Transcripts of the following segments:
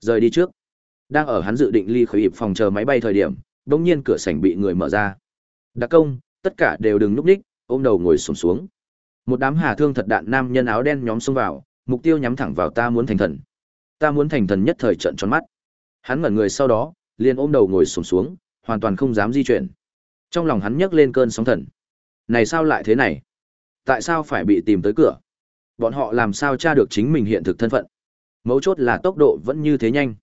Rời đi trước. Đang ở hắn dự định ly khởi hiệp phòng chờ máy bay thời điểm, đột nhiên cửa sảnh bị người mở ra. Đặc công, tất cả đều đừng núp ních ôm đầu ngồi sùng xuống, xuống. Một đám hà thương thật đạn nam nhân áo đen nhóm xông vào, mục tiêu nhắm thẳng vào ta muốn thành thần. Ta muốn thành thần nhất thời trận tròn mắt. Hắn ngẩn người sau đó, liền ôm đầu ngồi sùng xuống, xuống, hoàn toàn không dám di chuyển. Trong lòng hắn nhấc lên cơn sóng thần. Này sao lại thế này? Tại sao phải bị tìm tới cửa? Bọn họ làm sao tra được chính mình hiện thực thân phận? Mấu chốt là tốc độ vẫn như thế nhanh.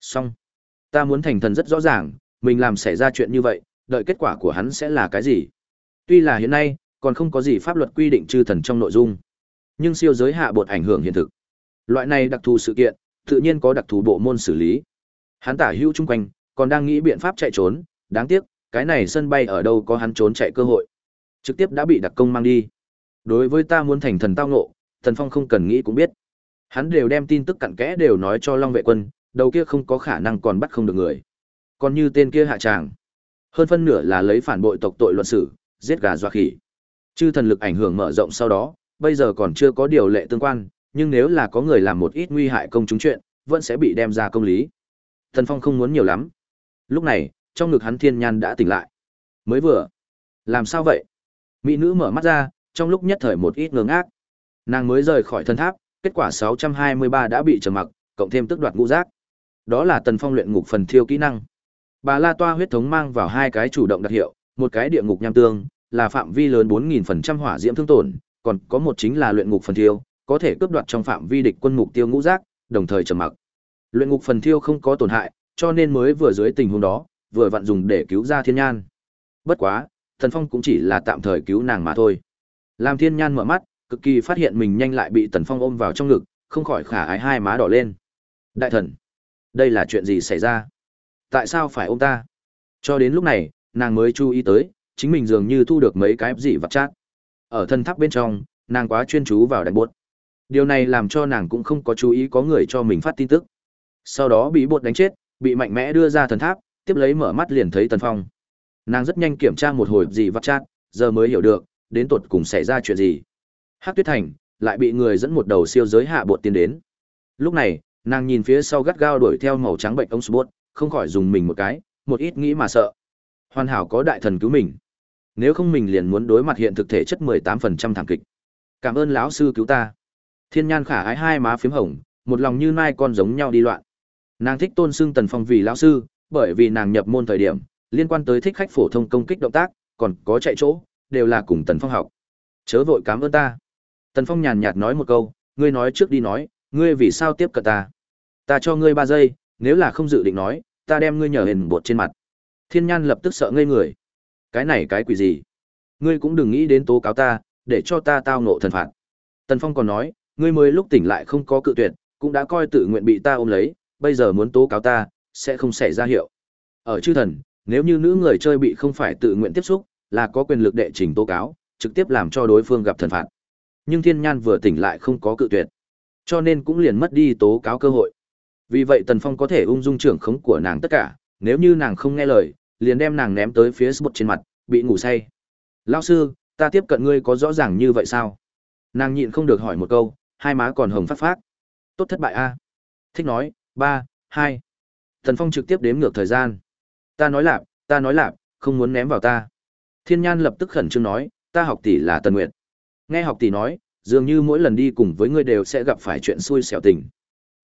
Xong. Ta muốn thành thần rất rõ ràng, mình làm xảy ra chuyện như vậy, đợi kết quả của hắn sẽ là cái gì? Tuy là hiện nay, còn không có gì pháp luật quy định chư thần trong nội dung, nhưng siêu giới hạ bột ảnh hưởng hiện thực. Loại này đặc thù sự kiện, tự nhiên có đặc thù bộ môn xử lý. Hắn tả hữu chung quanh, còn đang nghĩ biện pháp chạy trốn, đáng tiếc, cái này sân bay ở đâu có hắn trốn chạy cơ hội. Trực tiếp đã bị đặc công mang đi. Đối với ta muốn thành thần tao ngộ, Thần Phong không cần nghĩ cũng biết. Hắn đều đem tin tức cặn kẽ đều nói cho Long vệ quân, đầu kia không có khả năng còn bắt không được người. Còn như tên kia hạ tràng, hơn phân nửa là lấy phản bội tộc tội luận xử, giết gà dọa khỉ. Chư thần lực ảnh hưởng mở rộng sau đó, bây giờ còn chưa có điều lệ tương quan, nhưng nếu là có người làm một ít nguy hại công chúng chuyện, vẫn sẽ bị đem ra công lý. Thần Phong không muốn nhiều lắm. Lúc này, trong ngực hắn thiên nhan đã tỉnh lại. Mới vừa. Làm sao vậy? Mỹ nữ mở mắt ra, trong lúc nhất thời một ít ngơ ngác. Nàng mới rời khỏi thân tháp, kết quả 623 đã bị trầm mặc, cộng thêm tức đoạt ngũ giác. Đó là Tần Phong luyện ngục phần thiêu kỹ năng. Bà La Toa huyết thống mang vào hai cái chủ động đặc hiệu, một cái địa ngục nham tương, là phạm vi lớn 4000% hỏa diễm thương tổn, còn có một chính là luyện ngục phần thiêu, có thể cướp đoạt trong phạm vi địch quân mục tiêu ngũ giác, đồng thời trầm mặc. Luyện ngục phần thiêu không có tổn hại, cho nên mới vừa dưới tình huống đó, vừa vặn dùng để cứu ra Thiên Nhan. Bất quá, Thần Phong cũng chỉ là tạm thời cứu nàng mà thôi. Làm Thiên Nhan mở mắt, cực kỳ phát hiện mình nhanh lại bị Tần Phong ôm vào trong ngực, không khỏi khả ái hai má đỏ lên. Đại thần, đây là chuyện gì xảy ra? Tại sao phải ôm ta? Cho đến lúc này, nàng mới chú ý tới, chính mình dường như thu được mấy cái gì vặt chát. Ở thân tháp bên trong, nàng quá chuyên chú vào đánh bột. Điều này làm cho nàng cũng không có chú ý có người cho mình phát tin tức. Sau đó bị bột đánh chết, bị mạnh mẽ đưa ra thần tháp, tiếp lấy mở mắt liền thấy Tần Phong. Nàng rất nhanh kiểm tra một hồi gì vặt chát, giờ mới hiểu được, đến tột cùng xảy ra chuyện gì. Hắc Tuyết Thành lại bị người dẫn một đầu siêu giới hạ bột tiến đến. Lúc này, nàng nhìn phía sau gắt gao đuổi theo màu trắng bệnh ông Sport, không khỏi dùng mình một cái, một ít nghĩ mà sợ. Hoàn hảo có đại thần cứu mình. Nếu không mình liền muốn đối mặt hiện thực thể chất 18% thảm kịch. Cảm ơn lão sư cứu ta. Thiên Nhan khả ái hai má phím hồng, một lòng như mai con giống nhau đi loạn. Nàng thích tôn xưng Tần Phong vì lão sư, bởi vì nàng nhập môn thời điểm, liên quan tới thích khách phổ thông công kích động tác, còn có chạy chỗ, đều là cùng Tần Phong học. Chớ vội cảm ơn ta. Tần Phong nhàn nhạt nói một câu, ngươi nói trước đi nói, ngươi vì sao tiếp cận ta? Ta cho ngươi ba giây, nếu là không dự định nói, ta đem ngươi nhờ hình bột trên mặt. Thiên Nhan lập tức sợ ngây người. Cái này cái quỷ gì? Ngươi cũng đừng nghĩ đến tố cáo ta, để cho ta tao ngộ thần phạt. Tần Phong còn nói, ngươi mới lúc tỉnh lại không có cự tuyệt, cũng đã coi tự nguyện bị ta ôm lấy, bây giờ muốn tố cáo ta, sẽ không xảy ra hiệu. Ở chư thần, nếu như nữ người chơi bị không phải tự nguyện tiếp xúc, là có quyền lực đệ trình tố cáo, trực tiếp làm cho đối phương gặp thần phạt. Nhưng Thiên Nhan vừa tỉnh lại không có cự tuyệt, cho nên cũng liền mất đi tố cáo cơ hội. Vì vậy Tần Phong có thể ung dung trưởng khống của nàng tất cả, nếu như nàng không nghe lời, liền đem nàng ném tới phía sbot trên mặt, bị ngủ say. Lão sư, ta tiếp cận ngươi có rõ ràng như vậy sao? Nàng nhịn không được hỏi một câu, hai má còn hồng phát phát. Tốt thất bại a. Thích nói, ba, hai. Tần Phong trực tiếp đếm ngược thời gian. Ta nói lạp, ta nói lạp, không muốn ném vào ta. Thiên Nhan lập tức khẩn trương nói, ta học tỷ là Tần Nguyệt. Nghe học tỷ nói, dường như mỗi lần đi cùng với ngươi đều sẽ gặp phải chuyện xui xẻo tình.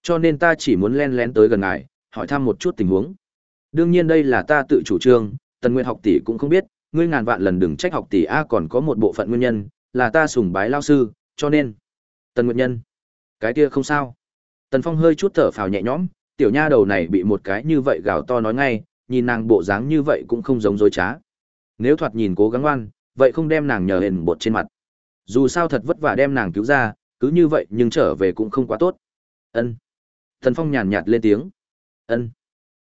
Cho nên ta chỉ muốn len lén tới gần ngài, hỏi thăm một chút tình huống. Đương nhiên đây là ta tự chủ trương, Tần Nguyệt học tỷ cũng không biết, ngươi ngàn vạn lần đừng trách học tỷ a còn có một bộ phận nguyên nhân, là ta sùng bái lao sư, cho nên. Tần Nguyệt Nhân, cái kia không sao. Tần Phong hơi chút thở phào nhẹ nhõm, tiểu nha đầu này bị một cái như vậy gào to nói ngay, nhìn nàng bộ dáng như vậy cũng không giống dối trá. Nếu thoạt nhìn cố gắng ngoan, vậy không đem nàng nhờ hình bột trên mặt. Dù sao thật vất vả đem nàng cứu ra, cứ như vậy nhưng trở về cũng không quá tốt. Ân. Tần Phong nhàn nhạt lên tiếng. Ân.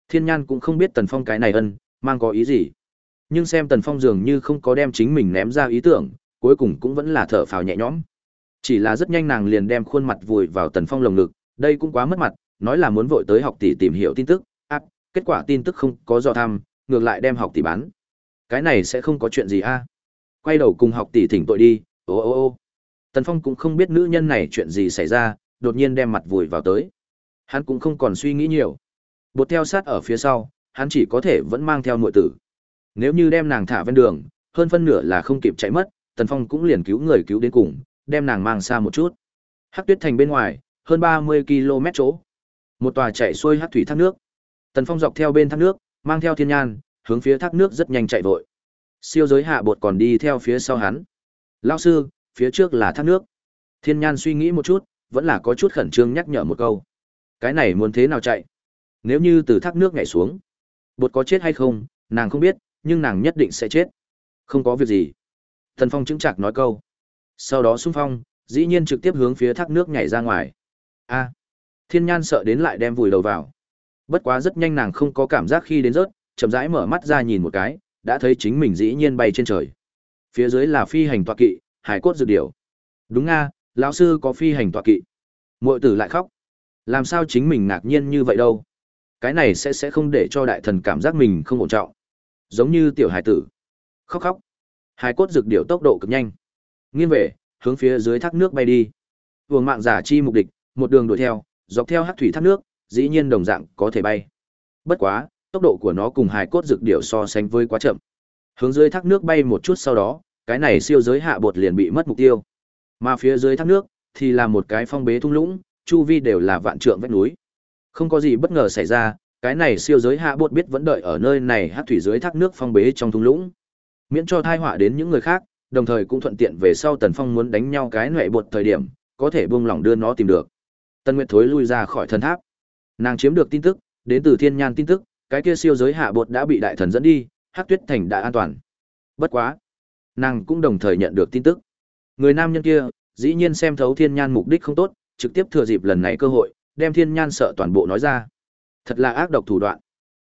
Thiên Nhan cũng không biết Tần Phong cái này ân, mang có ý gì. Nhưng xem Tần Phong dường như không có đem chính mình ném ra ý tưởng, cuối cùng cũng vẫn là thở phào nhẹ nhõm. Chỉ là rất nhanh nàng liền đem khuôn mặt vùi vào Tần Phong lồng ngực, đây cũng quá mất mặt, nói là muốn vội tới học tỷ tìm hiểu tin tức, ác, kết quả tin tức không có do tham, ngược lại đem học tỷ bán. Cái này sẽ không có chuyện gì a? Quay đầu cùng học tỷ thỉnh tội đi, ô ô ô. Tần Phong cũng không biết nữ nhân này chuyện gì xảy ra, đột nhiên đem mặt vùi vào tới. Hắn cũng không còn suy nghĩ nhiều. Bột theo sát ở phía sau, hắn chỉ có thể vẫn mang theo nội tử. Nếu như đem nàng thả ven đường, hơn phân nửa là không kịp chạy mất, Tần Phong cũng liền cứu người cứu đến cùng, đem nàng mang xa một chút. Hắc Tuyết Thành bên ngoài, hơn 30 km chỗ. Một tòa chạy xuôi hắc thủy thác nước. Tần Phong dọc theo bên thác nước, mang theo thiên nhan, hướng phía thác nước rất nhanh chạy vội. Siêu giới hạ bột còn đi theo phía sau hắn. Lão sư, phía trước là thác nước. Thiên nhan suy nghĩ một chút, vẫn là có chút khẩn trương nhắc nhở một câu. Cái này muốn thế nào chạy? Nếu như từ thác nước nhảy xuống, bột có chết hay không, nàng không biết, nhưng nàng nhất định sẽ chết. Không có việc gì. Thần Phong chứng chạc nói câu. Sau đó xung phong, dĩ nhiên trực tiếp hướng phía thác nước nhảy ra ngoài. A. thiên nhan sợ đến lại đem vùi đầu vào. Bất quá rất nhanh nàng không có cảm giác khi đến rớt, chậm rãi mở mắt ra nhìn một cái, đã thấy chính mình dĩ nhiên bay trên trời. Phía dưới là phi hành tọa kỵ, hải cốt dược điểu. Đúng nga, lão sư có phi hành tọa kỵ. Muội tử lại khóc. Làm sao chính mình ngạc nhiên như vậy đâu? Cái này sẽ sẽ không để cho đại thần cảm giác mình không ổn trọng. Giống như tiểu hải tử. Khóc khóc. Hải cốt dược điểu tốc độ cực nhanh. Nghiêng về, hướng phía dưới thác nước bay đi. Vương mạng giả chi mục địch, một đường đuổi theo, dọc theo hát thủy thác nước, dĩ nhiên đồng dạng có thể bay. Bất quá, tốc độ của nó cùng hải cốt dược điểu so sánh với quá chậm. Hướng dưới thác nước bay một chút sau đó, cái này siêu giới hạ bột liền bị mất mục tiêu. Mà phía dưới thác nước thì là một cái phong bế thung lũng, chu vi đều là vạn trượng vách núi. Không có gì bất ngờ xảy ra, cái này siêu giới hạ bột biết vẫn đợi ở nơi này hát thủy dưới thác nước phong bế trong thung lũng. Miễn cho thai họa đến những người khác, đồng thời cũng thuận tiện về sau Tần Phong muốn đánh nhau cái nệ bột thời điểm, có thể buông lỏng đưa nó tìm được. Tần Nguyệt thối lui ra khỏi thần tháp. Nàng chiếm được tin tức, đến từ Thiên Nhan tin tức, cái kia siêu giới hạ bột đã bị đại thần dẫn đi, Hắc Tuyết Thành đã an toàn. Bất quá, nàng cũng đồng thời nhận được tin tức. Người nam nhân kia, dĩ nhiên xem thấu Thiên Nhan mục đích không tốt, trực tiếp thừa dịp lần này cơ hội, đem Thiên Nhan sợ toàn bộ nói ra. Thật là ác độc thủ đoạn.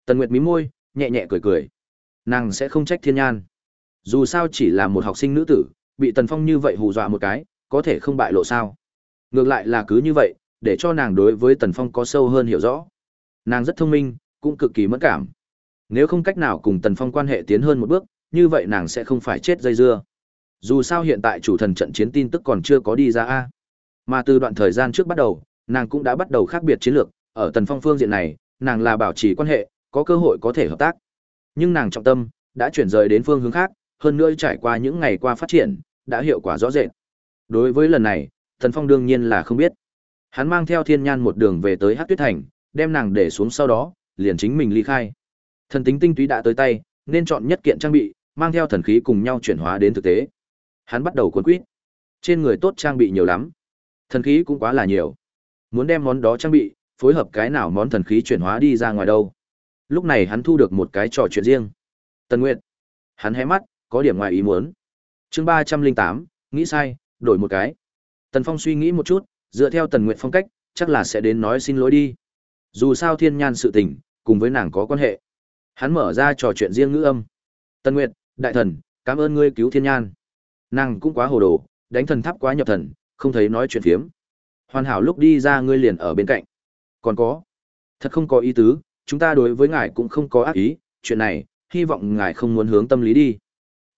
Tần Nguyệt mí môi, nhẹ nhẹ cười cười. Nàng sẽ không trách Thiên Nhan. Dù sao chỉ là một học sinh nữ tử, bị Tần Phong như vậy hù dọa một cái, có thể không bại lộ sao? Ngược lại là cứ như vậy, để cho nàng đối với Tần Phong có sâu hơn hiểu rõ. Nàng rất thông minh, cũng cực kỳ mẫn cảm. Nếu không cách nào cùng Tần Phong quan hệ tiến hơn một bước, như vậy nàng sẽ không phải chết dây dưa. Dù sao hiện tại chủ thần trận chiến tin tức còn chưa có đi ra a. Mà từ đoạn thời gian trước bắt đầu, nàng cũng đã bắt đầu khác biệt chiến lược, ở Tần Phong phương diện này, nàng là bảo trì quan hệ, có cơ hội có thể hợp tác. Nhưng nàng trọng tâm đã chuyển rời đến phương hướng khác, hơn nữa trải qua những ngày qua phát triển, đã hiệu quả rõ rệt. Đối với lần này, Tần Phong đương nhiên là không biết. Hắn mang theo Thiên Nhan một đường về tới Hắc Tuyết Thành, đem nàng để xuống sau đó, liền chính mình ly khai. Thần tính tinh túy đã tới tay, nên chọn nhất kiện trang bị, mang theo thần khí cùng nhau chuyển hóa đến thực tế. Hắn bắt đầu cuốn quýt. Trên người tốt trang bị nhiều lắm, thần khí cũng quá là nhiều. Muốn đem món đó trang bị, phối hợp cái nào món thần khí chuyển hóa đi ra ngoài đâu. Lúc này hắn thu được một cái trò chuyện riêng. Tần Nguyệt. Hắn hé mắt, có điểm ngoài ý muốn. Chương ba trăm linh tám nghĩ sai, đổi một cái. Tần Phong suy nghĩ một chút, dựa theo Tần Nguyệt phong cách, chắc là sẽ đến nói xin lỗi đi. Dù sao thiên nhan sự tình, cùng với nàng có quan hệ. Hắn mở ra trò chuyện riêng ngữ âm. Tần Nguyệt, đại thần, cảm ơn ngươi cứu thiên nhan. Nàng cũng quá hồ đồ, đánh thần tháp quá nhập thần, không thấy nói chuyện phiếm. Hoàn hảo lúc đi ra ngươi liền ở bên cạnh. Còn có, thật không có ý tứ, chúng ta đối với ngài cũng không có ác ý, chuyện này, hy vọng ngài không muốn hướng tâm lý đi.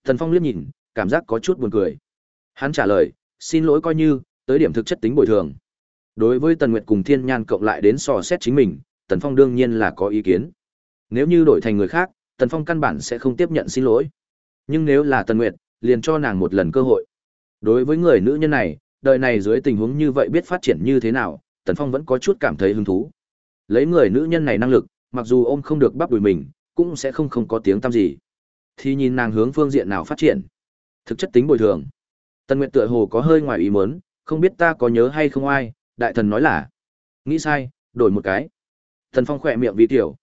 Thần Phong liếc nhìn, cảm giác có chút buồn cười. Hắn trả lời, xin lỗi coi như, tới điểm thực chất tính bồi thường. Đối với Tần Nguyệt cùng Thiên Nhan cộng lại đến so xét chính mình, Tần Phong đương nhiên là có ý kiến. Nếu như đổi thành người khác, Tần Phong căn bản sẽ không tiếp nhận xin lỗi. Nhưng nếu là Tần Nguyệt, liền cho nàng một lần cơ hội. Đối với người nữ nhân này, đời này dưới tình huống như vậy biết phát triển như thế nào, Tần Phong vẫn có chút cảm thấy hứng thú. Lấy người nữ nhân này năng lực, mặc dù ôm không được bắp đùi mình, cũng sẽ không không có tiếng tăm gì. Thì nhìn nàng hướng phương diện nào phát triển. Thực chất tính bồi thường. Tần Nguyệt tựa hồ có hơi ngoài ý muốn, không biết ta có nhớ hay không ai, đại thần nói là. Nghĩ sai, đổi một cái. Tần Phong khỏe miệng vì tiểu.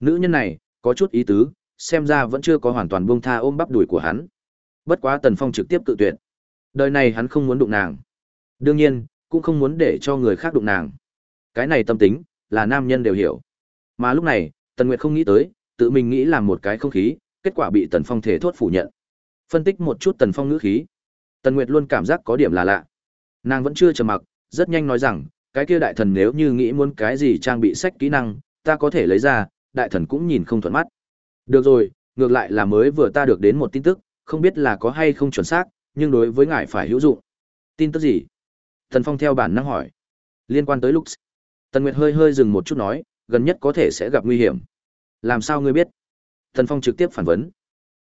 Nữ nhân này, có chút ý tứ, xem ra vẫn chưa có hoàn toàn buông tha ôm bắp đùi của hắn. Bất quá Tần Phong trực tiếp cự tuyệt. Đời này hắn không muốn đụng nàng. Đương nhiên, cũng không muốn để cho người khác đụng nàng. Cái này tâm tính, là nam nhân đều hiểu. Mà lúc này, Tần Nguyệt không nghĩ tới, tự mình nghĩ làm một cái không khí, kết quả bị Tần Phong thể thốt phủ nhận. Phân tích một chút Tần Phong ngữ khí. Tần Nguyệt luôn cảm giác có điểm là lạ. Nàng vẫn chưa trầm mặc, rất nhanh nói rằng, cái kia đại thần nếu như nghĩ muốn cái gì trang bị sách kỹ năng, ta có thể lấy ra, đại thần cũng nhìn không thuận mắt. Được rồi, ngược lại là mới vừa ta được đến một tin tức, không biết là có hay không chuẩn xác, nhưng đối với ngài phải hữu dụng. Tin tức gì? Thần Phong theo bản năng hỏi. Liên quan tới Lux. Tần Nguyệt hơi hơi dừng một chút nói, gần nhất có thể sẽ gặp nguy hiểm. Làm sao ngươi biết? Tần Phong trực tiếp phản vấn.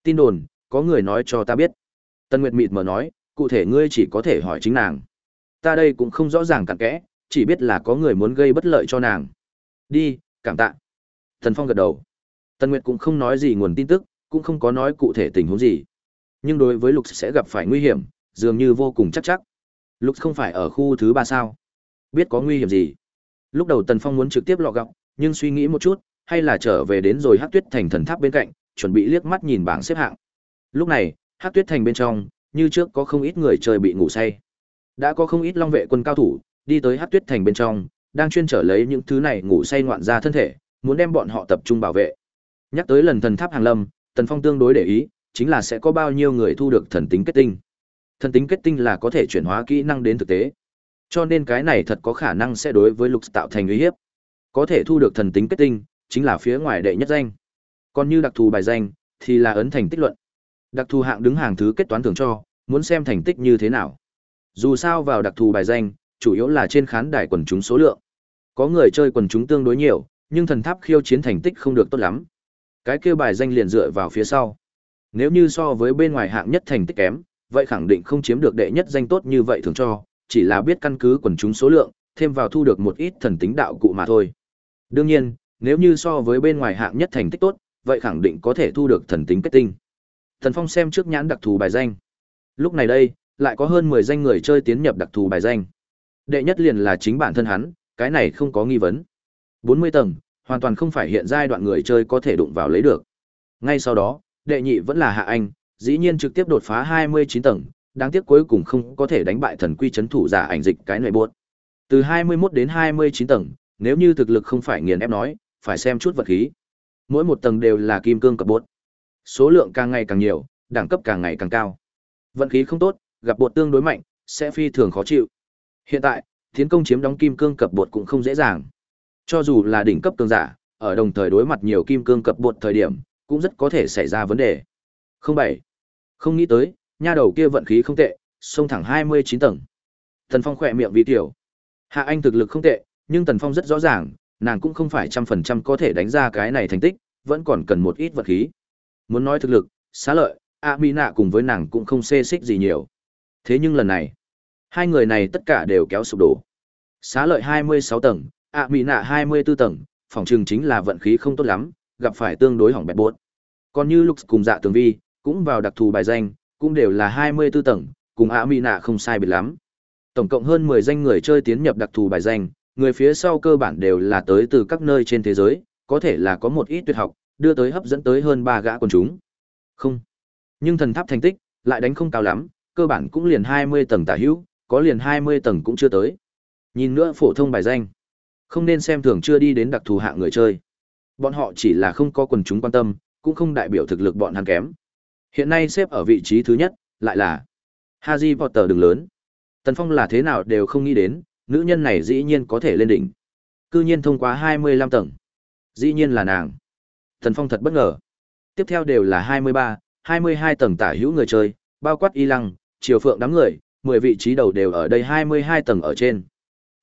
Tin đồn, có người nói cho ta biết. Tần Nguyệt mịt mờ nói, cụ thể ngươi chỉ có thể hỏi chính nàng. Ta đây cũng không rõ ràng cặn kẽ, chỉ biết là có người muốn gây bất lợi cho nàng. Đi, cảm tạ. Tần Phong gật đầu. Tần Nguyệt cũng không nói gì nguồn tin tức, cũng không có nói cụ thể tình huống gì. Nhưng đối với Lục sẽ gặp phải nguy hiểm, dường như vô cùng chắc chắc. Lục không phải ở khu thứ ba sao? Biết có nguy hiểm gì? Lúc đầu Tần Phong muốn trực tiếp lọ gọng, nhưng suy nghĩ một chút, hay là trở về đến rồi Hắc Tuyết Thành thần tháp bên cạnh, chuẩn bị liếc mắt nhìn bảng xếp hạng. Lúc này, Hắc Tuyết Thành bên trong, như trước có không ít người chơi bị ngủ say. Đã có không ít long vệ quân cao thủ đi tới Hắc Tuyết Thành bên trong, đang chuyên trở lấy những thứ này ngủ say ngoạn ra thân thể, muốn đem bọn họ tập trung bảo vệ. Nhắc tới lần thần tháp hàng lâm, Tần Phong tương đối để ý, chính là sẽ có bao nhiêu người thu được thần tính kết tinh. Thần tính kết tinh là có thể chuyển hóa kỹ năng đến thực tế. Cho nên cái này thật có khả năng sẽ đối với Lục tạo thành uy hiếp. Có thể thu được thần tính kết tinh, chính là phía ngoài đệ nhất danh. Còn như đặc thù bài danh, thì là ấn thành tích luận. Đặc thù hạng đứng hàng thứ kết toán thưởng cho, muốn xem thành tích như thế nào. Dù sao vào đặc thù bài danh, chủ yếu là trên khán đài quần chúng số lượng. Có người chơi quần chúng tương đối nhiều, nhưng thần tháp khiêu chiến thành tích không được tốt lắm. Cái kia bài danh liền dựa vào phía sau. Nếu như so với bên ngoài hạng nhất thành tích kém, vậy khẳng định không chiếm được đệ nhất danh tốt như vậy thường cho, chỉ là biết căn cứ quần chúng số lượng, thêm vào thu được một ít thần tính đạo cụ mà thôi. Đương nhiên, nếu như so với bên ngoài hạng nhất thành tích tốt, vậy khẳng định có thể thu được thần tính kết tinh. Thần Phong xem trước nhãn đặc thù bài danh. Lúc này đây, lại có hơn 10 danh người chơi tiến nhập đặc thù bài danh. Đệ nhất liền là chính bản thân hắn, cái này không có nghi vấn. 40 tầng, hoàn toàn không phải hiện giai đoạn người chơi có thể đụng vào lấy được. Ngay sau đó, đệ nhị vẫn là Hạ Anh, dĩ nhiên trực tiếp đột phá 29 tầng, đáng tiếc cuối cùng không có thể đánh bại thần quy chấn thủ giả ảnh dịch cái nội buốt. Từ 21 đến 29 tầng, nếu như thực lực không phải nghiền ép nói, phải xem chút vật khí. Mỗi một tầng đều là kim cương cấp bột. Số lượng càng ngày càng nhiều, đẳng cấp càng ngày càng cao. Vận khí không tốt, gặp bột tương đối mạnh, sẽ phi thường khó chịu. Hiện tại, tiến công chiếm đóng kim cương cấp bột cũng không dễ dàng. Cho dù là đỉnh cấp cường giả, ở đồng thời đối mặt nhiều kim cương cập bột thời điểm, cũng rất có thể xảy ra vấn đề. Không bảy, Không nghĩ tới, nha đầu kia vận khí không tệ, xông thẳng 29 tầng. Tần Phong khỏe miệng vì tiểu. Hạ Anh thực lực không tệ, nhưng Tần Phong rất rõ ràng, nàng cũng không phải trăm phần trăm có thể đánh ra cái này thành tích, vẫn còn cần một ít vật khí. Muốn nói thực lực, xá lợi, A Mỹ Nạ cùng với nàng cũng không xê xích gì nhiều. Thế nhưng lần này, hai người này tất cả đều kéo sụp đổ. Xá lợi 26 tầng, ạ Mỹ Nạ 24 tầng, phòng trường chính là vận khí không tốt lắm, gặp phải tương đối hỏng bét bốt. Còn như lục cùng Dạ Tường Vi, cũng vào đặc thù bài danh, cũng đều là 24 tầng, cùng ạ Mỹ Nạ không sai biệt lắm. Tổng cộng hơn 10 danh người chơi tiến nhập đặc thù bài danh, người phía sau cơ bản đều là tới từ các nơi trên thế giới, có thể là có một ít tuyệt học, đưa tới hấp dẫn tới hơn ba gã quần chúng. Không. Nhưng thần tháp thành tích lại đánh không cao lắm, cơ bản cũng liền 20 tầng tả hữu, có liền 20 tầng cũng chưa tới. Nhìn nữa phổ thông bài danh, không nên xem thường chưa đi đến đặc thù hạng người chơi. Bọn họ chỉ là không có quần chúng quan tâm, cũng không đại biểu thực lực bọn hắn kém. Hiện nay xếp ở vị trí thứ nhất, lại là Haji Potter đường lớn. Tần Phong là thế nào đều không nghĩ đến, nữ nhân này dĩ nhiên có thể lên đỉnh. Cư nhiên thông qua 25 tầng. Dĩ nhiên là nàng. Tần Phong thật bất ngờ. Tiếp theo đều là 23, 22 tầng tả hữu người chơi, bao quát y lăng, triều phượng đám người, 10 vị trí đầu đều ở đây 22 tầng ở trên.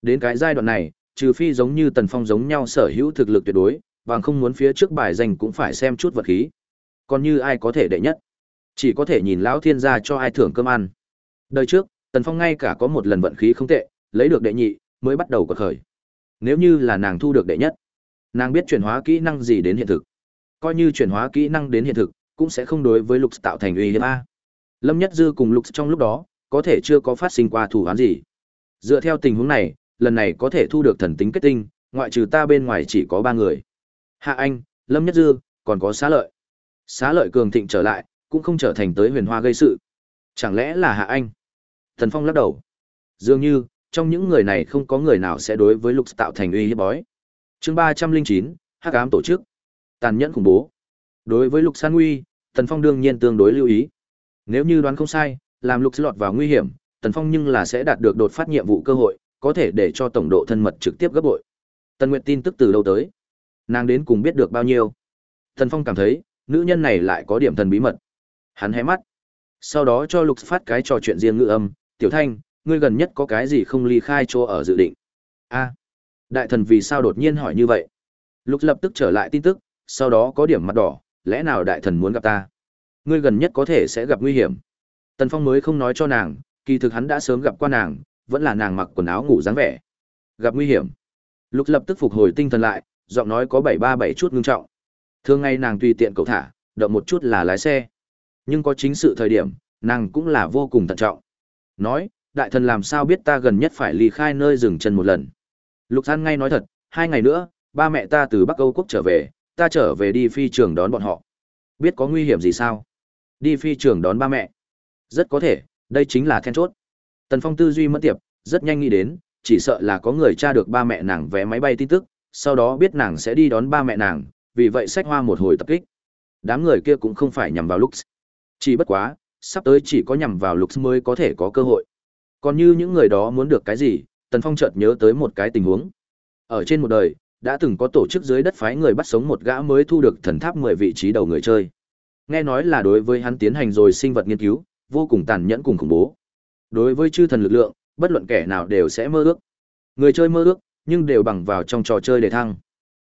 Đến cái giai đoạn này, trừ phi giống như Tần Phong giống nhau sở hữu thực lực tuyệt đối, bằng không muốn phía trước bài danh cũng phải xem chút vật khí. Còn như ai có thể đệ nhất, chỉ có thể nhìn lão thiên gia cho ai thưởng cơm ăn. Đời trước, Tần Phong ngay cả có một lần vận khí không tệ, lấy được đệ nhị, mới bắt đầu cuộc khởi. Nếu như là nàng thu được đệ nhất, nàng biết chuyển hóa kỹ năng gì đến hiện thực. Coi như chuyển hóa kỹ năng đến hiện thực, cũng sẽ không đối với Lục tạo thành uy hiếp a. Lâm Nhất Dư cùng Lục trong lúc đó, có thể chưa có phát sinh qua thủ án gì. Dựa theo tình huống này, lần này có thể thu được thần tính kết tinh, ngoại trừ ta bên ngoài chỉ có ba người. Hạ Anh, Lâm Nhất Dư, còn có xá lợi. Xá lợi cường thịnh trở lại, cũng không trở thành tới huyền hoa gây sự. Chẳng lẽ là Hạ Anh? Thần Phong lắc đầu. Dường như, trong những người này không có người nào sẽ đối với Lục tạo thành uy hiếp bói. Chương ba trăm linh chín Hắc ám tổ chức. Tàn nhẫn khủng bố. Đối với Lục San Uy, thần Phong đương nhiên tương đối lưu ý. Nếu như đoán không sai, làm Lục lọt vào nguy hiểm, Tần Phong nhưng là sẽ đạt được đột phát nhiệm vụ cơ hội, có thể để cho tổng độ thân mật trực tiếp gấp bội. Tần Nguyệt tin tức từ đâu tới? Nàng đến cùng biết được bao nhiêu? Tần Phong cảm thấy, nữ nhân này lại có điểm thần bí mật. Hắn hé mắt. Sau đó cho Lục phát cái trò chuyện riêng ngữ âm, "Tiểu Thanh, ngươi gần nhất có cái gì không ly khai chỗ ở dự định?" "A." Đại thần vì sao đột nhiên hỏi như vậy? Lục lập tức trở lại tin tức, sau đó có điểm mặt đỏ, lẽ nào đại thần muốn gặp ta? Ngươi gần nhất có thể sẽ gặp nguy hiểm. Tần Phong mới không nói cho nàng, kỳ thực hắn đã sớm gặp qua nàng, vẫn là nàng mặc quần áo ngủ dáng vẻ. Gặp nguy hiểm. Lục lập tức phục hồi tinh thần lại, giọng nói có bảy ba bảy chút ngưng trọng. Thường ngày nàng tùy tiện cậu thả, động một chút là lái xe. Nhưng có chính sự thời điểm, nàng cũng là vô cùng thận trọng. Nói, đại thần làm sao biết ta gần nhất phải ly khai nơi dừng chân một lần. Lục than ngay nói thật, hai ngày nữa, ba mẹ ta từ Bắc Âu quốc trở về, ta trở về đi phi trường đón bọn họ. Biết có nguy hiểm gì sao? Đi phi trường đón ba mẹ. Rất có thể, đây chính là then chốt. Tần Phong tư duy mất tiệp, rất nhanh nghĩ đến, chỉ sợ là có người tra được ba mẹ nàng vé máy bay tin tức, sau đó biết nàng sẽ đi đón ba mẹ nàng, vì vậy sách hoa một hồi tập kích. Đám người kia cũng không phải nhằm vào Lux. Chỉ bất quá, sắp tới chỉ có nhằm vào Lux mới có thể có cơ hội. Còn như những người đó muốn được cái gì, Tần Phong chợt nhớ tới một cái tình huống. Ở trên một đời, đã từng có tổ chức dưới đất phái người bắt sống một gã mới thu được thần tháp 10 vị trí đầu người chơi. Nghe nói là đối với hắn tiến hành rồi sinh vật nghiên cứu, vô cùng tàn nhẫn cùng khủng bố. Đối với chư thần lực lượng, bất luận kẻ nào đều sẽ mơ ước. Người chơi mơ ước, nhưng đều bằng vào trong trò chơi để thăng.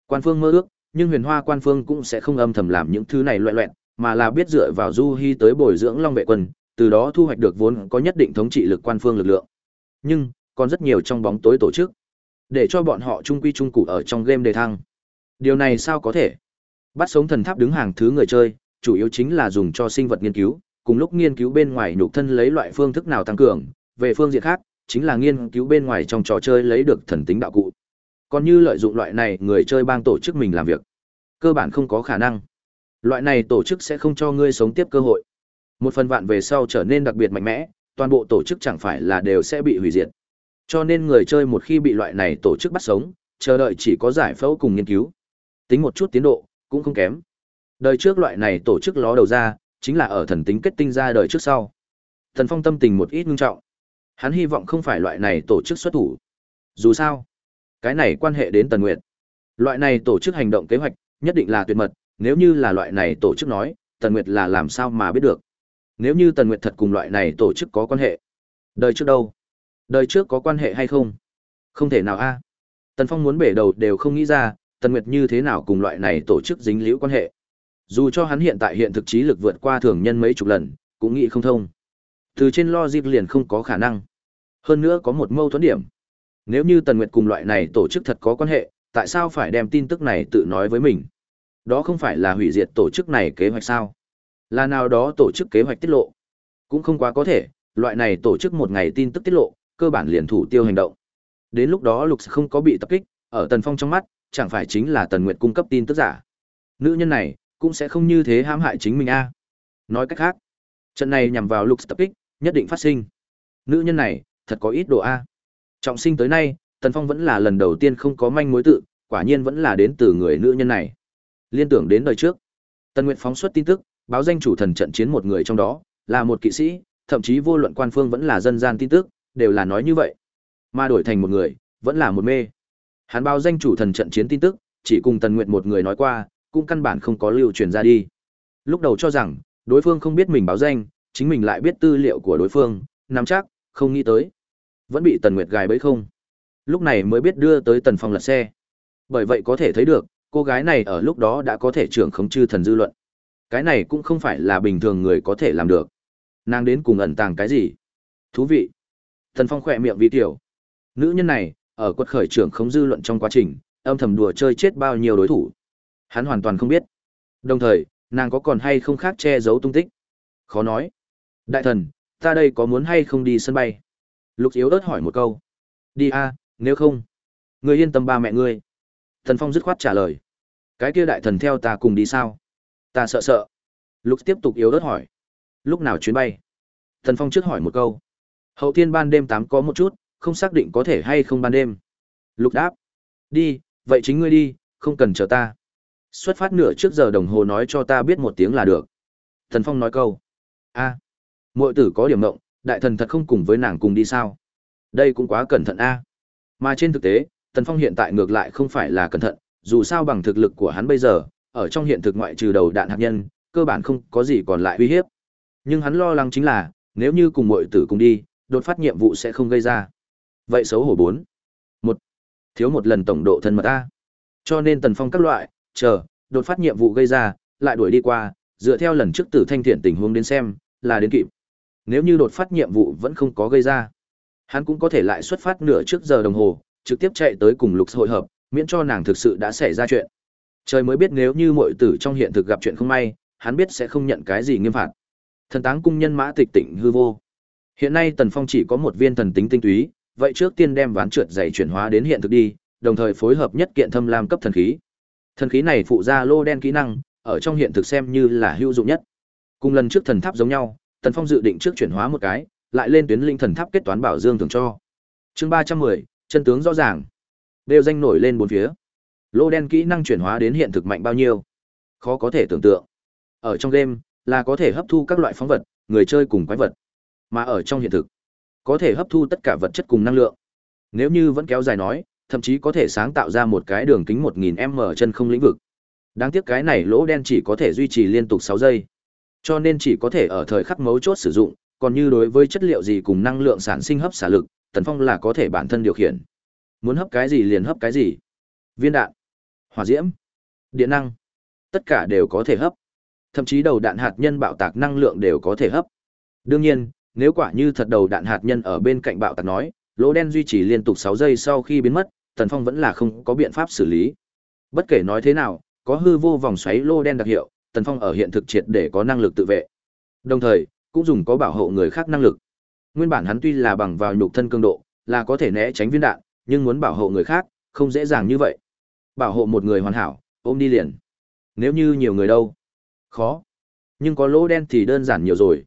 Quan phương mơ ước, nhưng huyền hoa quan phương cũng sẽ không âm thầm làm những thứ này loẹ loẹn, mà là biết dựa vào du hy tới bồi dưỡng long vệ quân, từ đó thu hoạch được vốn có nhất định thống trị lực quan phương lực lượng. Nhưng, còn rất nhiều trong bóng tối tổ chức, để cho bọn họ trung quy trung cụ ở trong game đề thăng. Điều này sao có thể? Bắt sống thần tháp đứng hàng thứ người chơi, chủ yếu chính là dùng cho sinh vật nghiên cứu, cùng lúc nghiên cứu bên ngoài nhục thân lấy loại phương thức nào tăng cường, về phương diện khác, chính là nghiên cứu bên ngoài trong trò chơi lấy được thần tính đạo cụ. Còn như lợi dụng loại này, người chơi bang tổ chức mình làm việc, cơ bản không có khả năng. Loại này tổ chức sẽ không cho ngươi sống tiếp cơ hội. Một phần vạn về sau trở nên đặc biệt mạnh mẽ, toàn bộ tổ chức chẳng phải là đều sẽ bị hủy diệt. Cho nên người chơi một khi bị loại này tổ chức bắt sống, chờ đợi chỉ có giải phẫu cùng nghiên cứu. Tính một chút tiến độ, cũng không kém. Đời trước loại này tổ chức ló đầu ra, chính là ở thần tính kết tinh ra đời trước sau. Thần Phong tâm tình một ít nghiêm trọng. Hắn hy vọng không phải loại này tổ chức xuất thủ. Dù sao, cái này quan hệ đến Tần Nguyệt. Loại này tổ chức hành động kế hoạch, nhất định là tuyệt mật, nếu như là loại này tổ chức nói, Tần Nguyệt là làm sao mà biết được. Nếu như Tần Nguyệt thật cùng loại này tổ chức có quan hệ. Đời trước đâu? Đời trước có quan hệ hay không? Không thể nào a. Tần Phong muốn bể đầu đều không nghĩ ra, Tần Nguyệt như thế nào cùng loại này tổ chức dính liễu quan hệ. Dù cho hắn hiện tại hiện thực trí lực vượt qua thường nhân mấy chục lần, cũng nghĩ không thông. Từ trên logic liền không có khả năng. Hơn nữa có một mâu thuẫn điểm. Nếu như Tần Nguyệt cùng loại này tổ chức thật có quan hệ, tại sao phải đem tin tức này tự nói với mình? Đó không phải là hủy diệt tổ chức này kế hoạch sao? Là nào đó tổ chức kế hoạch tiết lộ? Cũng không quá có thể, loại này tổ chức một ngày tin tức tiết lộ, cơ bản liền thủ tiêu hành động. Đến lúc đó Lục không có bị tập kích, ở Tần Phong trong mắt, chẳng phải chính là Tần Nguyệt cung cấp tin tức giả. Nữ nhân này, cũng sẽ không như thế hãm hại chính mình a. Nói cách khác, trận này nhằm vào Lục tập kích, nhất định phát sinh. Nữ nhân này, thật có ít độ a. Trọng sinh tới nay, Tần Phong vẫn là lần đầu tiên không có manh mối tự, quả nhiên vẫn là đến từ người nữ nhân này. Liên tưởng đến đời trước, Tần nguyện phóng xuất tin tức, báo danh chủ thần trận chiến một người trong đó, là một kỵ sĩ, thậm chí vô luận quan phương vẫn là dân gian tin tức, đều là nói như vậy. Mà đổi thành một người, vẫn là một mê. Hắn báo danh chủ thần trận chiến tin tức, chỉ cùng Tần nguyện một người nói qua, cũng căn bản không có lưu truyền ra đi. Lúc đầu cho rằng, đối phương không biết mình báo danh, chính mình lại biết tư liệu của đối phương, nắm chắc, không nghĩ tới. Vẫn bị Tần Nguyệt gài bẫy không. Lúc này mới biết đưa tới Tần Phong lật xe. Bởi vậy có thể thấy được, cô gái này ở lúc đó đã có thể trưởng khống chư thần dư luận. Cái này cũng không phải là bình thường người có thể làm được. Nàng đến cùng ẩn tàng cái gì? Thú vị. Tần Phong khỏe miệng vì tiểu. Nữ nhân này, ở quật khởi trưởng khống dư luận trong quá trình, âm thầm đùa chơi chết bao nhiêu đối thủ. Hắn hoàn toàn không biết. Đồng thời, nàng có còn hay không khác che giấu tung tích. Khó nói. Đại thần, ta đây có muốn hay không đi sân bay? Lục yếu ớt hỏi một câu. Đi a, nếu không. Người yên tâm ba mẹ ngươi. Thần Phong dứt khoát trả lời. Cái kia đại thần theo ta cùng đi sao? Ta sợ sợ. Lục tiếp tục yếu ớt hỏi. Lúc nào chuyến bay? Thần Phong trước hỏi một câu. Hậu thiên ban đêm tám có một chút, không xác định có thể hay không ban đêm. Lục đáp. Đi, vậy chính ngươi đi, không cần chờ ta. Xuất phát nửa trước giờ đồng hồ nói cho ta biết một tiếng là được. Thần Phong nói câu. a à, muội tử có điểm mộng, đại thần thật không cùng với nàng cùng đi sao? Đây cũng quá cẩn thận a. Mà trên thực tế, Tần Phong hiện tại ngược lại không phải là cẩn thận, dù sao bằng thực lực của hắn bây giờ, ở trong hiện thực ngoại trừ đầu đạn hạt nhân, cơ bản không có gì còn lại uy hiếp. Nhưng hắn lo lắng chính là, nếu như cùng muội tử cùng đi, đột phát nhiệm vụ sẽ không gây ra. Vậy xấu hổ bốn. Một. Thiếu một lần tổng độ thân mật a, Cho nên Tần Phong các loại, chờ, đột phát nhiệm vụ gây ra, lại đuổi đi qua, dựa theo lần trước tử thanh thiện tình huống đến xem, là đến kịp. Nếu như đột phát nhiệm vụ vẫn không có gây ra, hắn cũng có thể lại xuất phát nửa trước giờ đồng hồ, trực tiếp chạy tới cùng lục hội hợp, miễn cho nàng thực sự đã xảy ra chuyện. Trời mới biết nếu như muội tử trong hiện thực gặp chuyện không may, hắn biết sẽ không nhận cái gì nghiêm phạt. Thần táng cung nhân mã tịch tỉnh hư vô. Hiện nay Tần Phong chỉ có một viên thần tính tinh túy, vậy trước tiên đem ván trượt dày chuyển hóa đến hiện thực đi, đồng thời phối hợp nhất kiện thâm lam cấp thần khí. Thần khí này phụ ra lô đen kỹ năng, ở trong hiện thực xem như là hữu dụng nhất. Cùng lần trước thần tháp giống nhau, Tần Phong dự định trước chuyển hóa một cái, lại lên tuyến linh thần tháp kết toán bảo dương thường cho. Chương ba trăm mười chân tướng rõ ràng. Đều danh nổi lên bốn phía. Lô đen kỹ năng chuyển hóa đến hiện thực mạnh bao nhiêu? Khó có thể tưởng tượng. Ở trong game, là có thể hấp thu các loại phóng vật, người chơi cùng quái vật. Mà ở trong hiện thực, có thể hấp thu tất cả vật chất cùng năng lượng. Nếu như vẫn kéo dài nói, thậm chí có thể sáng tạo ra một cái đường kính 1000m chân không lĩnh vực. Đáng tiếc cái này lỗ đen chỉ có thể duy trì liên tục 6 giây. Cho nên chỉ có thể ở thời khắc mấu chốt sử dụng, còn như đối với chất liệu gì cùng năng lượng sản sinh hấp xả lực, Tần Phong là có thể bản thân điều khiển. Muốn hấp cái gì liền hấp cái gì. Viên đạn, hỏa diễm, điện năng, tất cả đều có thể hấp. Thậm chí đầu đạn hạt nhân bạo tạc năng lượng đều có thể hấp. Đương nhiên, nếu quả như thật đầu đạn hạt nhân ở bên cạnh bạo tạc nói, lỗ đen duy trì liên tục 6 giây sau khi biến mất, Tần Phong vẫn là không có biện pháp xử lý. Bất kể nói thế nào, có hư vô vòng xoáy lô đen đặc hiệu, Tần Phong ở hiện thực triệt để có năng lực tự vệ. Đồng thời, cũng dùng có bảo hộ người khác năng lực. Nguyên bản hắn tuy là bằng vào nhục thân cường độ, là có thể né tránh viên đạn, nhưng muốn bảo hộ người khác, không dễ dàng như vậy. Bảo hộ một người hoàn hảo, ôm đi liền. Nếu như nhiều người đâu? Khó. Nhưng có lỗ đen thì đơn giản nhiều rồi.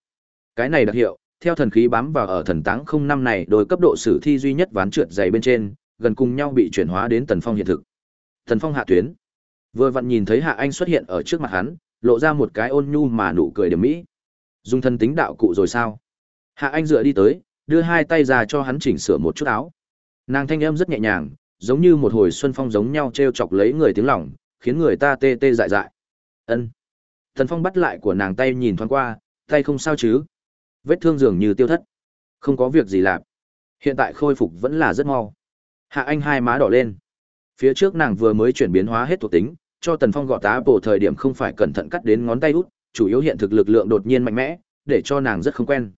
Cái này đặc hiệu, theo thần khí bám vào ở thần táng không năm này đôi cấp độ sử thi duy nhất ván trượt dày bên trên, gần cùng nhau bị chuyển hóa đến tần phong hiện thực. Tần phong hạ tuyến. Vừa vặn nhìn thấy Hạ Anh xuất hiện ở trước mặt hắn, lộ ra một cái ôn nhu mà nụ cười điểm mỹ. Dùng thân tính đạo cụ rồi sao? Hạ Anh dựa đi tới, đưa hai tay ra cho hắn chỉnh sửa một chút áo. Nàng thanh âm rất nhẹ nhàng, giống như một hồi xuân phong giống nhau trêu chọc lấy người tiếng lòng, khiến người ta tê tê dại dại. Ân. Thần Phong bắt lại của nàng tay nhìn thoáng qua, tay không sao chứ? Vết thương dường như tiêu thất. Không có việc gì làm. Hiện tại khôi phục vẫn là rất mau. Hạ Anh hai má đỏ lên. Phía trước nàng vừa mới chuyển biến hóa hết thuộc tính, cho Tần Phong gọt tá bổ thời điểm không phải cẩn thận cắt đến ngón tay út, chủ yếu hiện thực lực lượng đột nhiên mạnh mẽ, để cho nàng rất không quen.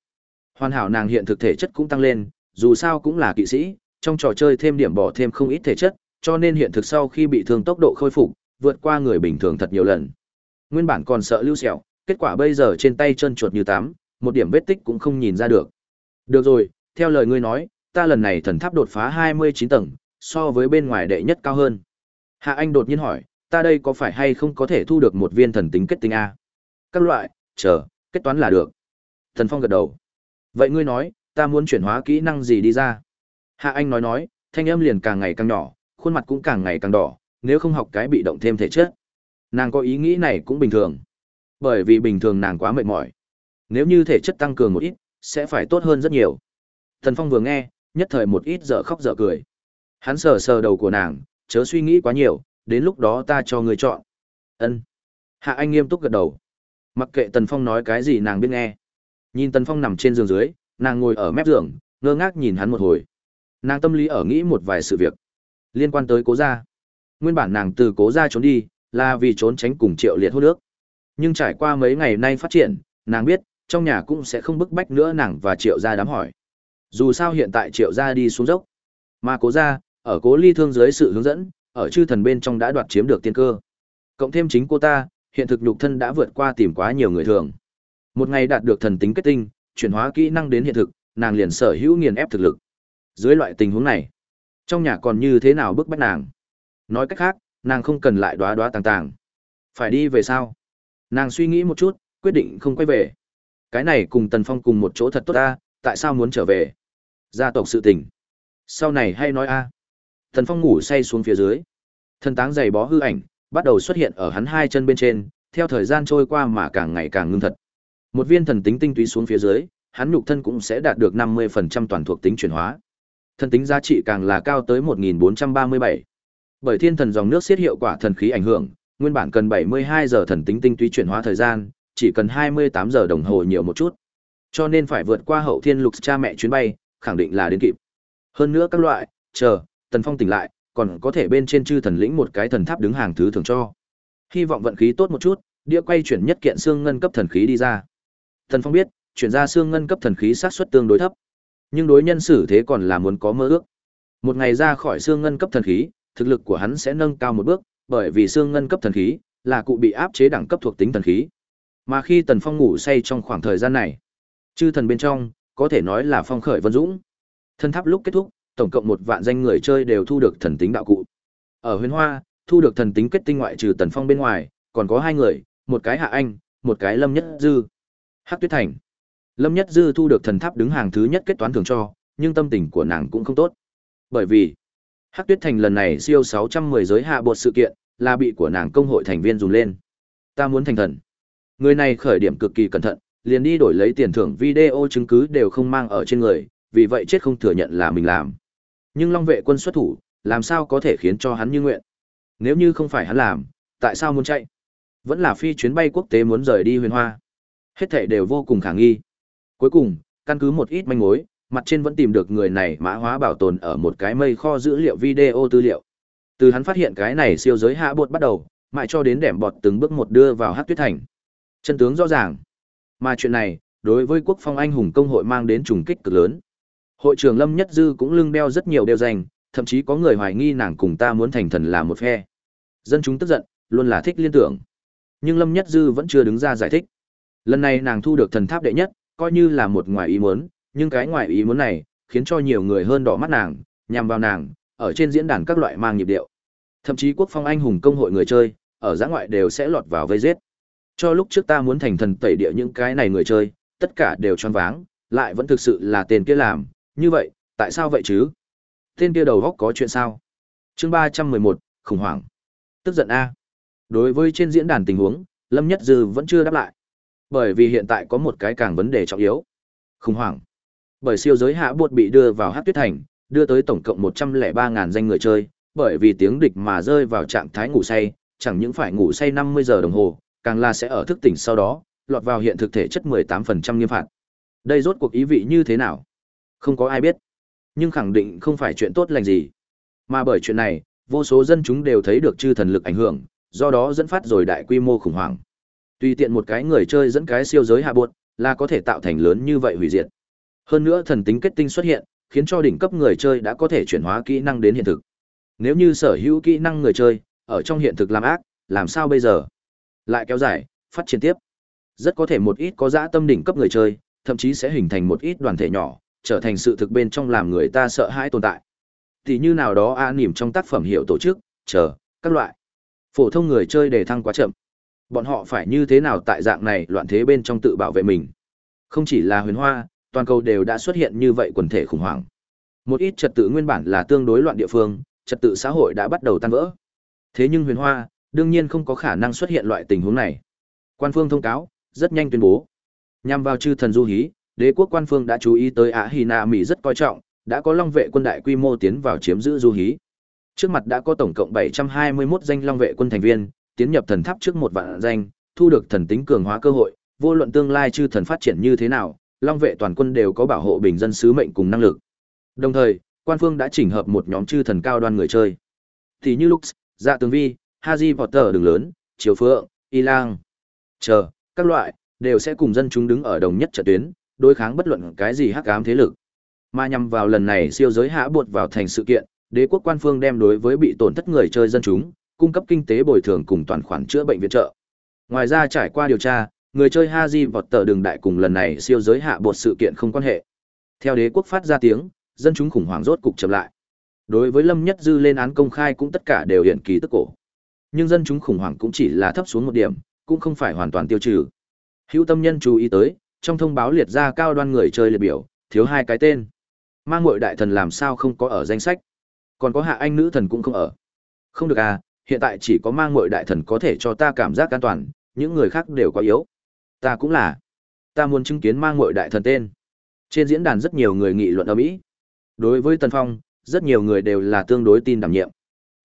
Hoàn hảo nàng hiện thực thể chất cũng tăng lên, dù sao cũng là kỵ sĩ, trong trò chơi thêm điểm bỏ thêm không ít thể chất, cho nên hiện thực sau khi bị thương tốc độ khôi phục vượt qua người bình thường thật nhiều lần. Nguyên bản còn sợ lưu sẹo, kết quả bây giờ trên tay chân chuột như tám, một điểm vết tích cũng không nhìn ra được. Được rồi, theo lời ngươi nói, ta lần này thần tháp đột phá 29 tầng, so với bên ngoài đệ nhất cao hơn. Hạ Anh đột nhiên hỏi, ta đây có phải hay không có thể thu được một viên thần tính kết tinh A? Các loại, chờ, kết toán là được. Thần Phong gật đầu. Vậy ngươi nói, ta muốn chuyển hóa kỹ năng gì đi ra? Hạ Anh nói nói, thanh âm liền càng ngày càng nhỏ, khuôn mặt cũng càng ngày càng đỏ, nếu không học cái bị động thêm thể chất. Nàng có ý nghĩ này cũng bình thường. Bởi vì bình thường nàng quá mệt mỏi. Nếu như thể chất tăng cường một ít, sẽ phải tốt hơn rất nhiều. Thần Phong vừa nghe, nhất thời một ít dở khóc dở cười. Hắn sờ sờ đầu của nàng, chớ suy nghĩ quá nhiều, đến lúc đó ta cho người chọn. Ân. Hạ Anh nghiêm túc gật đầu. Mặc kệ Tần Phong nói cái gì nàng biết nghe. Nhìn Tần Phong nằm trên giường dưới, nàng ngồi ở mép giường, ngơ ngác nhìn hắn một hồi. Nàng tâm lý ở nghĩ một vài sự việc liên quan tới Cố gia. Nguyên bản nàng từ Cố gia trốn đi, là vì trốn tránh cùng Triệu Liệt hô nước. Nhưng trải qua mấy ngày nay phát triển, nàng biết, trong nhà cũng sẽ không bức bách nữa nàng và Triệu gia đám hỏi. Dù sao hiện tại Triệu gia đi xuống dốc, mà Cố gia, ở Cố Ly Thương dưới sự hướng dẫn, ở chư thần bên trong đã đoạt chiếm được tiên cơ. Cộng thêm chính cô ta, hiện thực nhục thân đã vượt qua tìm quá nhiều người thường. Một ngày đạt được thần tính kết tinh, chuyển hóa kỹ năng đến hiện thực, nàng liền sở hữu nghiền ép thực lực. Dưới loại tình huống này, trong nhà còn như thế nào bức bách nàng? Nói cách khác, nàng không cần lại đoá đoá tàng tàng. Phải đi về sao? Nàng suy nghĩ một chút, quyết định không quay về. Cái này cùng Tần Phong cùng một chỗ thật tốt ta, tại sao muốn trở về? Gia tộc sự tình. Sau này hay nói a. thần Phong ngủ say xuống phía dưới. thần táng giày bó hư ảnh, bắt đầu xuất hiện ở hắn hai chân bên trên, theo thời gian trôi qua mà càng ngày càng ngưng thật. Một viên thần tính tinh túy xuống phía dưới, hắn nhục thân cũng sẽ đạt được 50% toàn thuộc tính chuyển hóa. Thần tính giá trị càng là cao tới 1437. Bởi thiên thần dòng nước xiết hiệu quả thần khí ảnh hưởng, nguyên bản cần 72 giờ thần tính tinh túy chuyển hóa thời gian, chỉ cần 28 giờ đồng hồ nhiều một chút. Cho nên phải vượt qua hậu thiên lục cha mẹ chuyến bay, khẳng định là đến kịp. Hơn nữa các loại, chờ, Tần Phong tỉnh lại, còn có thể bên trên chư thần lĩnh một cái thần tháp đứng hàng thứ thường cho. Hy vọng vận khí tốt một chút, đĩa quay chuyển nhất kiện xương ngân cấp thần khí đi ra. tần Phong biết, chuyển ra xương ngân cấp thần khí xác suất tương đối thấp. Nhưng đối nhân xử thế còn là muốn có mơ ước. Một ngày ra khỏi xương ngân cấp thần khí, thực lực của hắn sẽ nâng cao một bước, bởi vì xương ngân cấp thần khí là cụ bị áp chế đẳng cấp thuộc tính thần khí. Mà khi Tần Phong ngủ say trong khoảng thời gian này, chư thần bên trong có thể nói là phong khởi vân dũng. Thần tháp lúc kết thúc, tổng cộng một vạn danh người chơi đều thu được thần tính đạo cụ. Ở Huyền Hoa, thu được thần tính kết tinh ngoại trừ Tần Phong bên ngoài, còn có hai người, một cái Hạ Anh, một cái Lâm Nhất Dư. Hắc Tuyết Thành. Lâm Nhất Dư thu được thần tháp đứng hàng thứ nhất kết toán thường cho, nhưng tâm tình của nàng cũng không tốt. Bởi vì, Hắc Tuyết Thành lần này siêu 610 giới hạ bột sự kiện, là bị của nàng công hội thành viên dùng lên. Ta muốn thành thần. Người này khởi điểm cực kỳ cẩn thận, liền đi đổi lấy tiền thưởng video chứng cứ đều không mang ở trên người, vì vậy chết không thừa nhận là mình làm. Nhưng Long vệ quân xuất thủ, làm sao có thể khiến cho hắn như nguyện? Nếu như không phải hắn làm, tại sao muốn chạy? Vẫn là phi chuyến bay quốc tế muốn rời đi huyền hoa. Hết thảy đều vô cùng khả nghi. Cuối cùng, căn cứ một ít manh mối, mặt trên vẫn tìm được người này mã hóa bảo tồn ở một cái mây kho dữ liệu video tư liệu. Từ hắn phát hiện cái này siêu giới hạ bột bắt đầu, mãi cho đến đẻm bọt từng bước một đưa vào hát tuyết thành. Chân tướng rõ ràng. Mà chuyện này, đối với quốc phong anh hùng công hội mang đến trùng kích cực lớn. Hội trưởng Lâm Nhất Dư cũng lưng đeo rất nhiều đeo danh, thậm chí có người hoài nghi nàng cùng ta muốn thành thần là một phe. Dân chúng tức giận, luôn là thích liên tưởng. Nhưng Lâm Nhất Dư vẫn chưa đứng ra giải thích. Lần này nàng thu được thần tháp đệ nhất, coi như là một ngoài ý muốn, nhưng cái ngoài ý muốn này, khiến cho nhiều người hơn đỏ mắt nàng, nhằm vào nàng, ở trên diễn đàn các loại mang nhịp điệu. Thậm chí quốc phong anh hùng công hội người chơi, ở giã ngoại đều sẽ lọt vào vây giết. Cho lúc trước ta muốn thành thần tẩy địa những cái này người chơi, tất cả đều choáng váng, lại vẫn thực sự là tên kia làm, như vậy, tại sao vậy chứ? Tên kia đầu góc có chuyện sao? Chương ba trăm mười một khủng hoảng. Tức giận a. Đối với trên diễn đàn tình huống, Lâm Nhất Dư vẫn chưa đáp lại. Bởi vì hiện tại có một cái càng vấn đề trọng yếu. Khủng hoảng. Bởi siêu giới hạ buộc bị đưa vào Hắc Tuyết Thành, đưa tới tổng cộng một trăm lẻ ba ngàn danh người chơi, bởi vì tiếng địch mà rơi vào trạng thái ngủ say, chẳng những phải ngủ say năm mươi giờ đồng hồ, càng là sẽ ở thức tỉnh sau đó, lọt vào hiện thực thể chất mười tám phần trăm nghiêm phạt. Đây rốt cuộc ý vị như thế nào? Không có ai biết. Nhưng khẳng định không phải chuyện tốt lành gì. Mà bởi chuyện này, vô số dân chúng đều thấy được chư thần lực ảnh hưởng, do đó dẫn phát rồi đại quy mô khủng hoảng. Tùy tiện một cái người chơi dẫn cái siêu giới hạ buột, là có thể tạo thành lớn như vậy hủy diệt. Hơn nữa thần tính kết tinh xuất hiện, khiến cho đỉnh cấp người chơi đã có thể chuyển hóa kỹ năng đến hiện thực. Nếu như sở hữu kỹ năng người chơi, ở trong hiện thực làm ác, làm sao bây giờ? Lại kéo dài, phát triển tiếp. Rất có thể một ít có dã tâm đỉnh cấp người chơi, thậm chí sẽ hình thành một ít đoàn thể nhỏ, trở thành sự thực bên trong làm người ta sợ hãi tồn tại. Thì như nào đó a nỉm trong tác phẩm hiệu tổ chức, chờ, các loại. Phổ thông người chơi đề thăng quá chậm. Bọn họ phải như thế nào tại dạng này loạn thế bên trong tự bảo vệ mình. Không chỉ là huyền hoa, toàn cầu đều đã xuất hiện như vậy quần thể khủng hoảng. Một ít trật tự nguyên bản là tương đối loạn địa phương, trật tự xã hội đã bắt đầu tan vỡ. Thế nhưng huyền hoa, đương nhiên không có khả năng xuất hiện loại tình huống này. Quan phương thông cáo, rất nhanh tuyên bố. Nhằm vào chư thần du hí, đế quốc quan phương đã chú ý tới Ả Hy Na Mỹ rất coi trọng, đã có long vệ quân đại quy mô tiến vào chiếm giữ du hí. Trước mặt đã có tổng cộng 721 danh long vệ quân thành viên, tiến nhập thần tháp trước một vạn danh, thu được thần tính cường hóa cơ hội, vô luận tương lai chư thần phát triển như thế nào, long vệ toàn quân đều có bảo hộ bình dân sứ mệnh cùng năng lực. Đồng thời, quan phương đã chỉnh hợp một nhóm chư thần cao đoan người chơi. Thì như Lux, Dạ Tường Vi, Haji Potter đường lớn, Chiếu Phượng, Y Lang, chờ, các loại, đều sẽ cùng dân chúng đứng ở đồng nhất trận tuyến, đối kháng bất luận cái gì hắc ám thế lực. Mà nhằm vào lần này siêu giới hạ buộc vào thành sự kiện, đế quốc quan phương đem đối với bị tổn thất người chơi dân chúng, cung cấp kinh tế bồi thường cùng toàn khoản chữa bệnh viện trợ. Ngoài ra trải qua điều tra, người chơi Haji vọt tờ đường đại cùng lần này siêu giới hạ buộc sự kiện không quan hệ. Theo đế quốc phát ra tiếng, dân chúng khủng hoảng rốt cục chậm lại. Đối với Lâm Nhất Dư lên án công khai cũng tất cả đều hiển kỳ tức cổ. Nhưng dân chúng khủng hoảng cũng chỉ là thấp xuống một điểm, cũng không phải hoàn toàn tiêu trừ. Hữu tâm nhân chú ý tới, trong thông báo liệt ra cao đoan người chơi liệt biểu, thiếu hai cái tên. Mang ngội đại thần làm sao không có ở danh sách? Còn có hạ anh nữ thần cũng không ở. Không được à, hiện tại chỉ có mang ngội đại thần có thể cho ta cảm giác an toàn, những người khác đều quá yếu. Ta cũng là. Ta muốn chứng kiến mang ngội đại thần tên. Trên diễn đàn rất nhiều người nghị luận ở Mỹ. Đối với Tần Phong, rất nhiều người đều là tương đối tin đảm nhiệm.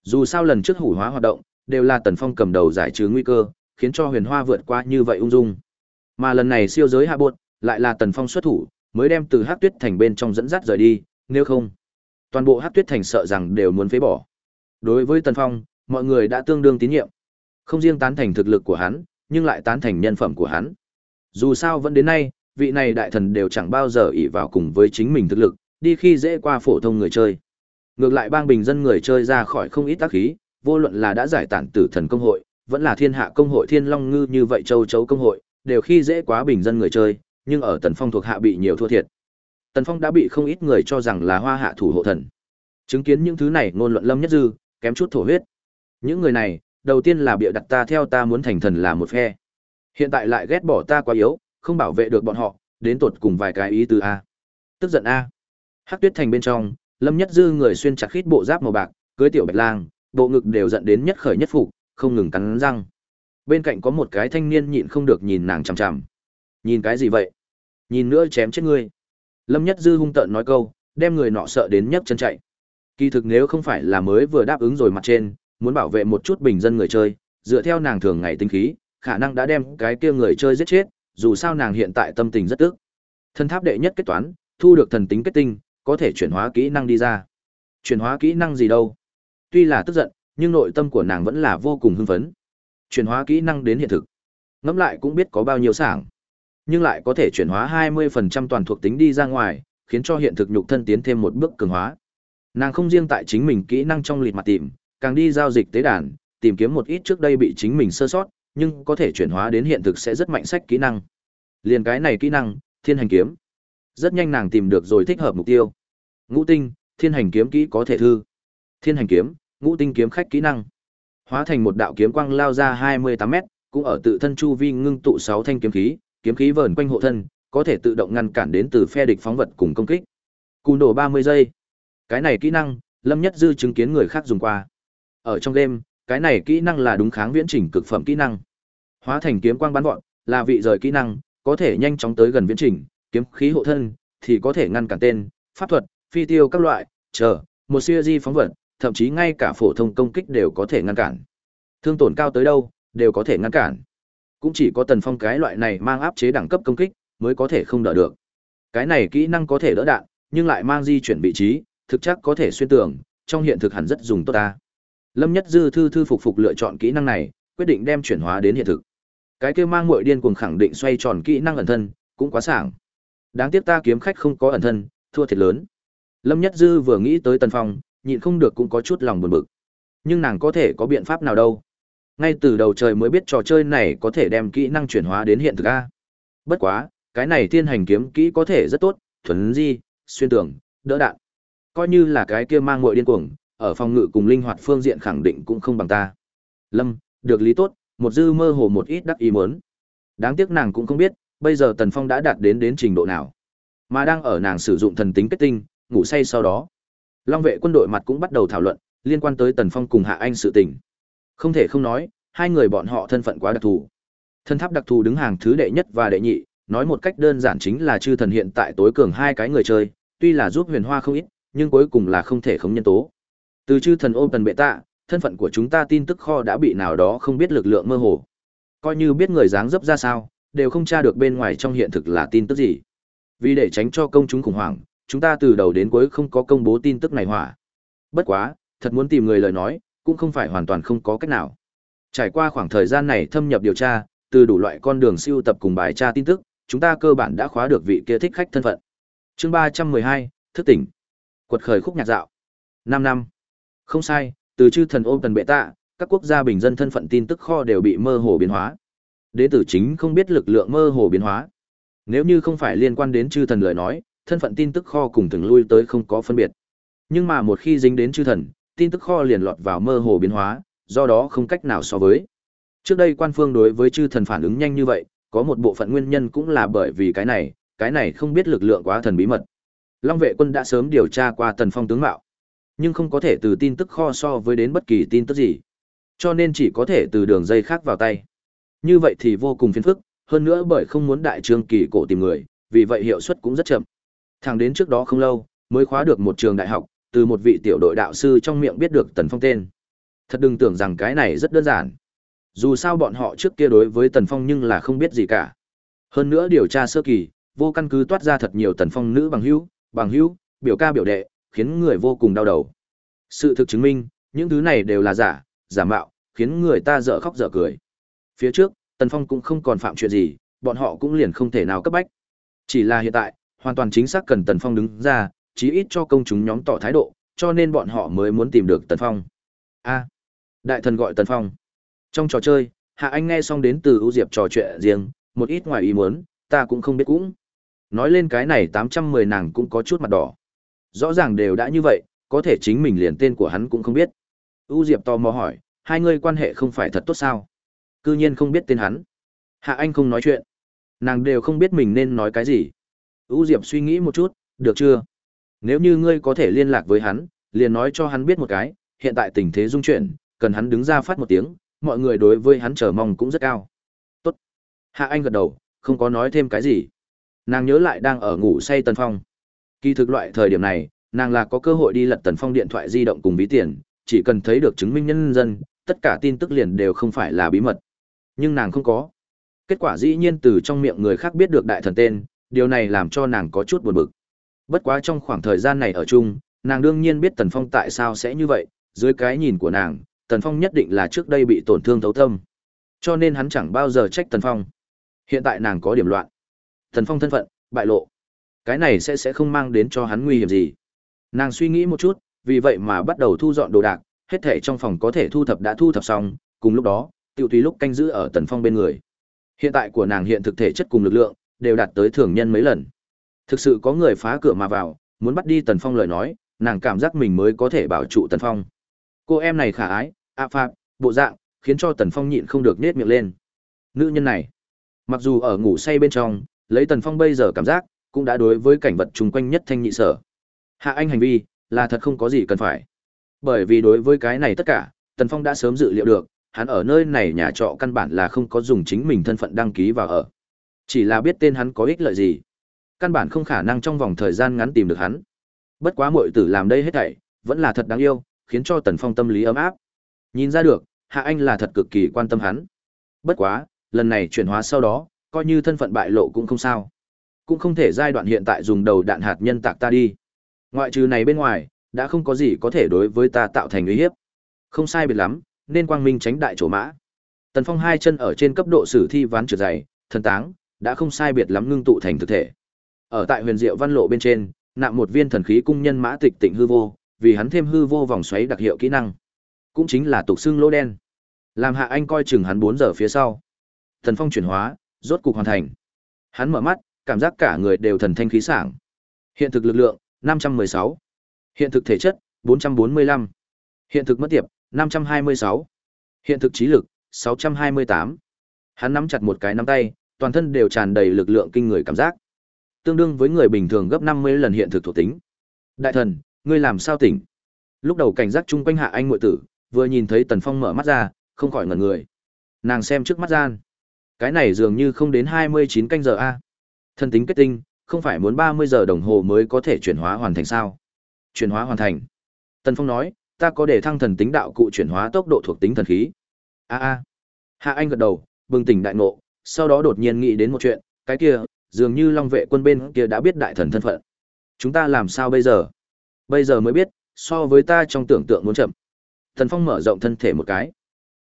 Dù sao lần trước hủ hóa hoạt động, đều là Tần Phong cầm đầu giải trừ nguy cơ, khiến cho huyền hoa vượt qua như vậy ung dung. Mà lần này siêu giới hạ buộc, lại là Tần Phong xuất thủ, mới đem từ Hắc Tuyết Thành bên trong dẫn dắt rời đi, nếu không, toàn bộ Hắc Tuyết Thành sợ rằng đều muốn phế bỏ. Đối với Tần Phong, mọi người đã tương đương tín nhiệm. Không riêng tán thành thực lực của hắn, nhưng lại tán thành nhân phẩm của hắn. Dù sao vẫn đến nay, vị này đại thần đều chẳng bao giờ ỷ vào cùng với chính mình thực lực, đi khi dễ qua phổ thông người chơi. Ngược lại bang bình dân người chơi ra khỏi không ít tác khí, vô luận là đã giải tản tử thần công hội, vẫn là thiên hạ công hội thiên long ngư như vậy châu chấu công hội, đều khi dễ quá bình dân người chơi, nhưng ở Tần Phong thuộc hạ bị nhiều thua thiệt. Tần Phong đã bị không ít người cho rằng là hoa hạ thủ hộ thần. Chứng kiến những thứ này ngôn luận Lâm Nhất Dư, kém chút thổ huyết. Những người này, đầu tiên là bịa đặt ta theo ta muốn thành thần là một phe. Hiện tại lại ghét bỏ ta quá yếu, không bảo vệ được bọn họ, đến tột cùng vài cái ý từ a. Tức giận a. Hắc Tuyết Thành bên trong, Lâm Nhất Dư người xuyên chặt khít bộ giáp màu bạc, cưới tiểu bạch lang, bộ ngực đều giận đến nhất khởi nhất phục, không ngừng cắn răng. Bên cạnh có một cái thanh niên nhịn không được nhìn nàng chằm chằm. Nhìn cái gì vậy? Nhìn nữa chém chết ngươi. Lâm Nhất Dư hung tợn nói câu, đem người nọ sợ đến nhấc chân chạy. Kỳ thực nếu không phải là mới vừa đáp ứng rồi mặt trên, muốn bảo vệ một chút bình dân người chơi, dựa theo nàng thường ngày tinh khí, khả năng đã đem cái kia người chơi giết chết, dù sao nàng hiện tại tâm tình rất tức. Thân tháp đệ nhất kết toán, thu được thần tính kết tinh, có thể chuyển hóa kỹ năng đi ra. Chuyển hóa kỹ năng gì đâu? Tuy là tức giận, nhưng nội tâm của nàng vẫn là vô cùng hưng phấn. Chuyển hóa kỹ năng đến hiện thực. Ngẫm lại cũng biết có bao nhiêu sảng. Nhưng lại có thể chuyển hóa 20% toàn thuộc tính đi ra ngoài, khiến cho hiện thực nhục thân tiến thêm một bước cường hóa. Nàng không riêng tại chính mình kỹ năng trong lịt mặt tìm, càng đi giao dịch tế đàn, tìm kiếm một ít trước đây bị chính mình sơ sót, nhưng có thể chuyển hóa đến hiện thực sẽ rất mạnh sách kỹ năng. Liền cái này kỹ năng, Thiên Hành kiếm. Rất nhanh nàng tìm được rồi thích hợp mục tiêu. Ngũ tinh, Thiên Hành kiếm kỹ có thể thư. Thiên Hành kiếm, Ngũ tinh kiếm khách kỹ năng. Hóa thành một đạo kiếm quang lao ra 28 mét, cũng ở tự thân chu vi ngưng tụ 6 thanh kiếm khí, kiếm khí vờn quanh hộ thân, có thể tự động ngăn cản đến từ phe địch phóng vật cùng công kích. Cú nổ 30 giây. Cái này kỹ năng, Lâm Nhất Dư chứng kiến người khác dùng qua. Ở trong game, cái này kỹ năng là đúng kháng viễn chỉnh cực phẩm kỹ năng. Hóa thành kiếm quang bắn vọt, là vị rời kỹ năng, có thể nhanh chóng tới gần viễn chỉnh, kiếm khí hộ thân thì có thể ngăn cản tên, pháp thuật, phi tiêu các loại, chờ, một siêu di phóng vật, thậm chí ngay cả phổ thông công kích đều có thể ngăn cản. Thương tổn cao tới đâu, đều có thể ngăn cản. Cũng chỉ có Tần Phong cái loại này mang áp chế đẳng cấp công kích, mới có thể không đỡ được. Cái này kỹ năng có thể đỡ đạn, nhưng lại mang di chuyển vị trí, thực chắc có thể xuyên tường, trong hiện thực hẳn rất dùng tốt ta. Lâm Nhất Dư thư thư phục phục lựa chọn kỹ năng này, quyết định đem chuyển hóa đến hiện thực. Cái kia mang muội điên cuồng khẳng định xoay tròn kỹ năng ẩn thân, cũng quá sảng. Đáng tiếc ta kiếm khách không có ẩn thân, thua thiệt lớn. Lâm Nhất Dư vừa nghĩ tới Tần Phong, nhịn không được cũng có chút lòng buồn bực. Nhưng nàng có thể có biện pháp nào đâu? Ngay từ đầu trời mới biết trò chơi này có thể đem kỹ năng chuyển hóa đến hiện thực a. Bất quá, cái này thiên hành kiếm kỹ có thể rất tốt, thuần di, xuyên tường, đỡ đạn. Coi như là cái kia mang muội điên cuồng, ở phòng ngự cùng linh hoạt phương diện khẳng định cũng không bằng ta. Lâm, được lý tốt, một dư mơ hồ một ít đắc ý muốn. Đáng tiếc nàng cũng không biết, bây giờ Tần Phong đã đạt đến đến trình độ nào. Mà đang ở nàng sử dụng thần tính kết tinh, ngủ say sau đó. Long vệ quân đội mặt cũng bắt đầu thảo luận, liên quan tới Tần Phong cùng Hạ Anh sự tình. Không thể không nói, hai người bọn họ thân phận quá đặc thù. Thân tháp đặc thù đứng hàng thứ đệ nhất và đệ nhị, nói một cách đơn giản chính là chư thần hiện tại tối cường hai cái người chơi, tuy là giúp huyền hoa không ít, nhưng cuối cùng là không thể không nhân tố. Từ chư thần ôm tần bệ tạ, thân phận của chúng ta tin tức kho đã bị nào đó không biết lực lượng mơ hồ. Coi như biết người dáng dấp ra sao, đều không tra được bên ngoài trong hiện thực là tin tức gì. Vì để tránh cho công chúng khủng hoảng, chúng ta từ đầu đến cuối không có công bố tin tức này hỏa. Bất quá, thật muốn tìm người lời nói, cũng không phải hoàn toàn không có cách nào. Trải qua khoảng thời gian này thâm nhập điều tra, từ đủ loại con đường siêu tập cùng bài tra tin tức, chúng ta cơ bản đã khóa được vị kia thích khách thân phận. Chương ba trăm mười hai thức tỉnh. Quật khởi khúc nhạc dạo. năm năm. Không sai, từ chư thần ôm tần bệ tạ, các quốc gia bình dân thân phận tin tức kho đều bị mơ hồ biến hóa. Đế tử chính không biết lực lượng mơ hồ biến hóa. Nếu như không phải liên quan đến chư thần lời nói, thân phận tin tức kho cùng từng lui tới không có phân biệt. Nhưng mà một khi dính đến chư thần, tin tức kho liền lọt vào mơ hồ biến hóa, do đó không cách nào so với. Trước đây quan phương đối với chư thần phản ứng nhanh như vậy, có một bộ phận nguyên nhân cũng là bởi vì cái này, cái này không biết lực lượng quá thần bí mật. Long vệ quân đã sớm điều tra qua Tần Phong tướng mạo, nhưng không có thể từ tin tức kho so với đến bất kỳ tin tức gì. Cho nên chỉ có thể từ đường dây khác vào tay. Như vậy thì vô cùng phiền phức, hơn nữa bởi không muốn đại trương kỳ cổ tìm người, vì vậy hiệu suất cũng rất chậm. Thẳng đến trước đó không lâu, mới khóa được một trường đại học, từ một vị tiểu đội đạo sư trong miệng biết được Tần Phong tên. Thật đừng tưởng rằng cái này rất đơn giản. Dù sao bọn họ trước kia đối với Tần Phong nhưng là không biết gì cả. Hơn nữa điều tra sơ kỳ, vô căn cứ toát ra thật nhiều Tần Phong nữ bằng hữu, bằng hữu, biểu ca biểu đệ, khiến người vô cùng đau đầu. Sự thực chứng minh, những thứ này đều là giả, giả mạo, khiến người ta dở khóc dở cười. Phía trước, Tần Phong cũng không còn phạm chuyện gì, bọn họ cũng liền không thể nào cấp bách. Chỉ là hiện tại, hoàn toàn chính xác cần Tần Phong đứng ra, chí ít cho công chúng nhóm tỏ thái độ, cho nên bọn họ mới muốn tìm được Tần Phong. A, đại thần gọi Tần Phong. Trong trò chơi, Hạ Anh nghe xong đến từ ưu diệp trò chuyện riêng, một ít ngoài ý muốn, ta cũng không biết cũng. Nói lên cái này 810 nàng cũng có chút mặt đỏ. Rõ ràng đều đã như vậy, có thể chính mình liền tên của hắn cũng không biết. U Diệp tò mò hỏi, hai người quan hệ không phải thật tốt sao? Cư nhiên không biết tên hắn. Hạ Anh không nói chuyện. Nàng đều không biết mình nên nói cái gì. U Diệp suy nghĩ một chút, được chưa? Nếu như ngươi có thể liên lạc với hắn, liền nói cho hắn biết một cái, hiện tại tình thế dung chuyển, cần hắn đứng ra phát một tiếng, mọi người đối với hắn chờ mong cũng rất cao. Tốt. Hạ Anh gật đầu, không có nói thêm cái gì. Nàng nhớ lại đang ở ngủ say Tần Phong. Kỳ thực loại thời điểm này, nàng là có cơ hội đi lật Tần Phong điện thoại di động cùng ví tiền, chỉ cần thấy được chứng minh nhân dân, tất cả tin tức liền đều không phải là bí mật. Nhưng nàng không có. Kết quả dĩ nhiên từ trong miệng người khác biết được đại thần tên, điều này làm cho nàng có chút buồn bực. Bất quá trong khoảng thời gian này ở chung, nàng đương nhiên biết Tần Phong tại sao sẽ như vậy, dưới cái nhìn của nàng, Tần Phong nhất định là trước đây bị tổn thương thấu tâm. Cho nên hắn chẳng bao giờ trách Tần Phong. Hiện tại nàng có điểm loạn. Tần Phong thân phận, bại lộ. Cái này sẽ sẽ không mang đến cho hắn nguy hiểm gì. Nàng suy nghĩ một chút, vì vậy mà bắt đầu thu dọn đồ đạc, hết thể trong phòng có thể thu thập đã thu thập xong, cùng lúc đó, Tiểu tùy lúc canh giữ ở Tần Phong bên người. Hiện tại của nàng hiện thực thể chất cùng lực lượng, đều đạt tới thường nhân mấy lần. Thực sự có người phá cửa mà vào, muốn bắt đi Tần Phong lời nói, nàng cảm giác mình mới có thể bảo trụ Tần Phong. Cô em này khả ái, ạ à bộ dạng, khiến cho Tần Phong nhịn không được nết miệng lên. Nữ nhân này, mặc dù ở ngủ say bên trong, lấy Tần Phong bây giờ cảm giác, cũng đã đối với cảnh vật chung quanh nhất thanh nhị sở. Hạ Anh hành vi, là thật không có gì cần phải. Bởi vì đối với cái này tất cả, Tần Phong đã sớm dự liệu được, hắn ở nơi này nhà trọ căn bản là không có dùng chính mình thân phận đăng ký vào ở. Chỉ là biết tên hắn có ích lợi gì. Căn bản không khả năng trong vòng thời gian ngắn tìm được hắn. Bất quá muội tử làm đây hết thảy, vẫn là thật đáng yêu, khiến cho Tần Phong tâm lý ấm áp. Nhìn ra được, Hạ Anh là thật cực kỳ quan tâm hắn. Bất quá, lần này chuyển hóa sau đó, coi như thân phận bại lộ cũng không sao. Cũng không thể giai đoạn hiện tại dùng đầu đạn hạt nhân tạc ta đi. Ngoại trừ này bên ngoài, đã không có gì có thể đối với ta tạo thành uy hiếp. Không sai biệt lắm, nên quang minh tránh đại chỗ mã. Tần Phong hai chân ở trên cấp độ sử thi ván trượt dày, thần táng, đã không sai biệt lắm ngưng tụ thành thực thể. Ở tại huyền diệu văn lộ bên trên, nạm một viên thần khí cung nhân mã tịch tịnh hư vô, vì hắn thêm hư vô vòng xoáy đặc hiệu kỹ năng. Cũng chính là tục xương lỗ đen. Làm hạ anh coi chừng hắn 4 giờ phía sau. Thần phong chuyển hóa, rốt cục hoàn thành. Hắn mở mắt, cảm giác cả người đều thần thanh khí sảng. Hiện thực lực lượng, 516. Hiện thực thể chất, 445. Hiện thực mất tiệp, 526. Hiện thực trí lực, 628. Hắn nắm chặt một cái nắm tay, toàn thân đều tràn đầy lực lượng kinh người cảm giác. Tương đương với người bình thường gấp 50 lần hiện thực thuộc tính. Đại thần, ngươi làm sao tỉnh? Lúc đầu cảnh giác chung quanh hạ anh ngụy tử, vừa nhìn thấy Tần Phong mở mắt ra, không khỏi ngẩn người. Nàng xem trước mắt gian. Cái này dường như không đến 29 canh giờ a. Thân tính kết tinh, không phải muốn 30 giờ đồng hồ mới có thể chuyển hóa hoàn thành sao? Chuyển hóa hoàn thành. Tần Phong nói, ta có để thăng thần tính đạo cụ chuyển hóa tốc độ thuộc tính thần khí. A a. Hạ Anh gật đầu, bừng tỉnh đại ngộ, sau đó đột nhiên nghĩ đến một chuyện, cái kia, dường như Long vệ quân bên kia đã biết đại thần thân phận. Chúng ta làm sao bây giờ? Bây giờ mới biết, so với ta trong tưởng tượng muốn chậm. Thần Phong mở rộng thân thể một cái,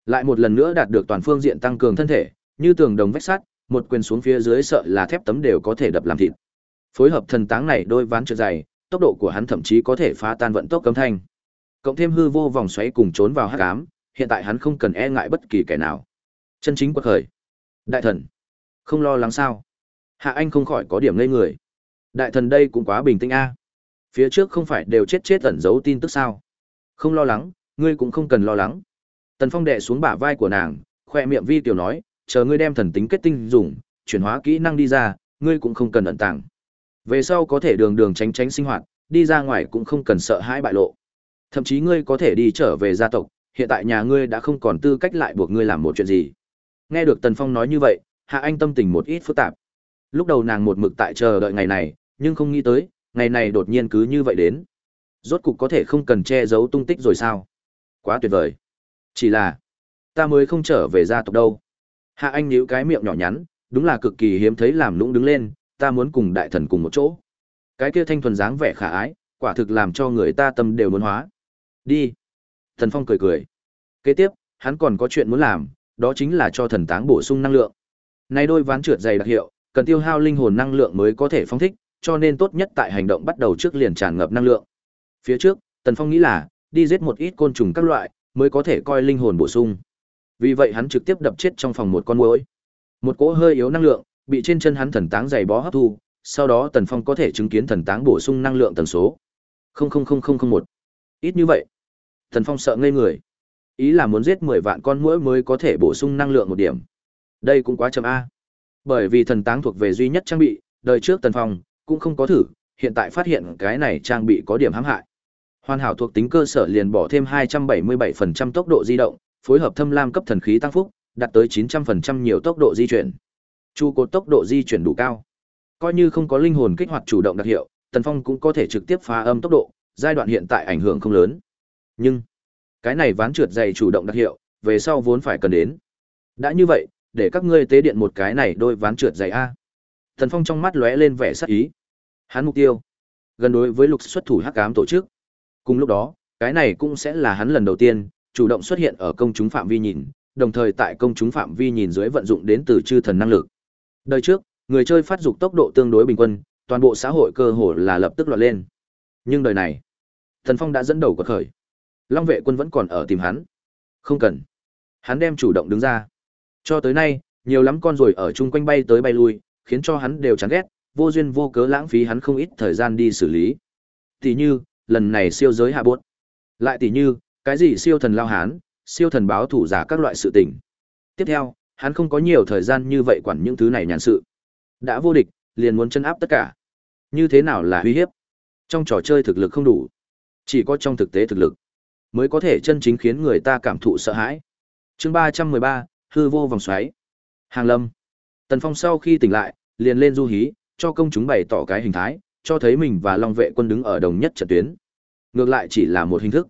lại một lần nữa đạt được toàn phương diện tăng cường thân thể, như tường đồng vách sắt, một quyền xuống phía dưới sợ là thép tấm đều có thể đập làm thịt. Phối hợp thần táng này đôi ván trượt dày, tốc độ của hắn thậm chí có thể phá tan vận tốc cấm thanh. Cộng thêm hư vô vòng xoáy cùng trốn vào hắc ám, hiện tại hắn không cần e ngại bất kỳ kẻ nào. Chân chính quật khởi. Đại thần, không lo lắng sao? Hạ Anh không khỏi có điểm ngây người. Đại thần đây cũng quá bình tĩnh a. Phía trước không phải đều chết chết ẩn giấu tin tức sao? Không lo lắng, ngươi cũng không cần lo lắng. Tần Phong đệ xuống bả vai của nàng, khoe miệng vi tiểu nói, chờ ngươi đem thần tính kết tinh dùng, chuyển hóa kỹ năng đi ra, ngươi cũng không cần ẩn tàng. Về sau có thể đường đường tránh tránh sinh hoạt, đi ra ngoài cũng không cần sợ hãi bại lộ. Thậm chí ngươi có thể đi trở về gia tộc, hiện tại nhà ngươi đã không còn tư cách lại buộc ngươi làm một chuyện gì. Nghe được Tần Phong nói như vậy, Hạ Anh tâm tình một ít phức tạp. Lúc đầu nàng một mực tại chờ đợi ngày này, nhưng không nghĩ tới, ngày này đột nhiên cứ như vậy đến. Rốt cục có thể không cần che giấu tung tích rồi sao? Quá tuyệt vời. Chỉ là, ta mới không trở về gia tộc đâu. Hạ Anh nhíu cái miệng nhỏ nhắn, đúng là cực kỳ hiếm thấy làm lũng đứng lên, ta muốn cùng đại thần cùng một chỗ. Cái kia thanh thuần dáng vẻ khả ái, quả thực làm cho người ta tâm đều muốn hóa. Đi. Thần Phong cười cười. Kế tiếp, hắn còn có chuyện muốn làm, đó chính là cho thần táng bổ sung năng lượng. Này đôi ván trượt dày đặc hiệu, cần tiêu hao linh hồn năng lượng mới có thể phóng thích, cho nên tốt nhất tại hành động bắt đầu trước liền tràn ngập năng lượng. Phía trước, Tần Phong nghĩ là đi giết một ít côn trùng các loại, mới có thể coi linh hồn bổ sung. Vì vậy hắn trực tiếp đập chết trong phòng một con muỗi. Một cỗ hơi yếu năng lượng bị trên chân hắn thần táng dày bó hấp thu, sau đó Tần Phong có thể chứng kiến thần táng bổ sung năng lượng tần số. 000001. Ít như vậy. Tần Phong sợ ngây người. Ý là muốn giết 10 vạn con muỗi mới có thể bổ sung năng lượng một điểm. Đây cũng quá chậm a. Bởi vì thần táng thuộc về duy nhất trang bị, đời trước Tần Phong cũng không có thử, hiện tại phát hiện cái này trang bị có điểm hãm hại. Hoàn hảo thuộc tính cơ sở liền bỏ thêm 277% tốc độ di động, phối hợp thâm lam cấp thần khí tăng phúc, đạt tới 900% nhiều tốc độ di chuyển. Chu cột tốc độ di chuyển đủ cao. Coi như không có linh hồn kích hoạt chủ động đặc hiệu, Tần Phong cũng có thể trực tiếp phá âm tốc độ, giai đoạn hiện tại ảnh hưởng không lớn. Nhưng, cái này ván trượt dày chủ động đặc hiệu, về sau vốn phải cần đến. Đã như vậy, để các ngươi tế điện một cái này đôi ván trượt dày a. thần Phong trong mắt lóe lên vẻ sắc ý. Hắn mục tiêu gần đối với lục xuất thủ hắc ám tổ chức. Cùng lúc đó, cái này cũng sẽ là hắn lần đầu tiên chủ động xuất hiện ở công chúng phạm vi nhìn, đồng thời tại công chúng phạm vi nhìn dưới vận dụng đến từ chư thần năng lực. Đời trước, người chơi phát dục tốc độ tương đối bình quân, toàn bộ xã hội cơ hồ là lập tức lọt lên. Nhưng đời này, Thần Phong đã dẫn đầu cuộc khởi. Long vệ quân vẫn còn ở tìm hắn. Không cần. Hắn đem chủ động đứng ra. Cho tới nay, nhiều lắm con rồi ở chung quanh bay tới bay lui, khiến cho hắn đều chán ghét, vô duyên vô cớ lãng phí hắn không ít thời gian đi xử lý. Tỷ như, lần này siêu giới hạ buốt. Lại tỷ như, cái gì siêu thần lao hán, siêu thần báo thủ giả các loại sự tình. Tiếp theo, hắn không có nhiều thời gian như vậy quản những thứ này nhàn sự. Đã vô địch, liền muốn chân áp tất cả. Như thế nào là uy hiếp? Trong trò chơi thực lực không đủ, chỉ có trong thực tế thực lực mới có thể chân chính khiến người ta cảm thụ sợ hãi. Chương ba trăm mười ba hư vô vòng xoáy. Hàng Lâm. Tần Phong sau khi tỉnh lại, liền lên du hí, cho công chúng bày tỏ cái hình thái, cho thấy mình và Long vệ quân đứng ở đồng nhất trận tuyến. Ngược lại chỉ là một hình thức.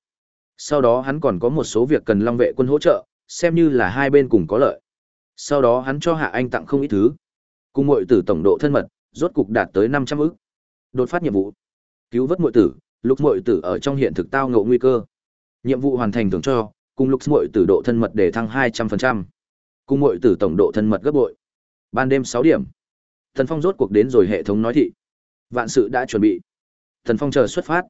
Sau đó hắn còn có một số việc cần Long vệ quân hỗ trợ, xem như là hai bên cùng có lợi. Sau đó hắn cho Hạ Anh tặng không ít thứ. Cùng muội tử tổng độ thân mật, rốt cục đạt tới 500 ức. Đột phát nhiệm vụ. Cứu vớt muội tử, lúc muội tử ở trong hiện thực tao ngộ nguy cơ. Nhiệm vụ hoàn thành thưởng cho, cùng lúc muội tử độ thân mật để thăng 200%. Cùng muội tử tổng độ thân mật gấp bội. Ban đêm 6 điểm. Thần Phong rốt cuộc đến rồi hệ thống nói thị. Vạn sự đã chuẩn bị. Thần Phong chờ xuất phát.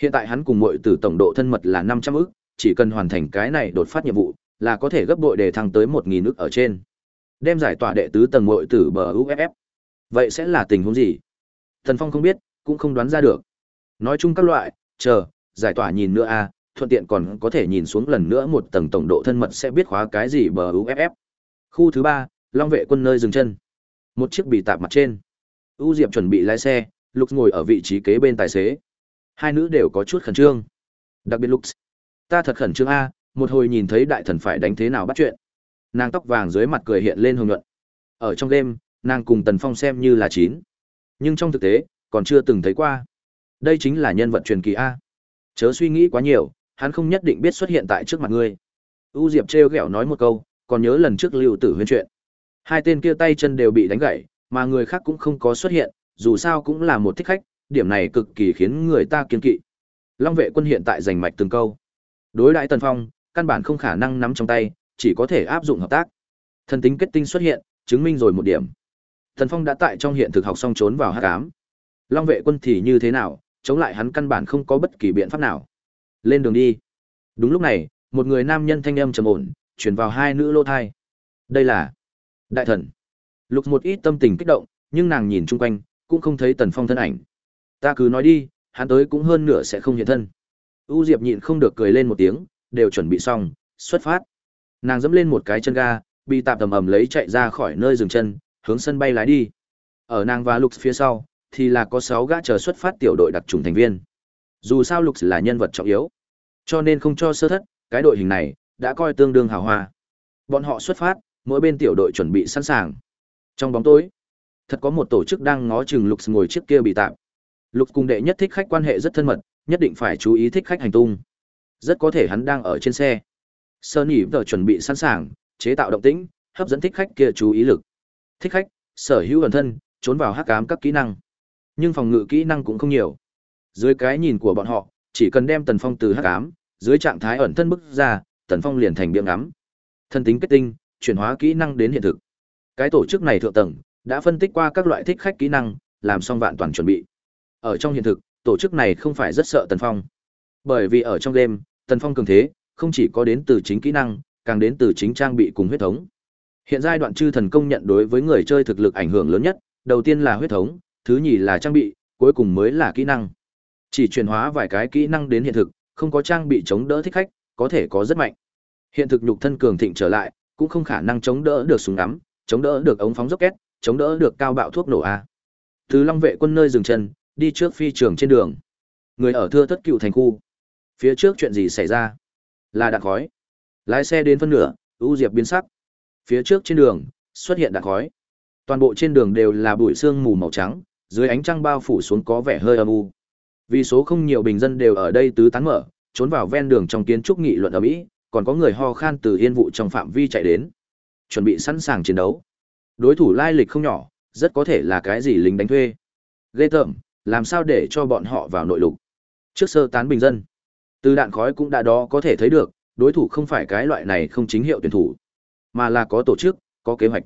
Hiện tại hắn cùng muội tử tổng độ thân mật là 500 ức, chỉ cần hoàn thành cái này đột phát nhiệm vụ, là có thể gấp bội để thăng tới 1000 ức ở trên. Đem giải tỏa đệ tứ tầng muội tử bờ UFF. Vậy sẽ là tình huống gì? Thần Phong không biết, cũng không đoán ra được. Nói chung các loại, chờ, giải tỏa nhìn nữa a, thuận tiện còn có thể nhìn xuống lần nữa một tầng tổng độ thân mật sẽ biết khóa cái gì bờ UFF. Khu thứ ba, Long vệ quân nơi dừng chân. Một chiếc bị tạp mặt trên. U Diệp chuẩn bị lái xe, Lục ngồi ở vị trí kế bên tài xế. Hai nữ đều có chút khẩn trương. Đặc biệt Lục. Ta thật khẩn trương a, một hồi nhìn thấy đại thần phải đánh thế nào bắt chuyện. Nàng tóc vàng dưới mặt cười hiện lên hồng nhuận. Ở trong đêm, nàng cùng Tần Phong xem như là chín. Nhưng trong thực tế, còn chưa từng thấy qua. Đây chính là nhân vật truyền kỳ a. Chớ suy nghĩ quá nhiều, hắn không nhất định biết xuất hiện tại trước mặt ngươi. U Diệp trêu ghẹo nói một câu, còn nhớ lần trước Lưu Tử Huyên chuyện. Hai tên kia tay chân đều bị đánh gãy, mà người khác cũng không có xuất hiện, dù sao cũng là một thích khách, điểm này cực kỳ khiến người ta kiên kỵ. Long vệ quân hiện tại giành mạch từng câu. Đối đãi Tần Phong, căn bản không khả năng nắm trong tay, chỉ có thể áp dụng hợp tác. Thần tính kết tinh xuất hiện, chứng minh rồi một điểm. Tần Phong đã tại trong hiện thực học xong trốn vào hắc ám. Long vệ quân thì như thế nào, chống lại hắn căn bản không có bất kỳ biện pháp nào. Lên đường đi. Đúng lúc này, một người nam nhân thanh âm trầm ổn, chuyển vào hai nữ lô thai. Đây là Đại thần. Lục một ít tâm tình kích động, nhưng nàng nhìn chung quanh, cũng không thấy Tần Phong thân ảnh. Ta cứ nói đi, hắn tới cũng hơn nửa sẽ không hiện thân. U Diệp nhịn không được cười lên một tiếng, đều chuẩn bị xong, xuất phát. Nàng dẫm lên một cái chân ga, bị tạm tầm ầm lấy chạy ra khỏi nơi dừng chân, hướng sân bay lái đi. Ở nàng và Lục phía sau, thì là có sáu gã chờ xuất phát tiểu đội đặc trùng thành viên. Dù sao Lục là nhân vật trọng yếu, cho nên không cho sơ thất, cái đội hình này đã coi tương đương hào hoa. Bọn họ xuất phát, mỗi bên tiểu đội chuẩn bị sẵn sàng. Trong bóng tối, thật có một tổ chức đang ngó chừng Lục ngồi trước kia bị tạm. Lục cùng đệ nhất thích khách quan hệ rất thân mật, nhất định phải chú ý thích khách hành tung. Rất có thể hắn đang ở trên xe. Sơn Nhĩ giờ chuẩn bị sẵn sàng, chế tạo động tĩnh, hấp dẫn thích khách kia chú ý lực. Thích khách, sở hữu ẩn thân, trốn vào hắc ám các kỹ năng. Nhưng phòng ngự kỹ năng cũng không nhiều. Dưới cái nhìn của bọn họ, chỉ cần đem Tần Phong từ hắc ám, dưới trạng thái ẩn thân bức ra, Tần Phong liền thành biếng ngắm. Thân tính kết tinh, chuyển hóa kỹ năng đến hiện thực. Cái tổ chức này thượng tầng đã phân tích qua các loại thích khách kỹ năng, làm xong vạn toàn chuẩn bị. Ở trong hiện thực, tổ chức này không phải rất sợ Tần Phong. Bởi vì ở trong game, Tần Phong cường thế, không chỉ có đến từ chính kỹ năng, càng đến từ chính trang bị cùng huyết thống. Hiện giai đoạn chư thần công nhận đối với người chơi thực lực ảnh hưởng lớn nhất, đầu tiên là huyết thống, thứ nhì là trang bị, cuối cùng mới là kỹ năng. Chỉ chuyển hóa vài cái kỹ năng đến hiện thực, không có trang bị chống đỡ thích khách, có thể có rất mạnh. Hiện thực nhục thân cường thịnh trở lại, cũng không khả năng chống đỡ được súng ngắm, chống đỡ được ống phóng rocket, chống đỡ được cao bạo thuốc nổ a. Từ Long vệ quân nơi dừng chân, đi trước phi trường trên đường. Người ở thưa thất cựu thành khu. Phía trước chuyện gì xảy ra? Là đạn khói. Lái xe đến phân nửa, ưu Diệp biến sắc. Phía trước trên đường, xuất hiện đạn khói. Toàn bộ trên đường đều là bụi sương mù màu trắng, dưới ánh trăng bao phủ xuống có vẻ hơi âm u. Vì số không nhiều bình dân đều ở đây tứ tán mở, trốn vào ven đường trong kiến trúc nghị luận ở mỹ, còn có người ho khan từ yên vụ trong phạm vi chạy đến, chuẩn bị sẵn sàng chiến đấu. Đối thủ lai lịch không nhỏ, rất có thể là cái gì lính đánh thuê. Ghê tởm, làm sao để cho bọn họ vào nội lục? Trước sơ tán bình dân, từ đạn khói cũng đã đó có thể thấy được, đối thủ không phải cái loại này không chính hiệu tuyển thủ, mà là có tổ chức, có kế hoạch.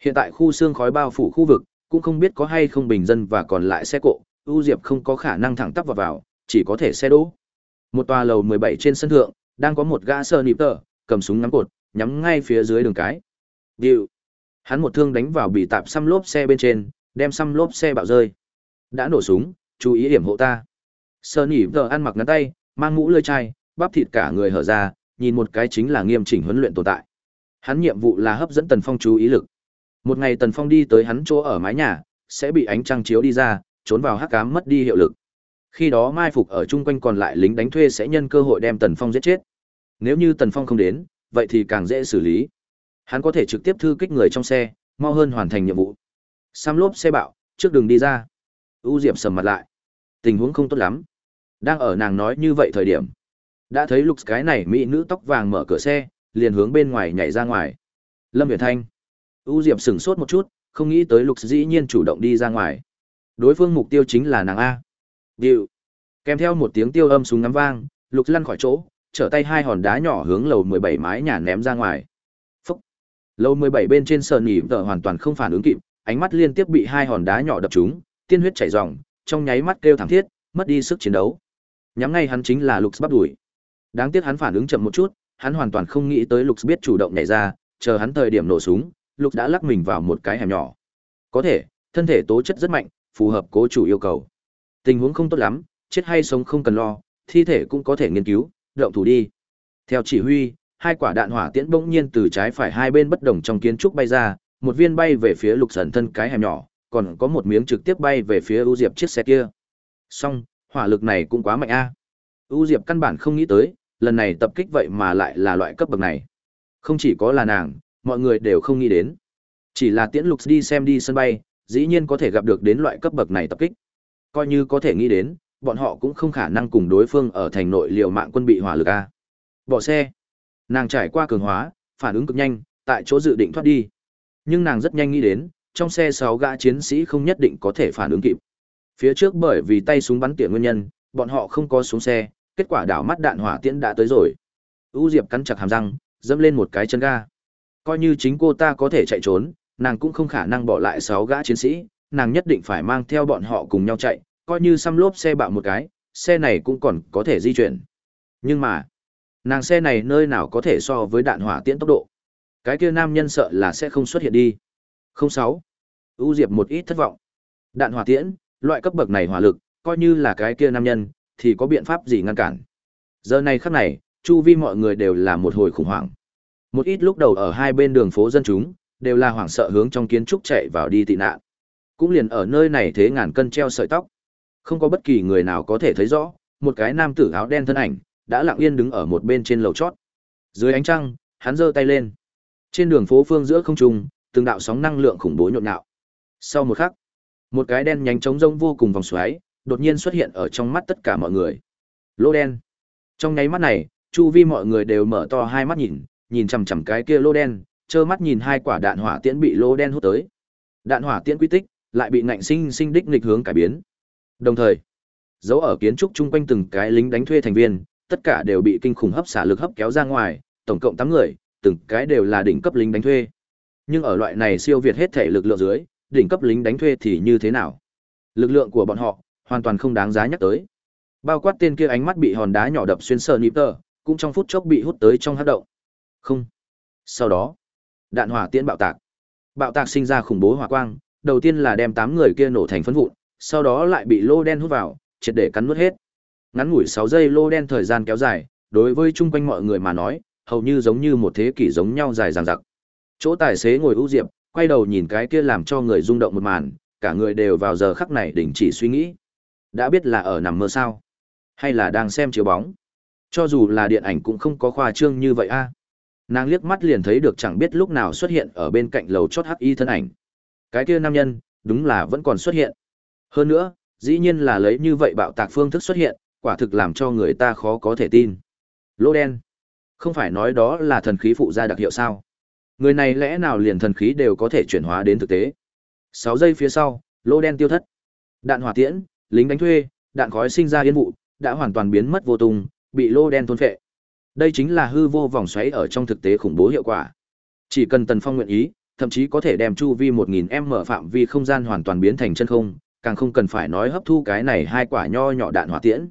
Hiện tại khu xương khói bao phủ khu vực, cũng không biết có hay không bình dân và còn lại xe cộ, ưu diệp không có khả năng thẳng tắp vào vào, chỉ có thể xe đỗ. Một tòa lầu 17 trên sân thượng, đang có một gã sơ nịp tờ, cầm súng ngắm cột, nhắm ngay phía dưới đường cái. Điệu. Hắn một thương đánh vào bị tạp xăm lốp xe bên trên, đem xăm lốp xe bạo rơi. Đã nổ súng, chú ý điểm hộ ta. Sơ nịp tờ ăn mặc ngắn tay, mang mũ lơi chai, bắp thịt cả người hở ra, nhìn một cái chính là nghiêm chỉnh huấn luyện tồn tại. Hắn nhiệm vụ là hấp dẫn Tần Phong chú ý lực. Một ngày Tần Phong đi tới hắn chỗ ở mái nhà, sẽ bị ánh trăng chiếu đi ra, trốn vào hắc ám mất đi hiệu lực. Khi đó mai phục ở chung quanh còn lại lính đánh thuê sẽ nhân cơ hội đem Tần Phong giết chết. Nếu như Tần Phong không đến, vậy thì càng dễ xử lý. Hắn có thể trực tiếp thư kích người trong xe, mau hơn hoàn thành nhiệm vụ. Sam lốp xe bạo, trước đường đi ra. U Diệp sầm mặt lại. Tình huống không tốt lắm. Đang ở nàng nói như vậy thời điểm, đã thấy Lục cái này mỹ nữ tóc vàng mở cửa xe, liền hướng bên ngoài nhảy ra ngoài. Lâm việt Thanh. U Diệp sửng sốt một chút, không nghĩ tới Lục dĩ nhiên chủ động đi ra ngoài. Đối phương mục tiêu chính là nàng a. Điệu. Kèm theo một tiếng tiêu âm súng ngắm vang, Lục lăn khỏi chỗ, trở tay hai hòn đá nhỏ hướng lầu 17 mái nhà ném ra ngoài. Phúc. Lầu 17 bên trên sờ nhỉ vợ hoàn toàn không phản ứng kịp, ánh mắt liên tiếp bị hai hòn đá nhỏ đập trúng, tiên huyết chảy ròng, trong nháy mắt kêu thảm thiết, mất đi sức chiến đấu. Nhắm ngay hắn chính là Lục bắt đuổi. Đáng tiếc hắn phản ứng chậm một chút, hắn hoàn toàn không nghĩ tới Lục biết chủ động nhảy ra, chờ hắn thời điểm nổ súng, Lục đã lắc mình vào một cái hẻm nhỏ. Có thể, thân thể tố chất rất mạnh, phù hợp cố chủ yêu cầu. Tình huống không tốt lắm, chết hay sống không cần lo, thi thể cũng có thể nghiên cứu, động thủ đi. Theo chỉ huy, hai quả đạn hỏa tiễn bỗng nhiên từ trái phải hai bên bất đồng trong kiến trúc bay ra, một viên bay về phía Lục Sẩn thân cái hẻm nhỏ, còn có một miếng trực tiếp bay về phía ưu Diệp chiếc xe kia. Song, hỏa lực này cũng quá mạnh a. U Diệp căn bản không nghĩ tới, lần này tập kích vậy mà lại là loại cấp bậc này. Không chỉ có là nàng, mọi người đều không nghĩ đến. Chỉ là tiễn lục đi xem đi sân bay, dĩ nhiên có thể gặp được đến loại cấp bậc này tập kích. Coi như có thể nghĩ đến, bọn họ cũng không khả năng cùng đối phương ở thành nội liều mạng quân bị hỏa lực a. Bỏ xe. Nàng trải qua cường hóa, phản ứng cực nhanh, tại chỗ dự định thoát đi. Nhưng nàng rất nhanh nghĩ đến, trong xe 6 gã chiến sĩ không nhất định có thể phản ứng kịp. Phía trước bởi vì tay súng bắn tỉa nguyên nhân, bọn họ không có xuống xe, kết quả đảo mắt đạn hỏa tiễn đã tới rồi. U Diệp cắn chặt hàm răng, dẫm lên một cái chân ga. Coi như chính cô ta có thể chạy trốn, nàng cũng không khả năng bỏ lại sáu gã chiến sĩ, nàng nhất định phải mang theo bọn họ cùng nhau chạy, coi như xăm lốp xe bạo một cái, xe này cũng còn có thể di chuyển. Nhưng mà, nàng xe này nơi nào có thể so với đạn hỏa tiễn tốc độ. Cái kia nam nhân sợ là sẽ không xuất hiện đi. 06. U Diệp một ít thất vọng. Đạn hỏa tiễn, loại cấp bậc này hỏa lực, coi như là cái kia nam nhân, thì có biện pháp gì ngăn cản. Giờ này khắc này, chu vi mọi người đều là một hồi khủng hoảng. Một ít lúc đầu ở hai bên đường phố dân chúng, đều là hoảng sợ hướng trong kiến trúc chạy vào đi tị nạn. Cũng liền ở nơi này thế ngàn cân treo sợi tóc. Không có bất kỳ người nào có thể thấy rõ, một cái nam tử áo đen thân ảnh, đã lặng yên đứng ở một bên trên lầu chót. Dưới ánh trăng, hắn giơ tay lên. Trên đường phố phương giữa không trung, từng đạo sóng năng lượng khủng bố nhộn nhạo. Sau một khắc, một cái đen nhánh trống rông vô cùng vòng xoáy, đột nhiên xuất hiện ở trong mắt tất cả mọi người. Lô đen. Trong nháy mắt này, chu vi mọi người đều mở to hai mắt nhìn, nhìn chằm chằm cái kia lô đen, trơ mắt nhìn hai quả đạn hỏa tiễn bị lô đen hút tới. Đạn hỏa tiễn quy tích lại bị ngạnh sinh sinh đích nghịch hướng cải biến. Đồng thời, dấu ở kiến trúc chung quanh từng cái lính đánh thuê thành viên, tất cả đều bị kinh khủng hấp xả lực hấp kéo ra ngoài, tổng cộng 8 người, từng cái đều là đỉnh cấp lính đánh thuê. Nhưng ở loại này siêu việt hết thể lực lượng dưới, đỉnh cấp lính đánh thuê thì như thế nào? Lực lượng của bọn họ hoàn toàn không đáng giá nhắc tới. Bao quát tên kia ánh mắt bị hòn đá nhỏ đập xuyên sờ nhịp tờ, cũng trong phút chốc bị hút tới trong hắc động. Không. Sau đó, đạn hỏa tiễn bạo tạc. Bạo tạc sinh ra khủng bố hỏa quang, đầu tiên là đem 8 người kia nổ thành phấn vụn, sau đó lại bị lô đen hút vào, triệt để cắn nuốt hết. Ngắn ngủi 6 giây lô đen thời gian kéo dài, đối với chung quanh mọi người mà nói, hầu như giống như một thế kỷ giống nhau dài dằng dặc. Chỗ tài xế ngồi ưu diệp, quay đầu nhìn cái kia làm cho người rung động một màn, cả người đều vào giờ khắc này đình chỉ suy nghĩ. Đã biết là ở nằm mơ sao, hay là đang xem chiếu bóng. Cho dù là điện ảnh cũng không có khoa trương như vậy a. Nàng liếc mắt liền thấy được chẳng biết lúc nào xuất hiện ở bên cạnh lầu chót hắc y thân ảnh. Cái kia nam nhân, đúng là vẫn còn xuất hiện. Hơn nữa, dĩ nhiên là lấy như vậy bạo tạc phương thức xuất hiện, quả thực làm cho người ta khó có thể tin. Lô đen. Không phải nói đó là thần khí phụ gia đặc hiệu sao? Người này lẽ nào liền thần khí đều có thể chuyển hóa đến thực tế? Sáu giây phía sau, lô đen tiêu thất. Đạn hỏa tiễn, lính đánh thuê, đạn khói sinh ra yên vụ, đã hoàn toàn biến mất vô tung, bị lô đen thôn phệ. Đây chính là hư vô vòng xoáy ở trong thực tế khủng bố hiệu quả. Chỉ cần Tần Phong nguyện ý, thậm chí có thể đem chu vi 1000m phạm vi không gian hoàn toàn biến thành chân không, càng không cần phải nói hấp thu cái này hai quả nho nhỏ đạn hỏa tiễn.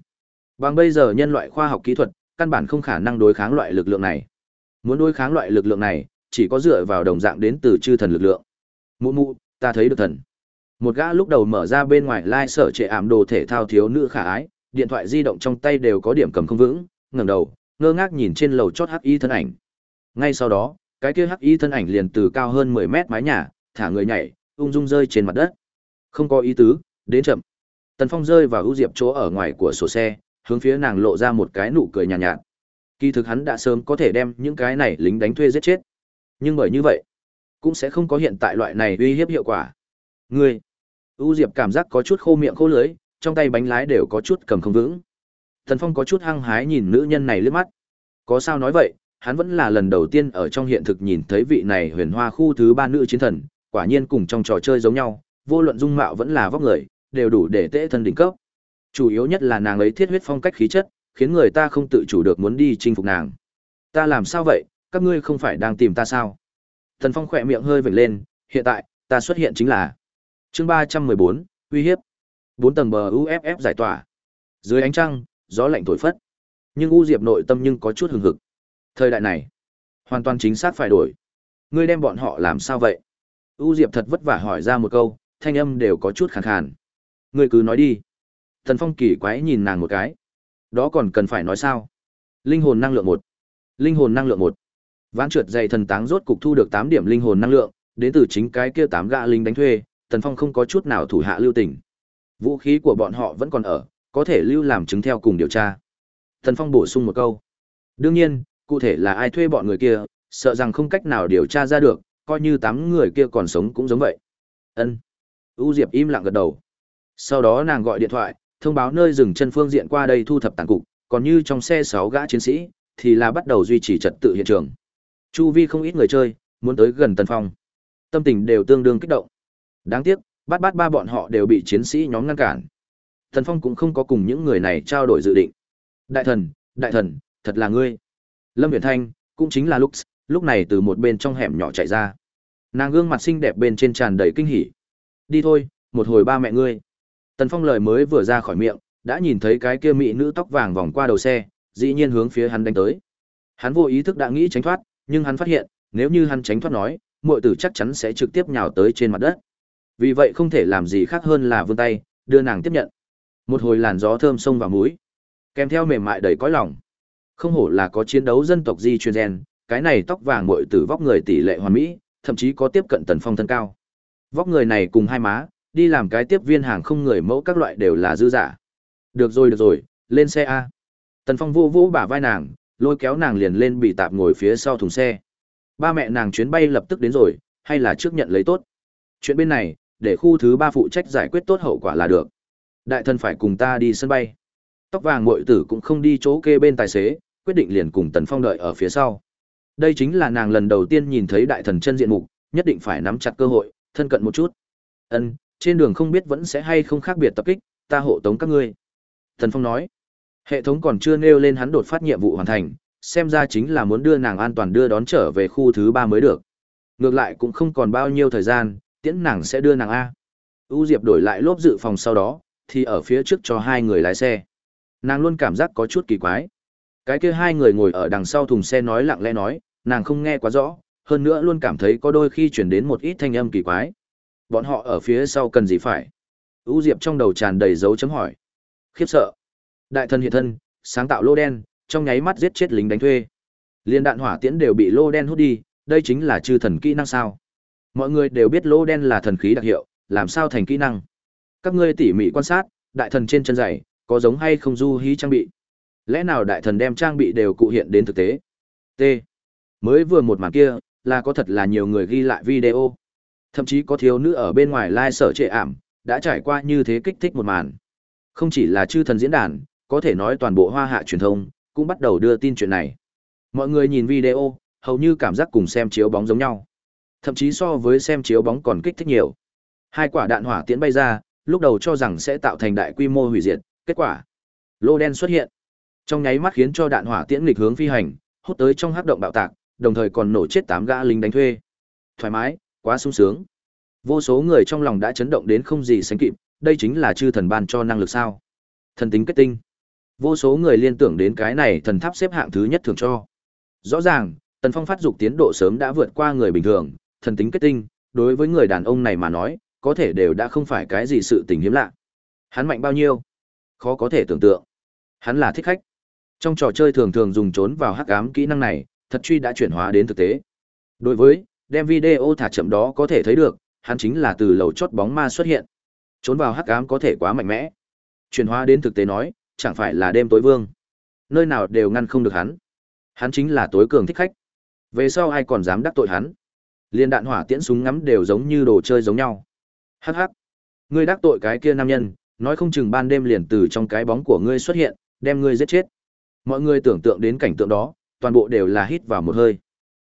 Bằng bây giờ nhân loại khoa học kỹ thuật, căn bản không khả năng đối kháng loại lực lượng này. Muốn đối kháng loại lực lượng này, chỉ có dựa vào đồng dạng đến từ chư thần lực lượng. Mụ mụ, ta thấy được thần. Một gã lúc đầu mở ra bên ngoài lai sở trẻ ảm đồ thể thao thiếu nữ khả ái, điện thoại di động trong tay đều có điểm cầm không vững, ngẩng đầu, ngơ ngác nhìn trên lầu chót hắc y thân ảnh. Ngay sau đó, cái kia hắc y thân ảnh liền từ cao hơn 10 mét mái nhà, thả người nhảy, ung dung rơi trên mặt đất. Không có ý tứ, đến chậm. Tần Phong rơi vào ưu diệp chỗ ở ngoài của sổ xe, hướng phía nàng lộ ra một cái nụ cười nhàn nhạt, nhạt. Kỳ thực hắn đã sớm có thể đem những cái này lính đánh thuê giết chết. Nhưng bởi như vậy, cũng sẽ không có hiện tại loại này uy hiếp hiệu quả. Ngươi, ưu diệp cảm giác có chút khô miệng khô lưới, trong tay bánh lái đều có chút cầm không vững. Thần Phong có chút hăng hái nhìn nữ nhân này lướt mắt. Có sao nói vậy, hắn vẫn là lần đầu tiên ở trong hiện thực nhìn thấy vị này huyền hoa khu thứ ba nữ chiến thần, quả nhiên cùng trong trò chơi giống nhau, vô luận dung mạo vẫn là vóc người, đều đủ để tễ thân đỉnh cấp. Chủ yếu nhất là nàng ấy thiết huyết phong cách khí chất, khiến người ta không tự chủ được muốn đi chinh phục nàng. Ta làm sao vậy, các ngươi không phải đang tìm ta sao? Thần Phong khỏe miệng hơi vểnh lên, hiện tại, ta xuất hiện chính là chương ba trăm mười bốn uy hiếp. bốn tầng bờ UFF giải tỏa. Dưới ánh trăng, gió lạnh thổi phất. Nhưng U Diệp nội tâm nhưng có chút hừng hực. Thời đại này, hoàn toàn chính xác phải đổi. Ngươi đem bọn họ làm sao vậy? U Diệp thật vất vả hỏi ra một câu, thanh âm đều có chút khàn khàn. Ngươi cứ nói đi. Thần Phong kỳ quái nhìn nàng một cái. Đó còn cần phải nói sao? Linh hồn năng lượng một, Linh hồn năng lượng một. Ván trượt dày thần táng rốt cục thu được tám điểm linh hồn năng lượng, đến từ chính cái kia tám gã linh đánh thuê, Tần Phong không có chút nào thủ hạ lưu tình. Vũ khí của bọn họ vẫn còn ở, có thể lưu làm chứng theo cùng điều tra. Thần Phong bổ sung một câu. Đương nhiên, cụ thể là ai thuê bọn người kia, sợ rằng không cách nào điều tra ra được, coi như tám người kia còn sống cũng giống vậy. Ân. U Diệp im lặng gật đầu. Sau đó nàng gọi điện thoại, thông báo nơi dừng chân phương diện qua đây thu thập tàn cục, còn như trong xe sáu gã chiến sĩ, thì là bắt đầu duy trì trật tự hiện trường. Chu vi không ít người chơi, muốn tới gần Tần Phong. Tâm tình đều tương đương kích động. Đáng tiếc, bắt bắt ba bọn họ đều bị chiến sĩ nhóm ngăn cản. Thần Phong cũng không có cùng những người này trao đổi dự định. Đại thần, đại thần, thật là ngươi. Lâm Viễn Thanh, cũng chính là Lux, lúc này từ một bên trong hẻm nhỏ chạy ra. Nàng gương mặt xinh đẹp bên trên tràn đầy kinh hỉ. Đi thôi, một hồi ba mẹ ngươi. Tần Phong lời mới vừa ra khỏi miệng, đã nhìn thấy cái kia mỹ nữ tóc vàng vòng qua đầu xe, dĩ nhiên hướng phía hắn đánh tới. Hắn vô ý thức đã nghĩ tránh thoát, nhưng hắn phát hiện, nếu như hắn tránh thoát nói, muội tử chắc chắn sẽ trực tiếp nhào tới trên mặt đất. Vì vậy không thể làm gì khác hơn là vươn tay, đưa nàng tiếp nhận. Một hồi làn gió thơm xông vào mũi, kèm theo mềm mại đầy cõi lòng. Không hổ là có chiến đấu dân tộc di truyền gen, cái này tóc vàng muội tử vóc người tỷ lệ hoàn mỹ, thậm chí có tiếp cận tần phong thân cao. Vóc người này cùng hai má, đi làm cái tiếp viên hàng không người mẫu các loại đều là dư giả. Được rồi được rồi, lên xe A. Tần Phong vô vô bả vai nàng, lôi kéo nàng liền lên bị tạp ngồi phía sau thùng xe. Ba mẹ nàng chuyến bay lập tức đến rồi, hay là trước nhận lấy tốt. Chuyện bên này, để khu thứ ba phụ trách giải quyết tốt hậu quả là được. Đại thần phải cùng ta đi sân bay. Tóc vàng muội tử cũng không đi chỗ kê bên tài xế, quyết định liền cùng Tần Phong đợi ở phía sau. Đây chính là nàng lần đầu tiên nhìn thấy đại thần chân diện mục, nhất định phải nắm chặt cơ hội, thân cận một chút. Ân, trên đường không biết vẫn sẽ hay không khác biệt tập kích, ta hộ tống các ngươi. Thần Phong nói. Hệ thống còn chưa nêu lên hắn đột phát nhiệm vụ hoàn thành, xem ra chính là muốn đưa nàng an toàn đưa đón trở về khu thứ ba mới được. Ngược lại cũng không còn bao nhiêu thời gian, tiễn nàng sẽ đưa nàng A. U Diệp đổi lại lốp dự phòng sau đó, thì ở phía trước cho hai người lái xe. Nàng luôn cảm giác có chút kỳ quái. Cái kia hai người ngồi ở đằng sau thùng xe nói lặng lẽ nói, nàng không nghe quá rõ, hơn nữa luôn cảm thấy có đôi khi chuyển đến một ít thanh âm kỳ quái. Bọn họ ở phía sau cần gì phải? U Diệp trong đầu tràn đầy dấu chấm hỏi. Khiếp sợ. Đại thần hiện thân, sáng tạo lô đen, trong nháy mắt giết chết lính đánh thuê. Liên đạn hỏa tiễn đều bị lô đen hút đi, đây chính là chư thần kỹ năng sao? Mọi người đều biết lô đen là thần khí đặc hiệu, làm sao thành kỹ năng? Các ngươi tỉ mỉ quan sát, đại thần trên chân giày, có giống hay không du hí trang bị? Lẽ nào đại thần đem trang bị đều cụ hiện đến thực tế? T. Mới vừa một màn kia, là có thật là nhiều người ghi lại video. Thậm chí có thiếu nữ ở bên ngoài lai sở trệ ảm, đã trải qua như thế kích thích một màn. Không chỉ là chư thần diễn đàn, có thể nói toàn bộ hoa hạ truyền thông, cũng bắt đầu đưa tin chuyện này. Mọi người nhìn video, hầu như cảm giác cùng xem chiếu bóng giống nhau. Thậm chí so với xem chiếu bóng còn kích thích nhiều. Hai quả đạn hỏa tiễn bay ra, lúc đầu cho rằng sẽ tạo thành đại quy mô hủy diệt, kết quả, lô đen xuất hiện. Trong nháy mắt khiến cho đạn hỏa tiễn nghịch hướng phi hành, hút tới trong hắc động bạo tạc, đồng thời còn nổ chết tám gã lính đánh thuê. Thoải mái, quá sung sướng. Vô số người trong lòng đã chấn động đến không gì sánh kịp, đây chính là chư thần ban cho năng lực sao? Thần tính kết tinh. Vô số người liên tưởng đến cái này thần tháp xếp hạng thứ nhất thường cho. Rõ ràng, Tần Phong phát dục tiến độ sớm đã vượt qua người bình thường, thần tính kết tinh, đối với người đàn ông này mà nói, có thể đều đã không phải cái gì sự tình hiếm lạ. Hắn mạnh bao nhiêu? Khó có thể tưởng tượng. Hắn là thích khách. Trong trò chơi thường thường dùng trốn vào hắc ám kỹ năng này, thật truy đã chuyển hóa đến thực tế. Đối với, đem video thả chậm đó có thể thấy được, hắn chính là từ lầu chốt bóng ma xuất hiện. Trốn vào hắc ám có thể quá mạnh mẽ. Chuyển hóa đến thực tế nói, chẳng phải là đêm tối vương. Nơi nào đều ngăn không được hắn. Hắn chính là tối cường thích khách. Về sau ai còn dám đắc tội hắn? Liên đạn hỏa tiễn súng ngắm đều giống như đồ chơi giống nhau. Hắc hắc. Ngươi đắc tội cái kia nam nhân, nói không chừng ban đêm liền từ trong cái bóng của ngươi xuất hiện, đem ngươi giết chết. Mọi người tưởng tượng đến cảnh tượng đó, toàn bộ đều là hít vào một hơi.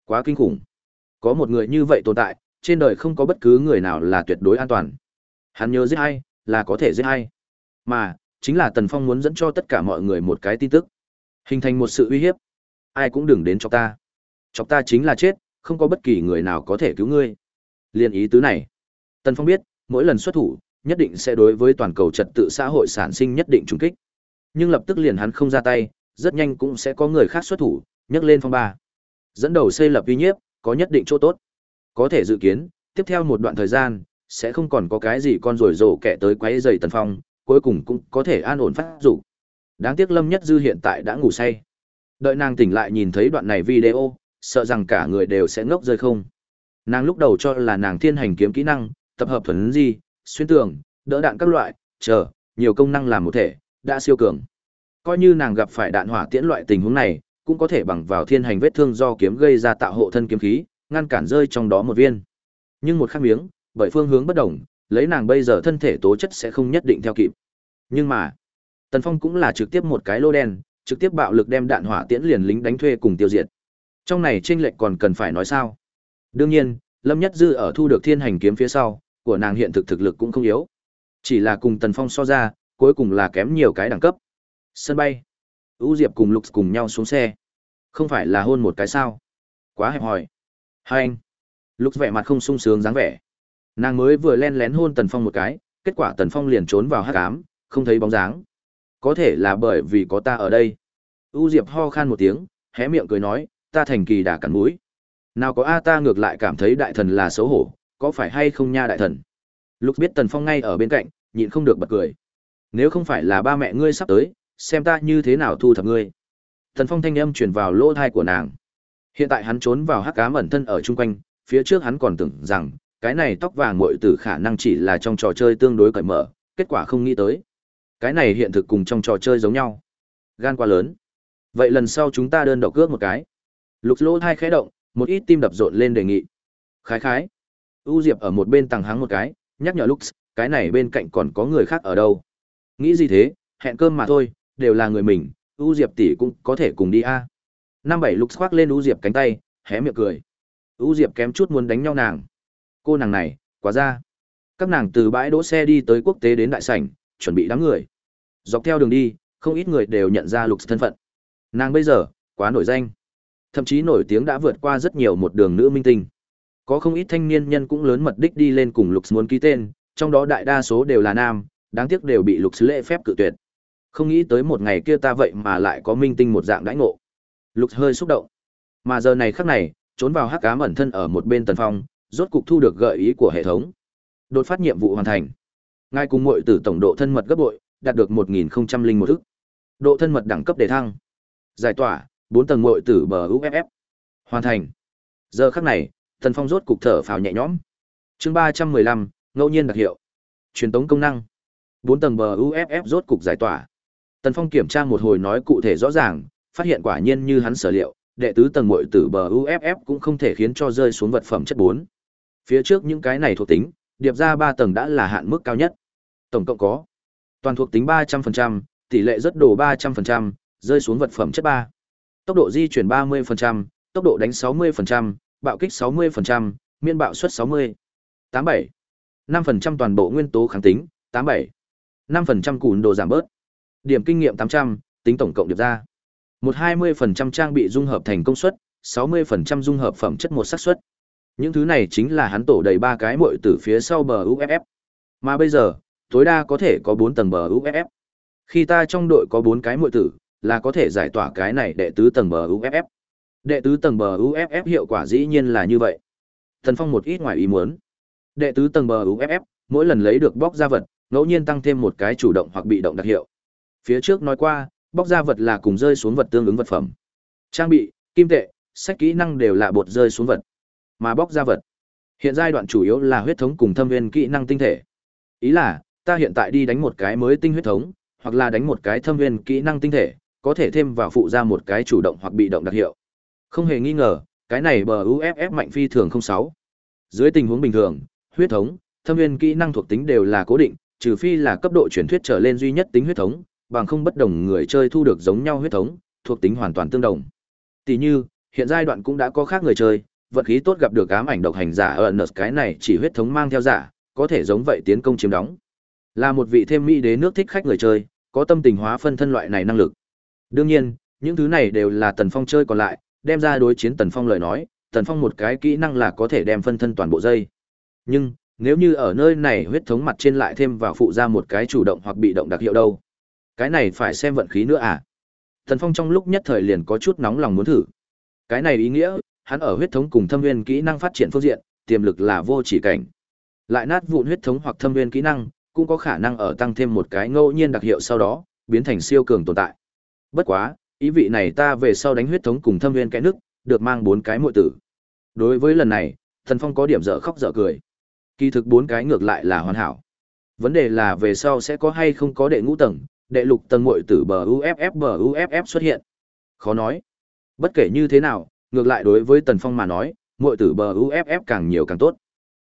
Quá kinh khủng. Có một người như vậy tồn tại, trên đời không có bất cứ người nào là tuyệt đối an toàn. Hắn nhớ giết hay, là có thể giết hay. Mà, chính là Tần Phong muốn dẫn cho tất cả mọi người một cái tin tức. Hình thành một sự uy hiếp. Ai cũng đừng đến cho ta. Chọc ta chính là chết, không có bất kỳ người nào có thể cứu ngươi. Liên ý tứ này. Tần Phong biết, mỗi lần xuất thủ, nhất định sẽ đối với toàn cầu trật tự xã hội sản sinh nhất định trùng kích. Nhưng lập tức liền hắn không ra tay, rất nhanh cũng sẽ có người khác xuất thủ, nhấc lên phong ba. Dẫn đầu xây lập uy nhiếp, có nhất định chỗ tốt. Có thể dự kiến, tiếp theo một đoạn thời gian, sẽ không còn có cái gì con rồi rổ kẻ tới quấy rầy Tần Phong, cuối cùng cũng có thể an ổn phát dục. Đáng tiếc Lâm Nhất Dư hiện tại đã ngủ say. Đợi nàng tỉnh lại nhìn thấy đoạn này video, sợ rằng cả người đều sẽ ngốc rơi không. Nàng lúc đầu cho là nàng thiên hành kiếm kỹ năng, tập hợp thuần di, xuyên tường, đỡ đạn các loại, chờ, nhiều công năng làm một thể, đã siêu cường. Coi như nàng gặp phải đạn hỏa tiễn loại tình huống này, cũng có thể bằng vào thiên hành vết thương do kiếm gây ra tạo hộ thân kiếm khí, ngăn cản rơi trong đó một viên. Nhưng một khắc miếng, bởi phương hướng bất đồng, lấy nàng bây giờ thân thể tố chất sẽ không nhất định theo kịp. Nhưng mà, Tần Phong cũng là trực tiếp một cái lô đen, trực tiếp bạo lực đem đạn hỏa tiễn liền lính đánh thuê cùng tiêu diệt. Trong này chênh lệch còn cần phải nói sao? Đương nhiên, Lâm Nhất Dư ở thu được thiên hành kiếm phía sau, của nàng hiện thực thực lực cũng không yếu. Chỉ là cùng Tần Phong so ra, cuối cùng là kém nhiều cái đẳng cấp. Sân bay. U Diệp cùng Lục cùng nhau xuống xe. Không phải là hôn một cái sao? Quá hẹp hòi. Hai anh. Lục vẻ mặt không sung sướng dáng vẻ. Nàng mới vừa len lén hôn Tần Phong một cái, kết quả Tần Phong liền trốn vào hắc ám, không thấy bóng dáng. Có thể là bởi vì có ta ở đây. U Diệp ho khan một tiếng, hé miệng cười nói, ta thành kỳ đà cắn mũi. Nào có A ta ngược lại cảm thấy đại thần là xấu hổ, có phải hay không nha đại thần? Lục biết Tần Phong ngay ở bên cạnh, nhịn không được bật cười. Nếu không phải là ba mẹ ngươi sắp tới, xem ta như thế nào thu thập ngươi. Tần Phong thanh âm truyền vào lỗ thai của nàng. Hiện tại hắn trốn vào hắc ám ẩn thân ở chung quanh, phía trước hắn còn tưởng rằng cái này tóc vàng mội tử khả năng chỉ là trong trò chơi tương đối cởi mở, kết quả không nghĩ tới. Cái này hiện thực cùng trong trò chơi giống nhau. Gan quá lớn. Vậy lần sau chúng ta đơn độc cước một cái. Lục lỗ thai khẽ động, một ít tim đập rộn lên đề nghị. Khái khái. U Diệp ở một bên tàng hắng một cái, nhắc nhở Lux, cái này bên cạnh còn có người khác ở đâu. Nghĩ gì thế, hẹn cơm mà thôi, đều là người mình, U Diệp tỷ cũng có thể cùng đi a. Năm bảy Lux khoác lên U Diệp cánh tay, hé miệng cười. U Diệp kém chút muốn đánh nhau nàng. Cô nàng này, quá ra. Các nàng từ bãi đỗ xe đi tới quốc tế đến đại sảnh, chuẩn bị đám người. Dọc theo đường đi, không ít người đều nhận ra lux thân phận nàng bây giờ quá nổi danh thậm chí nổi tiếng đã vượt qua rất nhiều một đường nữ minh tinh. Có không ít thanh niên nhân cũng lớn mật đích đi lên cùng lục muốn ký tên, trong đó đại đa số đều là nam, đáng tiếc đều bị lục lễ phép cự tuyệt. Không nghĩ tới một ngày kia ta vậy mà lại có minh tinh một dạng đãi ngộ. Lục hơi xúc động. Mà giờ này khắc này, trốn vào hắc ám ẩn thân ở một bên tần phong, rốt cục thu được gợi ý của hệ thống. Đột phát nhiệm vụ hoàn thành. Ngài cùng muội tử tổng độ thân mật gấp bội, đạt được một nghìn một độ thân mật đẳng cấp đề thăng. Giải tỏa bốn tầng mội tử bờ uff hoàn thành. Giờ khắc này tần phong rốt cục thở phào nhẹ nhõm. Chương ba trăm mười lăm ngẫu nhiên đặc hiệu. Truyền tống công năng. Bốn tầng bờ uff rốt cục giải tỏa. Tần phong kiểm tra một hồi nói cụ thể rõ ràng phát hiện quả nhiên như hắn sở liệu đệ tứ tầng mội tử bờ uff cũng không thể khiến cho rơi xuống vật phẩm chất bốn. Phía trước những cái này thuộc tính điệp ra ba tầng đã là hạn mức cao nhất. Tổng cộng có toàn thuộc tính ba trăm 300%, tỷ lệ rất đồ ba trăm 300%, rơi xuống vật phẩm chất ba tốc độ di chuyển 30%, tốc độ đánh 60%, bạo kích 60%, miên bạo suất sáu mươi. tám bảy. năm phần trăm toàn bộ nguyên tố kháng tính tám bảy. năm phần trăm cùn đồ giảm bớt. Điểm kinh nghiệm tám trăm tính tổng cộng điệp ra. một hai mươi phần trăm trang bị dung hợp thành công suất sáu mươi phần trăm dung hợp phẩm chất một xác suất. Những thứ này chính là hắn tổ đầy ba cái muội từ phía sau bờ uff mà bây giờ tối đa có thể có bốn tầng bờ uff khi ta trong đội có bốn cái muội tử là có thể giải tỏa cái này đệ tứ tầng bờ uff đệ tứ tầng bờ uff hiệu quả dĩ nhiên là như vậy. Thần phong một ít ngoài ý muốn. Đệ tứ tầng bờ uff mỗi lần lấy được bóc ra vật, ngẫu nhiên tăng thêm một cái chủ động hoặc bị động đặc hiệu. Phía trước nói qua, bóc ra vật là cùng rơi xuống vật tương ứng vật phẩm. Trang bị, kim tệ, sách kỹ năng đều là bột rơi xuống vật. Mà bóc ra vật, hiện giai đoạn chủ yếu là huyết thống cùng thâm viên kỹ năng tinh thể. Ý là, ta hiện tại đi đánh một cái mới tinh huyết thống, hoặc là đánh một cái thâm viên kỹ năng tinh thể có thể thêm vào phụ ra một cái chủ động hoặc bị động đặc hiệu. Không hề nghi ngờ, cái này bờ uff mạnh phi thường không sáu. Dưới tình huống bình thường, huyết thống, thâm viên kỹ năng thuộc tính đều là cố định, trừ phi là cấp độ truyền thuyết trở lên duy nhất tính huyết thống, bằng không bất đồng người chơi thu được giống nhau huyết thống, thuộc tính hoàn toàn tương đồng. Tỷ như, hiện giai đoạn cũng đã có khác người chơi vận khí tốt gặp được ám ảnh độc hành giả ở nợ, cái này chỉ huyết thống mang theo giả, có thể giống vậy tiến công chiếm đóng. Là một vị thêm mỹ đế nước thích khách người chơi, có tâm tình hóa phân thân loại này năng lực đương nhiên, những thứ này đều là tần phong chơi còn lại, đem ra đối chiến tần phong lời nói, tần phong một cái kỹ năng là có thể đem phân thân toàn bộ dây. Nhưng, nếu như ở nơi này huyết thống mặt trên lại thêm vào phụ ra một cái chủ động hoặc bị động đặc hiệu đâu? Cái này phải xem vận khí nữa à? Tần phong trong lúc nhất thời liền có chút nóng lòng muốn thử. Cái này ý nghĩa, hắn ở huyết thống cùng thâm viên kỹ năng phát triển phương diện, tiềm lực là vô chỉ cảnh. Lại nát vụn huyết thống hoặc thâm viên kỹ năng, cũng có khả năng ở tăng thêm một cái ngẫu nhiên đặc hiệu sau đó, biến thành siêu cường tồn tại bất quá, ý vị này ta về sau đánh huyết thống cùng thâm viên cái nước, được mang bốn cái muội tử. Đối với lần này, thần phong có điểm dở khóc dở cười. Kỳ thực bốn cái ngược lại là hoàn hảo. Vấn đề là về sau sẽ có hay không có đệ ngũ tầng, đệ lục tầng muội tử bờ uff bờ uff xuất hiện. Khó nói. Bất kể như thế nào, ngược lại đối với tần phong mà nói, muội tử bờ uff càng nhiều càng tốt.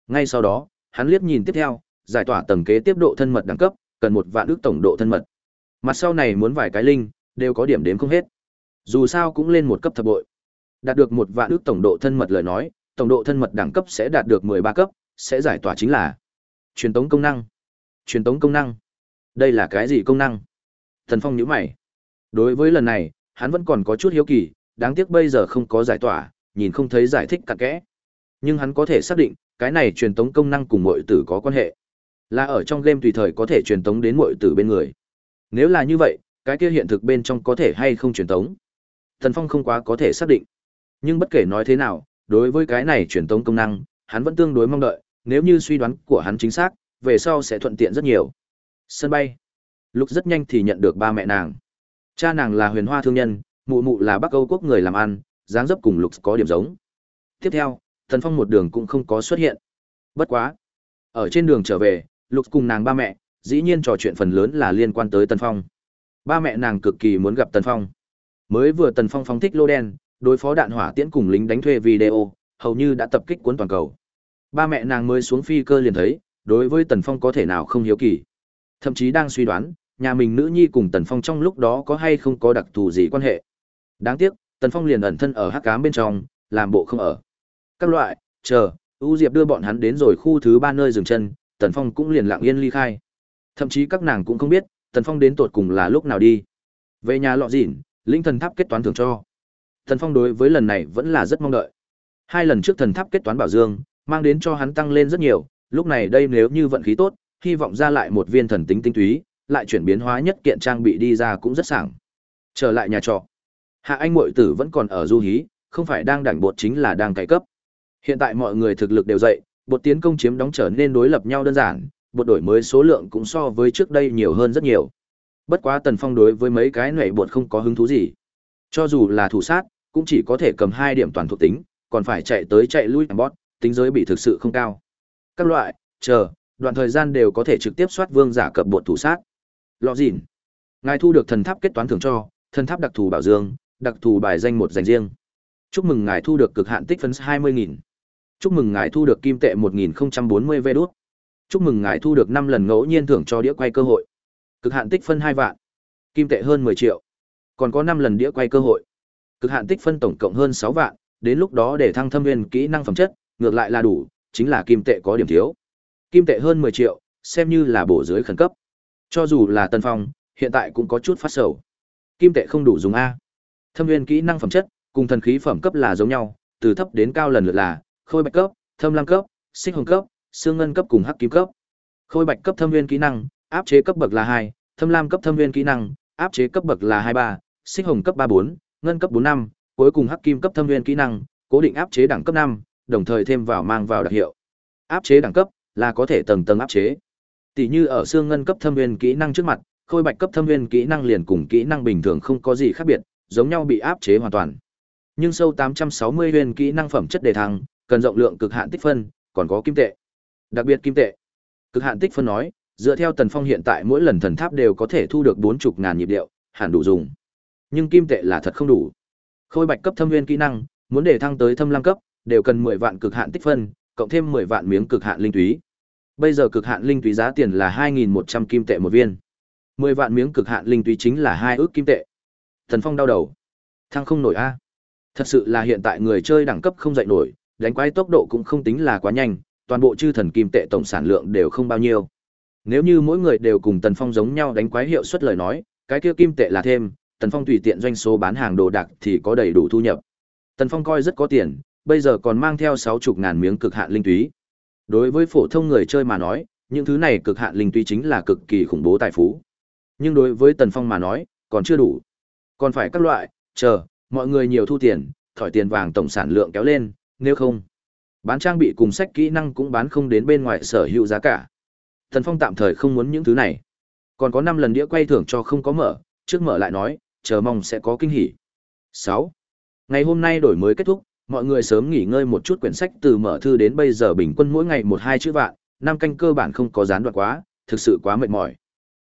Ngay sau đó, hắn liếc nhìn tiếp theo, giải tỏa tầng kế tiếp độ thân mật đẳng cấp, cần một vạn ước tổng độ thân mật. Mặt sau này muốn vài cái linh đều có điểm đếm không hết. Dù sao cũng lên một cấp thập bội. Đạt được một vạn ước tổng độ thân mật lời nói, tổng độ thân mật đẳng cấp sẽ đạt được mười ba cấp, sẽ giải tỏa chính là truyền tống công năng. Truyền tống công năng. Đây là cái gì công năng? Thần phong nhíu mày. Đối với lần này, hắn vẫn còn có chút hiếu kỳ, đáng tiếc bây giờ không có giải tỏa, nhìn không thấy giải thích cặn kẽ. Nhưng hắn có thể xác định, cái này truyền tống công năng cùng muội tử có quan hệ. Là ở trong game tùy thời có thể truyền tống đến muội tử bên người. Nếu là như vậy cái kia hiện thực bên trong có thể hay không truyền tống? Thần phong không quá có thể xác định. Nhưng bất kể nói thế nào, đối với cái này truyền tống công năng, hắn vẫn tương đối mong đợi, nếu như suy đoán của hắn chính xác, về sau sẽ thuận tiện rất nhiều. Sân bay. Lục rất nhanh thì nhận được ba mẹ nàng. Cha nàng là huyền hoa thương nhân, mụ mụ là bắc âu quốc người làm ăn, dáng dấp cùng lục có điểm giống. Tiếp theo thần phong một đường cũng không có xuất hiện. Bất quá, ở trên đường trở về, lục cùng nàng ba mẹ, dĩ nhiên trò chuyện phần lớn là liên quan tới tần phong ba mẹ nàng cực kỳ muốn gặp tần phong. Mới vừa tần phong phóng thích lô đen, đối phó đạn hỏa tiễn cùng lính đánh thuê video, hầu như đã tập kích cuốn toàn cầu. Ba mẹ nàng mới xuống phi cơ liền thấy, đối với tần phong có thể nào không hiếu kỳ. Thậm chí đang suy đoán, nhà mình nữ nhi cùng tần phong trong lúc đó có hay không có đặc thù gì quan hệ. Đáng tiếc, tần phong liền ẩn thân ở hắc cám bên trong, làm bộ không ở. Các loại, chờ, u diệp đưa bọn hắn đến rồi khu thứ ba nơi dừng chân, tần phong cũng liền lặng yên ly khai. Thậm chí các nàng cũng không biết tần phong đến tột cùng là lúc nào đi Về nhà lọ dỉn, linh thần tháp kết toán thưởng cho. Thần Phong đối với lần này vẫn là rất mong đợi. Hai lần trước thần tháp kết toán bảo dương, mang đến cho hắn tăng lên rất nhiều, lúc này đây nếu như vận khí tốt, hy vọng ra lại một viên thần tính tinh túy, lại chuyển biến hóa nhất kiện trang bị đi ra cũng rất sảng. Trở lại nhà trọ. Hạ Anh muội tử vẫn còn ở du hí, không phải đang đảnh bột chính là đang cải cấp. Hiện tại mọi người thực lực đều dậy, bột tiến công chiếm đóng trở nên đối lập nhau đơn giản, bột đổi mới số lượng cũng so với trước đây nhiều hơn rất nhiều. Bất quá Tần Phong đối với mấy cái nệ bột không có hứng thú gì. Cho dù là thủ sát, cũng chỉ có thể cầm hai điểm toàn thuộc tính, còn phải chạy tới chạy lui bot, tính giới bị thực sự không cao. Các loại, chờ, đoạn thời gian đều có thể trực tiếp soát vương giả cập bột thủ sát. Lọ dịn. Ngài thu được thần tháp kết toán thưởng cho, thần tháp đặc thù bảo dương, đặc thù bài danh một dành riêng. Chúc mừng ngài thu được cực hạn tích phân 20.000. Chúc mừng ngài thu được kim tệ 1040 vé đút. Chúc mừng ngài thu được 5 lần ngẫu nhiên thưởng cho đĩa quay cơ hội. Cực hạn tích phân 2 vạn. Kim tệ hơn 10 triệu. Còn có 5 lần đĩa quay cơ hội. Cực hạn tích phân tổng cộng hơn 6 vạn, đến lúc đó để thăng thâm viên kỹ năng phẩm chất, ngược lại là đủ, chính là kim tệ có điểm thiếu. Kim tệ hơn 10 triệu, xem như là bổ dưới khẩn cấp. Cho dù là Tân Phong, hiện tại cũng có chút phát sầu. Kim tệ không đủ dùng a. Thâm viên kỹ năng phẩm chất, cùng thần khí phẩm cấp là giống nhau, từ thấp đến cao lần lượt là khôi bạch cấp, thâm lam cấp, xích hồng cấp, xương ngân cấp cùng hắc kim cấp. Khôi bạch cấp thâm viên kỹ năng, áp chế cấp bậc là 2, thâm lam cấp thâm viên kỹ năng, áp chế cấp bậc là 23, xích hồng cấp 34, ngân cấp 45, cuối cùng hắc kim cấp thâm viên kỹ năng, cố định áp chế đẳng cấp 5, đồng thời thêm vào mang vào đặc hiệu. Áp chế đẳng cấp là có thể tầng tầng áp chế. Tỷ như ở xương ngân cấp thâm viên kỹ năng trước mặt, khôi bạch cấp thâm viên kỹ năng liền cùng kỹ năng bình thường không có gì khác biệt, giống nhau bị áp chế hoàn toàn. Nhưng sâu 860 viên kỹ năng phẩm chất đề thăng, cần rộng lượng cực hạn tích phân, còn có kim tệ. Đặc biệt kim tệ. Cực hạn tích phân nói, dựa theo Tần Phong hiện tại mỗi lần thần tháp đều có thể thu được 40 ngàn nhịp điệu, hẳn đủ dùng. Nhưng kim tệ là thật không đủ. Khôi bạch cấp thâm viên kỹ năng, muốn để thăng tới thâm lam cấp, đều cần 10 vạn cực hạn tích phân, cộng thêm 10 vạn miếng cực hạn linh túy. Bây giờ cực hạn linh túy giá tiền là 2100 kim tệ một viên. 10 vạn miếng cực hạn linh túy chính là hai ước kim tệ. Thần Phong đau đầu. Thăng không nổi a. Thật sự là hiện tại người chơi đẳng cấp không dậy nổi, đánh quái tốc độ cũng không tính là quá nhanh, toàn bộ chư thần kim tệ tổng sản lượng đều không bao nhiêu. Nếu như mỗi người đều cùng Tần Phong giống nhau đánh quái hiệu suất lời nói, cái kia kim tệ là thêm, Tần Phong tùy tiện doanh số bán hàng đồ đạc thì có đầy đủ thu nhập. Tần Phong coi rất có tiền, bây giờ còn mang theo sáu chục ngàn miếng cực hạn linh túy. Đối với phổ thông người chơi mà nói, những thứ này cực hạn linh túy chính là cực kỳ khủng bố tài phú. Nhưng đối với Tần Phong mà nói, còn chưa đủ. Còn phải các loại, chờ, mọi người nhiều thu tiền, thỏi tiền vàng tổng sản lượng kéo lên, nếu không, bán trang bị cùng sách kỹ năng cũng bán không đến bên ngoài sở hữu giá cả. Thần Phong tạm thời không muốn những thứ này. Còn có năm lần đĩa quay thưởng cho không có mở, trước mở lại nói, chờ mong sẽ có kinh hỉ. sáu Ngày hôm nay đổi mới kết thúc, mọi người sớm nghỉ ngơi một chút quyển sách từ mở thư đến bây giờ bình quân mỗi ngày một hai chữ vạn, năm canh cơ bản không có gián đoạn quá, thực sự quá mệt mỏi.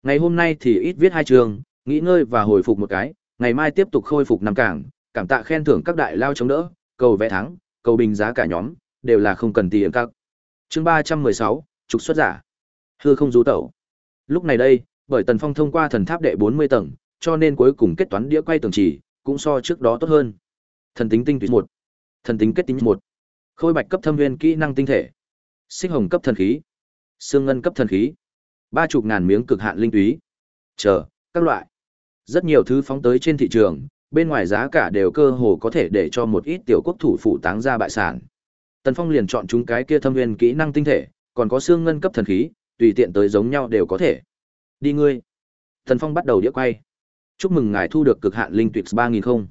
Ngày hôm nay thì ít viết hai trường, nghỉ ngơi và hồi phục một cái, ngày mai tiếp tục khôi phục năm cảng, cảm tạ khen thưởng các đại lao chống đỡ, cầu vẽ thắng, cầu bình giá cả nhóm, đều là không cần tiền các. Chương 316, trục xuất giả. Hư không rú tẩu. Lúc này đây, bởi Tần Phong thông qua thần tháp đệ 40 tầng, cho nên cuối cùng kết toán đĩa quay tường chỉ, cũng so trước đó tốt hơn. Thần tính tinh túy một, thần tính kết tính một, khôi bạch cấp thâm viên kỹ năng tinh thể, xích hồng cấp thần khí, xương ngân cấp thần khí, ba chục ngàn miếng cực hạn linh túy, chờ các loại, rất nhiều thứ phóng tới trên thị trường, bên ngoài giá cả đều cơ hồ có thể để cho một ít tiểu quốc thủ phủ táng ra bại sản. Tần Phong liền chọn chúng cái kia thâm viên kỹ năng tinh thể, còn có xương ngân cấp thần khí, tùy tiện tới giống nhau đều có thể. Đi ngươi. Tần Phong bắt đầu đĩa quay. Chúc mừng ngài thu được cực hạn linh tuyệt 3000 không.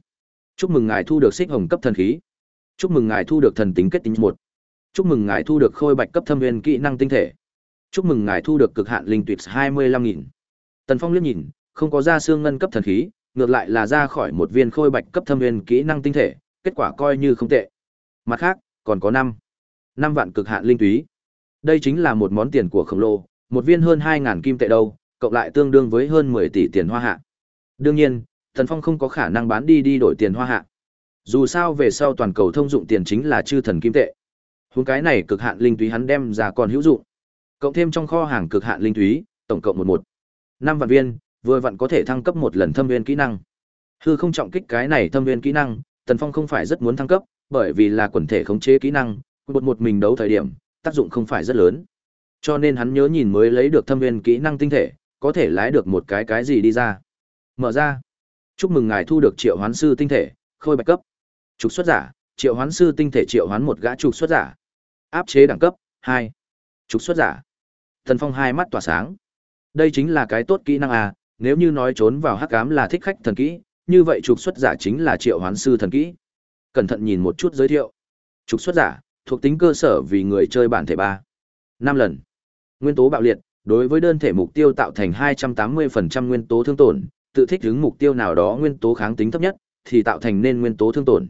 Chúc mừng ngài thu được xích hồng cấp thần khí. Chúc mừng ngài thu được thần tính kết tính một. Chúc mừng ngài thu được khôi bạch cấp thâm viên kỹ năng tinh thể. Chúc mừng ngài thu được cực hạn linh tuyệt 25000. Tần Phong liếc nhìn, không có ra xương ngân cấp thần khí, ngược lại là ra khỏi một viên khôi bạch cấp thâm viên kỹ năng tinh thể, kết quả coi như không tệ. Mặt khác, còn có 5. 5 vạn cực hạn linh túy. Đây chính là một món tiền của khổng lồ, một viên hơn 2000 kim tệ đâu, cộng lại tương đương với hơn 10 tỷ tiền hoa hạ. Đương nhiên, Thần Phong không có khả năng bán đi đi đổi tiền hoa hạ. Dù sao về sau toàn cầu thông dụng tiền chính là chư thần kim tệ. Huống cái này cực hạn linh túy hắn đem ra còn hữu dụng. Cộng thêm trong kho hàng cực hạn linh túy, tổng cộng một một năm vạn viên, vừa vặn có thể thăng cấp một lần thâm viên kỹ năng. Hư không trọng kích cái này thâm viên kỹ năng, Tần Phong không phải rất muốn thăng cấp, bởi vì là quần thể khống chế kỹ năng, một một mình đấu thời điểm, tác dụng không phải rất lớn. Cho nên hắn nhớ nhìn mới lấy được thâm viên kỹ năng tinh thể, có thể lái được một cái cái gì đi ra. Mở ra. Chúc mừng ngài thu được triệu hoán sư tinh thể, khôi bạch cấp. Trục xuất giả, triệu hoán sư tinh thể triệu hoán một gã trục xuất giả. Áp chế đẳng cấp, hai Trục xuất giả. Thần Phong hai mắt tỏa sáng. Đây chính là cái tốt kỹ năng à, nếu như nói trốn vào hắc ám là thích khách thần kỹ, như vậy trục xuất giả chính là triệu hoán sư thần kỹ. Cẩn thận nhìn một chút giới thiệu. Trục xuất giả, thuộc tính cơ sở vì người chơi bản thể ba năm lần. Nguyên tố bạo liệt, đối với đơn thể mục tiêu tạo thành 280% nguyên tố thương tổn, tự thích ứng mục tiêu nào đó nguyên tố kháng tính thấp nhất, thì tạo thành nên nguyên tố thương tổn.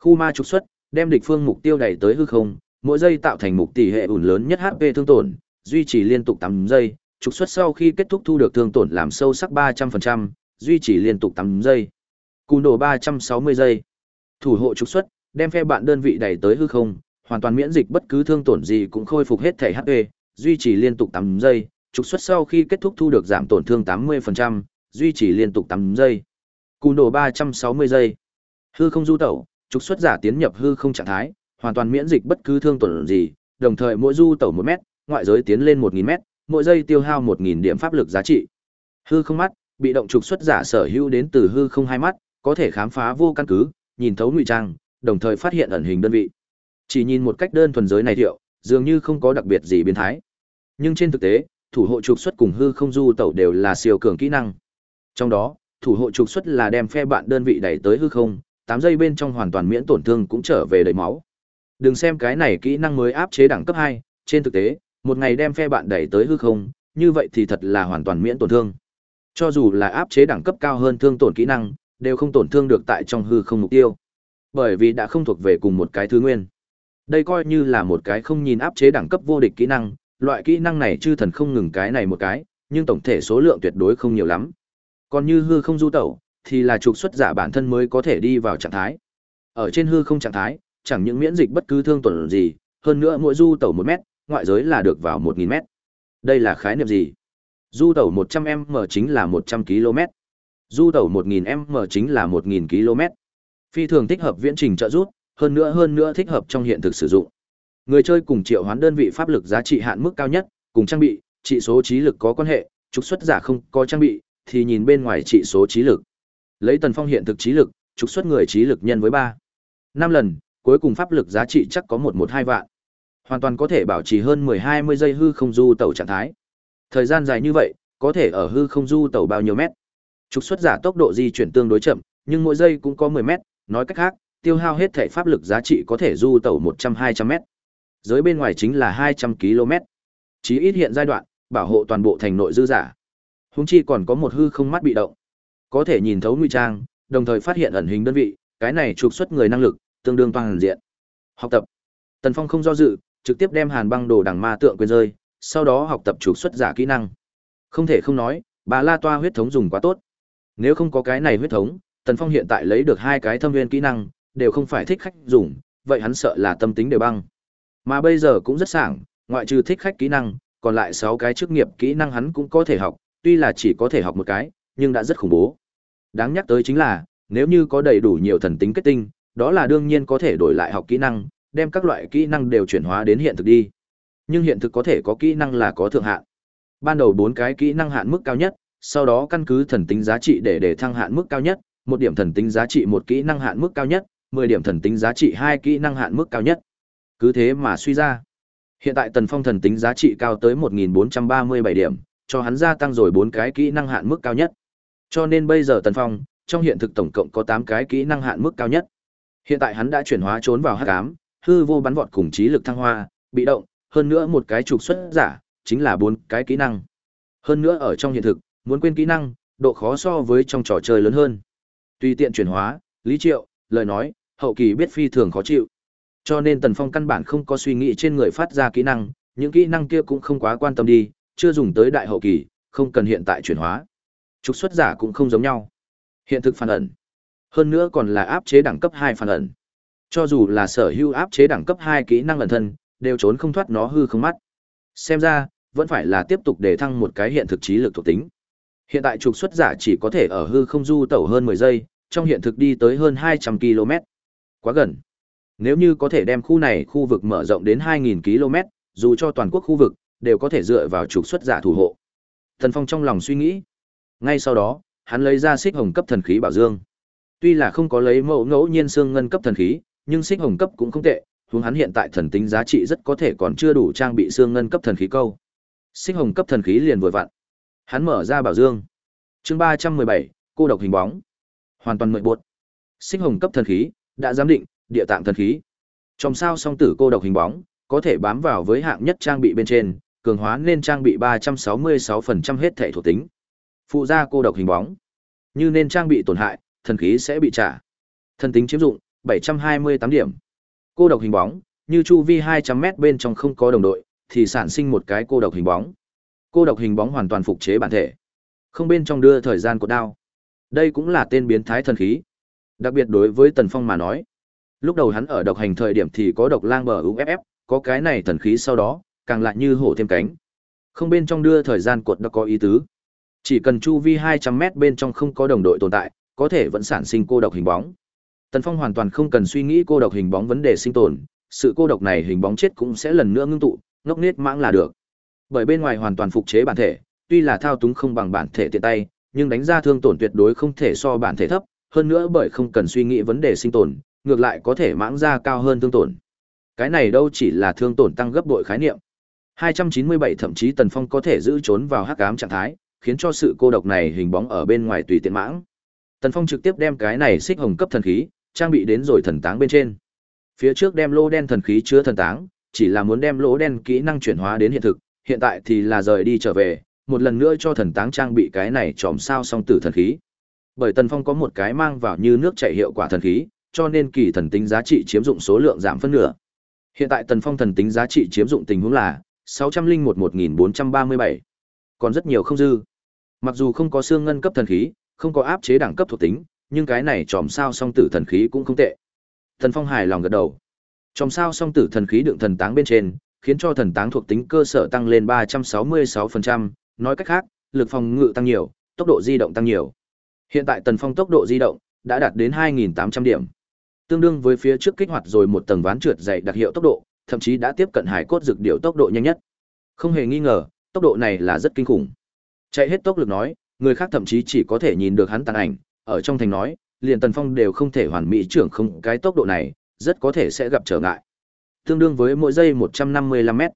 Khu ma trục xuất, đem địch phương mục tiêu đẩy tới hư không, mỗi giây tạo thành mục tỷ hệ ủn lớn nhất HP thương tổn, duy trì liên tục 8 giây, trục xuất sau khi kết thúc thu được thương tổn làm sâu sắc 300%, duy trì liên tục 8 giây. Cú nổ 360 giây. Thủ hộ trục xuất, đem phe bạn đơn vị đẩy tới hư không, hoàn toàn miễn dịch bất cứ thương tổn gì cũng khôi phục hết thể HP, duy trì liên tục 8 giây, trục xuất sau khi kết thúc thu được giảm tổn thương 80%, duy trì liên tục 8 giây. Cú nổ 360 giây. Hư không du tẩu, trục xuất giả tiến nhập hư không trạng thái, hoàn toàn miễn dịch bất cứ thương tổn gì, đồng thời mỗi du tẩu 1 mét, ngoại giới tiến lên 1000 mét, mỗi giây tiêu hao 1000 điểm pháp lực giá trị. Hư không mắt, bị động trục xuất giả sở hữu đến từ hư không hai mắt, có thể khám phá vô căn cứ, nhìn thấu ngụy trang, đồng thời phát hiện ẩn hình đơn vị. Chỉ nhìn một cách đơn thuần giới này thiệu, dường như không có đặc biệt gì biến thái. Nhưng trên thực tế, thủ hộ trục xuất cùng hư không du tẩu đều là siêu cường kỹ năng. Trong đó, thủ hộ trục xuất là đem phe bạn đơn vị đẩy tới hư không, 8 giây bên trong hoàn toàn miễn tổn thương cũng trở về đầy máu. Đừng xem cái này kỹ năng mới áp chế đẳng cấp 2, trên thực tế, một ngày đem phe bạn đẩy tới hư không, như vậy thì thật là hoàn toàn miễn tổn thương. Cho dù là áp chế đẳng cấp cao hơn thương tổn kỹ năng, đều không tổn thương được tại trong hư không mục tiêu. Bởi vì đã không thuộc về cùng một cái thứ nguyên. Đây coi như là một cái không nhìn áp chế đẳng cấp vô địch kỹ năng, loại kỹ năng này chư thần không ngừng cái này một cái, nhưng tổng thể số lượng tuyệt đối không nhiều lắm. Còn như hư không du tẩu, thì là trục xuất giả bản thân mới có thể đi vào trạng thái. Ở trên hư không trạng thái, chẳng những miễn dịch bất cứ thương tổn gì, hơn nữa mỗi du tẩu một mét, ngoại giới là được vào 1000 mét. Đây là khái niệm gì? Du tẩu 100m chính là 100 km. Du tẩu 1000m chính là 1000 km. Phi thường thích hợp viễn trình trợ rút, hơn nữa hơn nữa thích hợp trong hiện thực sử dụng. Người chơi cùng triệu hoán đơn vị pháp lực giá trị hạn mức cao nhất, cùng trang bị, trị số trí lực có quan hệ, trục xuất giả không có trang bị, thì nhìn bên ngoài trị số trí lực. Lấy Tần Phong hiện thực trí lực, trục xuất người trí lực nhân với 3. 5 lần, cuối cùng pháp lực giá trị chắc có 112 vạn. Hoàn toàn có thể bảo trì hơn 10-20 giây hư không du tàu trạng thái. Thời gian dài như vậy, có thể ở hư không du tàu bao nhiêu mét. Trục xuất giả tốc độ di chuyển tương đối chậm, nhưng mỗi giây cũng có 10 mét, nói cách khác, tiêu hao hết thể pháp lực giá trị có thể du tẩu 100-200 mét. Giới bên ngoài chính là 200 km. Chí ít hiện giai đoạn, bảo hộ toàn bộ thành nội dư giả. Húng chi còn có một hư không mắt bị động. Có thể nhìn thấu nguy trang, đồng thời phát hiện ẩn hình đơn vị, cái này trục xuất người năng lực, tương đương toàn diện. Học tập. Tần Phong không do dự, trực tiếp đem Hàn Băng Đồ đằng ma tượng quyền rơi, sau đó học tập trục xuất giả kỹ năng. Không thể không nói, bà La Toa huyết thống dùng quá tốt. Nếu không có cái này huyết thống, Tần Phong hiện tại lấy được hai cái thâm viên kỹ năng, đều không phải thích khách dùng, vậy hắn sợ là tâm tính đều băng. Mà bây giờ cũng rất sảng, ngoại trừ thích khách kỹ năng, còn lại 6 cái chức nghiệp kỹ năng hắn cũng có thể học, tuy là chỉ có thể học một cái, nhưng đã rất khủng bố. Đáng nhắc tới chính là, nếu như có đầy đủ nhiều thần tính kết tinh, đó là đương nhiên có thể đổi lại học kỹ năng, đem các loại kỹ năng đều chuyển hóa đến hiện thực đi. Nhưng hiện thực có thể có kỹ năng là có thượng hạn. Ban đầu 4 cái kỹ năng hạn mức cao nhất, sau đó căn cứ thần tính giá trị để để thăng hạn mức cao nhất, một điểm thần tính giá trị một kỹ năng hạn mức cao nhất, 10 điểm thần tính giá trị hai kỹ năng hạn mức cao nhất. Cứ thế mà suy ra. Hiện tại Tần Phong thần tính giá trị cao tới 1437 điểm, cho hắn gia tăng rồi 4 cái kỹ năng hạn mức cao nhất. Cho nên bây giờ Tần Phong, trong hiện thực tổng cộng có 8 cái kỹ năng hạn mức cao nhất. Hiện tại hắn đã chuyển hóa trốn vào hắc ám, hư vô bắn vọt cùng trí lực thăng hoa, bị động, hơn nữa một cái trục xuất giả, chính là 4 cái kỹ năng. Hơn nữa ở trong hiện thực, muốn quên kỹ năng, độ khó so với trong trò chơi lớn hơn. Tùy tiện chuyển hóa, lý triệu, lời nói, hậu kỳ biết phi thường khó chịu. Cho nên Tần Phong căn bản không có suy nghĩ trên người phát ra kỹ năng, những kỹ năng kia cũng không quá quan tâm đi, chưa dùng tới đại hậu kỳ, không cần hiện tại chuyển hóa. Trục xuất giả cũng không giống nhau. Hiện thực phản ẩn. Hơn nữa còn là áp chế đẳng cấp 2 phản ẩn. Cho dù là sở hữu áp chế đẳng cấp 2 kỹ năng ẩn thân, đều trốn không thoát nó hư không mắt. Xem ra, vẫn phải là tiếp tục để thăng một cái hiện thực trí lực thuộc tính. Hiện tại trục xuất giả chỉ có thể ở hư không du tẩu hơn 10 giây, trong hiện thực đi tới hơn 200 km. Quá gần. Nếu như có thể đem khu này khu vực mở rộng đến 2.000 km, dù cho toàn quốc khu vực, đều có thể dựa vào trục xuất giả thủ hộ. Thần Phong trong lòng suy nghĩ. Ngay sau đó, hắn lấy ra xích hồng cấp thần khí bảo dương. Tuy là không có lấy mẫu ngẫu nhiên xương ngân cấp thần khí, nhưng xích hồng cấp cũng không tệ, huống hắn hiện tại thần tính giá trị rất có thể còn chưa đủ trang bị xương ngân cấp thần khí câu. Xích hồng cấp thần khí liền vội vặn. Hắn mở ra bảo dương. Chương ba trăm mười bảy cô độc hình bóng. Hoàn toàn mượn buột. sinh hồng cấp thần khí, đã giám định, địa tạng thần khí. Trong sao song tử cô độc hình bóng, có thể bám vào với hạng nhất trang bị bên trên, cường hóa nên trang bị 366% hết thể thuộc tính. Phụ gia cô độc hình bóng. Như nên trang bị tổn hại, thần khí sẽ bị trả. Thần tính chiếm dụng, 728 điểm. Cô độc hình bóng, như chu vi 200m bên trong không có đồng đội, thì sản sinh một cái cô độc hình bóng. Cô độc hình bóng hoàn toàn phục chế bản thể. Không bên trong đưa thời gian của đao. Đây cũng là tên biến thái thần khí. Đặc biệt đối với Tần Phong mà nói. Lúc đầu hắn ở độc hành thời điểm thì có độc lang bờ UFF, có cái này thần khí sau đó, càng lại như hổ thêm cánh. Không bên trong đưa thời gian cột đã có ý tứ. Chỉ cần chu vi 200 mét bên trong không có đồng đội tồn tại, có thể vẫn sản sinh cô độc hình bóng. Tần Phong hoàn toàn không cần suy nghĩ cô độc hình bóng vấn đề sinh tồn, sự cô độc này hình bóng chết cũng sẽ lần nữa ngưng tụ, ngốc nết mãng là được. Bởi bên ngoài hoàn toàn phục chế bản thể, tuy là thao túng không bằng bản thể tiện tay, nhưng đánh ra thương tổn tuyệt đối không thể so bản thể thấp, hơn nữa bởi không cần suy nghĩ vấn đề sinh tồn, ngược lại có thể mãng ra cao hơn thương tổn. Cái này đâu chỉ là thương tổn tăng gấp bội khái niệm. 297 thậm chí Tần Phong có thể giữ trốn vào hắc ám trạng thái, khiến cho sự cô độc này hình bóng ở bên ngoài tùy tiện mãng. Tần Phong trực tiếp đem cái này xích hồng cấp thần khí, trang bị đến rồi thần táng bên trên. Phía trước đem lô đen thần khí chứa thần táng, chỉ là muốn đem lỗ đen kỹ năng chuyển hóa đến hiện thực, hiện tại thì là rời đi trở về, một lần nữa cho thần táng trang bị cái này tròm sao song tử thần khí. Bởi Tần Phong có một cái mang vào như nước chảy hiệu quả thần khí, cho nên kỳ thần tính giá trị chiếm dụng số lượng giảm phân nửa. Hiện tại Tần Phong thần tính giá trị chiếm dụng tình huống là 601-1437. Còn rất nhiều không dư. Mặc dù không có xương ngân cấp thần khí, không có áp chế đẳng cấp thuộc tính, nhưng cái này tròm sao song tử thần khí cũng không tệ. Tần Phong hài lòng gật đầu. Tròm sao song tử thần khí đựng thần táng bên trên, khiến cho thần táng thuộc tính cơ sở tăng lên 366%, nói cách khác, lực phòng ngự tăng nhiều, tốc độ di động tăng nhiều. Hiện tại Tần Phong tốc độ di động đã đạt đến 2800 điểm. Tương đương với phía trước kích hoạt rồi một tầng ván trượt dày đặc hiệu tốc độ, thậm chí đã tiếp cận hải cốt dược điệu tốc độ nhanh nhất. Không hề nghi ngờ, tốc độ này là rất kinh khủng. Chạy hết tốc lực nói, người khác thậm chí chỉ có thể nhìn được hắn tàn ảnh, ở trong thành nói, liền Tần Phong đều không thể hoàn mỹ trưởng không cái tốc độ này, rất có thể sẽ gặp trở ngại. Tương đương với mỗi giây 155 mét.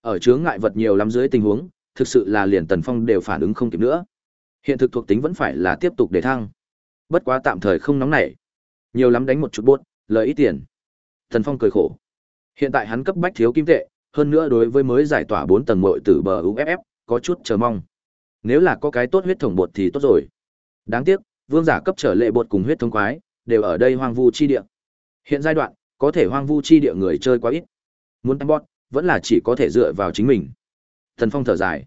Ở chướng ngại vật nhiều lắm dưới tình huống, thực sự là liền Tần Phong đều phản ứng không kịp nữa. Hiện thực thuộc tính vẫn phải là tiếp tục để thăng. Bất quá tạm thời không nóng nảy. Nhiều lắm đánh một chút buốt lợi ít tiền. Tần Phong cười khổ. Hiện tại hắn cấp bách thiếu kim tệ, hơn nữa đối với mới giải tỏa 4 tầng mội tử bờ UFF, có chút chờ mong. Nếu là có cái tốt huyết thống bột thì tốt rồi. Đáng tiếc, vương giả cấp trở lệ bột cùng huyết thống quái, đều ở đây hoang vu chi địa. Hiện giai đoạn, có thể hoang vu chi địa người chơi quá ít. Muốn tăng bot, vẫn là chỉ có thể dựa vào chính mình. Thần Phong thở dài.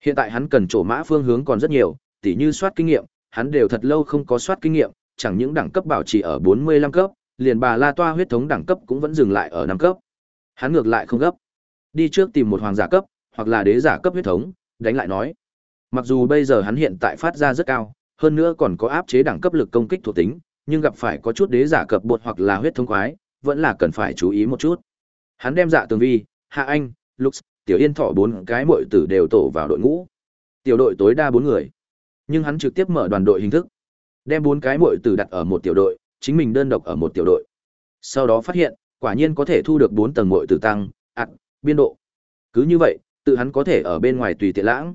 Hiện tại hắn cần trổ mã phương hướng còn rất nhiều, tỉ như soát kinh nghiệm, hắn đều thật lâu không có soát kinh nghiệm, chẳng những đẳng cấp bảo trì ở 45 cấp, liền bà La Toa huyết thống đẳng cấp cũng vẫn dừng lại ở năm cấp. Hắn ngược lại không gấp. Đi trước tìm một hoàng giả cấp, hoặc là đế giả cấp huyết thống, đánh lại nói. Mặc dù bây giờ hắn hiện tại phát ra rất cao, hơn nữa còn có áp chế đẳng cấp lực công kích thuộc tính, nhưng gặp phải có chút đế giả cập bột hoặc là huyết thống quái, vẫn là cần phải chú ý một chút. Hắn đem dạ tường vi, Hạ Anh, Lux, Tiểu Yên Thọ bốn cái muội tử đều tổ vào đội ngũ. Tiểu đội tối đa bốn người. Nhưng hắn trực tiếp mở đoàn đội hình thức, đem bốn cái muội tử đặt ở một tiểu đội, chính mình đơn độc ở một tiểu đội. Sau đó phát hiện, quả nhiên có thể thu được bốn tầng muội tử tăng, ạt, biên độ. Cứ như vậy, tự hắn có thể ở bên ngoài tùy tiện lãng.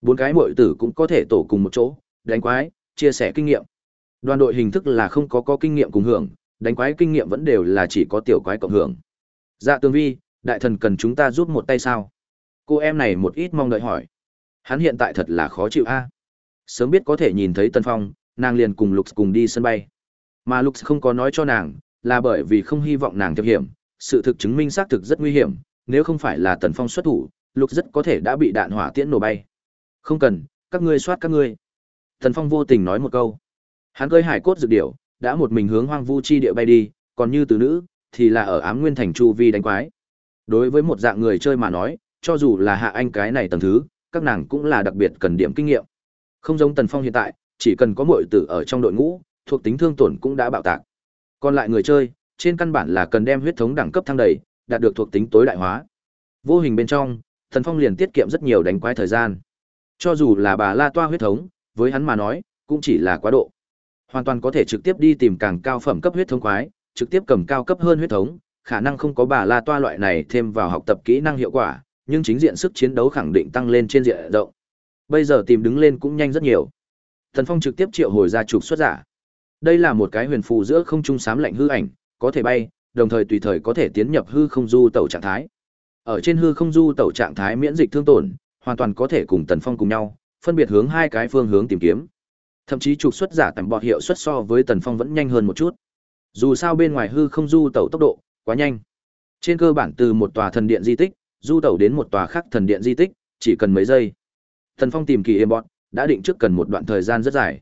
Bốn cái muội tử cũng có thể tổ cùng một chỗ, đánh quái, chia sẻ kinh nghiệm. Đoàn đội hình thức là không có có kinh nghiệm cùng hưởng, đánh quái kinh nghiệm vẫn đều là chỉ có tiểu quái cộng hưởng. Dạ Tương Vi, đại thần cần chúng ta giúp một tay sao? Cô em này một ít mong đợi hỏi. Hắn hiện tại thật là khó chịu a. Sớm biết có thể nhìn thấy Tân Phong, nàng liền cùng Lục cùng đi sân bay. Mà Lục không có nói cho nàng, là bởi vì không hy vọng nàng tiếp hiểm, sự thực chứng minh xác thực rất nguy hiểm, nếu không phải là Tần Phong xuất thủ, Lục rất có thể đã bị đạn hỏa tiễn nổ bay. Không cần, các ngươi soát các ngươi. Tần Phong vô tình nói một câu. Hắn cơi hải cốt dược điểu, đã một mình hướng hoang vu chi địa bay đi, còn như từ nữ, thì là ở ám nguyên thành chu vi đánh quái. Đối với một dạng người chơi mà nói, cho dù là hạ anh cái này tầng thứ, các nàng cũng là đặc biệt cần điểm kinh nghiệm. Không giống Tần Phong hiện tại, chỉ cần có muội tử ở trong đội ngũ, thuộc tính thương tổn cũng đã bạo tạc. Còn lại người chơi, trên căn bản là cần đem huyết thống đẳng cấp thăng đầy, đạt được thuộc tính tối đại hóa. Vô hình bên trong, Tần Phong liền tiết kiệm rất nhiều đánh quái thời gian. Cho dù là bà La Toa huyết thống, với hắn mà nói, cũng chỉ là quá độ. Hoàn toàn có thể trực tiếp đi tìm càng cao phẩm cấp huyết thống quái, trực tiếp cầm cao cấp hơn huyết thống, khả năng không có bà la toa loại này thêm vào học tập kỹ năng hiệu quả, nhưng chính diện sức chiến đấu khẳng định tăng lên trên diện rộng. Bây giờ tìm đứng lên cũng nhanh rất nhiều. Thần Phong trực tiếp triệu hồi ra trục xuất giả. Đây là một cái huyền phù giữa không trung xám lạnh hư ảnh, có thể bay, đồng thời tùy thời có thể tiến nhập hư không du tẩu trạng thái. Ở trên hư không du tẩu trạng thái miễn dịch thương tổn, hoàn toàn có thể cùng Tần Phong cùng nhau, phân biệt hướng hai cái phương hướng tìm kiếm. Thậm chí trục xuất giả tầm bọt hiệu suất so với Tần Phong vẫn nhanh hơn một chút. Dù sao bên ngoài hư không du tẩu tốc độ quá nhanh. Trên cơ bản từ một tòa thần điện di tích, du tẩu đến một tòa khác thần điện di tích, chỉ cần mấy giây. Tần Phong tìm kỳ embot, đã định trước cần một đoạn thời gian rất dài.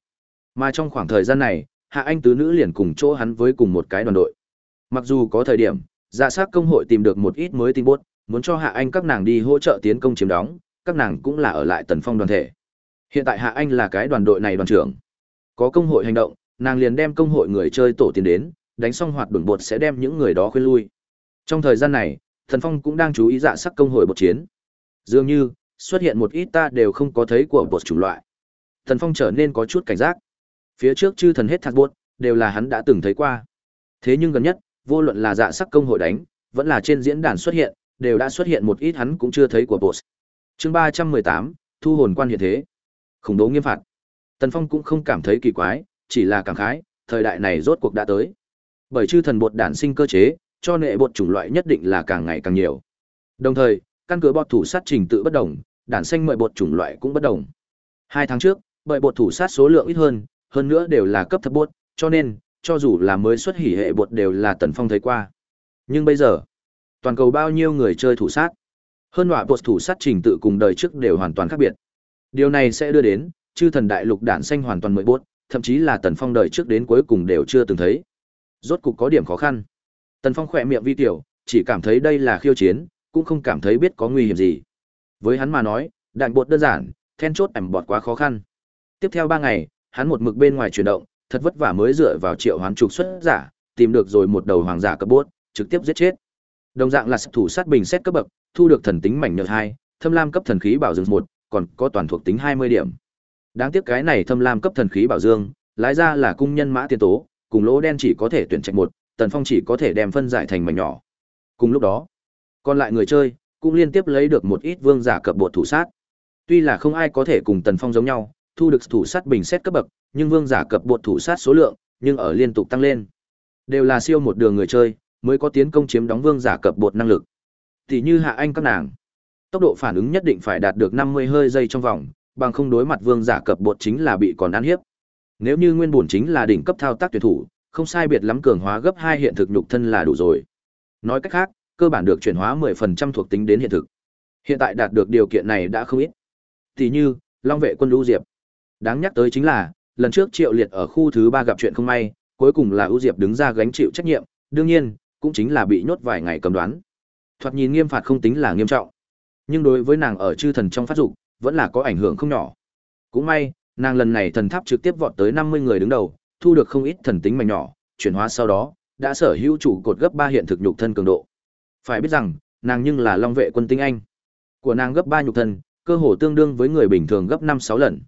Mà trong khoảng thời gian này, Hạ Anh tứ nữ liền cùng chỗ hắn với cùng một cái đoàn đội. Mặc dù có thời điểm, dạ sát công hội tìm được một ít mới tin bốt, muốn cho Hạ Anh các nàng đi hỗ trợ tiến công chiếm đóng, các nàng cũng là ở lại Tần Phong đoàn thể. Hiện tại Hạ Anh là cái đoàn đội này đoàn trưởng. Có công hội hành động, nàng liền đem công hội người chơi tổ tiền đến, đánh xong hoạt đuổi bột sẽ đem những người đó khuyên lui. Trong thời gian này, Thần Phong cũng đang chú ý dạ sắc công hội bột chiến. Dường như, xuất hiện một ít ta đều không có thấy của bột chủng loại. Thần Phong trở nên có chút cảnh giác. Phía trước chư thần hết thạc bột, đều là hắn đã từng thấy qua. Thế nhưng gần nhất, vô luận là dạ sắc công hội đánh, vẫn là trên diễn đàn xuất hiện, đều đã xuất hiện một ít hắn cũng chưa thấy của bột. Chương ba trăm mười tám thu hồn quan hiện thế. Khủng bố nghiêm phạt. Tần Phong cũng không cảm thấy kỳ quái, chỉ là cảm khái, thời đại này rốt cuộc đã tới. Bởi chư thần bột đản sinh cơ chế, cho nệ bột chủng loại nhất định là càng ngày càng nhiều. Đồng thời, căn cứ bọt thủ sát trình tự bất đồng, đản sinh mọi bột chủng loại cũng bất đồng. Hai tháng trước, bởi bột thủ sát số lượng ít hơn, hơn nữa đều là cấp thấp bột, cho nên, cho dù là mới xuất hỉ hệ bột đều là Tần Phong thấy qua. Nhưng bây giờ, toàn cầu bao nhiêu người chơi thủ sát? Hơn nọa bột thủ sát trình tự cùng đời trước đều hoàn toàn khác biệt. Điều này sẽ đưa đến, chư thần đại lục đản xanh hoàn toàn mới bốt, thậm chí là Tần Phong đời trước đến cuối cùng đều chưa từng thấy. Rốt cục có điểm khó khăn. Tần Phong khỏe miệng vi tiểu, chỉ cảm thấy đây là khiêu chiến, cũng không cảm thấy biết có nguy hiểm gì. Với hắn mà nói, đạn bột đơn giản, then chốt ẩm bọt quá khó khăn. Tiếp theo ba ngày, hắn một mực bên ngoài chuyển động, thật vất vả mới dựa vào triệu hoán trục xuất giả, tìm được rồi một đầu hoàng giả cấp bốt, trực tiếp giết chết. Đồng dạng là thủ sát bình xét cấp bậc, thu được thần tính mảnh nhược hai, thâm lam cấp thần khí bảo dương một, còn có toàn thuộc tính hai mươi điểm. Đáng tiếc cái này thâm lam cấp thần khí bảo dương, lái ra là cung nhân mã tiên tố, cùng lỗ đen chỉ có thể tuyển trạch một, Tần Phong chỉ có thể đem phân giải thành mảnh nhỏ. Cùng lúc đó, còn lại người chơi cũng liên tiếp lấy được một ít vương giả cấp bột thủ sát. Tuy là không ai có thể cùng Tần Phong giống nhau, thu được thủ sát bình xét cấp bậc, nhưng vương giả cấp bột thủ sát số lượng, nhưng ở liên tục tăng lên. Đều là siêu một đường người chơi, mới có tiến công chiếm đóng vương giả cấp bột năng lực. Tỷ như hạ anh các nàng, tốc độ phản ứng nhất định phải đạt được 50 hơi giây trong vòng, bằng không đối mặt vương giả cấp bột chính là bị còn ăn hiếp. Nếu như nguyên bổn chính là đỉnh cấp thao tác tuyển thủ, không sai biệt lắm cường hóa gấp 2 hiện thực nhục thân là đủ rồi. Nói cách khác, cơ bản được chuyển hóa 10% thuộc tính đến hiện thực. Hiện tại đạt được điều kiện này đã không ít. Tỷ như, Long vệ quân Lũ Diệp. Đáng nhắc tới chính là, lần trước Triệu Liệt ở khu thứ 3 gặp chuyện không may, cuối cùng là ưu Diệp đứng ra gánh chịu trách nhiệm, đương nhiên, cũng chính là bị nhốt vài ngày cầm đoán. Thoạt nhìn nghiêm phạt không tính là nghiêm trọng, nhưng đối với nàng ở chư thần trong phát dục, vẫn là có ảnh hưởng không nhỏ. Cũng may, nàng lần này thần tháp trực tiếp vọt tới 50 người đứng đầu, thu được không ít thần tính mảnh nhỏ, chuyển hóa sau đó, đã sở hữu chủ cột gấp ba hiện thực nhục thân cường độ. Phải biết rằng, nàng nhưng là long vệ quân tinh anh. Của nàng gấp ba nhục thân, cơ hồ tương đương với người bình thường gấp 5-6 lần.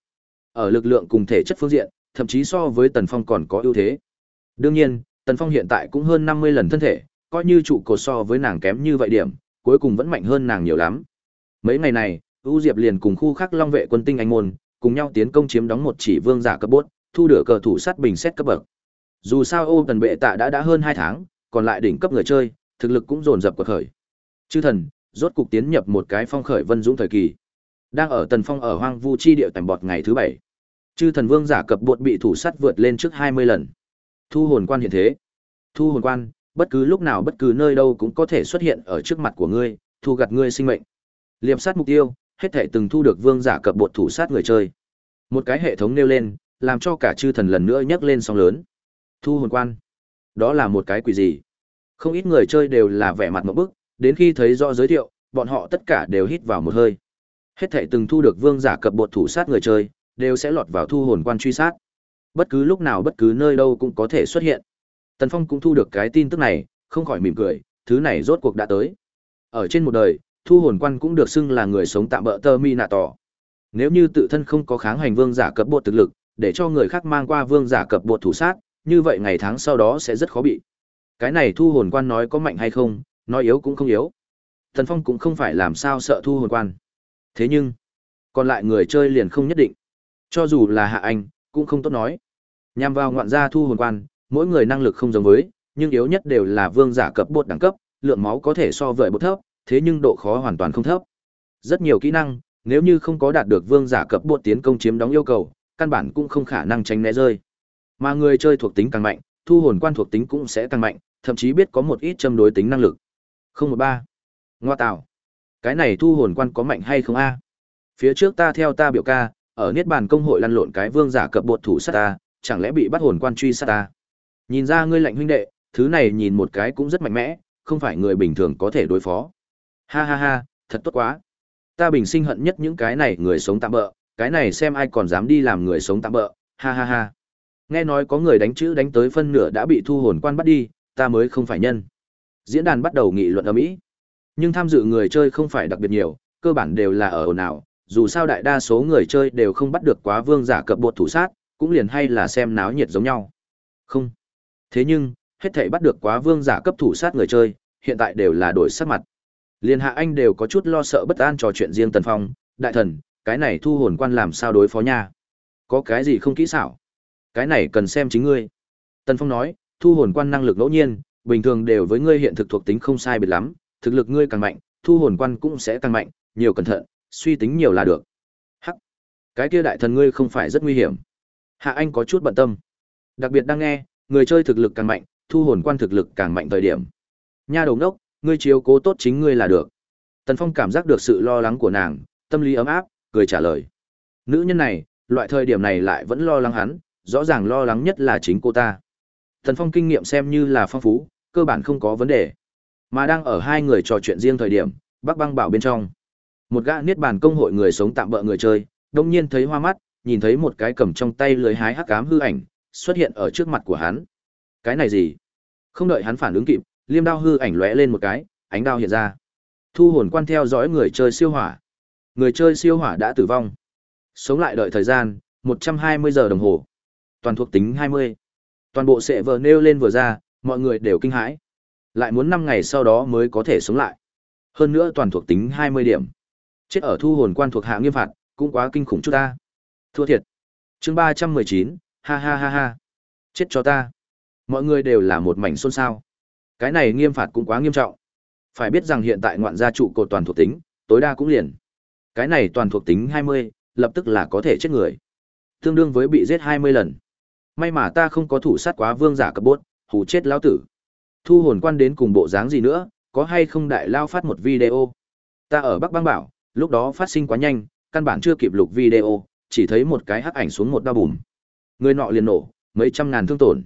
Ở lực lượng cùng thể chất phương diện, thậm chí so với Tần Phong còn có ưu thế. Đương nhiên, Tần Phong hiện tại cũng hơn 50 lần thân thể, coi như trụ cột so với nàng kém như vậy điểm, cuối cùng vẫn mạnh hơn nàng nhiều lắm. Mấy ngày này, U Diệp liền cùng khu khắc Long vệ quân tinh anh môn, cùng nhau tiến công chiếm đóng một chỉ vương giả cấp bốt, thu được cờ thủ sát bình xét cấp bậc. Dù sao ô tần bệ tạ đã đã hơn 2 tháng, còn lại đỉnh cấp người chơi, thực lực cũng dồn dập quật khởi. Chư thần, rốt cục tiến nhập một cái phong khởi vân dũng thời kỳ. Đang ở tần phong ở hoang vu chi địa tầm bọt ngày thứ bảy. Chư thần vương giả cập bột bị thủ sát vượt lên trước 20 lần. Thu hồn quan hiện thế. Thu hồn quan, bất cứ lúc nào bất cứ nơi đâu cũng có thể xuất hiện ở trước mặt của ngươi, thu gặt ngươi sinh mệnh. Liệp sát mục tiêu, hết thể từng thu được vương giả cập bột thủ sát người chơi. Một cái hệ thống nêu lên, làm cho cả chư thần lần nữa nhấc lên sóng lớn. Thu hồn quan. Đó là một cái quỷ gì? Không ít người chơi đều là vẻ mặt một bức, đến khi thấy rõ giới thiệu, bọn họ tất cả đều hít vào một hơi. Hết thể từng thu được vương giả cập bột thủ sát người chơi, đều sẽ lọt vào thu hồn quan truy sát. Bất cứ lúc nào bất cứ nơi đâu cũng có thể xuất hiện. Tần Phong cũng thu được cái tin tức này, không khỏi mỉm cười, thứ này rốt cuộc đã tới. Ở trên một đời, thu hồn quan cũng được xưng là người sống tạm bỡ tơ mi nạ tỏ. Nếu như tự thân không có kháng hành vương giả cấp bột thực lực, để cho người khác mang qua vương giả cập bột thủ sát, như vậy ngày tháng sau đó sẽ rất khó bị. Cái này thu hồn quan nói có mạnh hay không, nói yếu cũng không yếu. Thần Phong cũng không phải làm sao sợ thu hồn quan. Thế nhưng, còn lại người chơi liền không nhất định. Cho dù là hạ anh, cũng không tốt nói. Nhằm vào ngoạn gia thu hồn quan, mỗi người năng lực không giống với, nhưng yếu nhất đều là vương giả cấp bột đẳng cấp, lượng máu có thể so với bột thấp, thế nhưng độ khó hoàn toàn không thấp. Rất nhiều kỹ năng, nếu như không có đạt được vương giả cấp bột tiến công chiếm đóng yêu cầu, căn bản cũng không khả năng tránh né rơi. Mà người chơi thuộc tính càng mạnh, thu hồn quan thuộc tính cũng sẽ càng mạnh, thậm chí biết có một ít châm đối tính năng lực. Không một ba. Ngoa tạo. Cái này thu hồn quan có mạnh hay không a? Phía trước ta theo ta biểu ca, ở niết bàn công hội lăn lộn cái vương giả cập bột thủ sát ta, chẳng lẽ bị bắt hồn quan truy sát ta? Nhìn ra ngươi lạnh huynh đệ, thứ này nhìn một cái cũng rất mạnh mẽ, không phải người bình thường có thể đối phó. Ha ha ha, thật tốt quá. Ta bình sinh hận nhất những cái này người sống tạm bỡ, cái này xem ai còn dám đi làm người sống tạm bỡ, ha ha ha. Nghe nói có người đánh chữ đánh tới phân nửa đã bị thu hồn quan bắt đi, ta mới không phải nhân. Diễn đàn bắt đầu nghị luận ầm ĩ. Nhưng tham dự người chơi không phải đặc biệt nhiều, cơ bản đều là ở ồn ào, dù sao đại đa số người chơi đều không bắt được quá vương giả cập bột thủ sát, cũng liền hay là xem náo nhiệt giống nhau. Không. Thế nhưng, hết thảy bắt được quá vương giả cấp thủ sát người chơi, hiện tại đều là đổi sắc mặt. Liên hạ anh đều có chút lo sợ bất an trò chuyện riêng Tần Phong, đại thần, cái này thu hồn quan làm sao đối phó nha? Có cái gì không kỹ xảo? Cái này cần xem chính ngươi. Tần Phong nói, thu hồn quan năng lực ngẫu nhiên, bình thường đều với ngươi hiện thực thuộc tính không sai biệt lắm, thực lực ngươi càng mạnh, thu hồn quan cũng sẽ càng mạnh, nhiều cẩn thận, suy tính nhiều là được. Hắc. Cái kia đại thần ngươi không phải rất nguy hiểm. Hạ Anh có chút bận tâm. Đặc biệt đang nghe, người chơi thực lực càng mạnh, thu hồn quan thực lực càng mạnh thời điểm. Nha đầu đốc, ngươi chiếu cố tốt chính ngươi là được. Tần Phong cảm giác được sự lo lắng của nàng, tâm lý ấm áp, cười trả lời. Nữ nhân này, loại thời điểm này lại vẫn lo lắng hắn, rõ ràng lo lắng nhất là chính cô ta. Tần Phong kinh nghiệm xem như là phong phú, cơ bản không có vấn đề. Mà đang ở hai người trò chuyện riêng thời điểm, Bắc Băng bảo bên trong. Một gã niết bàn công hội người sống tạm bỡ người chơi, đông nhiên thấy hoa mắt, nhìn thấy một cái cầm trong tay lưới hái hắc ám hư ảnh, xuất hiện ở trước mặt của hắn. Cái này gì? Không đợi hắn phản ứng kịp, liêm đao hư ảnh lóe lên một cái, ánh đao hiện ra. Thu hồn quan theo dõi người chơi siêu hỏa. Người chơi siêu hỏa đã tử vong. Sống lại đợi thời gian, 120 giờ đồng hồ. Toàn thuộc tính 20. Toàn bộ sẽ vờ nêu lên vừa ra, mọi người đều kinh hãi. Lại muốn 5 ngày sau đó mới có thể sống lại. Hơn nữa toàn thuộc tính 20 điểm. Chết ở thu hồn quan thuộc hạ nghiêm phạt, cũng quá kinh khủng chút ta. Thua thiệt. chương 319, ha ha ha ha. Chết cho ta. Mọi người đều là một mảnh xôn xao. Cái này nghiêm phạt cũng quá nghiêm trọng. Phải biết rằng hiện tại ngoạn gia trụ cột toàn thuộc tính, tối đa cũng liền. Cái này toàn thuộc tính 20, lập tức là có thể chết người. Tương đương với bị giết 20 lần. May mà ta không có thủ sát quá vương giả cấp bốt, hù chết lão tử. Thu hồn quan đến cùng bộ dáng gì nữa, có hay không đại lao phát một video. Ta ở Bắc Bang Bảo, lúc đó phát sinh quá nhanh, căn bản chưa kịp lục video, chỉ thấy một cái hắc ảnh xuống một đau bùm. Người nọ liền nổ, mấy trăm ngàn thương tổn.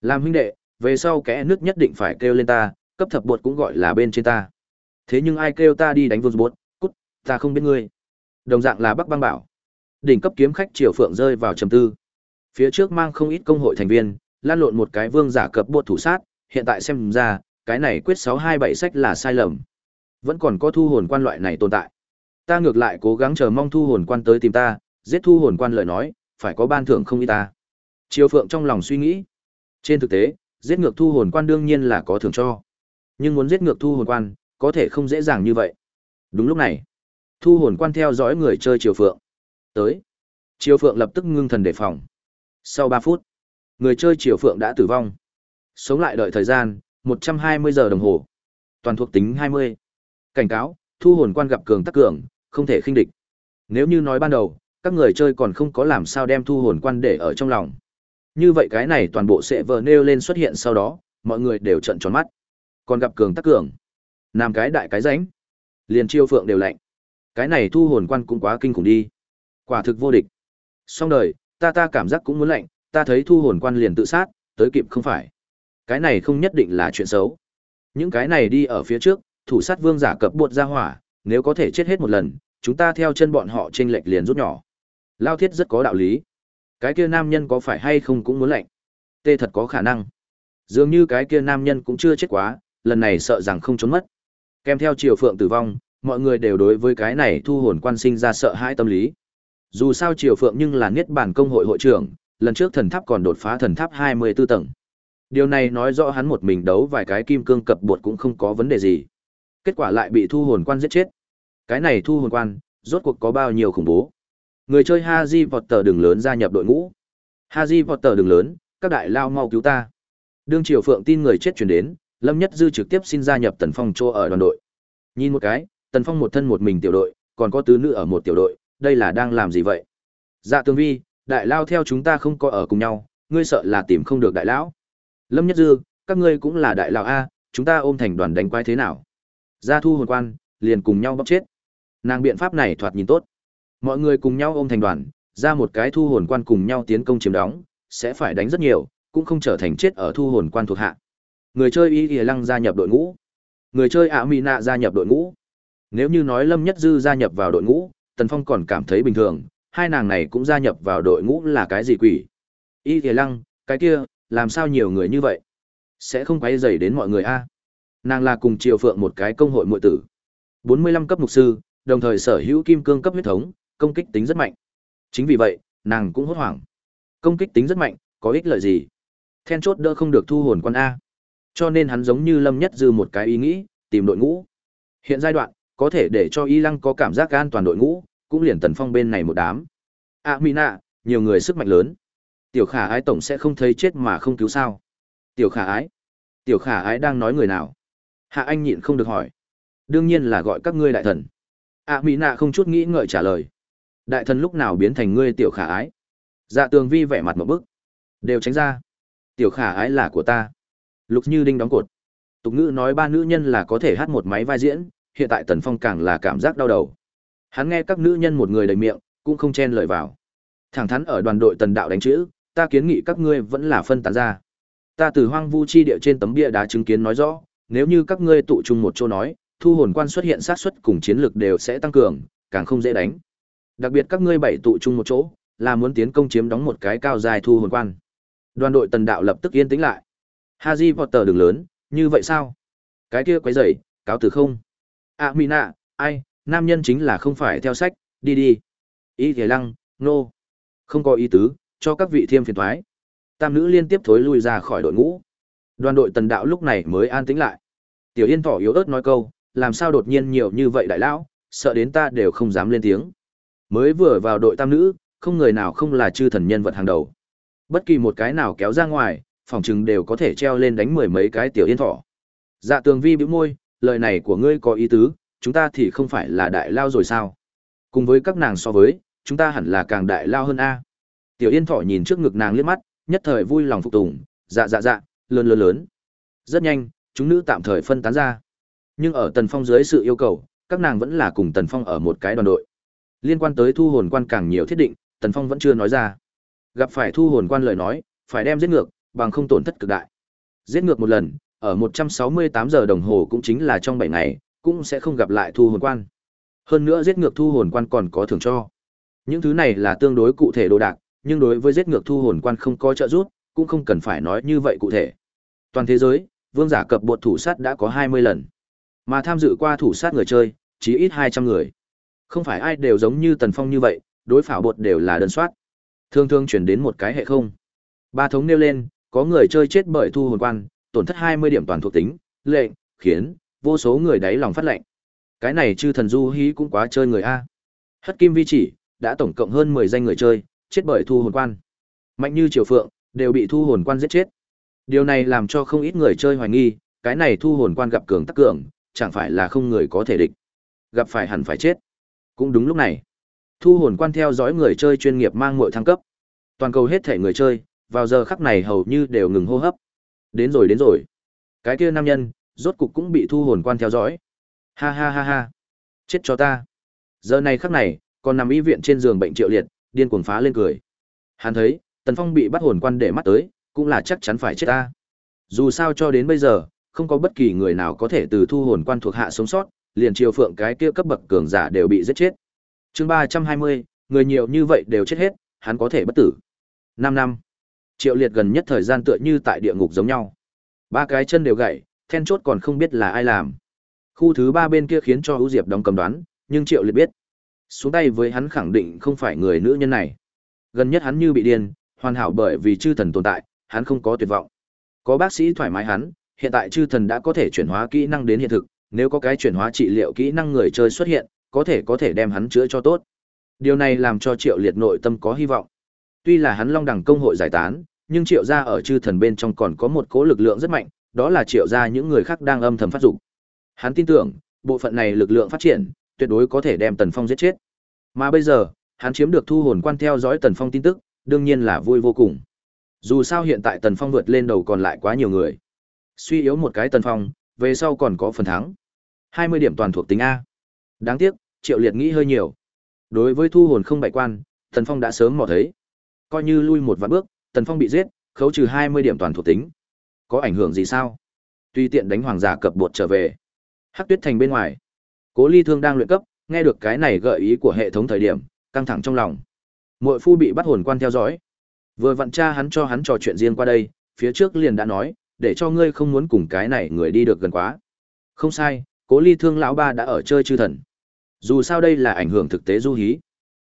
Làm huynh đệ, về sau kẽ nước nhất định phải kêu lên ta, cấp thập bột cũng gọi là bên trên ta. Thế nhưng ai kêu ta đi đánh vương bột, cút, ta không biết ngươi. Đồng dạng là Bắc Bang Bảo. Đỉnh cấp kiếm khách Triều Phượng rơi vào trầm tư. Phía trước mang không ít công hội thành viên, lan lộn một cái vương giả cập bột thủ sát, hiện tại xem ra, cái này quyết 627 sách là sai lầm. Vẫn còn có thu hồn quan loại này tồn tại. Ta ngược lại cố gắng chờ mong thu hồn quan tới tìm ta, giết thu hồn quan lời nói, phải có ban thưởng không ít ta. Triều Phượng trong lòng suy nghĩ. Trên thực tế, giết ngược thu hồn quan đương nhiên là có thưởng cho. Nhưng muốn giết ngược thu hồn quan, có thể không dễ dàng như vậy. Đúng lúc này, thu hồn quan theo dõi người chơi Triều Phượng. Tới. Triều Phượng lập tức ngưng thần đề phòng. Sau ba phút, người chơi Triều Phượng đã tử vong. Sống lại đợi thời gian, 120 giờ đồng hồ. Toàn thuộc tính 20. Cảnh cáo, thu hồn quan gặp cường tắc cường, không thể khinh địch. Nếu như nói ban đầu, các người chơi còn không có làm sao đem thu hồn quan để ở trong lòng. Như vậy cái này toàn bộ sẽ vờ nêu lên xuất hiện sau đó, mọi người đều trận tròn mắt. Còn gặp cường tắc cường. Làm cái đại cái ránh. Liền chiêu phượng đều lạnh. Cái này thu hồn quan cũng quá kinh khủng đi. Quả thực vô địch. Xong đời, ta ta cảm giác cũng muốn lạnh, ta thấy thu hồn quan liền tự sát, tới kịp không phải. Cái này không nhất định là chuyện xấu. Những cái này đi ở phía trước, thủ sát vương giả cập buột ra hỏa, nếu có thể chết hết một lần, chúng ta theo chân bọn họ trên lệch liền rút nhỏ. Lao thiết rất có đạo lý. Cái kia nam nhân có phải hay không cũng muốn lạnh. Tê thật có khả năng. Dường như cái kia nam nhân cũng chưa chết quá, lần này sợ rằng không trốn mất. Kèm theo triều phượng tử vong, mọi người đều đối với cái này thu hồn quan sinh ra sợ hãi tâm lý. Dù sao Triều Phượng nhưng là Niết Bàn công hội hội trưởng, lần trước thần tháp còn đột phá thần tháp 24 tầng. Điều này nói rõ hắn một mình đấu vài cái kim cương cập bột cũng không có vấn đề gì. Kết quả lại bị thu hồn quan giết chết. Cái này thu hồn quan, rốt cuộc có bao nhiêu khủng bố. Người chơi Haji Potter đường lớn gia nhập đội ngũ. Haji Potter đường lớn, các đại lao mau cứu ta. Đương Triều Phượng tin người chết chuyển đến, Lâm Nhất Dư trực tiếp xin gia nhập Tần Phong chỗ ở đoàn đội. Nhìn một cái, Tần Phong một thân một mình tiểu đội, còn có tứ nữ ở một tiểu đội, đây là đang làm gì vậy? Dạ Tương Vi, đại lao theo chúng ta không có ở cùng nhau, ngươi sợ là tìm không được đại lão. Lâm Nhất Dư, các ngươi cũng là đại lão a, chúng ta ôm thành đoàn đánh quái thế nào? Gia thu hồn quan, liền cùng nhau bóc chết. Nàng biện pháp này thoạt nhìn tốt. Mọi người cùng nhau ôm thành đoàn, ra một cái thu hồn quan cùng nhau tiến công chiếm đóng, sẽ phải đánh rất nhiều, cũng không trở thành chết ở thu hồn quan thuộc hạ. Người chơi Y Y Lăng gia nhập đội ngũ. Người chơi Ả Mỹ Nạ gia nhập đội ngũ. Nếu như nói Lâm Nhất Dư gia nhập vào đội ngũ, Tần Phong còn cảm thấy bình thường, hai nàng này cũng gia nhập vào đội ngũ là cái gì quỷ. Y Y Lăng, cái kia, làm sao nhiều người như vậy? Sẽ không quấy rầy đến mọi người a. Nàng là cùng Triều Phượng một cái công hội muội tử. 45 cấp mục sư, đồng thời sở hữu kim cương cấp huyết thống, công kích tính rất mạnh. Chính vì vậy, nàng cũng hốt hoảng. Công kích tính rất mạnh, có ích lợi gì? Then chốt đỡ không được thu hồn quan a. Cho nên hắn giống như Lâm Nhất Dư một cái ý nghĩ, tìm đội ngũ. Hiện giai đoạn, có thể để cho Y Lăng có cảm giác an toàn đội ngũ, cũng liền Tần Phong bên này một đám. A Mina, nhiều người sức mạnh lớn. Tiểu Khả Ái tổng sẽ không thấy chết mà không cứu sao? Tiểu Khả Ái? Tiểu Khả Ái đang nói người nào? Hạ Anh nhịn không được hỏi. Đương nhiên là gọi các ngươi đại thần. A Mina không chút nghĩ ngợi trả lời. Đại thần lúc nào biến thành ngươi tiểu khả ái? Dạ tường vi vẻ mặt một bức. Đều tránh ra. Tiểu khả ái là của ta. Lục như đinh đóng cột. Tục ngữ nói ba nữ nhân là có thể hát một máy vai diễn, hiện tại Tần Phong càng là cảm giác đau đầu. Hắn nghe các nữ nhân một người đầy miệng, cũng không chen lời vào. Thẳng thắn ở đoàn đội Tần Đạo đánh chữ, ta kiến nghị các ngươi vẫn là phân tán ra. Ta từ hoang vu chi địa trên tấm bia đá chứng kiến nói rõ, nếu như các ngươi tụ chung một chỗ nói, thu hồn quan xuất hiện sát xuất cùng chiến lược đều sẽ tăng cường, càng không dễ đánh. Đặc biệt các ngươi bảy tụ chung một chỗ, là muốn tiến công chiếm đóng một cái cao dài thu hồn quan. Đoàn đội Tần Đạo lập tức yên tĩnh lại. Haji Potter đường lớn, như vậy sao? Cái kia quấy rầy, cáo từ không? À Mina, ai, nam nhân chính là không phải theo sách, đi đi. Ý thề lăng, nô. No. Không có ý tứ, cho các vị thiêm phiền thoái. Tam nữ liên tiếp thối lui ra khỏi đội ngũ. Đoàn đội Tần Đạo lúc này mới an tĩnh lại. Tiểu Yên Thỏ yếu ớt nói câu, làm sao đột nhiên nhiều như vậy đại lão, sợ đến ta đều không dám lên tiếng. Mới vừa vào đội tam nữ, không người nào không là chư thần nhân vật hàng đầu. Bất kỳ một cái nào kéo ra ngoài, phòng chừng đều có thể treo lên đánh mười mấy cái tiểu yên thỏ. Dạ tường vi bĩu môi, lời này của ngươi có ý tứ, chúng ta thì không phải là đại lao rồi sao? Cùng với các nàng so với, chúng ta hẳn là càng đại lao hơn a. Tiểu yên thỏ nhìn trước ngực nàng liếc mắt, nhất thời vui lòng phục tùng, dạ dạ dạ, lớn lớn lớn. Rất nhanh, chúng nữ tạm thời phân tán ra. Nhưng ở Tần Phong dưới sự yêu cầu, các nàng vẫn là cùng Tần Phong ở một cái đoàn đội. Liên quan tới thu hồn quan càng nhiều thiết định, Tần Phong vẫn chưa nói ra. Gặp phải thu hồn quan lời nói, phải đem giết ngược, bằng không tổn thất cực đại. Giết ngược một lần, ở 168 giờ đồng hồ cũng chính là trong 7 ngày, cũng sẽ không gặp lại thu hồn quan. Hơn nữa giết ngược thu hồn quan còn có thưởng cho. Những thứ này là tương đối cụ thể đồ đạc, nhưng đối với giết ngược thu hồn quan không có trợ giúp, cũng không cần phải nói như vậy cụ thể. Toàn thế giới, vương giả cập bột thủ sát đã có 20 lần. Mà tham dự qua thủ sát người chơi, chỉ ít 200 người. Không phải ai đều giống như Tần Phong như vậy, đối phảo bột đều là đơn soát. Thường thường chuyển đến một cái hệ không. Ba thống nêu lên, có người chơi chết bởi thu hồn quan, tổn thất 20 điểm toàn thuộc tính, lệnh, khiến, vô số người đáy lòng phát lệnh. Cái này chư thần du hí cũng quá chơi người A. Hất kim vi chỉ, đã tổng cộng hơn 10 danh người chơi, chết bởi thu hồn quan. Mạnh như triều phượng, đều bị thu hồn quan giết chết. Điều này làm cho không ít người chơi hoài nghi, cái này thu hồn quan gặp cường tắc cường, chẳng phải là không người có thể địch. Gặp phải hẳn phải chết. Cũng đúng lúc này, thu hồn quan theo dõi người chơi chuyên nghiệp mang muội thăng cấp. Toàn cầu hết thể người chơi, vào giờ khắc này hầu như đều ngừng hô hấp. Đến rồi đến rồi. Cái kia nam nhân, rốt cục cũng bị thu hồn quan theo dõi. Ha ha ha ha. Chết cho ta. Giờ này khắc này, còn nằm y viện trên giường bệnh triệu liệt, điên cuồng phá lên cười. Hắn thấy, Tần Phong bị bắt hồn quan để mắt tới, cũng là chắc chắn phải chết ta. Dù sao cho đến bây giờ, không có bất kỳ người nào có thể từ thu hồn quan thuộc hạ sống sót, liền triều phượng cái kia cấp bậc cường giả đều bị giết chết. Chương ba trăm hai mươi người nhiều như vậy đều chết hết, hắn có thể bất tử. năm năm. Triệu Liệt gần nhất thời gian tựa như tại địa ngục giống nhau. Ba cái chân đều gãy, then chốt còn không biết là ai làm. Khu thứ ba bên kia khiến cho hữu Diệp đóng cầm đoán, nhưng Triệu Liệt biết. Xuống tay với hắn khẳng định không phải người nữ nhân này. Gần nhất hắn như bị điên, hoàn hảo bởi vì chư thần tồn tại, hắn không có tuyệt vọng. Có bác sĩ thoải mái hắn, hiện tại chư thần đã có thể chuyển hóa kỹ năng đến hiện thực, nếu có cái chuyển hóa trị liệu kỹ năng người chơi xuất hiện, có thể có thể đem hắn chữa cho tốt. Điều này làm cho Triệu Liệt nội tâm có hy vọng. Tuy là hắn Long Đẳng công hội giải tán, nhưng Triệu gia ở chư thần bên trong còn có một cố lực lượng rất mạnh, đó là Triệu gia những người khác đang âm thầm phát dục. Hắn tin tưởng, bộ phận này lực lượng phát triển, tuyệt đối có thể đem Tần Phong giết chết. Mà bây giờ, hắn chiếm được thu hồn quan theo dõi Tần Phong tin tức, đương nhiên là vui vô cùng. Dù sao hiện tại Tần Phong vượt lên đầu còn lại quá nhiều người. Suy yếu một cái Tần Phong, về sau còn có phần thắng. 20 điểm toàn thuộc tính A. Đáng tiếc, Triệu Liệt nghĩ hơi nhiều. Đối với thu hồn không bại quan, Tần Phong đã sớm mò thấy. Coi như lui một vạn bước, Tần Phong bị giết, khấu trừ 20 điểm toàn thuộc tính. Có ảnh hưởng gì sao? Tuy tiện đánh hoàng giả cập bột trở về. Hắc Tuyết Thành bên ngoài, Cố Ly Thương đang luyện cấp, nghe được cái này gợi ý của hệ thống thời điểm, căng thẳng trong lòng. Muội phu bị bắt hồn quan theo dõi. Vừa vặn cha hắn cho hắn trò chuyện riêng qua đây, phía trước liền đã nói, để cho ngươi không muốn cùng cái này người đi được gần quá. Không sai, Cố Ly Thương lão ba đã ở chơi chư thần. Dù sao đây là ảnh hưởng thực tế du hí.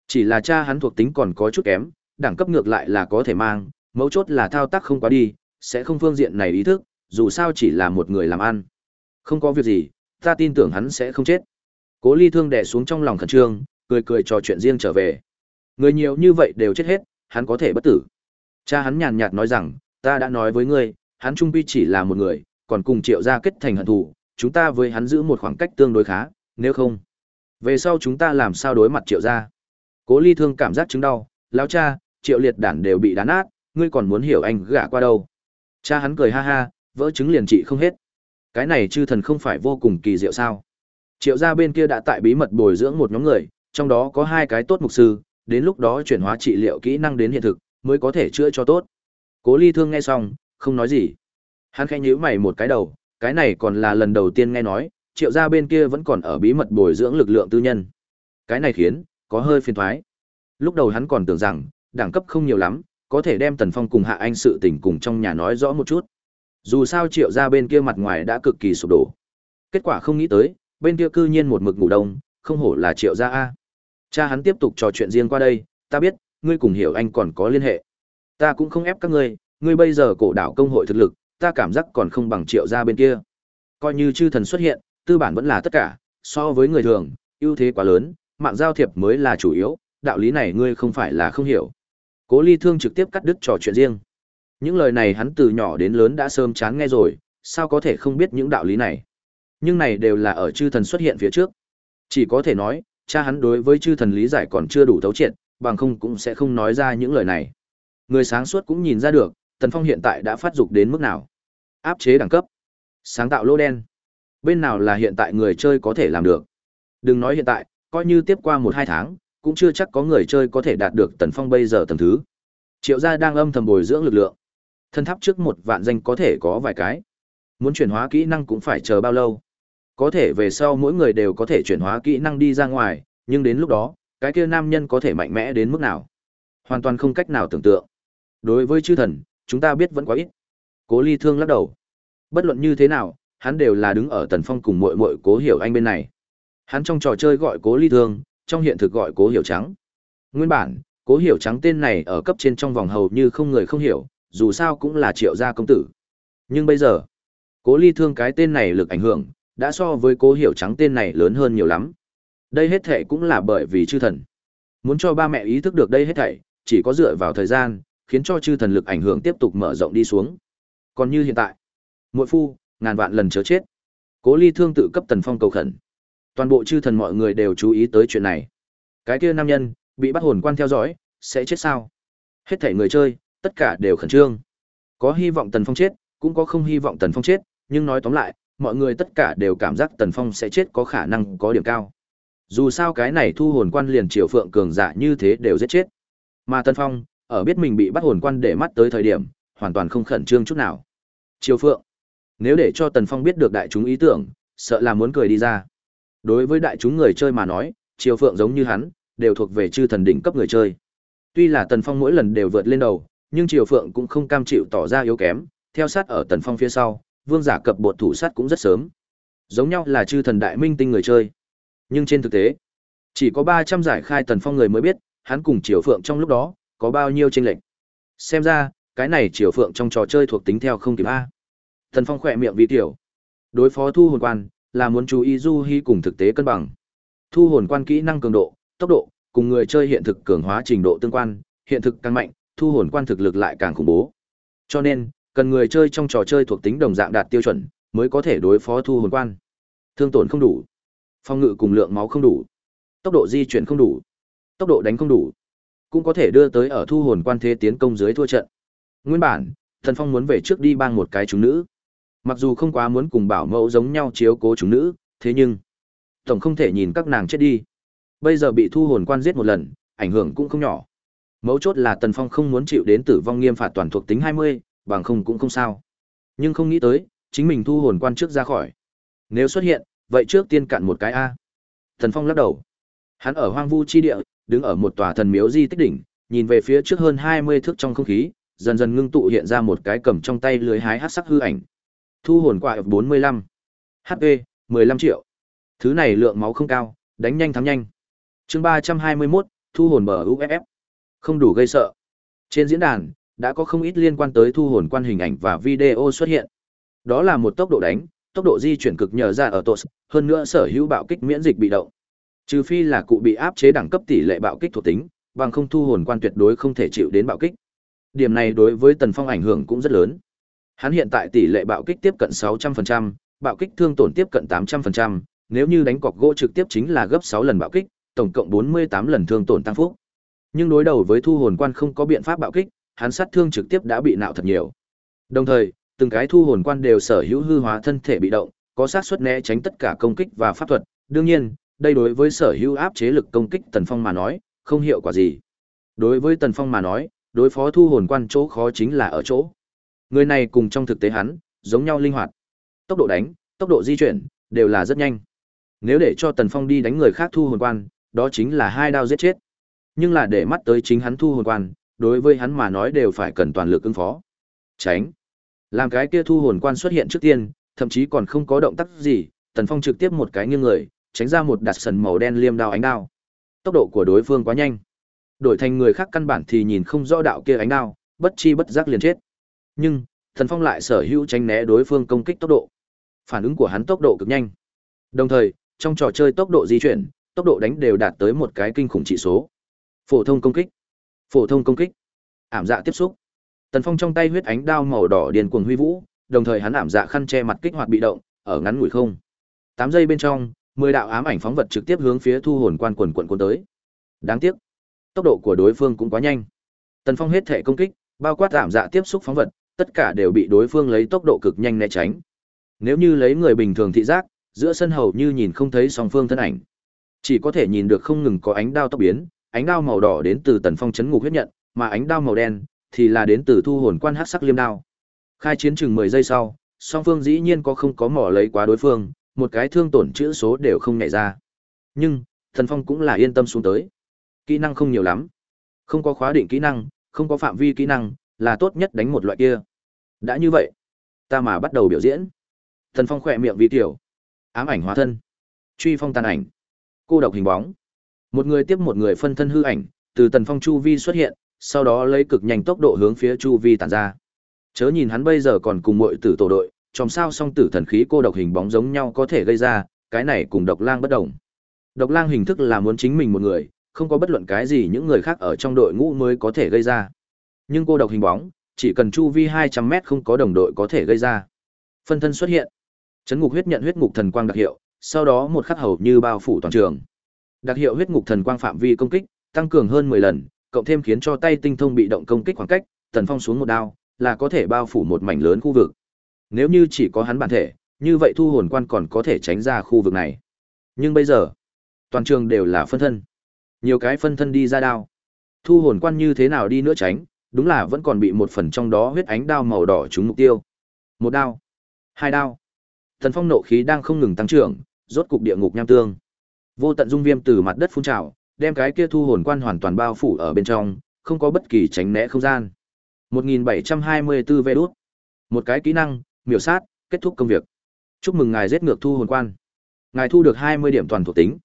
Chỉ là cha hắn thuộc tính còn có chút kém, đẳng cấp ngược lại là có thể mang, mấu chốt là thao tác không quá đi, sẽ không phương diện này ý thức, dù sao chỉ là một người làm ăn. Không có việc gì, ta tin tưởng hắn sẽ không chết. Cố Ly Thương đè xuống trong lòng khẩn trương, cười cười trò chuyện riêng trở về. Người nhiều như vậy đều chết hết, hắn có thể bất tử. Cha hắn nhàn nhạt nói rằng, ta đã nói với ngươi, hắn trung quy chỉ là một người, còn cùng Triệu gia kết thành hận thù, chúng ta với hắn giữ một khoảng cách tương đối khá, nếu không, về sau chúng ta làm sao đối mặt Triệu gia? Cố Ly Thương cảm giác chứng đau, lão cha, Triệu Liệt đản đều bị đá nát, ngươi còn muốn hiểu anh gả qua đâu? Cha hắn cười ha ha, vỡ trứng liền trị không hết. Cái này chư thần không phải vô cùng kỳ diệu sao? Triệu gia bên kia đã tại bí mật bồi dưỡng một nhóm người, trong đó có hai cái tốt mục sư, đến lúc đó chuyển hóa trị liệu kỹ năng đến hiện thực, mới có thể chữa cho tốt. Cố Ly Thương nghe xong, không nói gì. Hắn khẽ nhíu mày một cái đầu, cái này còn là lần đầu tiên nghe nói, Triệu gia bên kia vẫn còn ở bí mật bồi dưỡng lực lượng tư nhân. Cái này khiến có hơi phiền thoái. Lúc đầu hắn còn tưởng rằng đẳng cấp không nhiều lắm, có thể đem Tần Phong cùng Hạ Anh sự tình cùng trong nhà nói rõ một chút. Dù sao Triệu gia bên kia mặt ngoài đã cực kỳ sụp đổ. Kết quả không nghĩ tới, bên kia cư nhiên một mực ngủ đông, không hổ là Triệu gia a. Cha hắn tiếp tục trò chuyện riêng qua đây, ta biết, ngươi cùng hiểu anh còn có liên hệ. Ta cũng không ép các ngươi, ngươi bây giờ cổ đảo công hội thực lực, ta cảm giác còn không bằng triệu gia bên kia. Coi như chư thần xuất hiện, tư bản vẫn là tất cả, so với người thường, ưu thế quá lớn, mạng giao thiệp mới là chủ yếu, đạo lý này ngươi không phải là không hiểu. Cố Ly Thương trực tiếp cắt đứt trò chuyện riêng. Những lời này hắn từ nhỏ đến lớn đã sớm chán nghe rồi, sao có thể không biết những đạo lý này. Nhưng này đều là ở chư thần xuất hiện phía trước. Chỉ có thể nói, cha hắn đối với chư thần lý giải còn chưa đủ thấu triệt, bằng không cũng sẽ không nói ra những lời này. Người sáng suốt cũng nhìn ra được, Tần Phong hiện tại đã phát dục đến mức nào. Áp chế đẳng cấp, sáng tạo lô đen. Bên nào là hiện tại người chơi có thể làm được. Đừng nói hiện tại, coi như tiếp qua một hai tháng, cũng chưa chắc có người chơi có thể đạt được Tần Phong bây giờ tầng thứ. Triệu gia đang âm thầm bồi dưỡng lực lượng. Thân tháp trước một vạn danh có thể có vài cái. Muốn chuyển hóa kỹ năng cũng phải chờ bao lâu. Có thể về sau mỗi người đều có thể chuyển hóa kỹ năng đi ra ngoài, nhưng đến lúc đó, cái kia nam nhân có thể mạnh mẽ đến mức nào? Hoàn toàn không cách nào tưởng tượng. Đối với chư thần, chúng ta biết vẫn quá ít. Cố Ly Thương lắc đầu. Bất luận như thế nào, hắn đều là đứng ở Tần Phong cùng muội muội Cố Hiểu Anh bên này. Hắn trong trò chơi gọi Cố Ly Thương, trong hiện thực gọi Cố Hiểu Trắng. Nguyên bản, Cố Hiểu Trắng tên này ở cấp trên trong vòng hầu như không người không hiểu, dù sao cũng là Triệu gia công tử. Nhưng bây giờ, Cố Ly Thương cái tên này lực ảnh hưởng, đã so với Cố Hiểu Trắng tên này lớn hơn nhiều lắm. Đây hết thảy cũng là bởi vì chư thần. Muốn cho ba mẹ ý thức được đây hết thảy, chỉ có dựa vào thời gian, khiến cho chư thần lực ảnh hưởng tiếp tục mở rộng đi xuống. Còn như hiện tại, muội phu, ngàn vạn lần chớ chết. Cố Ly Thương tự cấp Tần Phong cầu khẩn. Toàn bộ chư thần mọi người đều chú ý tới chuyện này. Cái kia nam nhân bị bắt hồn quan theo dõi, sẽ chết sao? Hết thảy người chơi, tất cả đều khẩn trương. Có hy vọng Tần Phong chết, cũng có không hy vọng Tần Phong chết, nhưng nói tóm lại, mọi người tất cả đều cảm giác Tần Phong sẽ chết có khả năng có điểm cao. Dù sao cái này thu hồn quan liền triều phượng cường giả như thế đều giết chết. Mà tần Phong, ở biết mình bị bắt hồn quan để mắt tới thời điểm, hoàn toàn không khẩn trương chút nào. Triều phượng. Nếu để cho Tần Phong biết được đại chúng ý tưởng, sợ là muốn cười đi ra. Đối với đại chúng người chơi mà nói, Triều Phượng giống như hắn, đều thuộc về chư thần đỉnh cấp người chơi. Tuy là Tần Phong mỗi lần đều vượt lên đầu, nhưng Triều Phượng cũng không cam chịu tỏ ra yếu kém, theo sát ở Tần Phong phía sau, vương giả cập bột thủ sát cũng rất sớm. Giống nhau là chư thần đại minh tinh người chơi. Nhưng trên thực tế, Chỉ có 300 giải khai Tần Phong người mới biết, hắn cùng Triều Phượng trong lúc đó, có bao nhiêu chênh lệch. Xem ra, cái này Triều Phượng trong trò chơi thuộc tính theo không kịp A. thần Phong khỏe miệng vì tiểu. Đối phó thu hồn quan, là muốn chú ý du hí cùng thực tế cân bằng. Thu hồn quan kỹ năng cường độ, tốc độ, cùng người chơi hiện thực cường hóa trình độ tương quan, hiện thực càng mạnh, thu hồn quan thực lực lại càng khủng bố. Cho nên, cần người chơi trong trò chơi thuộc tính đồng dạng đạt tiêu chuẩn, mới có thể đối phó thu hồn quan. Thương tổn không đủ, phong ngự cùng lượng máu không đủ, tốc độ di chuyển không đủ, tốc độ đánh không đủ, cũng có thể đưa tới ở thu hồn quan thế tiến công dưới thua trận. Nguyên bản, Thần Phong muốn về trước đi bang một cái chúng nữ. Mặc dù không quá muốn cùng bảo mẫu giống nhau chiếu cố chúng nữ, thế nhưng tổng không thể nhìn các nàng chết đi. Bây giờ bị thu hồn quan giết một lần, ảnh hưởng cũng không nhỏ. Mấu chốt là Tần Phong không muốn chịu đến tử vong nghiêm phạt toàn thuộc tính 20, bằng không cũng không sao. Nhưng không nghĩ tới, chính mình thu hồn quan trước ra khỏi. Nếu xuất hiện, vậy trước tiên cạn một cái A. Tần Phong lắc đầu. Hắn ở hoang vu chi địa, đứng ở một tòa thần miếu di tích đỉnh, nhìn về phía trước hơn 20 thước trong không khí, dần dần ngưng tụ hiện ra một cái cầm trong tay lưới hái hắc sắc hư ảnh. Thu hồn quả 45. HP 15 triệu. Thứ này lượng máu không cao, đánh nhanh thắng nhanh. Chương 321, thu hồn bờ UFF. Không đủ gây sợ. Trên diễn đàn, đã có không ít liên quan tới thu hồn quan hình ảnh và video xuất hiện. Đó là một tốc độ đánh, tốc độ di chuyển cực nhờ ra ở tổ, hơn nữa sở hữu bạo kích miễn dịch bị động. Trừ phi là cụ bị áp chế đẳng cấp tỷ lệ bạo kích thuộc tính, bằng không thu hồn quan tuyệt đối không thể chịu đến bạo kích. Điểm này đối với Tần Phong ảnh hưởng cũng rất lớn. Hắn hiện tại tỷ lệ bạo kích tiếp cận 600%, bạo kích thương tổn tiếp cận 800%, nếu như đánh cọc gỗ trực tiếp chính là gấp 6 lần bạo kích, tổng cộng 48 lần thương tổn tăng phúc. Nhưng đối đầu với thu hồn quan không có biện pháp bạo kích, hắn sát thương trực tiếp đã bị nạo thật nhiều. Đồng thời, từng cái thu hồn quan đều sở hữu hư hóa thân thể bị động, có xác suất né tránh tất cả công kích và pháp thuật. Đương nhiên, đây đối với sở hữu áp chế lực công kích Tần Phong mà nói, không hiệu quả gì. Đối với Tần Phong mà nói, đối phó thu hồn quan chỗ khó chính là ở chỗ. Người này cùng trong thực tế hắn, giống nhau linh hoạt. Tốc độ đánh, tốc độ di chuyển, đều là rất nhanh. Nếu để cho Tần Phong đi đánh người khác thu hồn quan, đó chính là hai đao giết chết. Nhưng là để mắt tới chính hắn thu hồn quan, đối với hắn mà nói đều phải cần toàn lực ứng phó. Tránh. Làm cái kia thu hồn quan xuất hiện trước tiên, thậm chí còn không có động tác gì, Tần Phong trực tiếp một cái nghiêng người, tránh ra một đặt sần màu đen liêm đao ánh đao. Tốc độ của đối phương quá nhanh. Đổi thành người khác căn bản thì nhìn không rõ đạo kia ánh đao, bất chi bất giác liền chết. Nhưng, thần Phong lại sở hữu tránh né đối phương công kích tốc độ. Phản ứng của hắn tốc độ cực nhanh. Đồng thời, trong trò chơi tốc độ di chuyển, tốc độ đánh đều đạt tới một cái kinh khủng trị số. Phổ thông công kích, phổ thông công kích, ảm dạ tiếp xúc. Tần Phong trong tay huyết ánh đao màu đỏ điền cuồng huy vũ, đồng thời hắn ảm dạ khăn che mặt kích hoạt bị động, ở ngắn ngủi không. tám giây bên trong, 10 đạo ám ảnh phóng vật trực tiếp hướng phía thu hồn quan quần quận cuốn tới. Đáng tiếc, tốc độ của đối phương cũng quá nhanh. Tần Phong hết thể công kích, bao quát giảm dạ tiếp xúc phóng vật, tất cả đều bị đối phương lấy tốc độ cực nhanh né tránh. Nếu như lấy người bình thường thị giác, giữa sân hầu như nhìn không thấy song phương thân ảnh. Chỉ có thể nhìn được không ngừng có ánh đao tốc biến, ánh đao màu đỏ đến từ tần phong chấn ngục huyết nhận, mà ánh đao màu đen thì là đến từ thu hồn quan hắc sắc liêm đao. Khai chiến chừng 10 giây sau, song phương dĩ nhiên có không có mỏ lấy quá đối phương, một cái thương tổn chữ số đều không nhảy ra. Nhưng, thần Phong cũng là yên tâm xuống tới. Kỹ năng không nhiều lắm. Không có khóa định kỹ năng, không có phạm vi kỹ năng, là tốt nhất đánh một loại kia. Đã như vậy, ta mà bắt đầu biểu diễn. thần Phong khỏe miệng vì tiểu. Ám ảnh hóa thân. Truy phong tàn ảnh. Cô độc hình bóng. Một người tiếp một người phân thân hư ảnh, từ tần phong chu vi xuất hiện, sau đó lấy cực nhanh tốc độ hướng phía chu vi tàn ra. Chớ nhìn hắn bây giờ còn cùng muội tử tổ đội, chòm sao song tử thần khí cô độc hình bóng giống nhau có thể gây ra, cái này cùng độc lang bất đồng. Độc lang hình thức là muốn chính mình một người, không có bất luận cái gì những người khác ở trong đội ngũ mới có thể gây ra. Nhưng cô độc hình bóng, chỉ cần chu vi 200 mét không có đồng đội có thể gây ra. Phân thân xuất hiện. Chấn ngục huyết nhận huyết ngục thần quang đặc hiệu, sau đó một khắc hầu như bao phủ toàn trường. Đặc hiệu huyết ngục thần quang phạm vi công kích tăng cường hơn 10 lần, cộng thêm khiến cho tay tinh thông bị động công kích khoảng cách, Tần Phong xuống một đao, là có thể bao phủ một mảnh lớn khu vực. Nếu như chỉ có hắn bản thể, như vậy thu hồn quan còn có thể tránh ra khu vực này. Nhưng bây giờ, toàn trường đều là phân thân. Nhiều cái phân thân đi ra đao. Thu hồn quan như thế nào đi nữa tránh, đúng là vẫn còn bị một phần trong đó huyết ánh đao màu đỏ trúng mục tiêu. Một đao, hai đao. Thần phong nộ khí đang không ngừng tăng trưởng, rốt cục địa ngục nham tương. Vô tận dung viêm từ mặt đất phun trào, đem cái kia thu hồn quan hoàn toàn bao phủ ở bên trong, không có bất kỳ tránh né không gian. 1724 vé đút. Một cái kỹ năng, miểu sát, kết thúc công việc. Chúc mừng ngài giết ngược thu hồn quan. Ngài thu được 20 điểm toàn thuộc tính.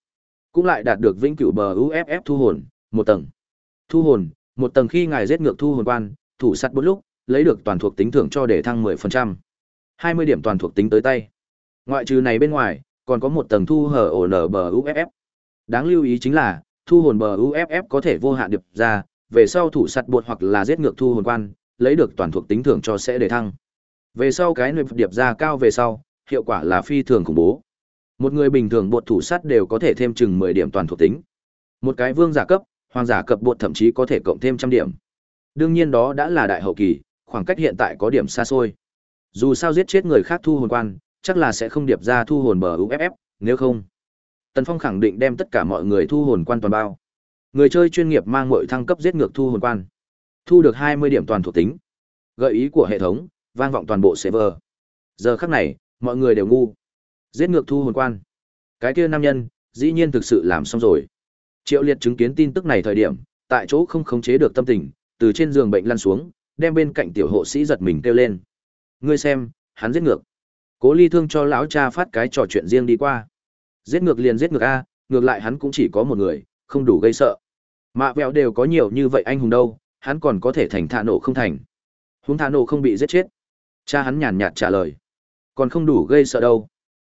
Cũng lại đạt được vĩnh cửu bờ UFF thu hồn, một tầng. Thu hồn, một tầng khi ngài giết ngược thu hồn quan, thủ sắt bốn lúc, lấy được toàn thuộc tính thưởng cho để thăng 10%. 20 điểm toàn thuộc tính tới tay. Ngoại trừ này bên ngoài, còn có một tầng thu hở ổn bờ UFF. Đáng lưu ý chính là, thu hồn bờ UFF có thể vô hạn điệp ra, về sau thủ sắt buộc hoặc là giết ngược thu hồn quan, lấy được toàn thuộc tính thưởng cho sẽ để thăng. Về sau cái nệp điệp ra cao về sau, hiệu quả là phi thường khủng bố. Một người bình thường bột thủ sắt đều có thể thêm chừng 10 điểm toàn thuộc tính. Một cái vương giả cấp, hoàng giả cấp bột thậm chí có thể cộng thêm trăm điểm. Đương nhiên đó đã là đại hậu kỳ, khoảng cách hiện tại có điểm xa xôi. Dù sao giết chết người khác thu hồn quan, chắc là sẽ không điệp ra thu hồn bờ UFF, nếu không. Tần Phong khẳng định đem tất cả mọi người thu hồn quan toàn bao. Người chơi chuyên nghiệp mang mọi thăng cấp giết ngược thu hồn quan. Thu được 20 điểm toàn thuộc tính. Gợi ý của hệ thống, vang vọng toàn bộ server. Giờ khắc này, mọi người đều ngu. Giết ngược thu hồn quan. Cái kia nam nhân, dĩ nhiên thực sự làm xong rồi. Triệu Liệt chứng kiến tin tức này thời điểm, tại chỗ không khống chế được tâm tình, từ trên giường bệnh lăn xuống, đem bên cạnh tiểu hộ sĩ giật mình kêu lên. Ngươi xem, hắn giết ngược. Cố Ly Thương cho lão cha phát cái trò chuyện riêng đi qua. Giết ngược liền giết ngược a, ngược lại hắn cũng chỉ có một người, không đủ gây sợ. Mạ vẹo đều có nhiều như vậy anh hùng đâu, hắn còn có thể thành thả nổ không thành. Húng thả nổ không bị giết chết. Cha hắn nhàn nhạt trả lời. Còn không đủ gây sợ đâu.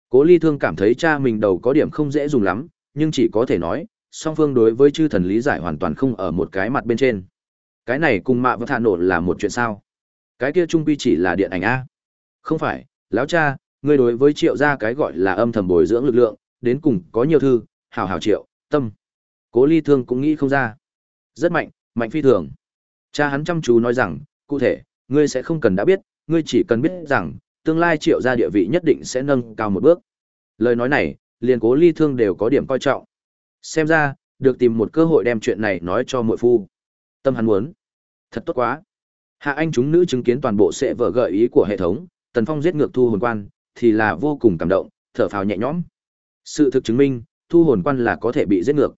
Cố Ly Thương cảm thấy cha mình đầu có điểm không dễ dùng lắm, nhưng chỉ có thể nói, song phương đối với chư thần lý giải hoàn toàn không ở một cái mặt bên trên. Cái này cùng mạ và thả nổ là một chuyện sao? Cái kia trung quy chỉ là điện ảnh a. Không phải, lão cha, ngươi đối với triệu gia cái gọi là âm thầm bồi dưỡng lực lượng, đến cùng có nhiều thư, hào hào triệu, tâm. Cố ly thương cũng nghĩ không ra. Rất mạnh, mạnh phi thường. Cha hắn chăm chú nói rằng, cụ thể, ngươi sẽ không cần đã biết, ngươi chỉ cần biết rằng, tương lai triệu gia địa vị nhất định sẽ nâng cao một bước. Lời nói này, liền cố ly thương đều có điểm coi trọng. Xem ra, được tìm một cơ hội đem chuyện này nói cho muội phu. Tâm hắn muốn. Thật tốt quá. Hạ anh chúng nữ chứng kiến toàn bộ sẽ vở gợi ý của hệ thống, Tần Phong giết ngược thu hồn quan, thì là vô cùng cảm động, thở phào nhẹ nhõm. Sự thực chứng minh, thu hồn quan là có thể bị giết ngược,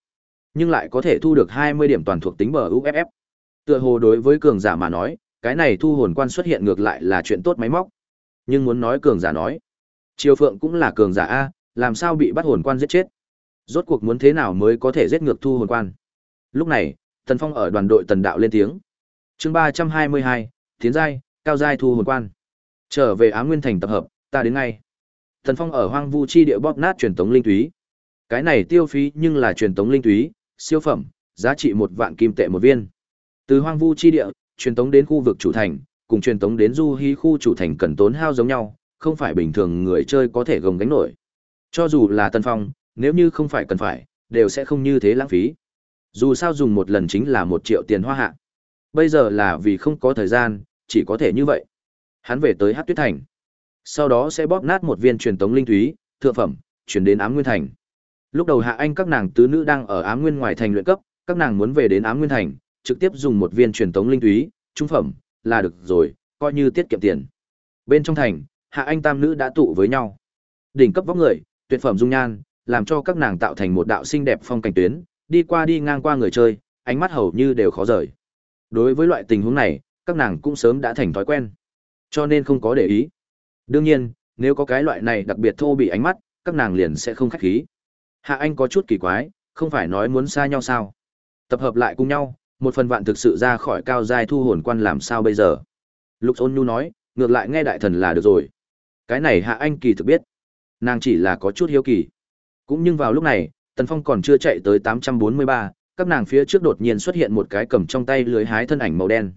nhưng lại có thể thu được 20 điểm toàn thuộc tính bờ UFF. Tựa hồ đối với cường giả mà nói, cái này thu hồn quan xuất hiện ngược lại là chuyện tốt máy móc. Nhưng muốn nói cường giả nói, Triều Phượng cũng là cường giả a, làm sao bị bắt hồn quan giết chết? Rốt cuộc muốn thế nào mới có thể giết ngược thu hồn quan? Lúc này, Tần Phong ở đoàn đội Tần Đạo lên tiếng. Chương 322, Tiến giai, cao giai thu hồn quan. Trở về Á Nguyên thành tập hợp, ta đến ngay. Tần Phong ở Hoang Vu chi địa bóp nát truyền tống linh túy. Cái này tiêu phí nhưng là truyền tống linh túy, siêu phẩm, giá trị một vạn kim tệ một viên. Từ Hoang Vu chi địa, truyền tống đến khu vực chủ thành, cùng truyền tống đến Du Hi khu chủ thành cần tốn hao giống nhau, không phải bình thường người chơi có thể gồng gánh nổi. Cho dù là tân Phong, nếu như không phải cần phải, đều sẽ không như thế lãng phí. Dù sao dùng một lần chính là một triệu tiền hoa hạ. Bây giờ là vì không có thời gian, chỉ có thể như vậy. Hắn về tới Hát Tuyết Thành. Sau đó sẽ bóp nát một viên truyền tống linh thúy, thượng phẩm, chuyển đến Ám Nguyên Thành. Lúc đầu Hạ Anh các nàng tứ nữ đang ở Ám Nguyên ngoài thành luyện cấp, các nàng muốn về đến Ám Nguyên Thành, trực tiếp dùng một viên truyền tống linh thúy, trung phẩm, là được rồi, coi như tiết kiệm tiền. Bên trong thành, Hạ Anh tam nữ đã tụ với nhau. Đỉnh cấp vóc người, tuyệt phẩm dung nhan, làm cho các nàng tạo thành một đạo xinh đẹp phong cảnh tuyến, đi qua đi ngang qua người chơi, ánh mắt hầu như đều khó rời. Đối với loại tình huống này, các nàng cũng sớm đã thành thói quen, cho nên không có để ý. Đương nhiên, nếu có cái loại này đặc biệt thô bị ánh mắt, các nàng liền sẽ không khách khí. Hạ Anh có chút kỳ quái, không phải nói muốn xa nhau sao? Tập hợp lại cùng nhau, một phần vạn thực sự ra khỏi cao giai thu hồn quan làm sao bây giờ? Lục Ôn Nhu nói, ngược lại nghe đại thần là được rồi. Cái này Hạ Anh kỳ thực biết. Nàng chỉ là có chút hiếu kỳ. Cũng nhưng vào lúc này, Tần Phong còn chưa chạy tới 843, các nàng phía trước đột nhiên xuất hiện một cái cầm trong tay lưới hái thân ảnh màu đen.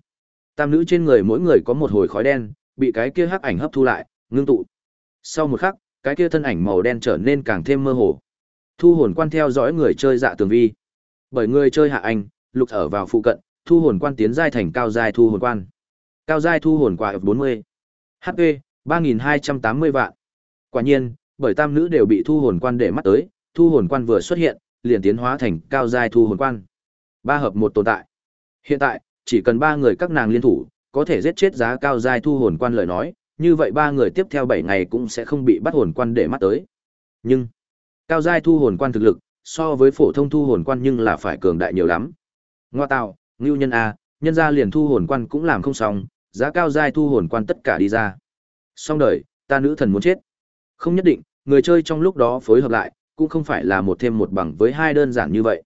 Tam nữ trên người mỗi người có một hồi khói đen, bị cái kia hắc ảnh hấp thu lại, ngưng tụ. Sau một khắc, cái kia thân ảnh màu đen trở nên càng thêm mơ hồ. Thu hồn quan theo dõi người chơi dạ tường vi. Bởi người chơi hạ anh, lục ở vào phụ cận, thu hồn quan tiến giai thành cao giai thu hồn quan. Cao giai thu hồn quả F40. HP 3280 vạn. Quả nhiên, bởi tam nữ đều bị thu hồn quan để mắt tới, thu hồn quan vừa xuất hiện, liền tiến hóa thành cao giai thu hồn quan. Ba hợp một tồn tại. Hiện tại, chỉ cần ba người các nàng liên thủ, có thể giết chết giá cao giai thu hồn quan lời nói, như vậy ba người tiếp theo 7 ngày cũng sẽ không bị bắt hồn quan để mắt tới. Nhưng, cao giai thu hồn quan thực lực, so với phổ thông thu hồn quan nhưng là phải cường đại nhiều lắm. Ngoa tạo, ngưu nhân A, nhân ra liền thu hồn quan cũng làm không xong, giá cao giai thu hồn quan tất cả đi ra. Xong đời, ta nữ thần muốn chết. Không nhất định, người chơi trong lúc đó phối hợp lại, cũng không phải là một thêm một bằng với hai đơn giản như vậy.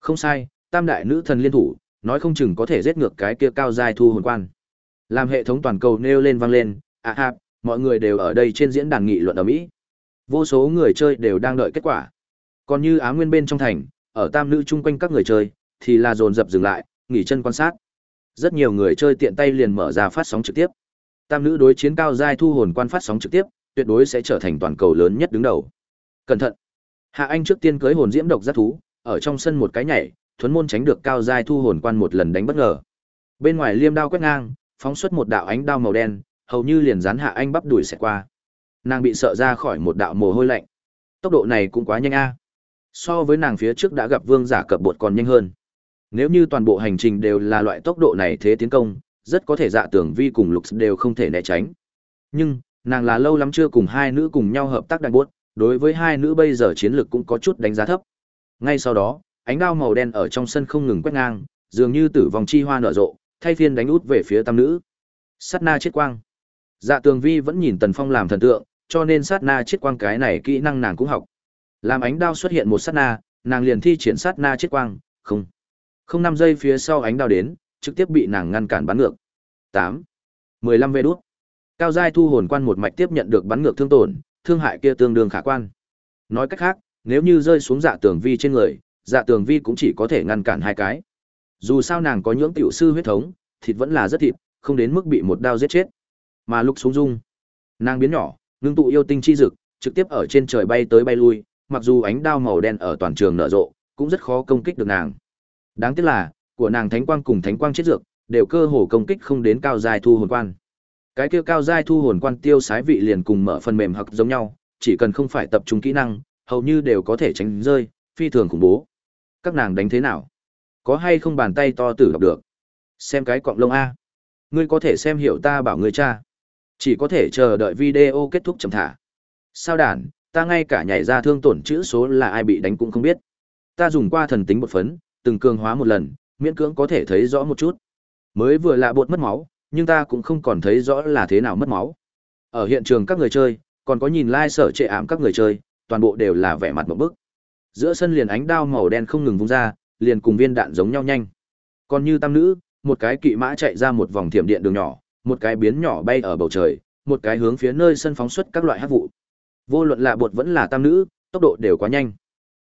Không sai, tam đại nữ thần liên thủ, nói không chừng có thể giết ngược cái kia cao giai thu hồn quan. Làm hệ thống toàn cầu nêu lên vang lên, à ha, mọi người đều ở đây trên diễn đàn nghị luận ở Mỹ. Vô số người chơi đều đang đợi kết quả. Còn như Á Nguyên bên trong thành, ở tam nữ chung quanh các người chơi, thì là dồn dập dừng lại, nghỉ chân quan sát. Rất nhiều người chơi tiện tay liền mở ra phát sóng trực tiếp. Tam nữ đối chiến cao giai thu hồn quan phát sóng trực tiếp, tuyệt đối sẽ trở thành toàn cầu lớn nhất đứng đầu. Cẩn thận. Hạ Anh trước tiên cưới hồn diễm độc giác thú, ở trong sân một cái nhảy, thuấn môn tránh được cao giai thu hồn quan một lần đánh bất ngờ. Bên ngoài liêm đao quét ngang, phóng xuất một đạo ánh đao màu đen, hầu như liền dán Hạ Anh bắp đuổi sẽ qua. Nàng bị sợ ra khỏi một đạo mồ hôi lạnh. Tốc độ này cũng quá nhanh a. So với nàng phía trước đã gặp vương giả cập bột còn nhanh hơn. Nếu như toàn bộ hành trình đều là loại tốc độ này thế tiến công, rất có thể dạ tưởng vi cùng lục đều không thể né tránh. Nhưng, nàng là lâu lắm chưa cùng hai nữ cùng nhau hợp tác đại buốt, đối với hai nữ bây giờ chiến lược cũng có chút đánh giá thấp. Ngay sau đó, ánh đao màu đen ở trong sân không ngừng quét ngang, dường như tử vong chi hoa nở rộ, thay phiên đánh út về phía tam nữ. Sát na chết quang. Dạ Tường Vi vẫn nhìn Tần Phong làm thần tượng, cho nên sát na chết quang cái này kỹ năng nàng cũng học. Làm ánh đao xuất hiện một sát na, nàng liền thi triển sát na chết quang, không. Không năm giây phía sau ánh đao đến, trực tiếp bị nàng ngăn cản bắn ngược. 8. 15 vê đút. Cao giai thu hồn quan một mạch tiếp nhận được bắn ngược thương tổn, thương hại kia tương đương khả quan. Nói cách khác, nếu như rơi xuống dạ tường vi trên người, dạ tường vi cũng chỉ có thể ngăn cản hai cái. Dù sao nàng có nhưỡng tiểu sư huyết thống, thịt vẫn là rất thịt, không đến mức bị một đao giết chết. Mà lúc xuống dung, nàng biến nhỏ, ngưng tụ yêu tinh chi dực, trực tiếp ở trên trời bay tới bay lui, mặc dù ánh đao màu đen ở toàn trường nở rộ, cũng rất khó công kích được nàng. Đáng tiếc là, của nàng thánh quang cùng thánh quang chết dược, đều cơ hồ công kích không đến cao giai thu hồn quan. Cái kia cao giai thu hồn quan tiêu sái vị liền cùng mở phần mềm hoặc giống nhau, chỉ cần không phải tập trung kỹ năng, hầu như đều có thể tránh rơi, phi thường khủng bố. Các nàng đánh thế nào? Có hay không bàn tay to tử đọc được? Xem cái cọng lông a. Ngươi có thể xem hiểu ta bảo ngươi cha. Chỉ có thể chờ đợi video kết thúc chậm thả. Sao đàn, ta ngay cả nhảy ra thương tổn chữ số là ai bị đánh cũng không biết. Ta dùng qua thần tính một phấn, từng cường hóa một lần, miễn cưỡng có thể thấy rõ một chút. Mới vừa lạ bột mất máu, nhưng ta cũng không còn thấy rõ là thế nào mất máu. Ở hiện trường các người chơi, còn có nhìn lai sở trệ ảm các người chơi, toàn bộ đều là vẻ mặt một bức. Giữa sân liền ánh đao màu đen không ngừng vung ra, liền cùng viên đạn giống nhau nhanh. Còn như tam nữ, một cái kỵ mã chạy ra một vòng thiểm điện đường nhỏ, một cái biến nhỏ bay ở bầu trời, một cái hướng phía nơi sân phóng xuất các loại hắc vụ. Vô luận là bột vẫn là tam nữ, tốc độ đều quá nhanh.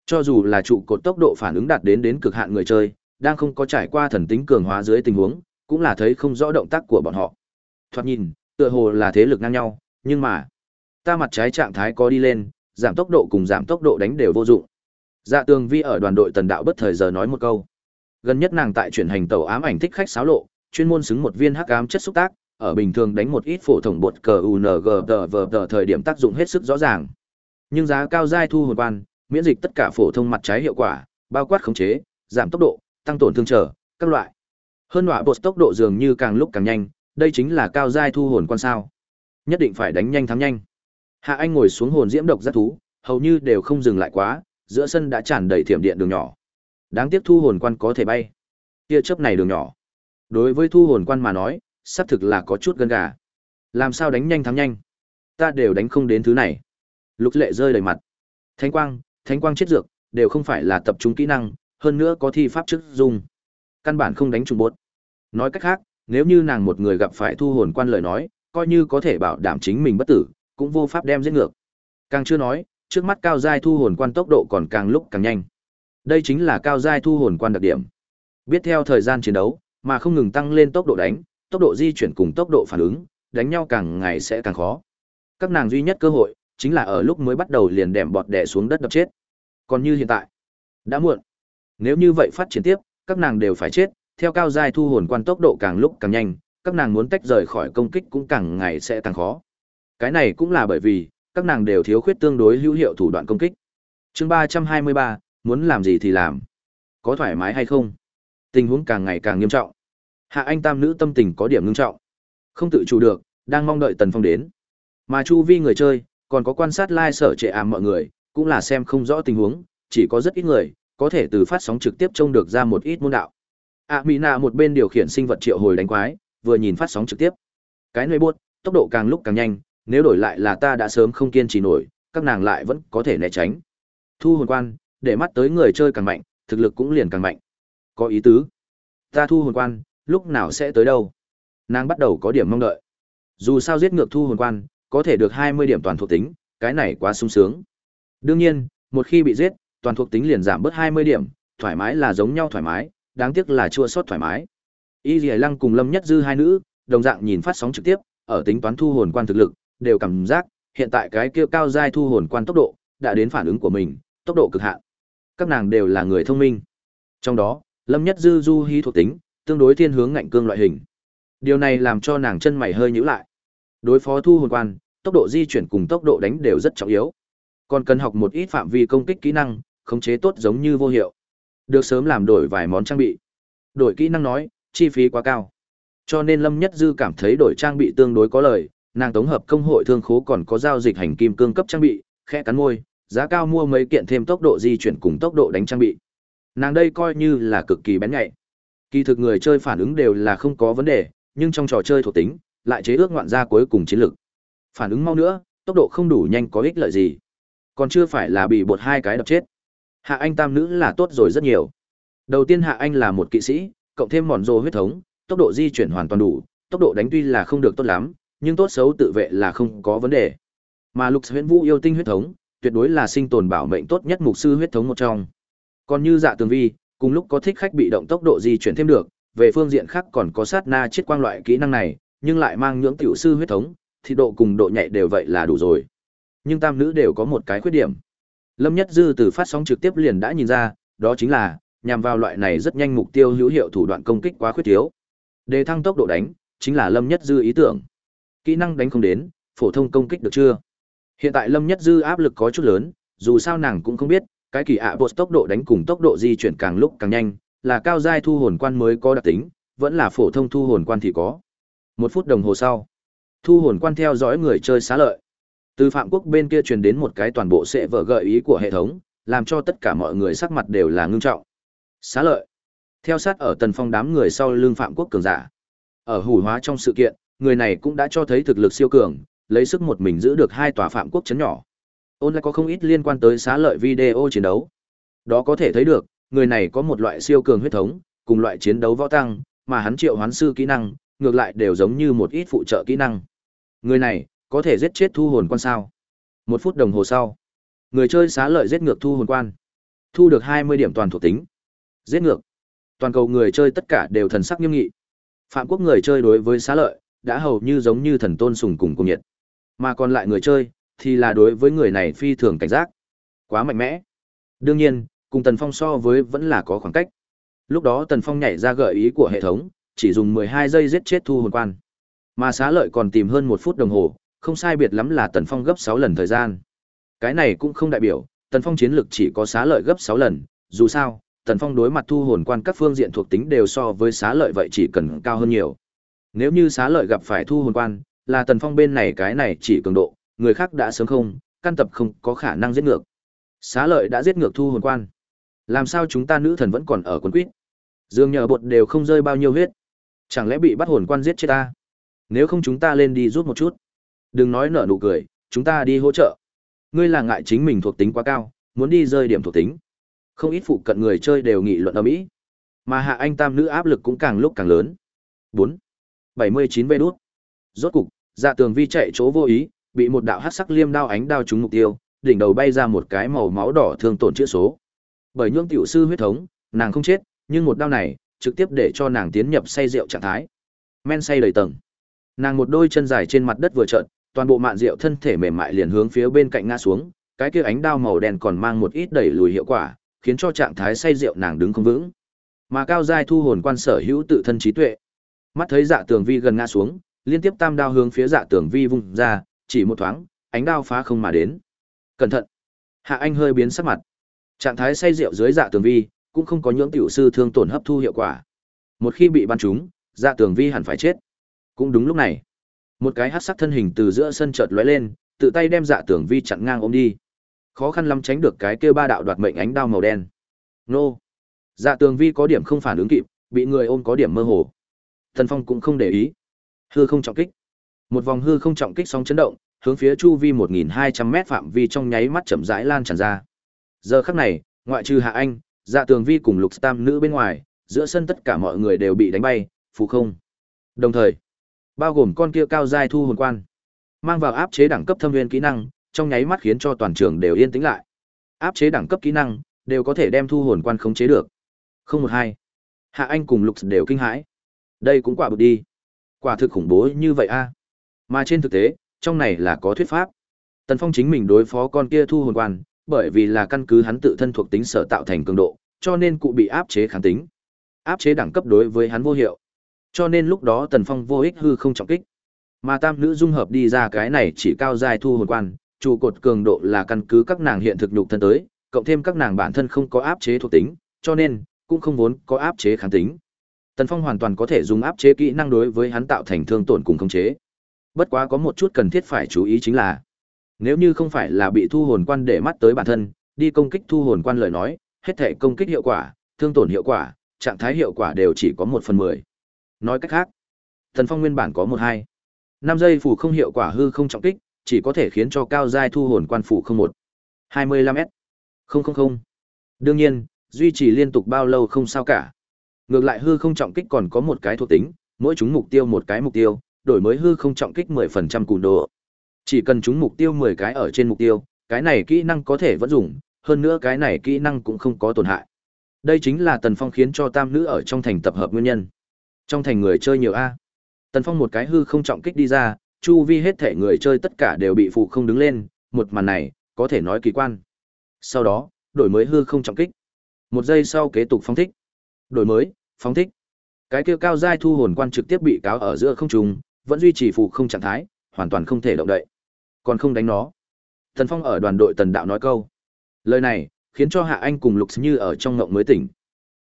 Cho dù là trụ cột tốc độ phản ứng đạt đến đến cực hạn người chơi, đang không có trải qua thần tính cường hóa dưới tình huống, cũng là thấy không rõ động tác của bọn họ. Thoạt nhìn, tựa hồ là thế lực ngang nhau, nhưng mà, ta mặt trái trạng thái có đi lên, giảm tốc độ cùng giảm tốc độ đánh đều vô dụng. Dạ Tường Vi ở đoàn đội Tần Đạo bất thời giờ nói một câu. Gần nhất nàng tại chuyển hành tàu ám ảnh thích khách xáo lộ, chuyên môn xứng một viên hắc ám chất xúc tác, ở bình thường đánh một ít phổ thông bột cờ UNG tờ thời điểm tác dụng hết sức rõ ràng. Nhưng giá cao giai thu hồn quan, miễn dịch tất cả phổ thông mặt trái hiệu quả, bao quát khống chế, giảm tốc độ, tăng tổn thương trở, các loại. Hơn nọa bột tốc độ dường như càng lúc càng nhanh, đây chính là cao giai thu hồn quan sao. Nhất định phải đánh nhanh thắng nhanh. Hạ Anh ngồi xuống hồn diễm độc giác thú, hầu như đều không dừng lại quá, giữa sân đã tràn đầy thiểm điện đường nhỏ. Đáng tiếc thu hồn quan có thể bay. Tia chớp này đường nhỏ. Đối với thu hồn quan mà nói, xác thực là có chút gân gà. Làm sao đánh nhanh thắng nhanh? Ta đều đánh không đến thứ này. Lục lệ rơi đầy mặt. Thánh quang, thánh quang chết dược, đều không phải là tập trung kỹ năng, hơn nữa có thi pháp chức dung. Căn bản không đánh trùng bốt. Nói cách khác, nếu như nàng một người gặp phải thu hồn quan lời nói, coi như có thể bảo đảm chính mình bất tử, cũng vô pháp đem giết ngược. Càng chưa nói, trước mắt cao giai thu hồn quan tốc độ còn càng lúc càng nhanh. Đây chính là cao giai thu hồn quan đặc điểm. Biết theo thời gian chiến đấu, mà không ngừng tăng lên tốc độ đánh, tốc độ di chuyển cùng tốc độ phản ứng, đánh nhau càng ngày sẽ càng khó. Các nàng duy nhất cơ hội chính là ở lúc mới bắt đầu liền đèm bọt đè xuống đất đập chết. Còn như hiện tại, đã muộn. Nếu như vậy phát triển tiếp, các nàng đều phải chết, theo cao giai thu hồn quan tốc độ càng lúc càng nhanh, các nàng muốn tách rời khỏi công kích cũng càng ngày sẽ càng khó. Cái này cũng là bởi vì các nàng đều thiếu khuyết tương đối hữu hiệu thủ đoạn công kích. Chương ba trăm hai mươi ba muốn làm gì thì làm. Có thoải mái hay không? Tình huống càng ngày càng nghiêm trọng. Hạ Anh tam nữ tâm tình có điểm ngưng trọng. Không tự chủ được, đang mong đợi Tần Phong đến. Mà chu vi người chơi, còn có quan sát lai、like、sở sở trệ ảm mọi người, cũng là xem không rõ tình huống, chỉ có rất ít người có thể từ phát sóng trực tiếp trông được ra một ít môn đạo. ạ Mỹ Nạ một bên điều khiển sinh vật triệu hồi đánh quái, vừa nhìn phát sóng trực tiếp. Cái nơi buốt, tốc độ càng lúc càng nhanh, nếu đổi lại là ta đã sớm không kiên trì nổi, các nàng lại vẫn có thể né tránh. Thu hồn quan, để mắt tới người chơi càng mạnh, thực lực cũng liền càng mạnh. Có ý tứ. Ta thu hồn quan, lúc nào sẽ tới đâu? Nàng bắt đầu có điểm mong đợi. Dù sao giết ngược thu hồn quan, có thể được 20 điểm toàn thuộc tính, cái này quá sung sướng. Đương nhiên, một khi bị giết, toàn thuộc tính liền giảm bớt 20 điểm, thoải mái là giống nhau thoải mái, đáng tiếc là chua sót thoải mái. Y Lì Lăng cùng Lâm Nhất Dư hai nữ, đồng dạng nhìn phát sóng trực tiếp, ở tính toán thu hồn quan thực lực, đều cảm giác, hiện tại cái kia cao giai thu hồn quan tốc độ, đã đến phản ứng của mình, tốc độ cực hạn. Các nàng đều là người thông minh. Trong đó, Lâm Nhất Dư du hí thuộc tính, tương đối thiên hướng ngạnh cương loại hình. Điều này làm cho nàng chân mày hơi nhíu lại. Đối phó thu hồn quan, tốc độ di chuyển cùng tốc độ đánh đều rất trọng yếu. Còn cần học một ít phạm vi công kích kỹ năng, khống chế tốt giống như vô hiệu. Được sớm làm đổi vài món trang bị. Đổi kỹ năng nói, chi phí quá cao. Cho nên Lâm Nhất Dư cảm thấy đổi trang bị tương đối có lợi, nàng tổng hợp công hội thương khố còn có giao dịch hành kim cương cấp trang bị, khẽ cắn môi, giá cao mua mấy kiện thêm tốc độ di chuyển cùng tốc độ đánh trang bị. Nàng đây coi như là cực kỳ bén nhạy. Kỳ thực người chơi phản ứng đều là không có vấn đề, nhưng trong trò chơi thuộc tính, lại chế ước ngoạn ra cuối cùng chiến lược. Phản ứng mau nữa, tốc độ không đủ nhanh có ích lợi gì. Còn chưa phải là bị bột hai cái đập chết. Hạ Anh tam nữ là tốt rồi rất nhiều. Đầu tiên Hạ Anh là một kỵ sĩ, cộng thêm mòn rô huyết thống, tốc độ di chuyển hoàn toàn đủ, tốc độ đánh tuy là không được tốt lắm, nhưng tốt xấu tự vệ là không có vấn đề. Mà Lục Huyễn Vũ yêu tinh huyết thống, tuyệt đối là sinh tồn bảo mệnh tốt nhất mục sư huyết thống một trong. Còn như Dạ Tường Vi, cùng lúc có thích khách bị động tốc độ di chuyển thêm được, về phương diện khác còn có sát na chiết quang loại kỹ năng này, nhưng lại mang nhưỡng tiểu sư huyết thống, thì độ cùng độ nhạy đều vậy là đủ rồi. Nhưng tam nữ đều có một cái khuyết điểm. Lâm Nhất Dư từ phát sóng trực tiếp liền đã nhìn ra, đó chính là nhằm vào loại này rất nhanh mục tiêu hữu hiệu thủ đoạn công kích quá khuyết thiếu. Đề thăng tốc độ đánh, chính là Lâm Nhất Dư ý tưởng. Kỹ năng đánh không đến, phổ thông công kích được chưa? Hiện tại Lâm Nhất Dư áp lực có chút lớn, dù sao nàng cũng không biết, cái kỳ ạ bột tốc độ đánh cùng tốc độ di chuyển càng lúc càng nhanh, là cao giai thu hồn quan mới có đặc tính, vẫn là phổ thông thu hồn quan thì có. Một phút đồng hồ sau, thu hồn quan theo dõi người chơi xá lợi. Từ Phạm Quốc bên kia truyền đến một cái toàn bộ sẽ vở gợi ý của hệ thống, làm cho tất cả mọi người sắc mặt đều là ngưng trọng. Xá lợi. Theo sát ở tần phong đám người sau lưng Phạm Quốc cường giả. Ở hủ hóa trong sự kiện, người này cũng đã cho thấy thực lực siêu cường, lấy sức một mình giữ được hai tòa Phạm Quốc chấn nhỏ. Ôn lại có không ít liên quan tới xá lợi video chiến đấu. Đó có thể thấy được, người này có một loại siêu cường huyết thống, cùng loại chiến đấu võ tăng, mà hắn triệu hoán sư kỹ năng, ngược lại đều giống như một ít phụ trợ kỹ năng. Người này, có thể giết chết thu hồn quan sao. Một phút đồng hồ sau, người chơi xá lợi giết ngược thu hồn quan. Thu được 20 điểm toàn thuộc tính. Giết ngược. Toàn cầu người chơi tất cả đều thần sắc nghiêm nghị. Phạm quốc người chơi đối với xá lợi, đã hầu như giống như thần tôn sùng cùng cùng nhiệt. Mà còn lại người chơi, thì là đối với người này phi thường cảnh giác. Quá mạnh mẽ. Đương nhiên, cùng Tần Phong so với vẫn là có khoảng cách. Lúc đó Tần Phong nhảy ra gợi ý của hệ thống, chỉ dùng 12 giây giết chết thu hồn quan. Mà xá lợi còn tìm hơn một phút đồng hồ, không sai biệt lắm là Tần Phong gấp 6 lần thời gian. Cái này cũng không đại biểu, Tần Phong chiến lực chỉ có xá lợi gấp 6 lần, dù sao, Tần Phong đối mặt thu hồn quan các phương diện thuộc tính đều so với xá lợi vậy chỉ cần cao hơn nhiều. Nếu như xá lợi gặp phải thu hồn quan, là Tần Phong bên này cái này chỉ cường độ, người khác đã sớm không, căn tập không có khả năng giết ngược. Xá lợi đã giết ngược thu hồn quan. Làm sao chúng ta nữ thần vẫn còn ở quần quýt? Dương nhờ bột đều không rơi bao nhiêu huyết. Chẳng lẽ bị bắt hồn quan giết chết ta? Nếu không chúng ta lên đi rút một chút. Đừng nói nở nụ cười, chúng ta đi hỗ trợ. Ngươi là ngại chính mình thuộc tính quá cao, muốn đi rơi điểm thuộc tính. Không ít phụ cận người chơi đều nghị luận ở mỹ. Mà hạ anh tam nữ áp lực cũng càng lúc càng lớn. 4. 79 vê đút. Rốt cục, dạ tường vi chạy chỗ vô ý, bị một đạo hắc sắc liêm đao ánh đao trúng mục tiêu, đỉnh đầu bay ra một cái màu máu đỏ thương tổn chữa số. Bởi nhưỡng tiểu sư huyết thống, nàng không chết, nhưng một đao này trực tiếp để cho nàng tiến nhập say rượu trạng thái. Men say đầy tầng. Nàng một đôi chân dài trên mặt đất vừa trợn, toàn bộ mạn rượu thân thể mềm mại liền hướng phía bên cạnh ngã xuống, cái kia ánh đao màu đen còn mang một ít đẩy lùi hiệu quả, khiến cho trạng thái say rượu nàng đứng không vững. Mà cao giai thu hồn quan sở hữu tự thân trí tuệ. Mắt thấy Dạ Tường Vi gần ngã xuống, liên tiếp tam đao hướng phía Dạ Tường Vi vung ra, chỉ một thoáng, ánh đao phá không mà đến. Cẩn thận. Hạ Anh hơi biến sắc mặt. Trạng thái say rượu dưới Dạ Tường Vi, cũng không có những tiểu sư thương tổn hấp thu hiệu quả. Một khi bị bắn trúng, Dạ Tường Vi hẳn phải chết. Cũng đúng lúc này, một cái hắc sắc thân hình từ giữa sân chợt lóe lên, tự tay đem Dạ Tường Vi chặn ngang ôm đi. Khó khăn lắm tránh được cái kia ba đạo đoạt mệnh ánh đao màu đen. Nô. Dạ Tường Vi có điểm không phản ứng kịp, bị người ôm có điểm mơ hồ. Thần Phong cũng không để ý. Hư không trọng kích. Một vòng hư không trọng kích sóng chấn động, hướng phía chu vi 1200 mét phạm vi trong nháy mắt chậm rãi lan tràn ra. Giờ khắc này, ngoại trừ Hạ Anh, Dạ Tường Vi cùng Lục Tam nữ bên ngoài, giữa sân tất cả mọi người đều bị đánh bay, phù không. Đồng thời, bao gồm con kia cao giai thu hồn quan, mang vào áp chế đẳng cấp thâm viên kỹ năng, trong nháy mắt khiến cho toàn trường đều yên tĩnh lại. Áp chế đẳng cấp kỹ năng, đều có thể đem thu hồn quan khống chế được. Không một hai. Hạ Anh cùng Lục đều kinh hãi. Đây cũng quả bực đi. Quả thực khủng bố như vậy a. Mà trên thực tế, trong này là có thuyết pháp. Tần Phong chính mình đối phó con kia thu hồn quan, bởi vì là căn cứ hắn tự thân thuộc tính sở tạo thành cường độ, cho nên cụ bị áp chế kháng tính. Áp chế đẳng cấp đối với hắn vô hiệu. Cho nên lúc đó Tần Phong vô ích hư không trọng kích. Mà tam nữ dung hợp đi ra cái này chỉ cao dài thu hồn quan, trụ cột cường độ là căn cứ các nàng hiện thực nhục thân tới, cộng thêm các nàng bản thân không có áp chế thuộc tính, cho nên cũng không vốn có áp chế kháng tính. Tần Phong hoàn toàn có thể dùng áp chế kỹ năng đối với hắn tạo thành thương tổn cùng khống chế. Bất quá có một chút cần thiết phải chú ý chính là, nếu như không phải là bị thu hồn quan để mắt tới bản thân, đi công kích thu hồn quan lời nói, hết thể công kích hiệu quả, thương tổn hiệu quả, trạng thái hiệu quả đều chỉ có một phần mười. Nói cách khác, thần Phong nguyên bản có một hai, năm giây phủ không hiệu quả hư không trọng kích, chỉ có thể khiến cho cao giai thu hồn quan phủ không một, hai mươi lăm s, không không không. Đương nhiên, duy trì liên tục bao lâu không sao cả. Ngược lại hư không trọng kích còn có một cái thuộc tính, mỗi chúng mục tiêu một cái mục tiêu, đổi mới hư không trọng kích 10% cùn độ. Chỉ cần chúng mục tiêu 10 cái ở trên mục tiêu, cái này kỹ năng có thể vẫn dùng, hơn nữa cái này kỹ năng cũng không có tổn hại. Đây chính là Tần Phong khiến cho tam nữ ở trong thành tập hợp nguyên nhân. Trong thành người chơi nhiều a. Tần Phong một cái hư không trọng kích đi ra, chu vi hết thể người chơi tất cả đều bị phụ không đứng lên, một màn này, có thể nói kỳ quan. Sau đó, đổi mới hư không trọng kích. Một giây sau kế tục phóng thích. Đổi mới, phóng thích. Cái kia cao giai thu hồn quan trực tiếp bị cáo ở giữa không trung, vẫn duy trì phụ không trạng thái, hoàn toàn không thể động đậy. Còn không đánh nó. Thần Phong ở đoàn đội Tần Đạo nói câu. Lời này, khiến cho Hạ Anh cùng Lục Như ở trong ngộng mới tỉnh.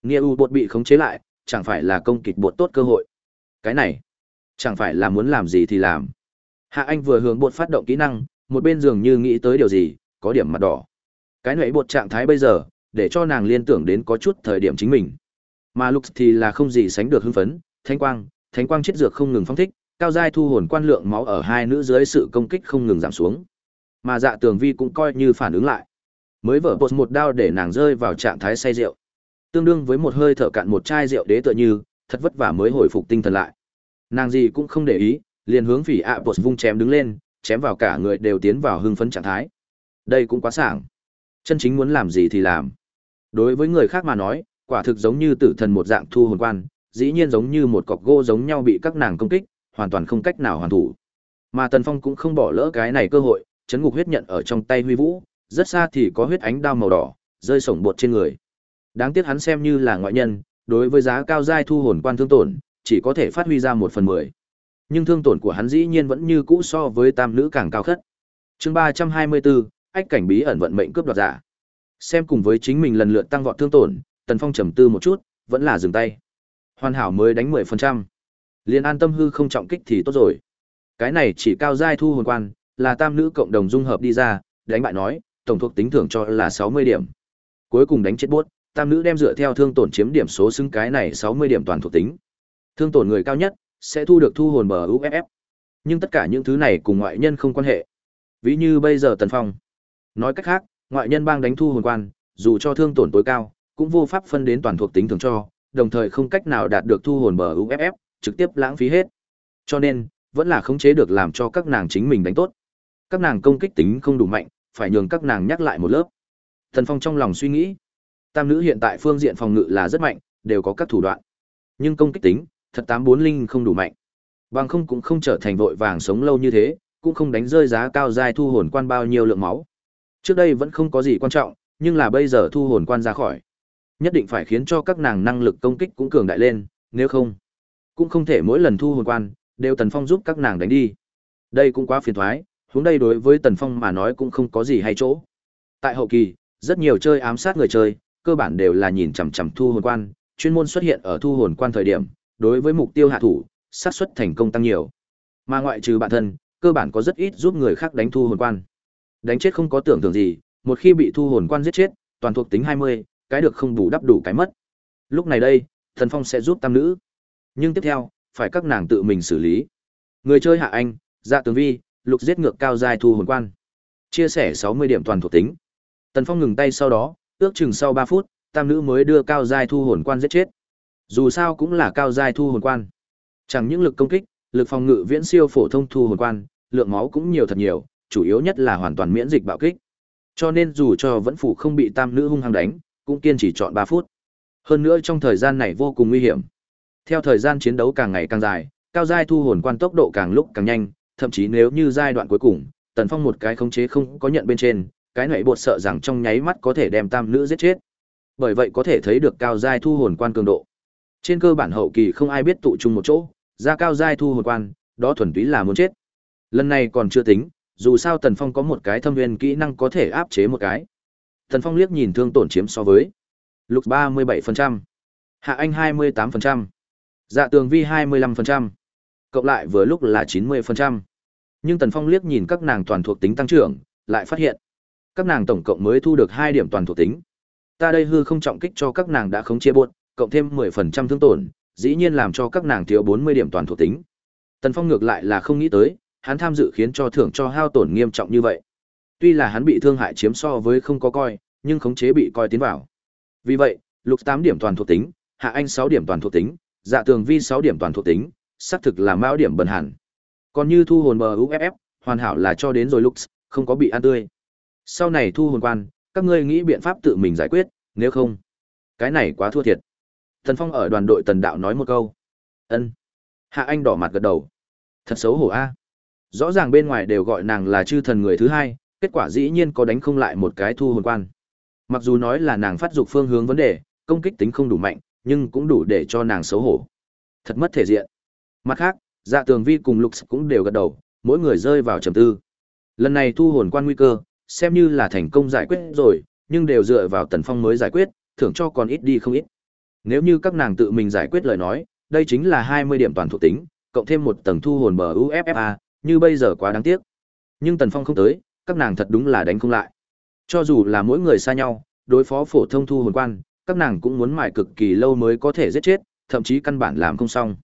Nia U bột bị khống chế lại, chẳng phải là công kịch bột tốt cơ hội. Cái này, chẳng phải là muốn làm gì thì làm. Hạ Anh vừa hướng bột phát động kỹ năng, một bên dường như nghĩ tới điều gì, có điểm mặt đỏ. Cái nãy bột trạng thái bây giờ, để cho nàng liên tưởng đến có chút thời điểm chính mình. Mà lúc thì là không gì sánh được hưng phấn, thánh quang, thánh quang chết dược không ngừng phong thích, cao giai thu hồn quan lượng máu ở hai nữ dưới sự công kích không ngừng giảm xuống. Mà Dạ Tường Vi cũng coi như phản ứng lại. Mới vỡ bột một đao để nàng rơi vào trạng thái say rượu. Tương đương với một hơi thở cạn một chai rượu đế tựa như, thật vất vả mới hồi phục tinh thần lại. Nàng gì cũng không để ý, liền hướng phỉ ạ bột vung chém đứng lên, chém vào cả người đều tiến vào hưng phấn trạng thái. Đây cũng quá sảng. Chân chính muốn làm gì thì làm. Đối với người khác mà nói, quả thực giống như tử thần một dạng thu hồn quan, dĩ nhiên giống như một cọc gỗ giống nhau bị các nàng công kích, hoàn toàn không cách nào hoàn thủ. Mà Tần Phong cũng không bỏ lỡ cái này cơ hội, chấn ngục huyết nhận ở trong tay huy vũ, rất xa thì có huyết ánh đao màu đỏ rơi sổng bột trên người. Đáng tiếc hắn xem như là ngoại nhân, đối với giá cao giai thu hồn quan thương tổn, chỉ có thể phát huy ra một phần mười. Nhưng thương tổn của hắn dĩ nhiên vẫn như cũ so với tam nữ càng cao khất. Chương ba trăm hai mươi bốn ách cảnh bí ẩn vận mệnh cướp đoạt giả. Xem cùng với chính mình lần lượt tăng vọt thương tổn, Tần Phong trầm tư một chút, vẫn là dừng tay. Hoàn hảo mới đánh 10%. Liên an tâm hư không trọng kích thì tốt rồi. Cái này chỉ cao giai thu hồn quan, là tam nữ cộng đồng dung hợp đi ra, đánh bại nói, tổng thuộc tính thưởng cho là 60 điểm. Cuối cùng đánh chết buốt, tam nữ đem dựa theo thương tổn chiếm điểm số xứng cái này 60 điểm toàn thuộc tính. Thương tổn người cao nhất sẽ thu được thu hồn bờ UFF. Nhưng tất cả những thứ này cùng ngoại nhân không quan hệ. Ví như bây giờ Tần Phong. Nói cách khác, ngoại nhân bang đánh thu hồn quan, dù cho thương tổn tối cao, cũng vô pháp phân đến toàn thuộc tính thường cho, đồng thời không cách nào đạt được thu hồn bờ UFF, trực tiếp lãng phí hết. Cho nên, vẫn là khống chế được làm cho các nàng chính mình đánh tốt. Các nàng công kích tính không đủ mạnh, phải nhường các nàng nhắc lại một lớp. Tần Phong trong lòng suy nghĩ, tam nữ hiện tại phương diện phòng ngự là rất mạnh, đều có các thủ đoạn. Nhưng công kích tính, thật tám bốn linh không đủ mạnh. Bằng không cũng không trở thành vội vàng sống lâu như thế, cũng không đánh rơi giá cao dài thu hồn quan bao nhiêu lượng máu. Trước đây vẫn không có gì quan trọng, nhưng là bây giờ thu hồn quan ra khỏi. Nhất định phải khiến cho các nàng năng lực công kích cũng cường đại lên, nếu không, cũng không thể mỗi lần thu hồn quan, đều Tần Phong giúp các nàng đánh đi. Đây cũng quá phiền thoái, huống đây đối với Tần Phong mà nói cũng không có gì hay chỗ. Tại hậu kỳ, rất nhiều chơi ám sát người chơi, cơ bản đều là nhìn chằm chằm thu hồn quan, chuyên môn xuất hiện ở thu hồn quan thời điểm, đối với mục tiêu hạ thủ, xác suất thành công tăng nhiều. Mà ngoại trừ bản thân, cơ bản có rất ít giúp người khác đánh thu hồn quan. Đánh chết không có tưởng tượng gì, một khi bị thu hồn quan giết chết, toàn thuộc tính 20, cái được không bù đắp đủ cái mất. Lúc này đây, Thần Phong sẽ giúp tam nữ. Nhưng tiếp theo, phải các nàng tự mình xử lý. Người chơi hạ anh, dạ tường vi, lục giết ngược cao giai thu hồn quan. Chia sẻ 60 điểm toàn thuộc tính. Tần Phong ngừng tay sau đó, ước chừng sau 3 phút, tam nữ mới đưa cao giai thu hồn quan giết chết. Dù sao cũng là cao giai thu hồn quan. Chẳng những lực công kích, lực phòng ngự viễn siêu phổ thông thu hồn quan, lượng máu cũng nhiều thật nhiều, chủ yếu nhất là hoàn toàn miễn dịch bạo kích. Cho nên dù cho vẫn phủ không bị tam nữ hung hăng đánh, cũng kiên trì chọn 3 phút. Hơn nữa trong thời gian này vô cùng nguy hiểm. Theo thời gian chiến đấu càng ngày càng dài, cao giai thu hồn quan tốc độ càng lúc càng nhanh, thậm chí nếu như giai đoạn cuối cùng, Tần Phong một cái khống chế không có nhận bên trên, cái nệ bột sợ rằng trong nháy mắt có thể đem tam nữ giết chết. Bởi vậy có thể thấy được cao giai thu hồn quan cường độ. Trên cơ bản hậu kỳ không ai biết tụ chung một chỗ, ra cao giai thu hồn quan, đó thuần túy là muốn chết. Lần này còn chưa tính, dù sao Tần Phong có một cái thâm viên kỹ năng có thể áp chế một cái. Tần Phong liếc nhìn thương tổn chiếm so với Lục 37%, Hạ Anh 28%, Dạ Tường Vi 25%, cộng lại vừa lúc là 90%. Nhưng Tần Phong liếc nhìn các nàng toàn thuộc tính tăng trưởng, lại phát hiện các nàng tổng cộng mới thu được 2 điểm toàn thuộc tính. Ta đây hư không trọng kích cho các nàng đã khống chế buộc, cộng thêm 10% thương tổn, dĩ nhiên làm cho các nàng thiếu 40 điểm toàn thuộc tính. Tần Phong ngược lại là không nghĩ tới, hắn tham dự khiến cho thưởng cho hao tổn nghiêm trọng như vậy. Tuy là hắn bị thương hại chiếm so với không có coi, nhưng khống chế bị coi tiến vào. Vì vậy, Lục 8 điểm toàn thuộc tính, Hạ Anh 6 điểm toàn thuộc tính, Dạ Tường Vi 6 điểm toàn thuộc tính, xác thực là mão điểm bần hẳn. Còn như thu hồn bờ UFF, hoàn hảo là cho đến rồi Lux, không có bị ăn tươi. Sau này thu hồn quan, các ngươi nghĩ biện pháp tự mình giải quyết, nếu không, cái này quá thua thiệt. Thần Phong ở đoàn đội Tần Đạo nói một câu. Ân. Hạ Anh đỏ mặt gật đầu. Thật xấu hổ a. Rõ ràng bên ngoài đều gọi nàng là chư thần người thứ hai, kết quả dĩ nhiên có đánh không lại một cái thu hồn quan. Mặc dù nói là nàng phát dục phương hướng vấn đề, công kích tính không đủ mạnh, nhưng cũng đủ để cho nàng xấu hổ. Thật mất thể diện. Mặt khác, Dạ Tường Vi cùng Lục cũng đều gật đầu, mỗi người rơi vào trầm tư. Lần này thu hồn quan nguy cơ, xem như là thành công giải quyết rồi, nhưng đều dựa vào Tần Phong mới giải quyết, thưởng cho còn ít đi không ít. Nếu như các nàng tự mình giải quyết lời nói, đây chính là 20 điểm toàn thuộc tính, cộng thêm một tầng thu hồn bờ UFFA, như bây giờ quá đáng tiếc. Nhưng Tần Phong không tới, các nàng thật đúng là đánh không lại. Cho dù là mỗi người xa nhau, đối phó phổ thông thu hồn quan, các nàng cũng muốn mài cực kỳ lâu mới có thể giết chết, thậm chí căn bản làm không xong.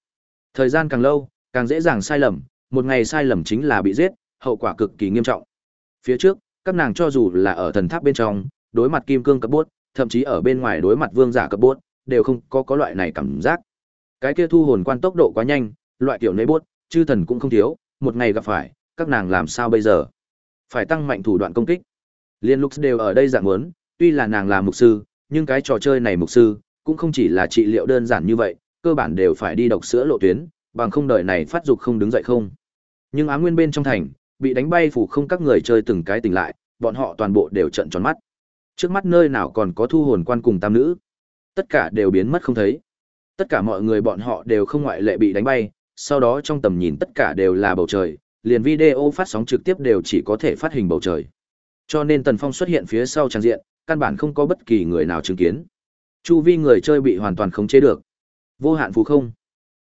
Thời gian càng lâu, càng dễ dàng sai lầm, một ngày sai lầm chính là bị giết, hậu quả cực kỳ nghiêm trọng. Phía trước, các nàng cho dù là ở thần tháp bên trong, đối mặt kim cương cấp bốt, thậm chí ở bên ngoài đối mặt vương giả cấp bốt, đều không có có loại này cảm giác. Cái kia thu hồn quan tốc độ quá nhanh, loại kiểu nấy bốt, chư thần cũng không thiếu, một ngày gặp phải, các nàng làm sao bây giờ? Phải tăng mạnh thủ đoạn công kích. Liên Lux đều ở đây dạng muốn, tuy là nàng là mục sư, nhưng cái trò chơi này mục sư cũng không chỉ là trị liệu đơn giản như vậy, cơ bản đều phải đi độc sữa lộ tuyến, bằng không đợi này phát dục không đứng dậy không. Nhưng á nguyên bên trong thành, bị đánh bay phủ không các người chơi từng cái tỉnh lại, bọn họ toàn bộ đều trợn tròn mắt. Trước mắt nơi nào còn có thu hồn quan cùng tam nữ, tất cả đều biến mất không thấy. Tất cả mọi người bọn họ đều không ngoại lệ bị đánh bay, sau đó trong tầm nhìn tất cả đều là bầu trời, liền video phát sóng trực tiếp đều chỉ có thể phát hình bầu trời. Cho nên Tần Phong xuất hiện phía sau trang diện, căn bản không có bất kỳ người nào chứng kiến. Chu vi người chơi bị hoàn toàn khống chế được. Vô hạn phù không.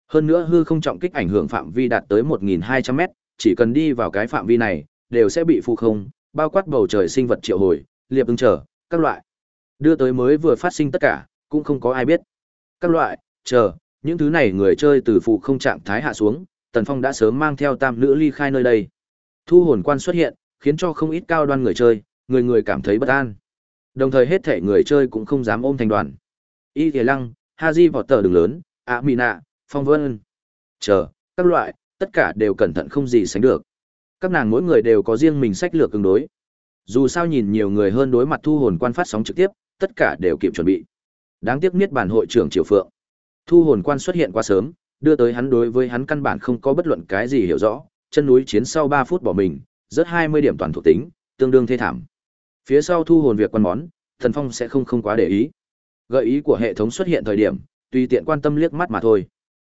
Hơn nữa hư không trọng kích ảnh hưởng phạm vi đạt tới 1.200 mét, chỉ cần đi vào cái phạm vi này, đều sẽ bị phù không, bao quát bầu trời sinh vật triệu hồi, liệp ứng trở, các loại. Đưa tới mới vừa phát sinh tất cả, cũng không có ai biết. Các loại, chờ, những thứ này người chơi từ phù không trạng thái hạ xuống, Tần Phong đã sớm mang theo tam nữ ly khai nơi đây. Thu hồn quan xuất hiện, khiến cho không ít cao đoan người chơi, người người cảm thấy bất an. Đồng thời hết thể người chơi cũng không dám ôm thành đoàn. Y Thề Lăng, Haji vọt tờ đường lớn, Ả Mị Nạ, Phong Vân. Chờ, các loại, tất cả đều cẩn thận không gì sánh được. Các nàng mỗi người đều có riêng mình sách lược ứng đối. Dù sao nhìn nhiều người hơn đối mặt thu hồn quan phát sóng trực tiếp, tất cả đều kịp chuẩn bị. Đáng tiếc niết bản hội trưởng Triều Phượng. Thu hồn quan xuất hiện quá sớm, đưa tới hắn đối với hắn căn bản không có bất luận cái gì hiểu rõ, chân núi chiến sau ba phút bỏ mình, dứt hai mươi điểm toàn thuộc tính, tương đương thê thảm. Phía sau thu hồn việc quan món, Thần Phong sẽ không không quá để ý. Gợi ý của hệ thống xuất hiện thời điểm, tùy tiện quan tâm liếc mắt mà thôi.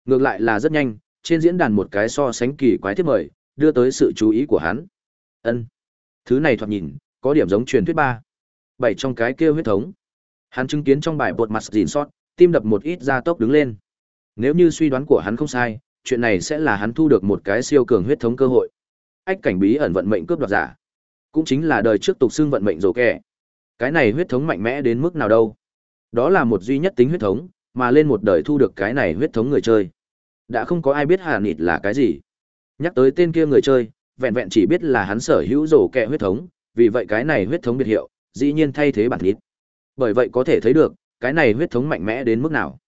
Ngược lại là rất nhanh, trên diễn đàn một cái so sánh kỳ quái thiết mời, đưa tới sự chú ý của hắn. Ân, Thứ này thoạt nhìn, có điểm giống truyền thuyết ba. Bảy trong cái kia huyết thống. Hắn chứng kiến trong bài bột mặt dìn sót, tim đập một ít gia tốc đứng lên. Nếu như suy đoán của hắn không sai, chuyện này sẽ là hắn thu được một cái siêu cường huyết thống cơ hội. Ách cảnh bí ẩn vận mệnh cướp đoạt giả, cũng chính là đời trước tục xưng vận mệnh rồ kẻ. Cái này huyết thống mạnh mẽ đến mức nào đâu? Đó là một duy nhất tính huyết thống, mà lên một đời thu được cái này huyết thống người chơi. Đã không có ai biết Hà Nịt là cái gì. Nhắc tới tên kia người chơi, vẹn vẹn chỉ biết là hắn sở hữu rổ kẹ huyết thống, vì vậy cái này huyết thống biệt hiệu, dĩ nhiên thay thế bản ít. Bởi vậy có thể thấy được, cái này huyết thống mạnh mẽ đến mức nào.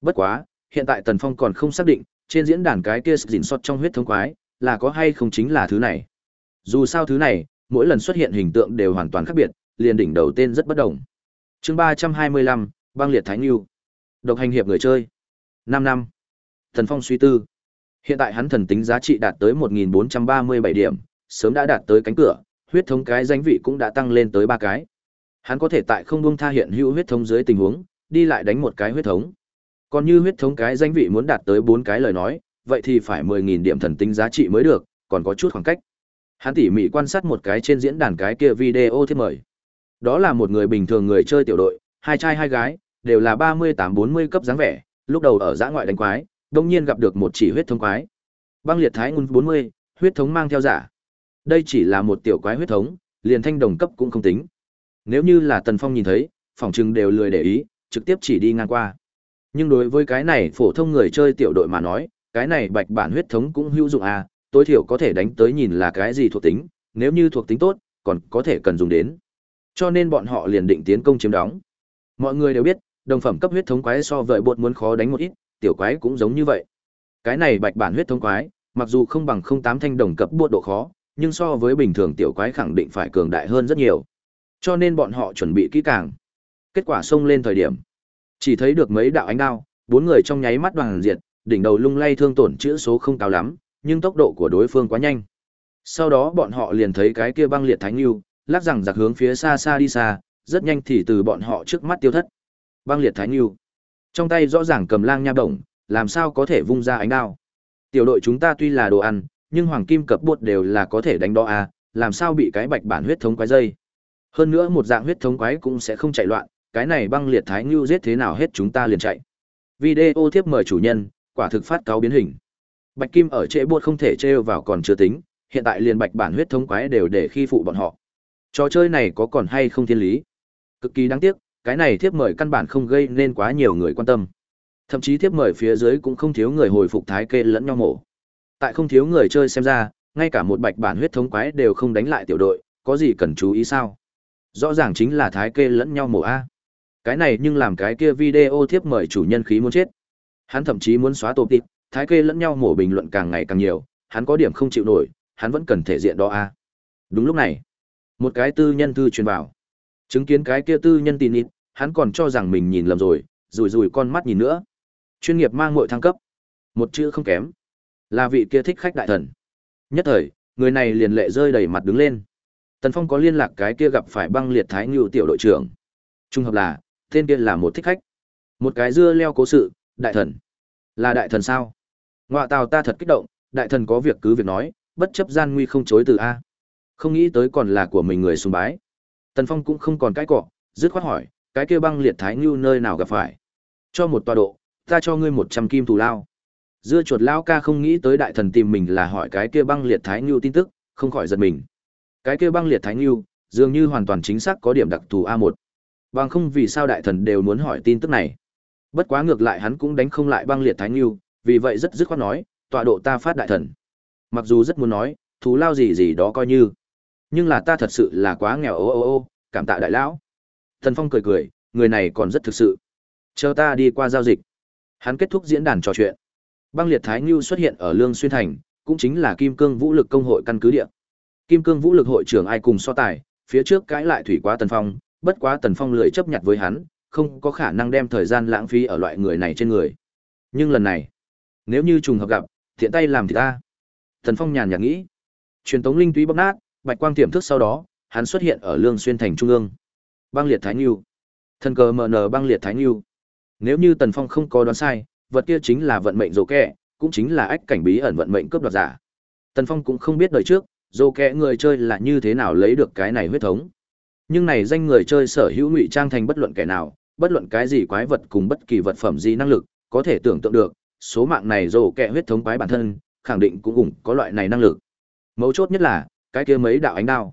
Bất quá, hiện tại Tần Phong còn không xác định, trên diễn đàn cái kia dình sót trong huyết thống quái, là có hay không chính là thứ này. Dù sao thứ này, mỗi lần xuất hiện hình tượng đều hoàn toàn khác biệt, liền đỉnh đầu tên rất bất đồng. Chương ba trăm hai mươi lăm băng liệt Thái Nưu. Độc hành hiệp người chơi. năm năm. Thần Phong suy tư. Hiện tại hắn thần tính giá trị đạt tới một nghìn bốn trăm ba mươi bảy điểm, sớm đã đạt tới cánh cửa, huyết thống cái danh vị cũng đã tăng lên tới ba cái. Hắn có thể tại không buông tha hiện hữu huyết thống dưới tình huống, đi lại đánh một cái huyết thống. Còn như huyết thống cái danh vị muốn đạt tới bốn cái lời nói, vậy thì phải mười nghìn điểm thần tính giá trị mới được, còn có chút khoảng cách. Hắn tỉ mỉ quan sát một cái trên diễn đàn cái kia video thiết mời. Đó là một người bình thường người chơi tiểu đội, hai trai hai gái, đều là ba mươi tám bốn mươi cấp dáng vẻ, lúc đầu ở giã ngoại đánh quái, đông nhiên gặp được một chỉ huyết thống quái. Băng liệt thái ngôn bốn mươi huyết thống mang theo giả. Đây chỉ là một tiểu quái huyết thống, liền thanh đồng cấp cũng không tính. Nếu như là Tần Phong nhìn thấy, phòng trừng đều lười để ý, trực tiếp chỉ đi ngang qua. Nhưng đối với cái này phổ thông người chơi tiểu đội mà nói, cái này bạch bản huyết thống cũng hữu dụng à, tối thiểu có thể đánh tới nhìn là cái gì thuộc tính, nếu như thuộc tính tốt, còn có thể cần dùng đến. Cho nên bọn họ liền định tiến công chiếm đóng. Mọi người đều biết, đồng phẩm cấp huyết thống quái so với bột muốn khó đánh một ít, tiểu quái cũng giống như vậy. Cái này bạch bản huyết thống quái, mặc dù không bằng 08 thanh đồng cấp buộc độ khó, nhưng so với bình thường tiểu quái khẳng định phải cường đại hơn rất nhiều. Cho nên bọn họ chuẩn bị kỹ càng. Kết quả xông lên thời điểm, chỉ thấy được mấy đạo ánh đao, bốn người trong nháy mắt đoàn diệt, đỉnh đầu lung lay thương tổn chữ số không cao lắm, nhưng tốc độ của đối phương quá nhanh. Sau đó bọn họ liền thấy cái kia băng liệt thánh lưu, lắc rằng giặc hướng phía xa xa đi xa, rất nhanh thì từ bọn họ trước mắt tiêu thất. Băng liệt thánh lưu, trong tay rõ ràng cầm lang nha động, làm sao có thể vung ra ánh đao. Tiểu đội chúng ta tuy là đồ ăn, nhưng hoàng kim cập bột đều là có thể đánh đó à, làm sao bị cái bạch bản huyết thống quái dây. Hơn nữa một dạng huyết thống quái cũng sẽ không chạy loạn, cái này băng liệt thái ngưu giết thế nào hết chúng ta liền chạy. Video tiếp mời chủ nhân, quả thực phát cáo biến hình. Bạch Kim ở trễ bột không thể trêu vào còn chưa tính, hiện tại liền bạch bản huyết thống quái đều để khi phụ bọn họ. Trò chơi này có còn hay không thiên lý? Cực kỳ đáng tiếc, cái này thiếp mời căn bản không gây nên quá nhiều người quan tâm. Thậm chí thiếp mời phía dưới cũng không thiếu người hồi phục thái kê lẫn nhau mổ. Tại không thiếu người chơi xem ra, ngay cả một bạch bản huyết thống quái đều không đánh lại tiểu đội, có gì cần chú ý sao? Rõ ràng chính là thái kê lẫn nhau mổ A. Cái này nhưng làm cái kia video thiếp mời chủ nhân khí muốn chết. Hắn thậm chí muốn xóa tổ tịp, thái kê lẫn nhau mổ bình luận càng ngày càng nhiều, hắn có điểm không chịu nổi, hắn vẫn cần thể diện đó a. Đúng lúc này, một cái tư nhân thư truyền vào. Chứng kiến cái kia tư nhân tin ít, hắn còn cho rằng mình nhìn lầm rồi, rủi rủi con mắt nhìn nữa. Chuyên nghiệp mang muội thăng cấp. Một chữ không kém. Là vị kia thích khách đại thần. Nhất thời, người này liền lệ rơi đầy mặt đứng lên. Tần Phong có liên lạc cái kia gặp phải băng liệt thái ngưu tiểu đội trưởng. Trung hợp là, tên kia là một thích khách. Một cái dưa leo cố sự, đại thần. Là đại thần sao? Ngoại tào ta thật kích động, đại thần có việc cứ việc nói, bất chấp gian nguy không chối từ A. Không nghĩ tới còn là của mình người sùng bái. Tần Phong cũng không còn cái cọ, dứt khoát hỏi, cái kia băng liệt thái ngưu nơi nào gặp phải. Cho một tọa độ, ta cho ngươi một trăm kim thù lao. Dưa chuột lao ca không nghĩ tới đại thần tìm mình là hỏi cái kia băng liệt thái ngưu tin tức, không khỏi giật mình. Cái kia băng liệt thái ngưu, dường như hoàn toàn chính xác có điểm đặc thù a một. Bằng không vì sao đại thần đều muốn hỏi tin tức này. Bất quá ngược lại hắn cũng đánh không lại băng liệt thái ngưu, vì vậy rất dứt khoát nói, tọa độ ta phát đại thần. Mặc dù rất muốn nói, thú lao gì gì đó coi như. Nhưng là ta thật sự là quá nghèo ô ô ô, cảm tạ đại lão. Thần Phong cười cười, người này còn rất thực sự. Chờ ta đi qua giao dịch. Hắn kết thúc diễn đàn trò chuyện. Băng liệt Thái Ngưu xuất hiện ở Lương Xuyên Thành, cũng chính là Kim Cương Vũ lực công hội căn cứ địa. Kim Cương Vũ lực hội trưởng ai cùng so tài, phía trước cãi lại thủy quá Tần Phong, bất quá Tần Phong lười chấp nhận với hắn, không có khả năng đem thời gian lãng phí ở loại người này trên người. Nhưng lần này, nếu như trùng hợp gặp, thiện tay làm thì ta. Tần Phong nhàn nhạt nghĩ. Truyền tống linh túy bóc nát, bạch quang tiềm thức sau đó, hắn xuất hiện ở Lương Xuyên thành trung ương. Băng liệt Thái Nưu. Thần cờ MN băng liệt Thái Nưu. Nếu như Tần Phong không có đoán sai, vật kia chính là vận mệnh rồ kẹ, cũng chính là ách cảnh bí ẩn vận mệnh cướp đoạt giả. Tần Phong cũng không biết đời trước, rồ kẹ người chơi là như thế nào lấy được cái này huyết thống. Nhưng này danh người chơi sở hữu ngụy trang thành bất luận kẻ nào, bất luận cái gì quái vật cùng bất kỳ vật phẩm gì năng lực, có thể tưởng tượng được, số mạng này rồ kẹ huyết thống quái bản thân, khẳng định cũng cùng có loại này năng lực. Mấu chốt nhất là, cái kia mấy đạo ánh đao.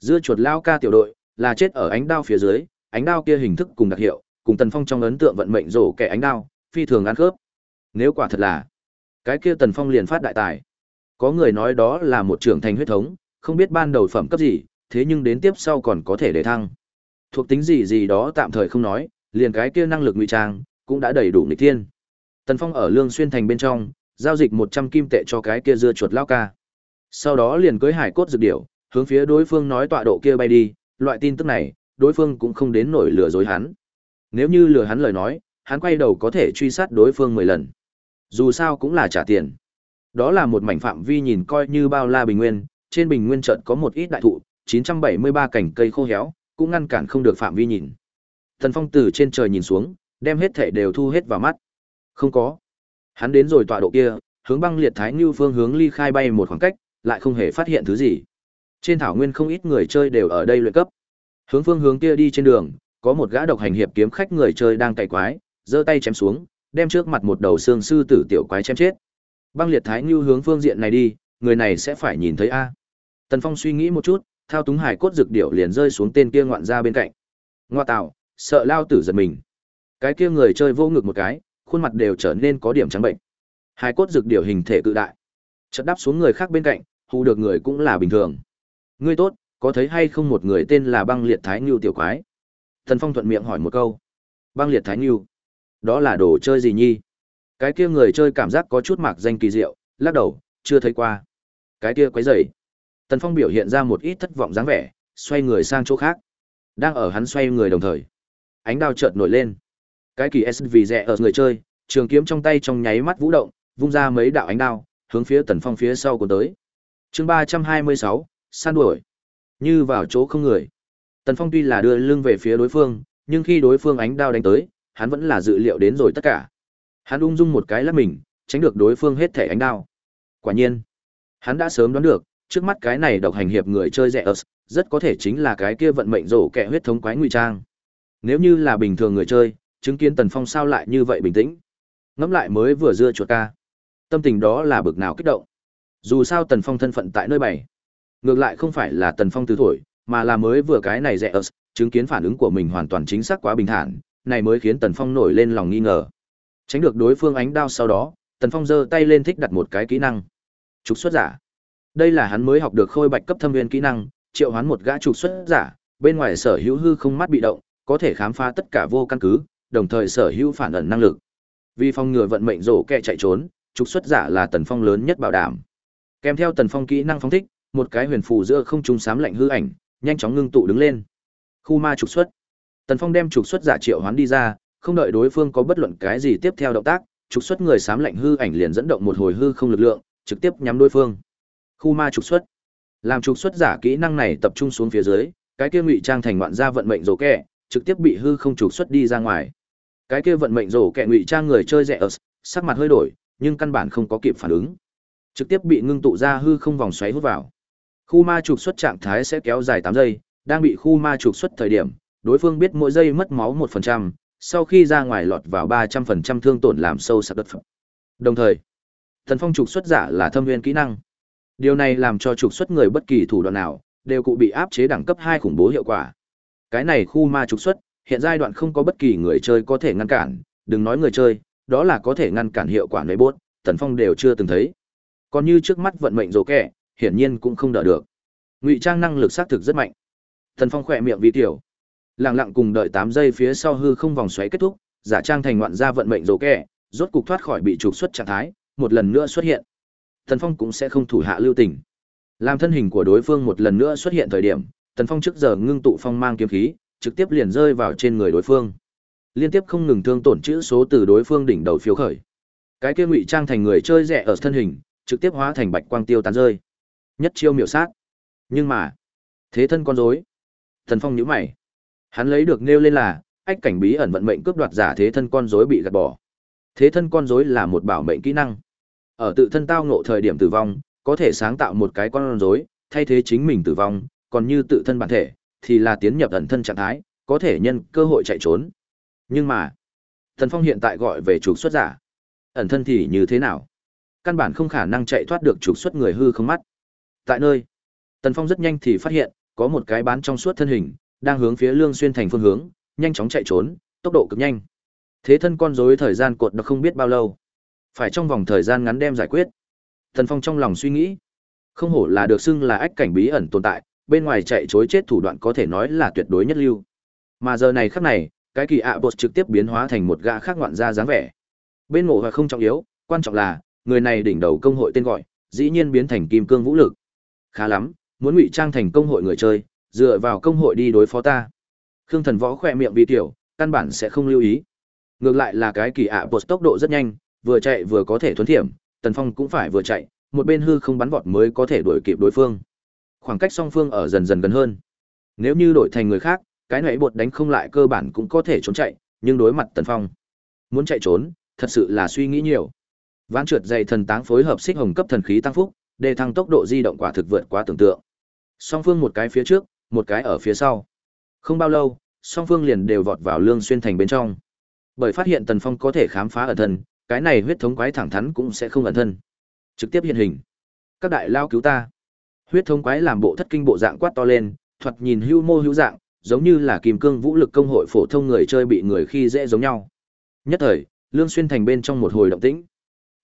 Dưa chuột lao ca tiểu đội, là chết ở ánh đao phía dưới, ánh đao kia hình thức cùng đặc hiệu, cùng Tần Phong trong ấn tượng vận mệnh rổ kẻ ánh đao, phi thường ăn khớp. Nếu quả thật là, cái kia Tần Phong liền phát đại tài. Có người nói đó là một trưởng thành huyết thống, không biết ban đầu phẩm cấp gì, thế nhưng đến tiếp sau còn có thể để thăng. Thuộc tính gì gì đó tạm thời không nói, liền cái kia năng lực ngụy trang cũng đã đầy đủ nghịch thiên. Tần Phong ở Lương Xuyên thành bên trong, giao dịch 100 kim tệ cho cái kia dưa chuột lao ca. Sau đó liền cưới hải cốt dược điểu, hướng phía đối phương nói tọa độ kia bay đi, loại tin tức này, đối phương cũng không đến nổi lừa dối hắn. Nếu như lừa hắn lời nói, hắn quay đầu có thể truy sát đối phương 10 lần. Dù sao cũng là trả tiền. Đó là một mảnh phạm vi nhìn coi như bao la bình nguyên, trên bình nguyên trận có một ít đại thụ, 973 cảnh cây khô héo, cũng ngăn cản không được phạm vi nhìn. Thần Phong từ trên trời nhìn xuống, đem hết thể đều thu hết vào mắt. Không có. Hắn đến rồi tọa độ kia, hướng băng liệt thái như phương hướng ly khai bay một khoảng cách, lại không hề phát hiện thứ gì. Trên thảo nguyên không ít người chơi đều ở đây luyện cấp. Hướng phương hướng kia đi trên đường, có một gã độc hành hiệp kiếm khách người chơi đang cày quái, giơ tay chém xuống, đem trước mặt một đầu xương sư tử tiểu quái chém chết. Băng liệt thái như hướng phương diện này đi, người này sẽ phải nhìn thấy a. Tần Phong suy nghĩ một chút, thao túng hải cốt dược điểu liền rơi xuống tên kia ngoạn ra bên cạnh. Ngoa tạo, sợ lao tử giật mình. Cái kia người chơi vô ngực một cái, khuôn mặt đều trở nên có điểm trắng bệnh. Hải cốt dược điểu hình thể cự đại. Chợt đáp xuống người khác bên cạnh, hù được người cũng là bình thường. Ngươi tốt, có thấy hay không một người tên là băng liệt thái ngưu tiểu quái? thần Phong thuận miệng hỏi một câu. Băng liệt thái ngưu? Đó là đồ chơi gì nhi? Cái kia người chơi cảm giác có chút mạc danh kỳ diệu, lắc đầu, chưa thấy qua. Cái kia quái dậy. Tần Phong biểu hiện ra một ít thất vọng dáng vẻ, xoay người sang chỗ khác. Đang ở hắn xoay người đồng thời, ánh đao chợt nổi lên. Cái kỳ SV rẻ ở người chơi, trường kiếm trong tay trong nháy mắt vũ động, vung ra mấy đạo ánh đao, hướng phía Tần Phong phía sau của tới. Chương ba trăm hai mươi sáu, san đuổi. Như vào chỗ không người. Tần Phong tuy là đưa lưng về phía đối phương, nhưng khi đối phương ánh đao đánh tới, hắn vẫn là dự liệu đến rồi tất cả. Hắn ung dung một cái lắp mình, tránh được đối phương hết thể ánh đao. Quả nhiên, hắn đã sớm đoán được, trước mắt cái này độc hành hiệp người chơi rẻ ớt, rất có thể chính là cái kia vận mệnh rổ kẹ huyết thống quái ngụy trang. Nếu như là bình thường người chơi, chứng kiến Tần Phong sao lại như vậy bình tĩnh. Ngẫm lại mới vừa dưa chuột ca. Tâm tình đó là bực nào kích động. Dù sao Tần Phong thân phận tại nơi bảy, Ngược lại không phải là Tần Phong từ thổi, mà là mới vừa cái này rẻ ớt, chứng kiến phản ứng của mình hoàn toàn chính xác quá bình thản, này mới khiến Tần Phong nổi lên lòng nghi ngờ. Tránh được đối phương ánh đao sau đó, Tần Phong giơ tay lên thích đặt một cái kỹ năng. Trục xuất giả. Đây là hắn mới học được khôi bạch cấp thâm viên kỹ năng, triệu hoán một gã trục xuất giả, bên ngoài sở hữu hư không mắt bị động, có thể khám phá tất cả vô căn cứ, đồng thời sở hữu phản ẩn năng lực. Vì phong ngừa vận mệnh rổ kẹ chạy trốn, trục xuất giả là Tần Phong lớn nhất bảo đảm. Kèm theo Tần Phong kỹ năng phóng thích, một cái huyền phù giữa không trung sám lạnh hư ảnh, nhanh chóng ngưng tụ đứng lên. Khu ma trục xuất. Tần Phong đem trục xuất giả triệu hoán đi ra, không đợi đối phương có bất luận cái gì tiếp theo động tác, trục xuất người sám lạnh hư ảnh liền dẫn động một hồi hư không lực lượng, trực tiếp nhắm đối phương. Khu ma trục xuất. Làm trục xuất giả kỹ năng này tập trung xuống phía dưới, cái kia ngụy trang thành ngoạn gia vận mệnh rổ kẹ, trực tiếp bị hư không trục xuất đi ra ngoài. Cái kia vận mệnh rổ kẹ ngụy trang người chơi rẻ ớt, sắc mặt hơi đổi, nhưng căn bản không có kịp phản ứng. Trực tiếp bị ngưng tụ ra hư không vòng xoáy hút vào. Khu ma trục xuất trạng thái sẽ kéo dài 8 giây, đang bị khu ma trục xuất thời điểm, đối phương biết mỗi giây mất máu 1%, sau khi ra ngoài lọt vào 300% thương tổn làm sâu sắc đất phẩm. Đồng thời, thần phong trục xuất giả là thâm viên kỹ năng. Điều này làm cho trục xuất người bất kỳ thủ đoạn nào đều cụ bị áp chế đẳng cấp 2 khủng bố hiệu quả. Cái này khu ma trục xuất, hiện giai đoạn không có bất kỳ người chơi có thể ngăn cản, đừng nói người chơi, đó là có thể ngăn cản hiệu quả nơi bốt, Tần Phong đều chưa từng thấy. Còn như trước mắt vận mệnh rồ kẻ, hiển nhiên cũng không đỡ được. Ngụy trang năng lực xác thực rất mạnh. thần Phong khỏe miệng vi tiểu, lặng lặng cùng đợi tám giây phía sau hư không vòng xoáy kết thúc, giả trang thành ngoạn gia vận mệnh rồ kẻ, rốt cục thoát khỏi bị trục xuất trạng thái, một lần nữa xuất hiện. thần Phong cũng sẽ không thủ hạ lưu tình. Làm thân hình của đối phương một lần nữa xuất hiện thời điểm, Tần Phong trước giờ ngưng tụ phong mang kiếm khí, trực tiếp liền rơi vào trên người đối phương. Liên tiếp không ngừng thương tổn chữ số từ đối phương đỉnh đầu phiếu khởi. Cái kia ngụy trang thành người chơi rẻ ở thân hình, trực tiếp hóa thành bạch quang tiêu tán rơi. Nhất chiêu miểu sát. Nhưng mà, thế thân con rối. thần Phong nhíu mày. Hắn lấy được nêu lên là, ách cảnh bí ẩn vận mệnh cướp đoạt giả thế thân con rối bị gạt bỏ. Thế thân con rối là một bảo mệnh kỹ năng. Ở tự thân tao ngộ thời điểm tử vong, có thể sáng tạo một cái con rối, thay thế chính mình tử vong, còn như tự thân bản thể, thì là tiến nhập ẩn thân trạng thái, có thể nhân cơ hội chạy trốn. Nhưng mà, Thần Phong hiện tại gọi về trục xuất giả. Ẩn thân thì như thế nào? Căn bản không khả năng chạy thoát được trục xuất người hư không mắt. Tại nơi, Tần Phong rất nhanh thì phát hiện, có một cái bán trong suốt thân hình, đang hướng phía Lương Xuyên thành phương hướng, nhanh chóng chạy trốn, tốc độ cực nhanh. Thế thân con rối thời gian cột nó không biết bao lâu. Phải trong vòng thời gian ngắn đem giải quyết. Tần Phong trong lòng suy nghĩ, không hổ là được xưng là ách cảnh bí ẩn tồn tại, bên ngoài chạy trối chết thủ đoạn có thể nói là tuyệt đối nhất lưu. Mà giờ này khắc này, cái kỳ ạ bột trực tiếp biến hóa thành một gã khác ngoạn gia dáng vẻ. Bên ngộ và không trọng yếu, quan trọng là, người này đỉnh đầu công hội tên gọi, dĩ nhiên biến thành kim cương vũ lực. Khá lắm, muốn ngụy trang thành công hội người chơi, dựa vào công hội đi đối phó ta. Khương Thần Võ khỏe miệng vì tiểu, căn bản sẽ không lưu ý. Ngược lại là cái kỳ ạ bột tốc độ rất nhanh, vừa chạy vừa có thể thuấn thiểm, Tần Phong cũng phải vừa chạy, một bên hư không bắn vọt mới có thể đuổi kịp đối phương. Khoảng cách song phương ở dần dần gần hơn. Nếu như đổi thành người khác, cái nãy bột đánh không lại cơ bản cũng có thể trốn chạy, nhưng đối mặt Tần Phong, muốn chạy trốn, thật sự là suy nghĩ nhiều. Ván trượt dày thần táng phối hợp xích hồng cấp thần khí tăng phúc, để thăng tốc độ di động quả thực vượt quá tưởng tượng. Song phương một cái phía trước, một cái ở phía sau. Không bao lâu, song phương liền đều vọt vào lương xuyên thành bên trong. Bởi phát hiện Tần Phong có thể khám phá ẩn thân, cái này huyết thống quái thẳng thắn cũng sẽ không ẩn thân. Trực tiếp hiện hình. Các đại lao cứu ta. Huyết thống quái làm bộ thất kinh bộ dạng quát to lên, thoạt nhìn hưu mô hữu dạng, giống như là kim cương vũ lực công hội phổ thông người chơi bị người khi dễ giống nhau. Nhất thời, lương xuyên thành bên trong một hồi động tĩnh.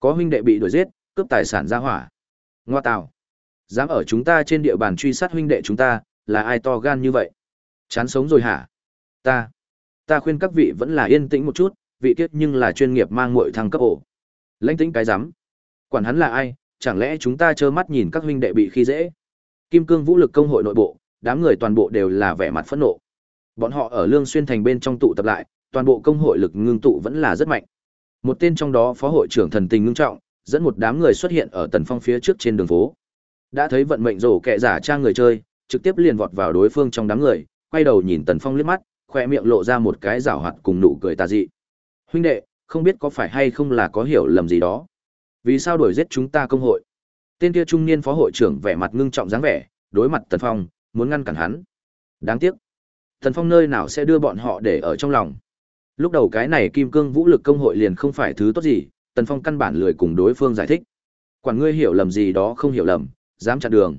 Có huynh đệ bị đuổi giết, cướp tài sản ra hỏa. Ngoa tạo, Dám ở chúng ta trên địa bàn truy sát huynh đệ chúng ta, là ai to gan như vậy? Chán sống rồi hả? Ta, ta khuyên các vị vẫn là yên tĩnh một chút, vị tiết nhưng là chuyên nghiệp mang muội thăng cấp ổ. Lãnh tĩnh cái rắm Quản hắn là ai, chẳng lẽ chúng ta trơ mắt nhìn các huynh đệ bị khi dễ? Kim Cương Vũ lực công hội nội bộ, đám người toàn bộ đều là vẻ mặt phẫn nộ. Bọn họ ở Lương Xuyên thành bên trong tụ tập lại, toàn bộ công hội lực ngưng tụ vẫn là rất mạnh. Một tên trong đó phó hội trưởng thần tình ngưng trọng, dẫn một đám người xuất hiện ở Tần Phong phía trước trên đường phố. Đã thấy vận mệnh rổ kẻ giả trang người chơi, trực tiếp liền vọt vào đối phương trong đám người, quay đầu nhìn Tần Phong liếc mắt, khoe miệng lộ ra một cái giảo hoạt cùng nụ cười tà dị. Huynh đệ, không biết có phải hay không là có hiểu lầm gì đó. Vì sao đuổi giết chúng ta công hội? Tên kia trung niên phó hội trưởng vẻ mặt ngưng trọng dáng vẻ, đối mặt Tần Phong, muốn ngăn cản hắn. Đáng tiếc, Tần Phong nơi nào sẽ đưa bọn họ để ở trong lòng. Lúc đầu cái này Kim Cương Vũ lực công hội liền không phải thứ tốt gì, Tần Phong căn bản lười cùng đối phương giải thích. Quản ngươi hiểu lầm gì đó không hiểu lầm, dám chặn đường.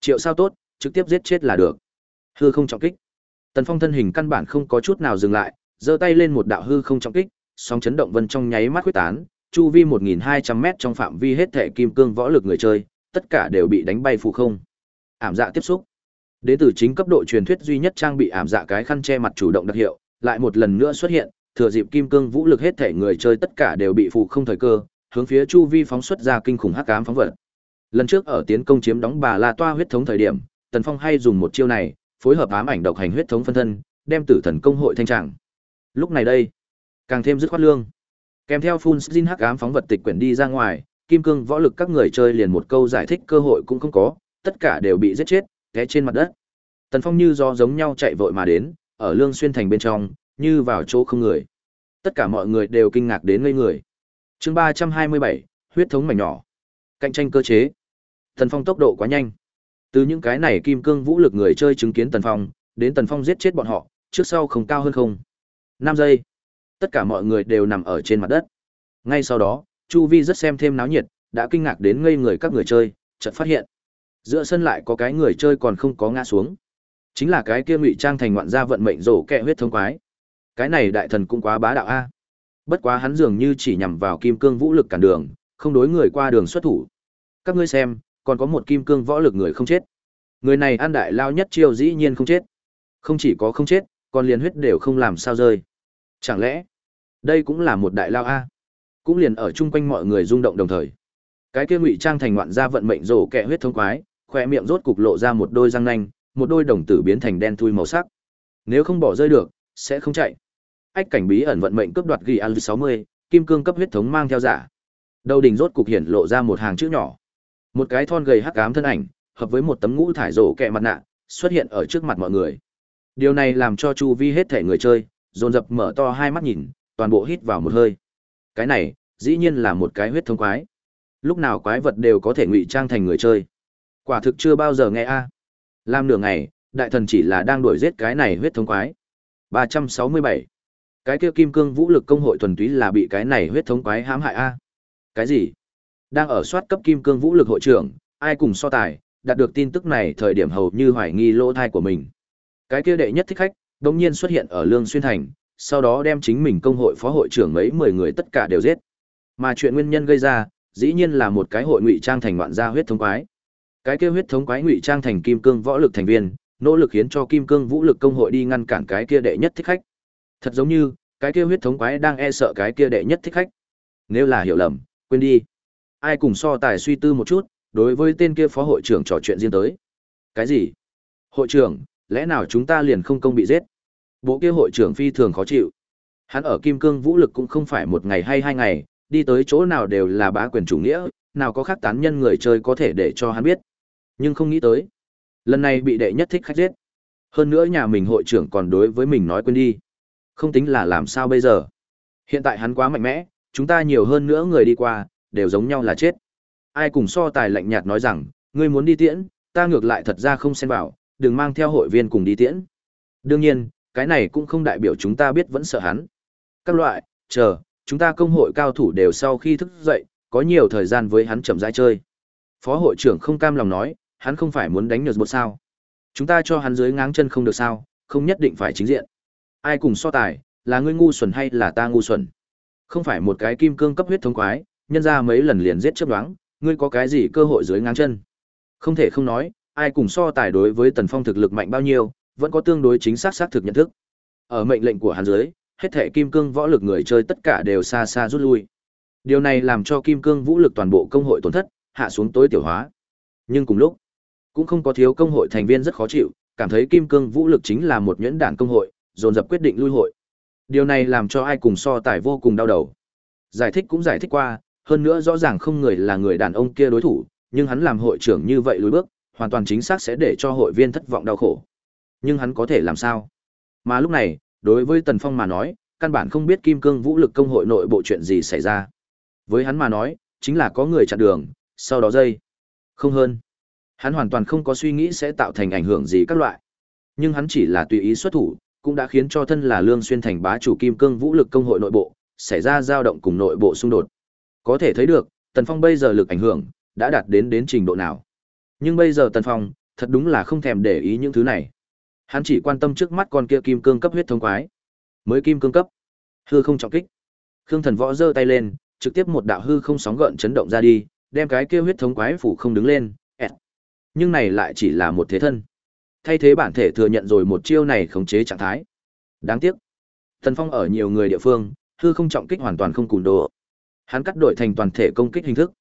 Triệu sao tốt, trực tiếp giết chết là được. Hư không trọng kích. Tần Phong thân hình căn bản không có chút nào dừng lại, giơ tay lên một đạo hư không trọng kích, sóng chấn động vân trong nháy mắt quyết tán, chu vi 1200m trong phạm vi hết thể kim cương võ lực người chơi, tất cả đều bị đánh bay phù không. Ảm dạ tiếp xúc. Đến từ chính cấp độ truyền thuyết duy nhất trang bị ảm dạ cái khăn che mặt chủ động đặc hiệu, lại một lần nữa xuất hiện, thừa dịp kim cương vũ lực hết thể người chơi tất cả đều bị phụ không thời cơ, hướng phía chu vi phóng xuất ra kinh khủng hắc ám phóng vật. Lần trước ở tiến công chiếm đóng bà La Toa huyết thống thời điểm, Tần Phong hay dùng một chiêu này, phối hợp ám ảnh độc hành huyết thống phân thân, đem tử thần công hội thanh trạng. Lúc này đây, càng thêm dứt khoát lương. Kèm theo phun xin hắc ám phóng vật tịch quyển đi ra ngoài, kim cương võ lực các người chơi liền một câu giải thích cơ hội cũng không có, tất cả đều bị giết chết, té trên mặt đất. Tần Phong như do giống nhau chạy vội mà đến, ở lương xuyên thành bên trong, như vào chỗ không người. Tất cả mọi người đều kinh ngạc đến ngây người. Chương 327, huyết thống mảnh nhỏ. Cạnh tranh cơ chế. Tần Phong tốc độ quá nhanh. Từ những cái này kim cương vũ lực người chơi chứng kiến Tần Phong, đến Tần Phong giết chết bọn họ, trước sau không cao hơn không. 5 giây. Tất cả mọi người đều nằm ở trên mặt đất. Ngay sau đó, Chu Vi rất xem thêm náo nhiệt, đã kinh ngạc đến ngây người các người chơi, chợt phát hiện. Giữa sân lại có cái người chơi còn không có ngã xuống. Chính là cái kia ngụy trang thành ngoạn gia vận mệnh rổ kẹ huyết thông quái. Cái này đại thần cũng quá bá đạo a. Bất quá hắn dường như chỉ nhằm vào kim cương vũ lực cản đường, không đối người qua đường xuất thủ. Các ngươi xem, còn có một kim cương võ lực người không chết. Người này ăn đại lao nhất chiêu dĩ nhiên không chết. Không chỉ có không chết, còn liền huyết đều không làm sao rơi. Chẳng lẽ, đây cũng là một đại lao a? Cũng liền ở chung quanh mọi người rung động đồng thời. Cái kia ngụy trang thành ngoạn gia vận mệnh rổ kẹ huyết thông quái, khoe miệng rốt cục lộ ra một đôi răng nanh, một đôi đồng tử biến thành đen thui màu sắc. Nếu không bỏ rơi được, sẽ không chạy. Ách cảnh bí ẩn vận mệnh cướp đoạt ghi al 60, kim cương cấp huyết thống mang theo giả. Đầu đỉnh rốt cục hiển lộ ra một hàng chữ nhỏ. Một cái thon gầy hắc ám thân ảnh, hợp với một tấm ngũ thải rổ kẹ mặt nạ, xuất hiện ở trước mặt mọi người. Điều này làm cho chu vi hết thể người chơi, dồn dập mở to hai mắt nhìn, toàn bộ hít vào một hơi. Cái này, dĩ nhiên là một cái huyết thống quái. Lúc nào quái vật đều có thể ngụy trang thành người chơi. Quả thực chưa bao giờ nghe a. À. Làm nửa ngày, đại thần chỉ là đang đuổi giết cái này huyết thống quái. 367. Cái kia kim cương vũ lực công hội thuần túy là bị cái này huyết thống quái hãm hại a. Cái gì? Đang ở soát cấp kim cương vũ lực hội trưởng, ai cùng so tài, đạt được tin tức này thời điểm hầu như hoài nghi lỗ thai của mình. Cái kia đệ nhất thích khách, đồng nhiên xuất hiện ở Lương Xuyên Thành, sau đó đem chính mình công hội phó hội trưởng mấy mười người tất cả đều giết. Mà chuyện nguyên nhân gây ra, dĩ nhiên là một cái hội ngụy trang thành ngoạn gia huyết thống quái. Cái kia huyết thống quái ngụy trang thành kim cương võ lực thành viên, nỗ lực khiến cho Kim Cương Vũ lực công hội đi ngăn cản cái kia đệ nhất thích khách. Thật giống như, cái kia huyết thống quái đang e sợ cái kia đệ nhất thích khách. Nếu là hiểu lầm, quên đi. Ai cùng so tài suy tư một chút, đối với tên kia phó hội trưởng trò chuyện riêng tới. Cái gì? Hội trưởng, lẽ nào chúng ta liền không công bị giết? Bộ kia hội trưởng phi thường khó chịu. Hắn ở Kim Cương Vũ lực cũng không phải một ngày hay hai ngày, đi tới chỗ nào đều là bá quyền chủ nghĩa, nào có khác tán nhân người chơi có thể để cho hắn biết. Nhưng không nghĩ tới, lần này bị đệ nhất thích khách giết. Hơn nữa nhà mình hội trưởng còn đối với mình nói quên đi. Không tính là làm sao bây giờ. Hiện tại hắn quá mạnh mẽ, chúng ta nhiều hơn nữa người đi qua, đều giống nhau là chết. Ai cùng so tài lạnh nhạt nói rằng, ngươi muốn đi tiễn, ta ngược lại thật ra không xen vào, đừng mang theo hội viên cùng đi tiễn. Đương nhiên, cái này cũng không đại biểu chúng ta biết vẫn sợ hắn. Các loại, chờ, chúng ta công hội cao thủ đều sau khi thức dậy, có nhiều thời gian với hắn chậm rãi chơi. Phó hội trưởng không cam lòng nói, hắn không phải muốn đánh nhược một sao. Chúng ta cho hắn dưới ngáng chân không được sao, không nhất định phải chính diện. Ai cùng so tài, là ngươi ngu xuẩn hay là ta ngu xuẩn? Không phải một cái kim cương cấp huyết thống quái, nhân ra mấy lần liền giết chấp đoán, ngươi có cái gì cơ hội dưới ngáng chân? Không thể không nói, ai cùng so tài đối với Tần Phong thực lực mạnh bao nhiêu, vẫn có tương đối chính xác xác thực nhận thức. Ở mệnh lệnh của hắn dưới, hết thể kim cương võ lực người chơi tất cả đều xa xa rút lui. Điều này làm cho kim cương vũ lực toàn bộ công hội tổn thất, hạ xuống tối tiểu hóa. Nhưng cùng lúc, cũng không có thiếu công hội thành viên rất khó chịu, cảm thấy kim cương vũ lực chính là một nhuyễn đảng công hội, dồn dập quyết định lui hội. Điều này làm cho ai cùng so tài vô cùng đau đầu. Giải thích cũng giải thích qua, hơn nữa rõ ràng không người là người đàn ông kia đối thủ, nhưng hắn làm hội trưởng như vậy lùi bước, hoàn toàn chính xác sẽ để cho hội viên thất vọng đau khổ. Nhưng hắn có thể làm sao? Mà lúc này, đối với Tần Phong mà nói, căn bản không biết Kim Cương Vũ lực công hội nội bộ chuyện gì xảy ra. Với hắn mà nói, chính là có người chặn đường, sau đó dây. Không hơn. Hắn hoàn toàn không có suy nghĩ sẽ tạo thành ảnh hưởng gì các loại. Nhưng hắn chỉ là tùy ý xuất thủ, cũng đã khiến cho thân là Lương Xuyên thành bá chủ Kim Cương Vũ lực công hội nội bộ, xảy ra dao động cùng nội bộ xung đột. Có thể thấy được, Tần Phong bây giờ lực ảnh hưởng đã đạt đến đến trình độ nào. Nhưng bây giờ Tần Phong, thật đúng là không thèm để ý những thứ này. Hắn chỉ quan tâm trước mắt con kia kim cương cấp huyết thống quái. Mới kim cương cấp. Hư không trọng kích. Khương Thần Võ giơ tay lên, trực tiếp một đạo hư không sóng gợn chấn động ra đi, đem cái kia huyết thống quái phủ không đứng lên. Nhưng này lại chỉ là một thế thân. Thay thế bản thể thừa nhận rồi một chiêu này khống chế trạng thái. Đáng tiếc. Tần Phong ở nhiều người địa phương, hư không trọng kích hoàn toàn không cùn đồ. Hắn cắt đổi thành toàn thể công kích hình thức.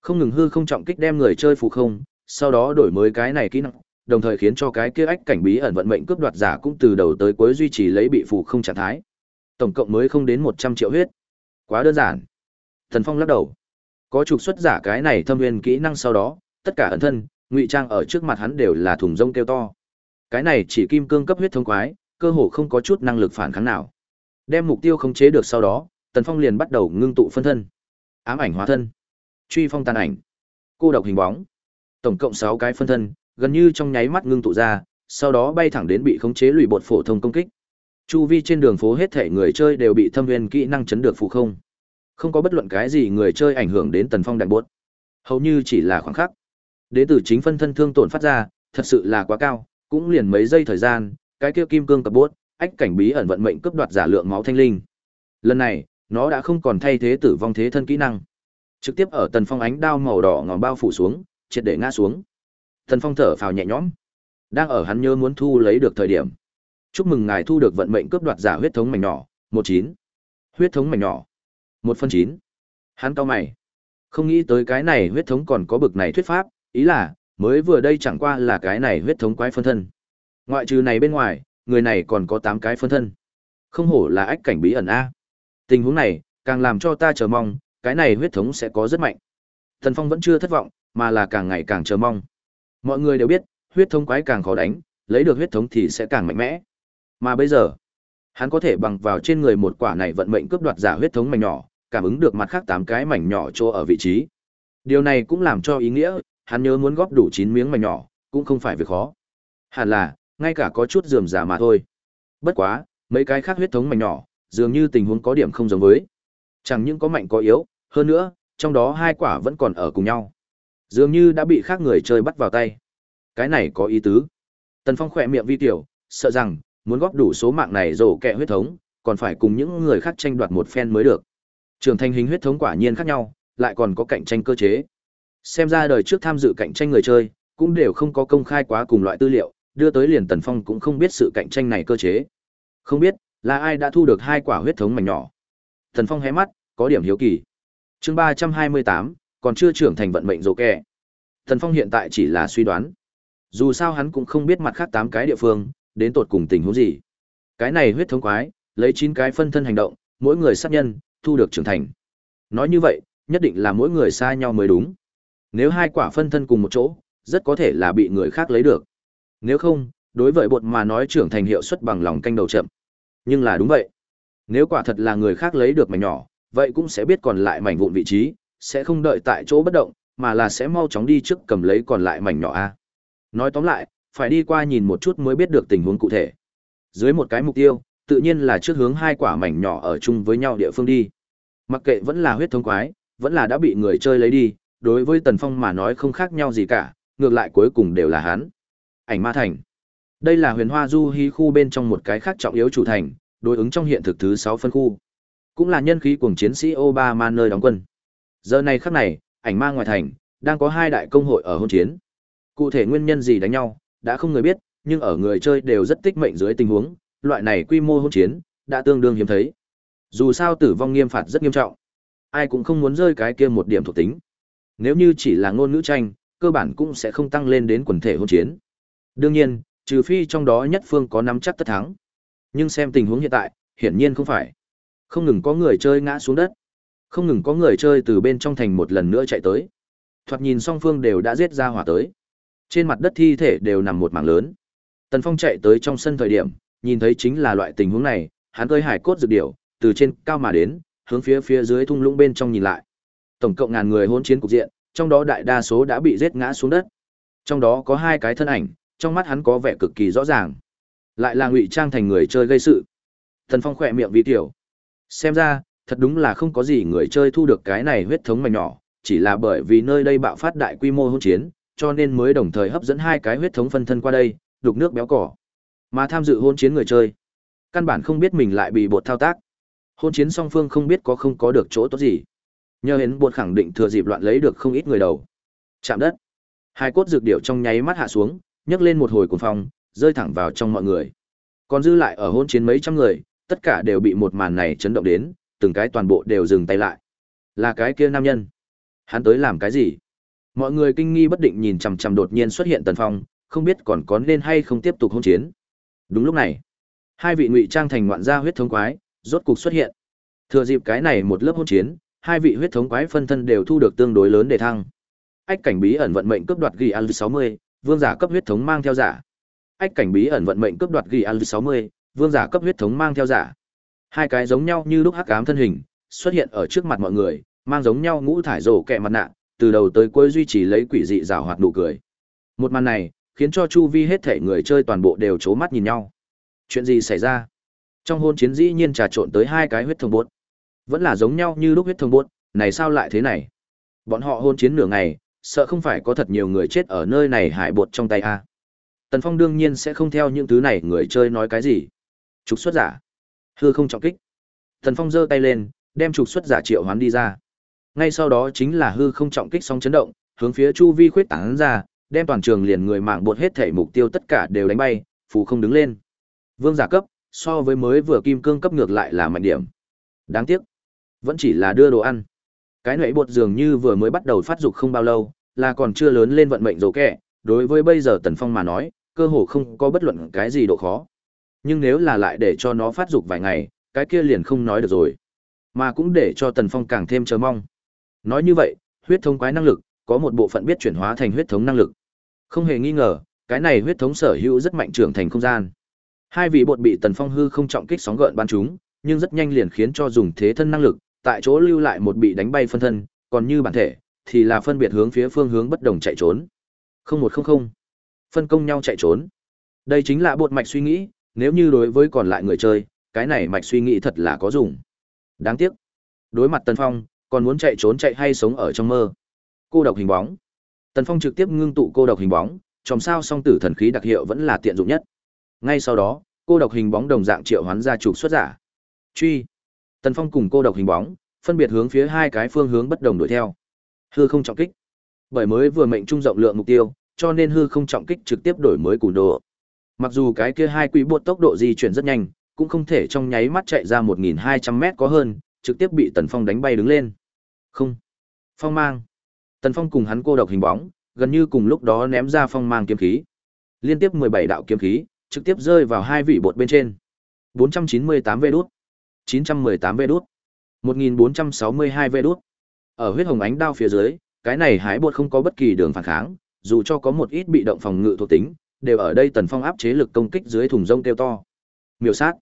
Không ngừng hư không trọng kích đem người chơi phụ không, sau đó đổi mới cái này kỹ năng, đồng thời khiến cho cái kia ách cảnh bí ẩn vận mệnh cướp đoạt giả cũng từ đầu tới cuối duy trì lấy bị phụ không trạng thái. Tổng cộng mới không đến 100 triệu huyết. Quá đơn giản. Thần Phong lắc đầu. Có trục xuất giả cái này thâm nguyên kỹ năng sau đó, tất cả ẩn thân, ngụy trang ở trước mặt hắn đều là thùng rông kêu to. Cái này chỉ kim cương cấp huyết thông quái, cơ hồ không có chút năng lực phản kháng nào. Đem mục tiêu khống chế được sau đó, Tần Phong liền bắt đầu ngưng tụ phân thân. Ám ảnh hóa thân, truy phong tàn ảnh, cô độc hình bóng. Tổng cộng sáu cái phân thân, gần như trong nháy mắt ngưng tụ ra, sau đó bay thẳng đến bị khống chế lụy bột phổ thông công kích. Chu vi trên đường phố hết thể người chơi đều bị thâm viên kỹ năng chấn được phụ không. Không có bất luận cái gì người chơi ảnh hưởng đến Tần Phong đại bốt Hầu như chỉ là khoảng khắc. Đến từ chính phân thân thương tổn phát ra, thật sự là quá cao, cũng liền mấy giây thời gian, cái kia kim cương cập bốt, ách cảnh bí ẩn vận mệnh cướp đoạt giả lượng máu thanh linh. Lần này, nó đã không còn thay thế tử vong thế thân kỹ năng. Trực tiếp ở Tần Phong ánh đao màu đỏ ngòm bao phủ xuống, triệt để ngã xuống. Tần Phong thở phào nhẹ nhõm. Đang ở hắn nhớ muốn thu lấy được thời điểm. Chúc mừng ngài thu được vận mệnh cướp đoạt giả huyết thống mảnh nhỏ, một chín Huyết thống mảnh nhỏ, một phân chín Hắn cao mày. Không nghĩ tới cái này huyết thống còn có bực này thuyết pháp, ý là, mới vừa đây chẳng qua là cái này huyết thống quái phân thân. Ngoại trừ này bên ngoài, người này còn có tám cái phân thân. Không hổ là ách cảnh bí ẩn A. Tình huống này, càng làm cho ta chờ mong, cái này huyết thống sẽ có rất mạnh. Thần Phong vẫn chưa thất vọng, mà là càng ngày càng chờ mong. Mọi người đều biết, huyết thống quái càng khó đánh, lấy được huyết thống thì sẽ càng mạnh mẽ. Mà bây giờ, hắn có thể bằng vào trên người một quả này vận mệnh cướp đoạt giả huyết thống mảnh nhỏ, cảm ứng được mặt khác tám cái mảnh nhỏ chỗ ở vị trí. Điều này cũng làm cho ý nghĩa, hắn nhớ muốn góp đủ 9 miếng mảnh nhỏ, cũng không phải việc khó. Hẳn là, ngay cả có chút rườm rà mà thôi. Bất quá, mấy cái khác huyết thống mảnh nhỏ, dường như tình huống có điểm không giống với. Chẳng những có mạnh có yếu, hơn nữa, trong đó hai quả vẫn còn ở cùng nhau. Dường như đã bị khác người chơi bắt vào tay. Cái này có ý tứ. Tần Phong khỏe miệng vi tiểu, sợ rằng, muốn góp đủ số mạng này rổ kẹ huyết thống, còn phải cùng những người khác tranh đoạt một phen mới được. Trường thành hình huyết thống quả nhiên khác nhau, lại còn có cạnh tranh cơ chế. Xem ra đời trước tham dự cạnh tranh người chơi, cũng đều không có công khai quá cùng loại tư liệu, đưa tới liền Tần Phong cũng không biết sự cạnh tranh này cơ chế. Không biết, là ai đã thu được hai quả huyết thống mảnh nhỏ. Tần Phong hé mắt, có điểm hiếu kỳ. Chương ba trăm hai mươi tám, còn chưa trưởng thành vận mệnh rồ kẹ. Tần Phong hiện tại chỉ là suy đoán. Dù sao hắn cũng không biết mặt khác tám cái địa phương, đến tột cùng tình huống gì. Cái này huyết thống quái, lấy chín cái phân thân hành động, mỗi người sát nhân, thu được trưởng thành. Nói như vậy, nhất định là mỗi người xa nhau mới đúng. Nếu hai quả phân thân cùng một chỗ, rất có thể là bị người khác lấy được. Nếu không, đối với bột mà nói trưởng thành hiệu suất bằng lòng canh đầu chậm. Nhưng là đúng vậy. Nếu quả thật là người khác lấy được mảnh nhỏ, vậy cũng sẽ biết còn lại mảnh vụn vị trí, sẽ không đợi tại chỗ bất động, mà là sẽ mau chóng đi trước cầm lấy còn lại mảnh nhỏ a. Nói tóm lại, phải đi qua nhìn một chút mới biết được tình huống cụ thể. Dưới một cái mục tiêu, tự nhiên là trước hướng hai quả mảnh nhỏ ở chung với nhau địa phương đi. Mặc kệ vẫn là huyết thống quái, vẫn là đã bị người chơi lấy đi, đối với Tần Phong mà nói không khác nhau gì cả, ngược lại cuối cùng đều là hắn. Ảnh Ma Thành. Đây là huyền hoa du hí khu bên trong một cái khác trọng yếu chủ thành, đối ứng trong hiện thực thứ 6 phân khu. Cũng là nhân khí cùng chiến sĩ Obama nơi đóng quân. Giờ này khắc này, ảnh ma ngoài thành, đang có hai đại công hội ở hôn chiến. Cụ thể nguyên nhân gì đánh nhau, đã không người biết, nhưng ở người chơi đều rất tích mệnh dưới tình huống, loại này quy mô hôn chiến, đã tương đương hiếm thấy. Dù sao tử vong nghiêm phạt rất nghiêm trọng, ai cũng không muốn rơi cái kia một điểm thuộc tính. Nếu như chỉ là ngôn ngữ tranh, cơ bản cũng sẽ không tăng lên đến quần thể hôn chiến. Đương nhiên, trừ phi trong đó nhất phương có nắm chắc tất thắng. Nhưng xem tình huống hiện tại, hiển nhiên không phải. Không ngừng có người chơi ngã xuống đất. Không ngừng có người chơi từ bên trong thành một lần nữa chạy tới. Thoạt nhìn song phương đều đã giết ra hỏa tới. Trên mặt đất thi thể đều nằm một mảng lớn. Tần Phong chạy tới trong sân thời điểm, nhìn thấy chính là loại tình huống này, hắn cơi hải cốt dược điểu, từ trên cao mà đến, hướng phía phía dưới thung lũng bên trong nhìn lại. Tổng cộng ngàn người hỗn chiến cục diện, trong đó đại đa số đã bị giết ngã xuống đất. Trong đó có hai cái thân ảnh, trong mắt hắn có vẻ cực kỳ rõ ràng. Lại là ngụy trang thành người chơi gây sự. Thần Phong khỏe miệng vi tiểu. Xem ra, thật đúng là không có gì người chơi thu được cái này huyết thống mảnh nhỏ, chỉ là bởi vì nơi đây bạo phát đại quy mô hỗn chiến, cho nên mới đồng thời hấp dẫn hai cái huyết thống phân thân qua đây, đục nước béo cỏ. Mà tham dự hôn chiến người chơi, căn bản không biết mình lại bị bột thao tác. Hôn chiến song phương không biết có không có được chỗ tốt gì. Nhờ hến bột khẳng định thừa dịp loạn lấy được không ít người đầu. Chạm đất. Hai cốt dược điệu trong nháy mắt hạ xuống, nhấc lên một hồi cuồng phong, rơi thẳng vào trong mọi người. Còn dư lại ở hôn chiến mấy trăm người, tất cả đều bị một màn này chấn động đến, từng cái toàn bộ đều dừng tay lại. Là cái kia nam nhân. Hắn tới làm cái gì? Mọi người kinh nghi bất định nhìn chằm chằm đột nhiên xuất hiện Tần Phong, không biết còn có nên hay không tiếp tục hôn chiến. Đúng lúc này, hai vị ngụy trang thành ngoạn gia huyết thống quái, rốt cục xuất hiện. Thừa dịp cái này một lớp hôn chiến, hai vị huyết thống quái phân thân đều thu được tương đối lớn để thăng. Ách cảnh bí ẩn vận mệnh cướp đoạt ghi al 60, vương giả cấp huyết thống mang theo giả. Ách cảnh bí ẩn vận mệnh cướp đoạt ghi al 60, vương giả cấp huyết thống mang theo giả. Hai cái giống nhau như lúc hắc ám thân hình, xuất hiện ở trước mặt mọi người, mang giống nhau ngũ thải rổ kẹ mặt nạ, từ đầu tới cuối duy trì lấy quỷ dị rào hoạt nụ cười. Một màn này, khiến cho chu vi hết thể người chơi toàn bộ đều chố mắt nhìn nhau. Chuyện gì xảy ra? Trong hôn chiến dĩ nhiên trà trộn tới hai cái huyết thống bốt. Vẫn là giống nhau như lúc huyết thống buốt này sao lại thế này? Bọn họ hôn chiến nửa ngày, sợ không phải có thật nhiều người chết ở nơi này hại bột trong tay a. Tần Phong đương nhiên sẽ không theo những thứ này người chơi nói cái gì. Trục xuất giả. Hư không trọng kích. Tần Phong giơ tay lên, đem trục xuất giả triệu hoán đi ra. Ngay sau đó chính là hư không trọng kích sóng chấn động, hướng phía chu vi khuyết tán ra, đem toàn trường liền người mạng bột hết thể mục tiêu tất cả đều đánh bay, phù không đứng lên. Vương giả cấp, so với mới vừa kim cương cấp ngược lại là mạnh điểm. Đáng tiếc, vẫn chỉ là đưa đồ ăn. Cái nệ bột dường như vừa mới bắt đầu phát dục không bao lâu, là còn chưa lớn lên vận mệnh dỗ kẹ, đối với bây giờ Tần Phong mà nói, cơ hồ không có bất luận cái gì độ khó. Nhưng nếu là lại để cho nó phát dục vài ngày, cái kia liền không nói được rồi. Mà cũng để cho Tần Phong càng thêm chờ mong. Nói như vậy, huyết thống quái năng lực, có một bộ phận biết chuyển hóa thành huyết thống năng lực. Không hề nghi ngờ, cái này huyết thống sở hữu rất mạnh trưởng thành không gian. Hai vị bột bị Tần Phong hư không trọng kích sóng gợn ban chúng, nhưng rất nhanh liền khiến cho dùng thế thân năng lực, tại chỗ lưu lại một bị đánh bay phân thân, còn như bản thể thì là phân biệt hướng phía phương hướng bất đồng chạy trốn. Không một không không, phân công nhau chạy trốn. Đây chính là bột mạch suy nghĩ, nếu như đối với còn lại người chơi, cái này mạch suy nghĩ thật là có dùng. Đáng tiếc, đối mặt Tần Phong, còn muốn chạy trốn chạy hay sống ở trong mơ. Cô độc hình bóng. Tần Phong trực tiếp ngưng tụ cô độc hình bóng, trong sao song tử thần khí đặc hiệu vẫn là tiện dụng nhất. Ngay sau đó, cô độc hình bóng đồng dạng triệu hoán ra trục xuất giả. Truy. Tần Phong cùng cô độc hình bóng, phân biệt hướng phía hai cái phương hướng bất đồng đuổi theo. Hư không trọng kích. Bởi mới vừa mệnh trung rộng lượng mục tiêu, cho nên hư không trọng kích trực tiếp đổi mới củ độ. Mặc dù cái kia hai quỷ bột tốc độ di chuyển rất nhanh, cũng không thể trong nháy mắt chạy ra 1.200 mét có hơn, trực tiếp bị Tần Phong đánh bay đứng lên. Không. Phong mang. Tần Phong cùng hắn cô độc hình bóng, gần như cùng lúc đó ném ra phong mang kiếm khí. Liên tiếp 17 đạo kiếm khí, trực tiếp rơi vào hai vị bột bên trên. 498 vđút. đút. 918 vê đút. 1462 vê đút. Ở huyết hồng ánh đao phía dưới, cái này hái bột không có bất kỳ đường phản kháng, dù cho có một ít bị động phòng ngự thuộc tính, đều ở đây tần phong áp chế lực công kích dưới thùng rông kêu to. Miêu sát.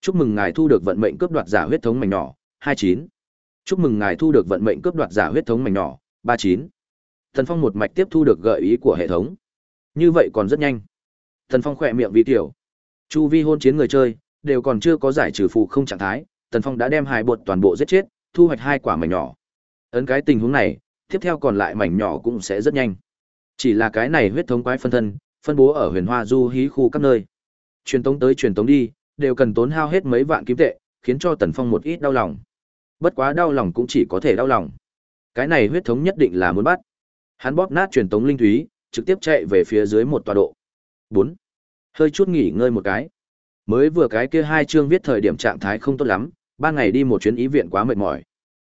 Chúc mừng ngài thu được vận mệnh cướp đoạt giả huyết thống mảnh nhỏ, 29. Chúc mừng ngài thu được vận mệnh cướp đoạt giả huyết thống mảnh nhỏ, 39. Tần Phong một mạch tiếp thu được gợi ý của hệ thống. Như vậy còn rất nhanh. Tần Phong khỏe miệng vi tiểu. Chu vi hôn chiến người chơi, đều còn chưa có giải trừ phụ không trạng thái, Tần Phong đã đem hai bột toàn bộ giết chết, thu hoạch hai quả mảnh nhỏ. Ấn cái tình huống này, tiếp theo còn lại mảnh nhỏ cũng sẽ rất nhanh. Chỉ là cái này huyết thống quái phân thân, phân bố ở huyền hoa du hí khu các nơi. Truyền tống tới truyền tống đi, đều cần tốn hao hết mấy vạn kim tệ, khiến cho Tần Phong một ít đau lòng. Bất quá đau lòng cũng chỉ có thể đau lòng. Cái này huyết thống nhất định là muốn bắt. Hắn bóp nát truyền tống linh thúy, trực tiếp chạy về phía dưới một tọa độ. 4. Hơi chút nghỉ ngơi một cái. Mới vừa cái kia hai chương viết thời điểm trạng thái không tốt lắm, ban ngày đi một chuyến ý viện quá mệt mỏi.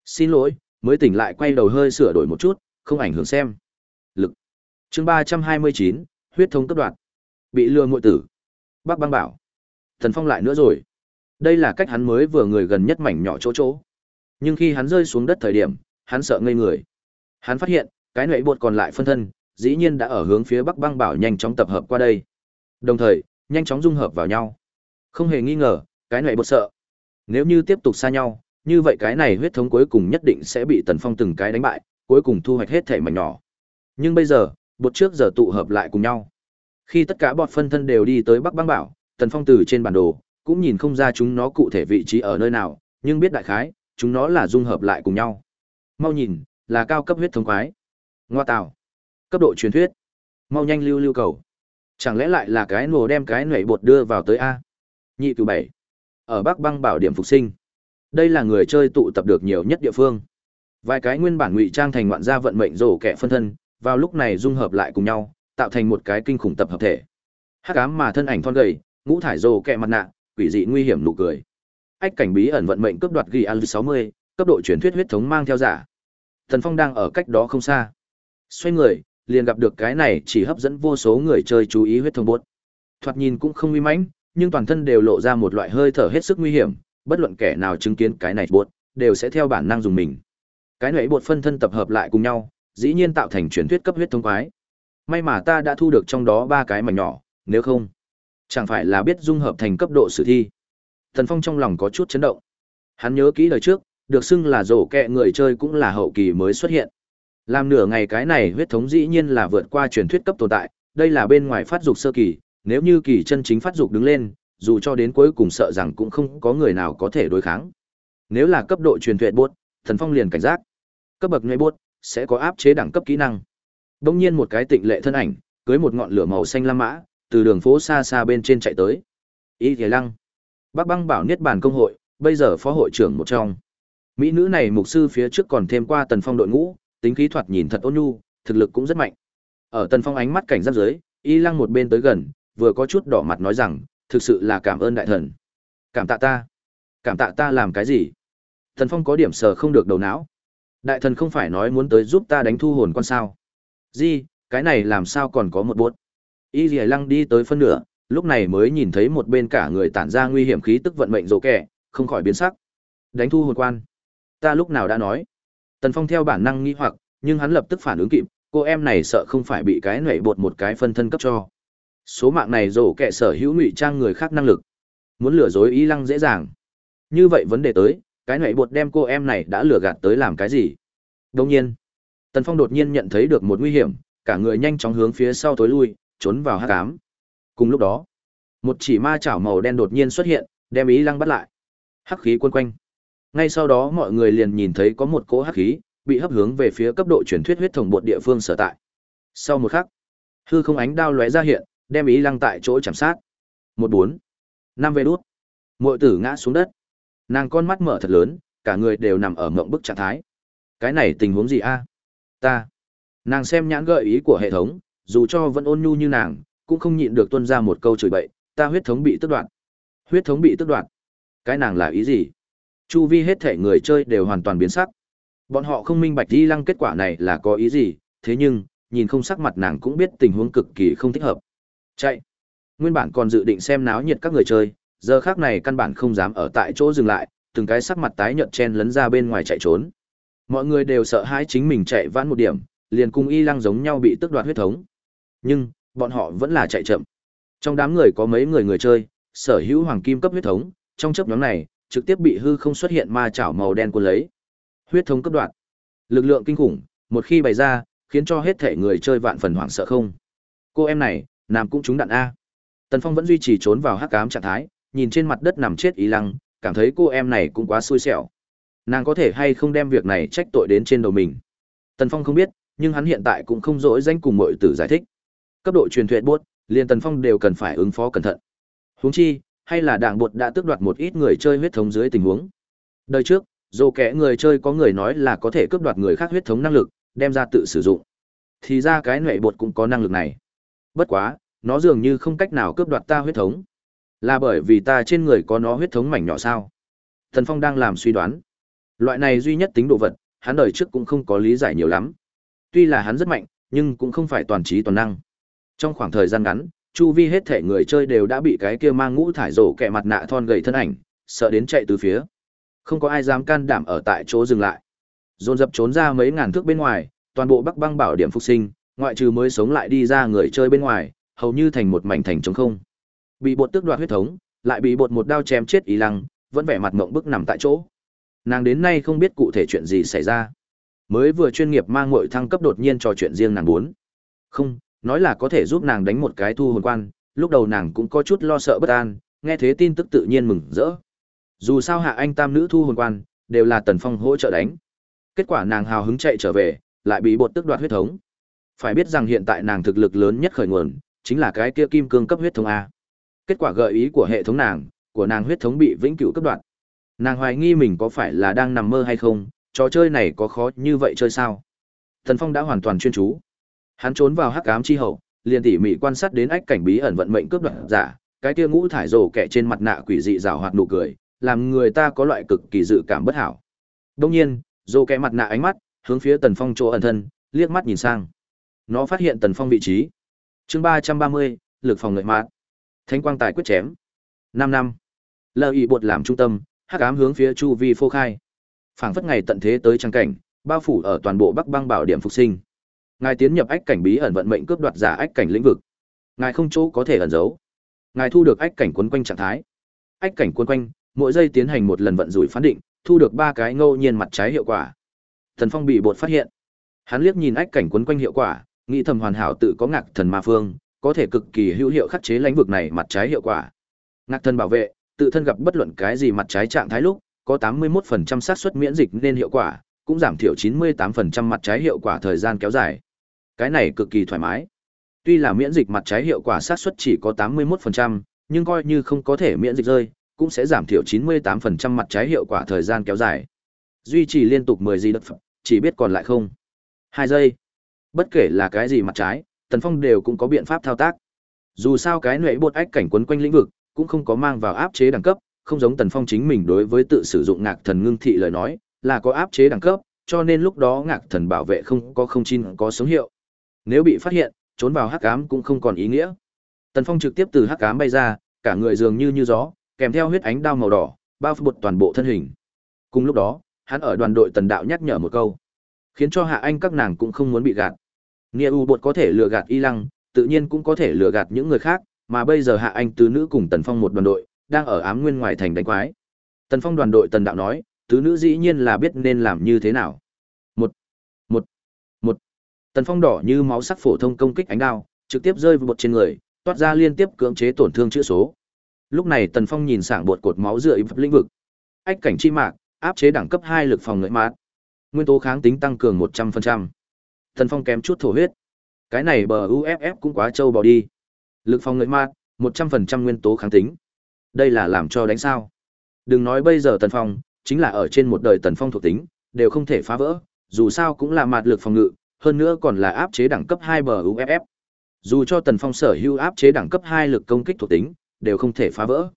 Xin lỗi, mới tỉnh lại quay đầu hơi sửa đổi một chút, không ảnh hưởng xem. Lực. Chương 329, huyết thống cấp đoạn. Bị lừa muội tử. Bác băng bảo. Thần Phong lại nữa rồi. Đây là cách hắn mới vừa người gần nhất mảnh nhỏ chỗ chỗ. Nhưng khi hắn rơi xuống đất thời điểm, hắn sợ ngây người. Hắn phát hiện, cái nệ bột còn lại phân thân, dĩ nhiên đã ở hướng phía Bắc băng bảo nhanh chóng tập hợp qua đây. Đồng thời, nhanh chóng dung hợp vào nhau. Không hề nghi ngờ, cái này bột sợ. Nếu như tiếp tục xa nhau, như vậy cái này huyết thống cuối cùng nhất định sẽ bị Tần Phong từng cái đánh bại, cuối cùng thu hoạch hết thể mảnh nhỏ. Nhưng bây giờ, bột trước giờ tụ hợp lại cùng nhau. Khi tất cả bọn phân thân đều đi tới Bắc băng bảo, Tần Phong từ trên bản đồ, cũng nhìn không ra chúng nó cụ thể vị trí ở nơi nào, nhưng biết đại khái, chúng nó là dung hợp lại cùng nhau. Mau nhìn, là cao cấp huyết thống quái. Ngoa tạo. Cấp độ truyền thuyết. Mau nhanh lưu lưu cầu. Chẳng lẽ lại là cái nổ đem cái nảy bột đưa vào tới A? Nhị cửu bảy. Ở Bắc băng bảo điểm phục sinh. Đây là người chơi tụ tập được nhiều nhất địa phương. Vài cái nguyên bản ngụy trang thành ngoạn gia vận mệnh rổ kẻ phân thân, vào lúc này dung hợp lại cùng nhau, tạo thành một cái kinh khủng tập hợp thể. Hắc ám mà thân ảnh thon gầy, ngũ thải rồ kẹ mặt nạ, quỷ dị nguy hiểm nụ cười. Ách cảnh bí ẩn vận mệnh cướp đoạt ghi al 60, cấp độ truyền thuyết huyết thống mang theo giả. Thần Phong đang ở cách đó không xa. Xoay người, liền gặp được cái này chỉ hấp dẫn vô số người chơi chú ý huyết thống bốt. Thoạt nhìn cũng không uy mãnh, nhưng toàn thân đều lộ ra một loại hơi thở hết sức nguy hiểm, bất luận kẻ nào chứng kiến cái này bột, đều sẽ theo bản năng dùng mình. Cái nãy bột phân thân tập hợp lại cùng nhau, dĩ nhiên tạo thành truyền thuyết cấp huyết thống quái. May mà ta đã thu được trong đó ba cái mảnh nhỏ, nếu không, chẳng phải là biết dung hợp thành cấp độ sử thi. Thần Phong trong lòng có chút chấn động. Hắn nhớ kỹ lời trước, được xưng là rổ kẹ người chơi cũng là hậu kỳ mới xuất hiện. Làm nửa ngày cái này huyết thống dĩ nhiên là vượt qua truyền thuyết cấp tồn tại, đây là bên ngoài phát dục sơ kỳ, nếu như kỳ chân chính phát dục đứng lên, dù cho đến cuối cùng sợ rằng cũng không có người nào có thể đối kháng. Nếu là cấp độ truyền thuyết buốt, Thần Phong liền cảnh giác. Cấp bậc ngay buốt sẽ có áp chế đẳng cấp kỹ năng. Đông nhiên một cái tịnh lệ thân ảnh, cưới một ngọn lửa màu xanh lam mã, từ đường phố xa xa bên trên chạy tới. Y Thế Lăng, Bác Băng Bảo Niết Bàn công hội, bây giờ phó hội trưởng một trong. Mỹ nữ này mục sư phía trước còn thêm qua Tần Phong đội ngũ, tính khí thoạt nhìn thật ôn nhu, thực lực cũng rất mạnh. Ở Tần Phong ánh mắt cảnh giác dưới, Y Lăng một bên tới gần, vừa có chút đỏ mặt nói rằng, thực sự là cảm ơn đại thần. Cảm tạ ta. Cảm tạ ta làm cái gì? thần Phong có điểm sờ không được đầu não. Đại thần không phải nói muốn tới giúp ta đánh thu hồn con sao? Gì, cái này làm sao còn có một bốt? Y lì Lăng đi tới phân nửa, lúc này mới nhìn thấy một bên cả người tản ra nguy hiểm khí tức vận mệnh rồ kẻ, không khỏi biến sắc. Đánh thu hồn quan. Ta lúc nào đã nói. Tần Phong theo bản năng nghi hoặc, nhưng hắn lập tức phản ứng kịp, cô em này sợ không phải bị cái nệ bột một cái phân thân cấp cho. Số mạng này rổ kẻ sở hữu ngụy trang người khác năng lực. Muốn lừa dối Y Lăng dễ dàng. Như vậy vấn đề tới, cái này bột đem cô em này đã lừa gạt tới làm cái gì? Đồng nhiên, Tần Phong đột nhiên nhận thấy được một nguy hiểm, cả người nhanh chóng hướng phía sau tối lui, trốn vào hắc cám Cùng lúc đó, một chỉ ma chảo màu đen đột nhiên xuất hiện, đem Ý Lăng bắt lại. Hắc khí quân quanh. Ngay sau đó mọi người liền nhìn thấy có một cỗ hắc khí bị hấp hướng về phía cấp độ truyền thuyết huyết thống bột địa phương sở tại. Sau một khắc, hư không ánh đao lóe ra hiện, đem Ý Lăng tại chỗ chạm sát. Một bốn, năm về đút. Muội tử ngã xuống đất. Nàng con mắt mở thật lớn, cả người đều nằm ở mộng bức trạng thái. Cái này tình huống gì a? Ta. Nàng xem nhãn gợi ý của hệ thống, dù cho vẫn ôn nhu như nàng, cũng không nhịn được tuân ra một câu chửi bậy, ta huyết thống bị tước đoạt. Huyết thống bị tước đoạt. Cái nàng là ý gì? Chu vi hết thể người chơi đều hoàn toàn biến sắc. Bọn họ không minh bạch đi lăng kết quả này là có ý gì, thế nhưng, nhìn không sắc mặt nàng cũng biết tình huống cực kỳ không thích hợp. Chạy. Nguyên bản còn dự định xem náo nhiệt các người chơi, giờ khác này căn bản không dám ở tại chỗ dừng lại, từng cái sắc mặt tái nhợt chen lấn ra bên ngoài chạy trốn. Mọi người đều sợ hãi chính mình chạy vãn một điểm, liền cùng y lăng giống nhau bị tước đoạt huyết thống. Nhưng, bọn họ vẫn là chạy chậm. Trong đám người có mấy người người chơi, sở hữu hoàng kim cấp huyết thống, trong chấp nhóm này, trực tiếp bị hư không xuất hiện ma chảo màu đen cuốn lấy. Huyết thống cấp đoạn. Lực lượng kinh khủng, một khi bày ra, khiến cho hết thể người chơi vạn phần hoảng sợ không. Cô em này, nam cũng trúng đạn a. Tần Phong vẫn duy trì trốn vào hắc ám trạng thái, nhìn trên mặt đất nằm chết ý lăng, cảm thấy cô em này cũng quá xui xẻo. Nàng có thể hay không đem việc này trách tội đến trên đầu mình. Tần Phong không biết, nhưng hắn hiện tại cũng không dỗi danh cùng mọi tử giải thích. Cấp độ truyền thuyết buốt, liền Tần Phong đều cần phải ứng phó cẩn thận. Huống chi, hay là đảng bột đã tước đoạt một ít người chơi huyết thống dưới tình huống. Đời trước, dù kẻ người chơi có người nói là có thể cướp đoạt người khác huyết thống năng lực, đem ra tự sử dụng. Thì ra cái nệ bột cũng có năng lực này. Bất quá, nó dường như không cách nào cướp đoạt ta huyết thống. Là bởi vì ta trên người có nó huyết thống mảnh nhỏ sao? Thần Phong đang làm suy đoán. Loại này duy nhất tính độ vật, hắn đời trước cũng không có lý giải nhiều lắm. Tuy là hắn rất mạnh, nhưng cũng không phải toàn trí toàn năng. Trong khoảng thời gian ngắn, chu vi hết thể người chơi đều đã bị cái kia mang ngũ thải rổ kẹ mặt nạ thon gầy thân ảnh, sợ đến chạy từ phía. Không có ai dám can đảm ở tại chỗ dừng lại. Dồn dập trốn ra mấy ngàn thước bên ngoài, toàn bộ Bắc Băng bảo điểm phục sinh, ngoại trừ mới sống lại đi ra người chơi bên ngoài, hầu như thành một mảnh thành trống không. Bị bột tước đoạt huyết thống, lại bị bột một đao chém chết ý lăng, vẫn vẻ mặt ngậm bức nằm tại chỗ. Nàng đến nay không biết cụ thể chuyện gì xảy ra. Mới vừa chuyên nghiệp mang muội thăng cấp đột nhiên trò chuyện riêng nàng muốn. Không, nói là có thể giúp nàng đánh một cái thu hồn quan, lúc đầu nàng cũng có chút lo sợ bất an, nghe thế tin tức tự nhiên mừng rỡ. Dù sao hạ anh tam nữ thu hồn quan, đều là Tần Phong hỗ trợ đánh. Kết quả nàng hào hứng chạy trở về, lại bị bột tức đoạt huyết thống. Phải biết rằng hiện tại nàng thực lực lớn nhất khởi nguồn, chính là cái kia kim cương cấp huyết thống A. Kết quả gợi ý của hệ thống nàng, của nàng huyết thống bị vĩnh cửu cấp đoạn. Nàng hoài nghi mình có phải là đang nằm mơ hay không, trò chơi này có khó như vậy chơi sao? Tần Phong đã hoàn toàn chuyên chú. Hắn trốn vào hắc ám chi hậu, liền tỉ mỉ quan sát đến ách cảnh bí ẩn vận mệnh cướp đoạt giả, cái kia ngũ thải rồ kẻ trên mặt nạ quỷ dị rào hoạt nụ cười, làm người ta có loại cực kỳ dự cảm bất hảo. Đương nhiên, rồ kẻ mặt nạ ánh mắt hướng phía Tần Phong chỗ ẩn thân, liếc mắt nhìn sang. Nó phát hiện Tần Phong vị trí. Chương ba ba mươi, lực phòng ngợi mát. Thánh quang tài quyết chém. năm năm. Lợi ý bột làm trung tâm, hắc ám hướng phía chu vi phô khai. Phảng phất ngày tận thế tới trang cảnh, bao phủ ở toàn bộ Bắc Băng bảo điểm phục sinh ngài tiến nhập ách cảnh bí ẩn vận mệnh cướp đoạt giả ách cảnh lĩnh vực ngài không chỗ có thể ẩn giấu ngài thu được ách cảnh quấn quanh trạng thái ách cảnh quấn quanh mỗi giây tiến hành một lần vận rủi phán định thu được ba cái ngẫu nhiên mặt trái hiệu quả thần phong bị bột phát hiện hắn liếc nhìn ách cảnh quấn quanh hiệu quả nghĩ thầm hoàn hảo tự có ngạc thần ma phương có thể cực kỳ hữu hiệu khắc chế lãnh vực này mặt trái hiệu quả ngạc thần bảo vệ tự thân gặp bất luận cái gì mặt trái trạng thái lúc có 81% xác suất miễn dịch nên hiệu quả cũng giảm thiểu 98% mặt trái hiệu quả thời gian kéo dài cái này cực kỳ thoải mái. Tuy là miễn dịch mặt trái hiệu quả sát suất chỉ có 81%, nhưng coi như không có thể miễn dịch rơi, cũng sẽ giảm thiểu 98% mặt trái hiệu quả thời gian kéo dài. Duy trì liên tục 10 giây đất phẩm, chỉ biết còn lại không. 2 giây. Bất kể là cái gì mặt trái, Tần Phong đều cũng có biện pháp thao tác. Dù sao cái nệ bột ách cảnh quấn quanh lĩnh vực, cũng không có mang vào áp chế đẳng cấp, không giống Tần Phong chính mình đối với tự sử dụng ngạc thần ngưng thị lời nói, là có áp chế đẳng cấp, cho nên lúc đó ngạc thần bảo vệ không có không chín có sống hiệu. Nếu bị phát hiện, trốn vào hắc ám cũng không còn ý nghĩa. Tần Phong trực tiếp từ hắc ám bay ra, cả người dường như như gió, kèm theo huyết ánh đao màu đỏ, bao phủ toàn bộ thân hình. Cùng lúc đó, hắn ở đoàn đội Tần Đạo nhắc nhở một câu, khiến cho Hạ Anh các nàng cũng không muốn bị gạt. nghĩa U bột có thể lừa gạt Y Lăng, tự nhiên cũng có thể lừa gạt những người khác, mà bây giờ Hạ Anh tứ nữ cùng Tần Phong một đoàn đội, đang ở ám nguyên ngoài thành đánh quái. Tần Phong đoàn đội Tần Đạo nói, tứ nữ dĩ nhiên là biết nên làm như thế nào. Một, một, một. Tần Phong đỏ như máu sắc phổ thông công kích ánh đao, trực tiếp rơi vào bột trên người, toát ra liên tiếp cưỡng chế tổn thương chữa số. Lúc này Tần Phong nhìn sảng bột cột máu dựa vào lĩnh vực. Ách cảnh chi mạc, áp chế đẳng cấp hai lực phòng ngợi mát. Nguyên tố kháng tính tăng cường 100%. Tần Phong kém chút thổ huyết. Cái này bờ UFF cũng quá trâu bò đi. Lực phong ngợi mát, 100% nguyên tố kháng tính. Đây là làm cho đánh sao? Đừng nói bây giờ Tần Phong, chính là ở trên một đời Tần Phong thuộc tính, đều không thể phá vỡ, dù sao cũng là mạt lực phòng ngự, hơn nữa còn là áp chế đẳng cấp 2 bờ UFF. Dù cho Tần Phong sở hữu áp chế đẳng cấp 2 lực công kích thuộc tính, đều không thể phá vỡ.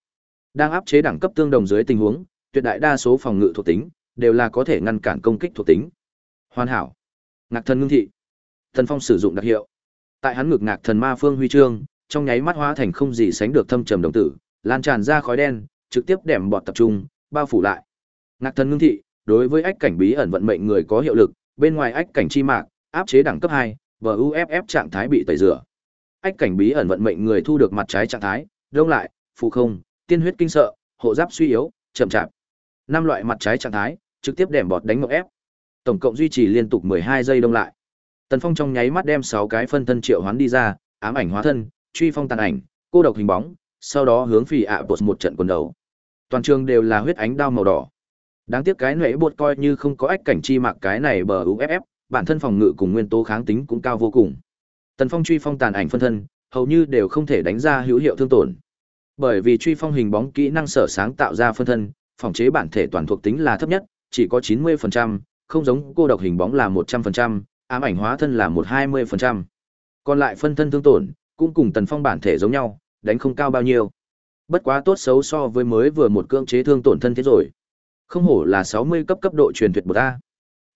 Đang áp chế đẳng cấp tương đồng dưới tình huống, tuyệt đại đa số phòng ngự thuộc tính đều là có thể ngăn cản công kích thuộc tính. Hoàn hảo. Ngạc thần ngưng thị. thần Phong sử dụng đặc hiệu. Tại hắn ngực ngạc thần ma phương huy chương, trong nháy mắt hóa thành không gì sánh được thâm trầm đồng tử, lan tràn ra khói đen, trực tiếp đẻm bọt tập trung, bao phủ lại. Ngạc thần ngưng thị, đối với ách cảnh bí ẩn vận mệnh người có hiệu lực, bên ngoài ách cảnh chi mạc, áp chế đẳng cấp hai và uff trạng thái bị tẩy rửa. Ách cảnh bí ẩn vận mệnh người thu được mặt trái trạng thái, đông lại, phù không, tiên huyết kinh sợ, hộ giáp suy yếu, chậm chạp. Năm loại mặt trái trạng thái, trực tiếp đèm bọt đánh ngọc ép. Tổng cộng duy trì liên tục 12 giây đông lại. Tần Phong trong nháy mắt đem 6 cái phân thân triệu hoán đi ra, ám ảnh hóa thân, truy phong tàn ảnh, cô độc hình bóng, sau đó hướng phì ạ bột một trận quần đầu. Toàn trường đều là huyết ánh đao màu đỏ. Đáng tiếc cái nệ bột coi như không có ách cảnh chi mạc cái này bờ UFF, bản thân phòng ngự cùng nguyên tố kháng tính cũng cao vô cùng. Tần Phong truy phong tàn ảnh phân thân, hầu như đều không thể đánh ra hữu hiệu thương tổn. Bởi vì truy phong hình bóng kỹ năng sở sáng tạo ra phân thân, phòng chế bản thể toàn thuộc tính là thấp nhất, chỉ có 90%, không giống cô độc hình bóng là 100%, ám ảnh hóa thân là 120%. Còn lại phân thân thương tổn, cũng cùng Tần Phong bản thể giống nhau, đánh không cao bao nhiêu. Bất quá tốt xấu so với mới vừa một cưỡng chế thương tổn thân thế rồi. Không hổ là 60 cấp cấp độ truyền tuyệt bột A.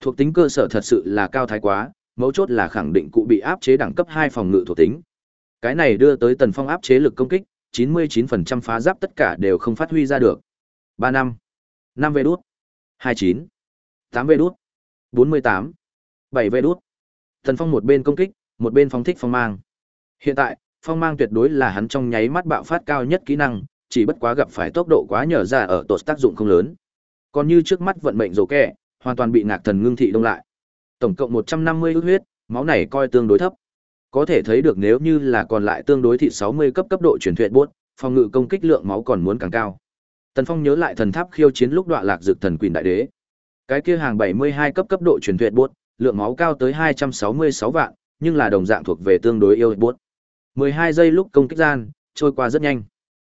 Thuộc tính cơ sở thật sự là cao thái quá, mấu chốt là khẳng định cụ bị áp chế đẳng cấp 2 phòng ngự thuộc tính. Cái này đưa tới Tần Phong áp chế lực công kích, 99% phá giáp tất cả đều không phát huy ra được ba năm, 5 vê đút, 29, 8 vê đút, 48, 7 vê đút. thần Phong một bên công kích, một bên phóng thích phong mang. Hiện tại, phong mang tuyệt đối là hắn trong nháy mắt bạo phát cao nhất kỹ năng, chỉ bất quá gặp phải tốc độ quá nhờ ra ở tột tác dụng không lớn. Còn như trước mắt vận mệnh rổ kẻ, hoàn toàn bị ngạc thần ngưng thị đông lại. Tổng cộng 150 ước huyết, máu này coi tương đối thấp. Có thể thấy được nếu như là còn lại tương đối thị 60 cấp cấp độ truyền thuyết buốt, phòng ngự công kích lượng máu còn muốn càng cao. Tần Phong nhớ lại thần tháp khiêu chiến lúc đoạn lạc dược thần quỷ đại đế. Cái kia hàng 72 cấp cấp độ truyền thuyết buốt, lượng máu cao tới 266 vạn, nhưng là đồng dạng thuộc về tương đối yêu buốt. 12 giây lúc công kích gian, trôi qua rất nhanh.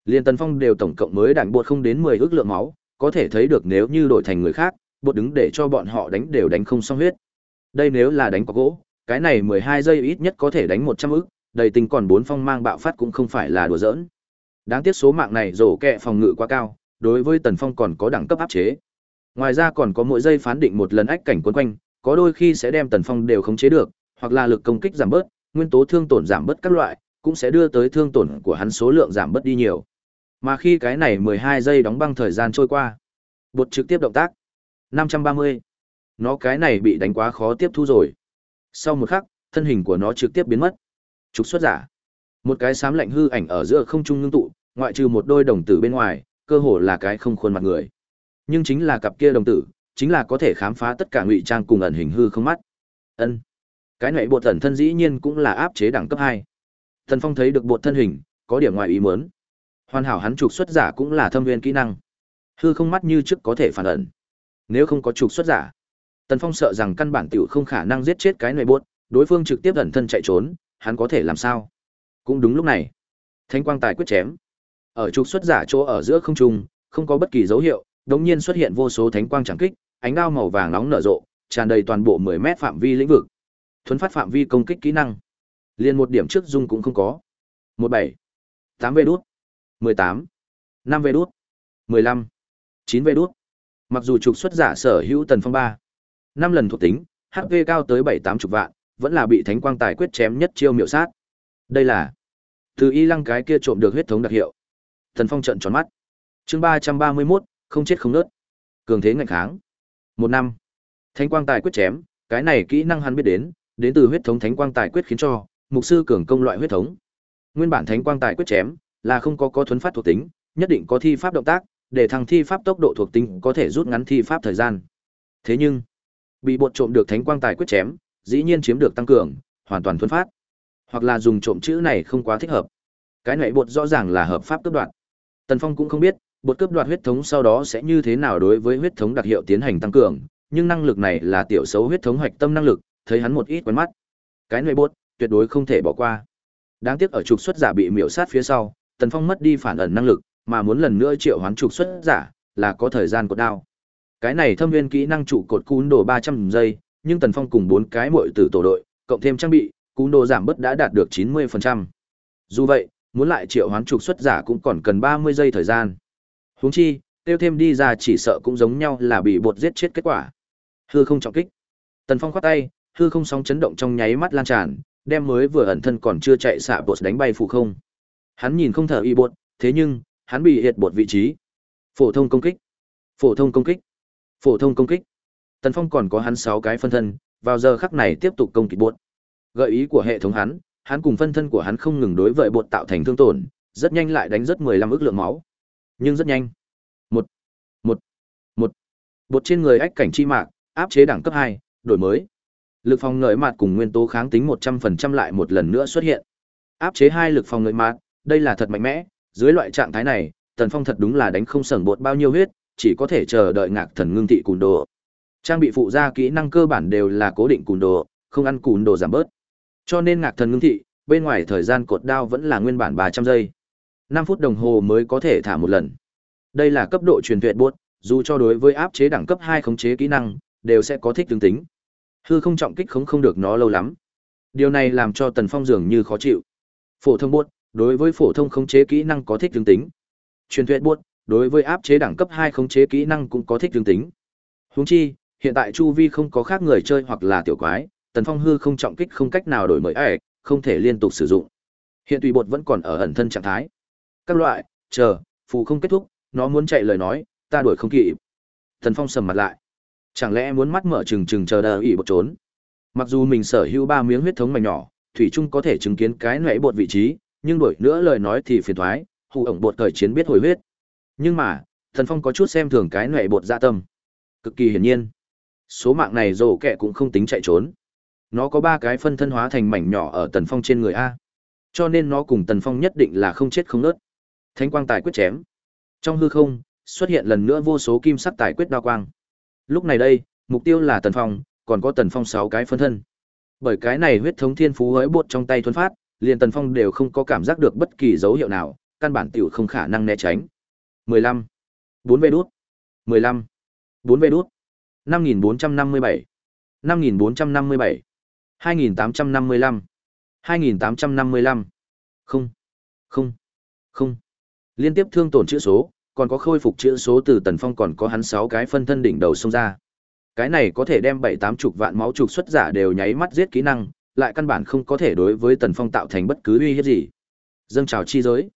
Liên Tần Phong đều tổng cộng mới đạn buộc không đến 10 ước lượng máu, có thể thấy được nếu như đổi thành người khác, bột đứng để cho bọn họ đánh đều đánh không xong huyết. Đây nếu là đánh có gỗ, cái này 12 giây ít nhất có thể đánh 100 ức, đầy tình còn bốn phong mang bạo phát cũng không phải là đùa giỡn. Đáng tiếc số mạng này rổ kẹ phòng ngự quá cao, đối với Tần Phong còn có đẳng cấp áp chế. Ngoài ra còn có mỗi giây phán định một lần ách cảnh quấn quanh, có đôi khi sẽ đem Tần Phong đều khống chế được, hoặc là lực công kích giảm bớt, nguyên tố thương tổn giảm bớt các loại, cũng sẽ đưa tới thương tổn của hắn số lượng giảm bớt đi nhiều. Mà khi cái này 12 giây đóng băng thời gian trôi qua, bột trực tiếp động tác. 530. Nó cái này bị đánh quá khó tiếp thu rồi. Sau một khắc, thân hình của nó trực tiếp biến mất. Trục xuất giả. Một cái xám lạnh hư ảnh ở giữa không trung ngưng tụ, ngoại trừ một đôi đồng tử bên ngoài, cơ hồ là cái không khuôn mặt người. Nhưng chính là cặp kia đồng tử, chính là có thể khám phá tất cả ngụy trang cùng ẩn hình hư không mắt. Ân. Cái này bộ tẩn thân dĩ nhiên cũng là áp chế đẳng cấp hai. Thần Phong thấy được bộ thân hình, có điểm ngoài ý muốn. Hoàn hảo hắn trục xuất giả cũng là thâm viên kỹ năng. Hư không mắt như trước có thể phản ẩn. Nếu không có trục xuất giả, Tần Phong sợ rằng căn bản tiểu không khả năng giết chết cái này buốt, đối phương trực tiếp ẩn thân chạy trốn, hắn có thể làm sao? Cũng đúng lúc này, Thánh quang tài quyết chém. Ở trục xuất giả chỗ ở giữa không trung, không có bất kỳ dấu hiệu, đột nhiên xuất hiện vô số thánh quang chẳng kích, ánh đao màu vàng nóng nở rộ, tràn đầy toàn bộ 10 mét phạm vi lĩnh vực. Thuấn phát phạm vi công kích kỹ năng. Liên một điểm trước dung cũng không có. 17, 8 về đút, 18, 5 về đút, 15, 9 về đút. Mặc dù trục xuất giả sở hữu tần phong 3, 5 lần thuộc tính, HP cao tới 7 8 chục vạn, vẫn là bị thánh quang tài quyết chém nhất chiêu miệu sát. Đây là từ y lăng cái kia trộm được huyết thống đặc hiệu. Thần phong trợn tròn mắt. Chương 331, không chết không nớt. Cường thế ngạnh kháng. Một năm. Thánh quang tài quyết chém, cái này kỹ năng hắn biết đến, đến từ huyết thống thánh quang tài quyết khiến cho mục sư cường công loại huyết thống. Nguyên bản thánh quang tài quyết chém là không có có thuấn phát thuộc tính, nhất định có thi pháp động tác, để thằng thi pháp tốc độ thuộc tính có thể rút ngắn thi pháp thời gian. Thế nhưng, bị bột trộm được thánh quang tài quyết chém, dĩ nhiên chiếm được tăng cường, hoàn toàn thuấn phát. Hoặc là dùng trộm chữ này không quá thích hợp. Cái này bột rõ ràng là hợp pháp cướp đoạt. Tần Phong cũng không biết, bột cướp đoạt huyết thống sau đó sẽ như thế nào đối với huyết thống đặc hiệu tiến hành tăng cường, nhưng năng lực này là tiểu xấu huyết thống hoạch tâm năng lực, thấy hắn một ít quen mắt. Cái này bột, tuyệt đối không thể bỏ qua. Đáng tiếc ở trục xuất giả bị miểu sát phía sau, Tần Phong mất đi phản ẩn năng lực, mà muốn lần nữa triệu hoán trục xuất giả, là có thời gian cột đao. Cái này thâm viên kỹ năng trụ cột cún đồ 300 giây, nhưng Tần Phong cùng bốn cái muội tử tổ đội, cộng thêm trang bị, cú đồ giảm bớt đã đạt được 90%. Dù vậy, muốn lại triệu hoán trục xuất giả cũng còn cần 30 giây thời gian. Huống chi, tiêu thêm đi ra chỉ sợ cũng giống nhau là bị bột giết chết kết quả. Hư không trọng kích. Tần Phong khoát tay, hư không sóng chấn động trong nháy mắt lan tràn, đem mới vừa ẩn thân còn chưa chạy xạ bột đánh bay phụ không. Hắn nhìn không thở y bột, thế nhưng, hắn bị hiệt bột vị trí. Phổ thông công kích. Phổ thông công kích. Phổ thông công kích. Tần Phong còn có hắn 6 cái phân thân, vào giờ khắc này tiếp tục công kích bột. Gợi ý của hệ thống hắn, hắn cùng phân thân của hắn không ngừng đối với bột tạo thành thương tổn, rất nhanh lại đánh rất 15 ức lượng máu. Nhưng rất nhanh. Một, một, một. Bột trên người ách cảnh chi mạc, áp chế đẳng cấp 2, đổi mới. Lực phòng ngợi mạt cùng nguyên tố kháng tính 100% lại một lần nữa xuất hiện. Áp chế hai lực phòng ngợi mạt, đây là thật mạnh mẽ, dưới loại trạng thái này, Tần Phong thật đúng là đánh không sờn bột bao nhiêu huyết, chỉ có thể chờ đợi ngạc thần ngưng thị cùn đồ. Trang bị phụ gia kỹ năng cơ bản đều là cố định cùn đồ, không ăn cùn đồ giảm bớt. Cho nên ngạc thần ngưng thị, bên ngoài thời gian cột đao vẫn là nguyên bản 300 giây. 5 phút đồng hồ mới có thể thả một lần. Đây là cấp độ truyền tuyệt buốt, dù cho đối với áp chế đẳng cấp 2 khống chế kỹ năng, đều sẽ có thích tương tính. Hư không trọng kích không không được nó lâu lắm. Điều này làm cho Tần Phong dường như khó chịu. Phổ thông buốt, đối với phổ thông khống chế kỹ năng có thích tương tính. Truyền tuyệt buốt, đối với áp chế đẳng cấp 2 khống chế kỹ năng cũng có thích tương tính. Huống chi, hiện tại chu vi không có khác người chơi hoặc là tiểu quái, Tần Phong hư không trọng kích không cách nào đổi mới ẻ, không thể liên tục sử dụng. Hiện tùy bột vẫn còn ở ẩn thân trạng thái. Các loại, chờ, phù không kết thúc, nó muốn chạy lời nói, ta đuổi không kịp. Tần Phong sầm mặt lại. Chẳng lẽ muốn mắt mở trừng trừng chờ đợi ỉ bột trốn? Mặc dù mình sở hữu ba miếng huyết thống mảnh nhỏ, thủy trung có thể chứng kiến cái nệ bột vị trí, nhưng đổi nữa lời nói thì phiền thoái, hù ổng bột thời chiến biết hồi huyết. Nhưng mà, Thần Phong có chút xem thường cái nệ bột dạ tâm. Cực kỳ hiển nhiên. Số mạng này rồ kẹ cũng không tính chạy trốn. Nó có ba cái phân thân hóa thành mảnh nhỏ ở Tần Phong trên người A. Cho nên nó cùng Tần Phong nhất định là không chết không nớt. Thánh quang tài quyết chém. Trong hư không, xuất hiện lần nữa vô số kim sắc tài quyết đao quang. Lúc này đây, mục tiêu là Tần Phong, còn có Tần Phong sáu cái phân thân. Bởi cái này huyết thống thiên phú hỡi bột trong tay thuần phát, liền Tần Phong đều không có cảm giác được bất kỳ dấu hiệu nào, căn bản tiểu không khả năng né tránh. 15. 4 vê đút. 15. 4 vê đút. 5457. 5457. 2855. 2855. Không. Không. Không. Liên tiếp thương tổn chữ số, còn có khôi phục chữ số từ Tần Phong còn có hắn 6 cái phân thân đỉnh đầu xông ra. Cái này có thể đem 7 8 chục vạn máu trục xuất giả đều nháy mắt giết kỹ năng, lại căn bản không có thể đối với Tần Phong tạo thành bất cứ uy hiếp gì. Dâng trào chi giới.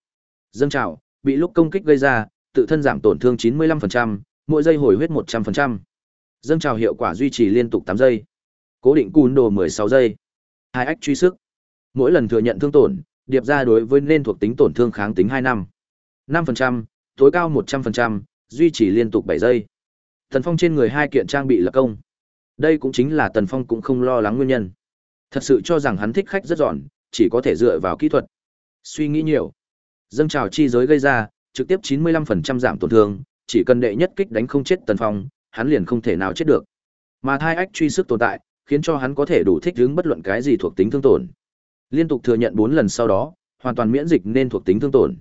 Dâng trào, bị lúc công kích gây ra, tự thân giảm tổn thương 95%, mỗi giây hồi huyết 100%. Dâng trào hiệu quả duy trì liên tục 8 giây. Cố định cún đồ 16 giây. Hai ách truy sức. Mỗi lần thừa nhận thương tổn, điệp ra đối với nên thuộc tính tổn thương kháng tính 2 năm. 5%, tối cao 100%, duy trì liên tục 7 giây. Tần Phong trên người hai kiện trang bị lập công. Đây cũng chính là Tần Phong cũng không lo lắng nguyên nhân. Thật sự cho rằng hắn thích khách rất giòn, chỉ có thể dựa vào kỹ thuật. Suy nghĩ nhiều. Dâng trào chi giới gây ra, trực tiếp 95% giảm tổn thương, chỉ cần đệ nhất kích đánh không chết Tần Phong, hắn liền không thể nào chết được. Mà thai ách truy sức tồn tại, khiến cho hắn có thể đủ thích ứng bất luận cái gì thuộc tính thương tổn. Liên tục thừa nhận 4 lần sau đó, hoàn toàn miễn dịch nên thuộc tính thương tổn.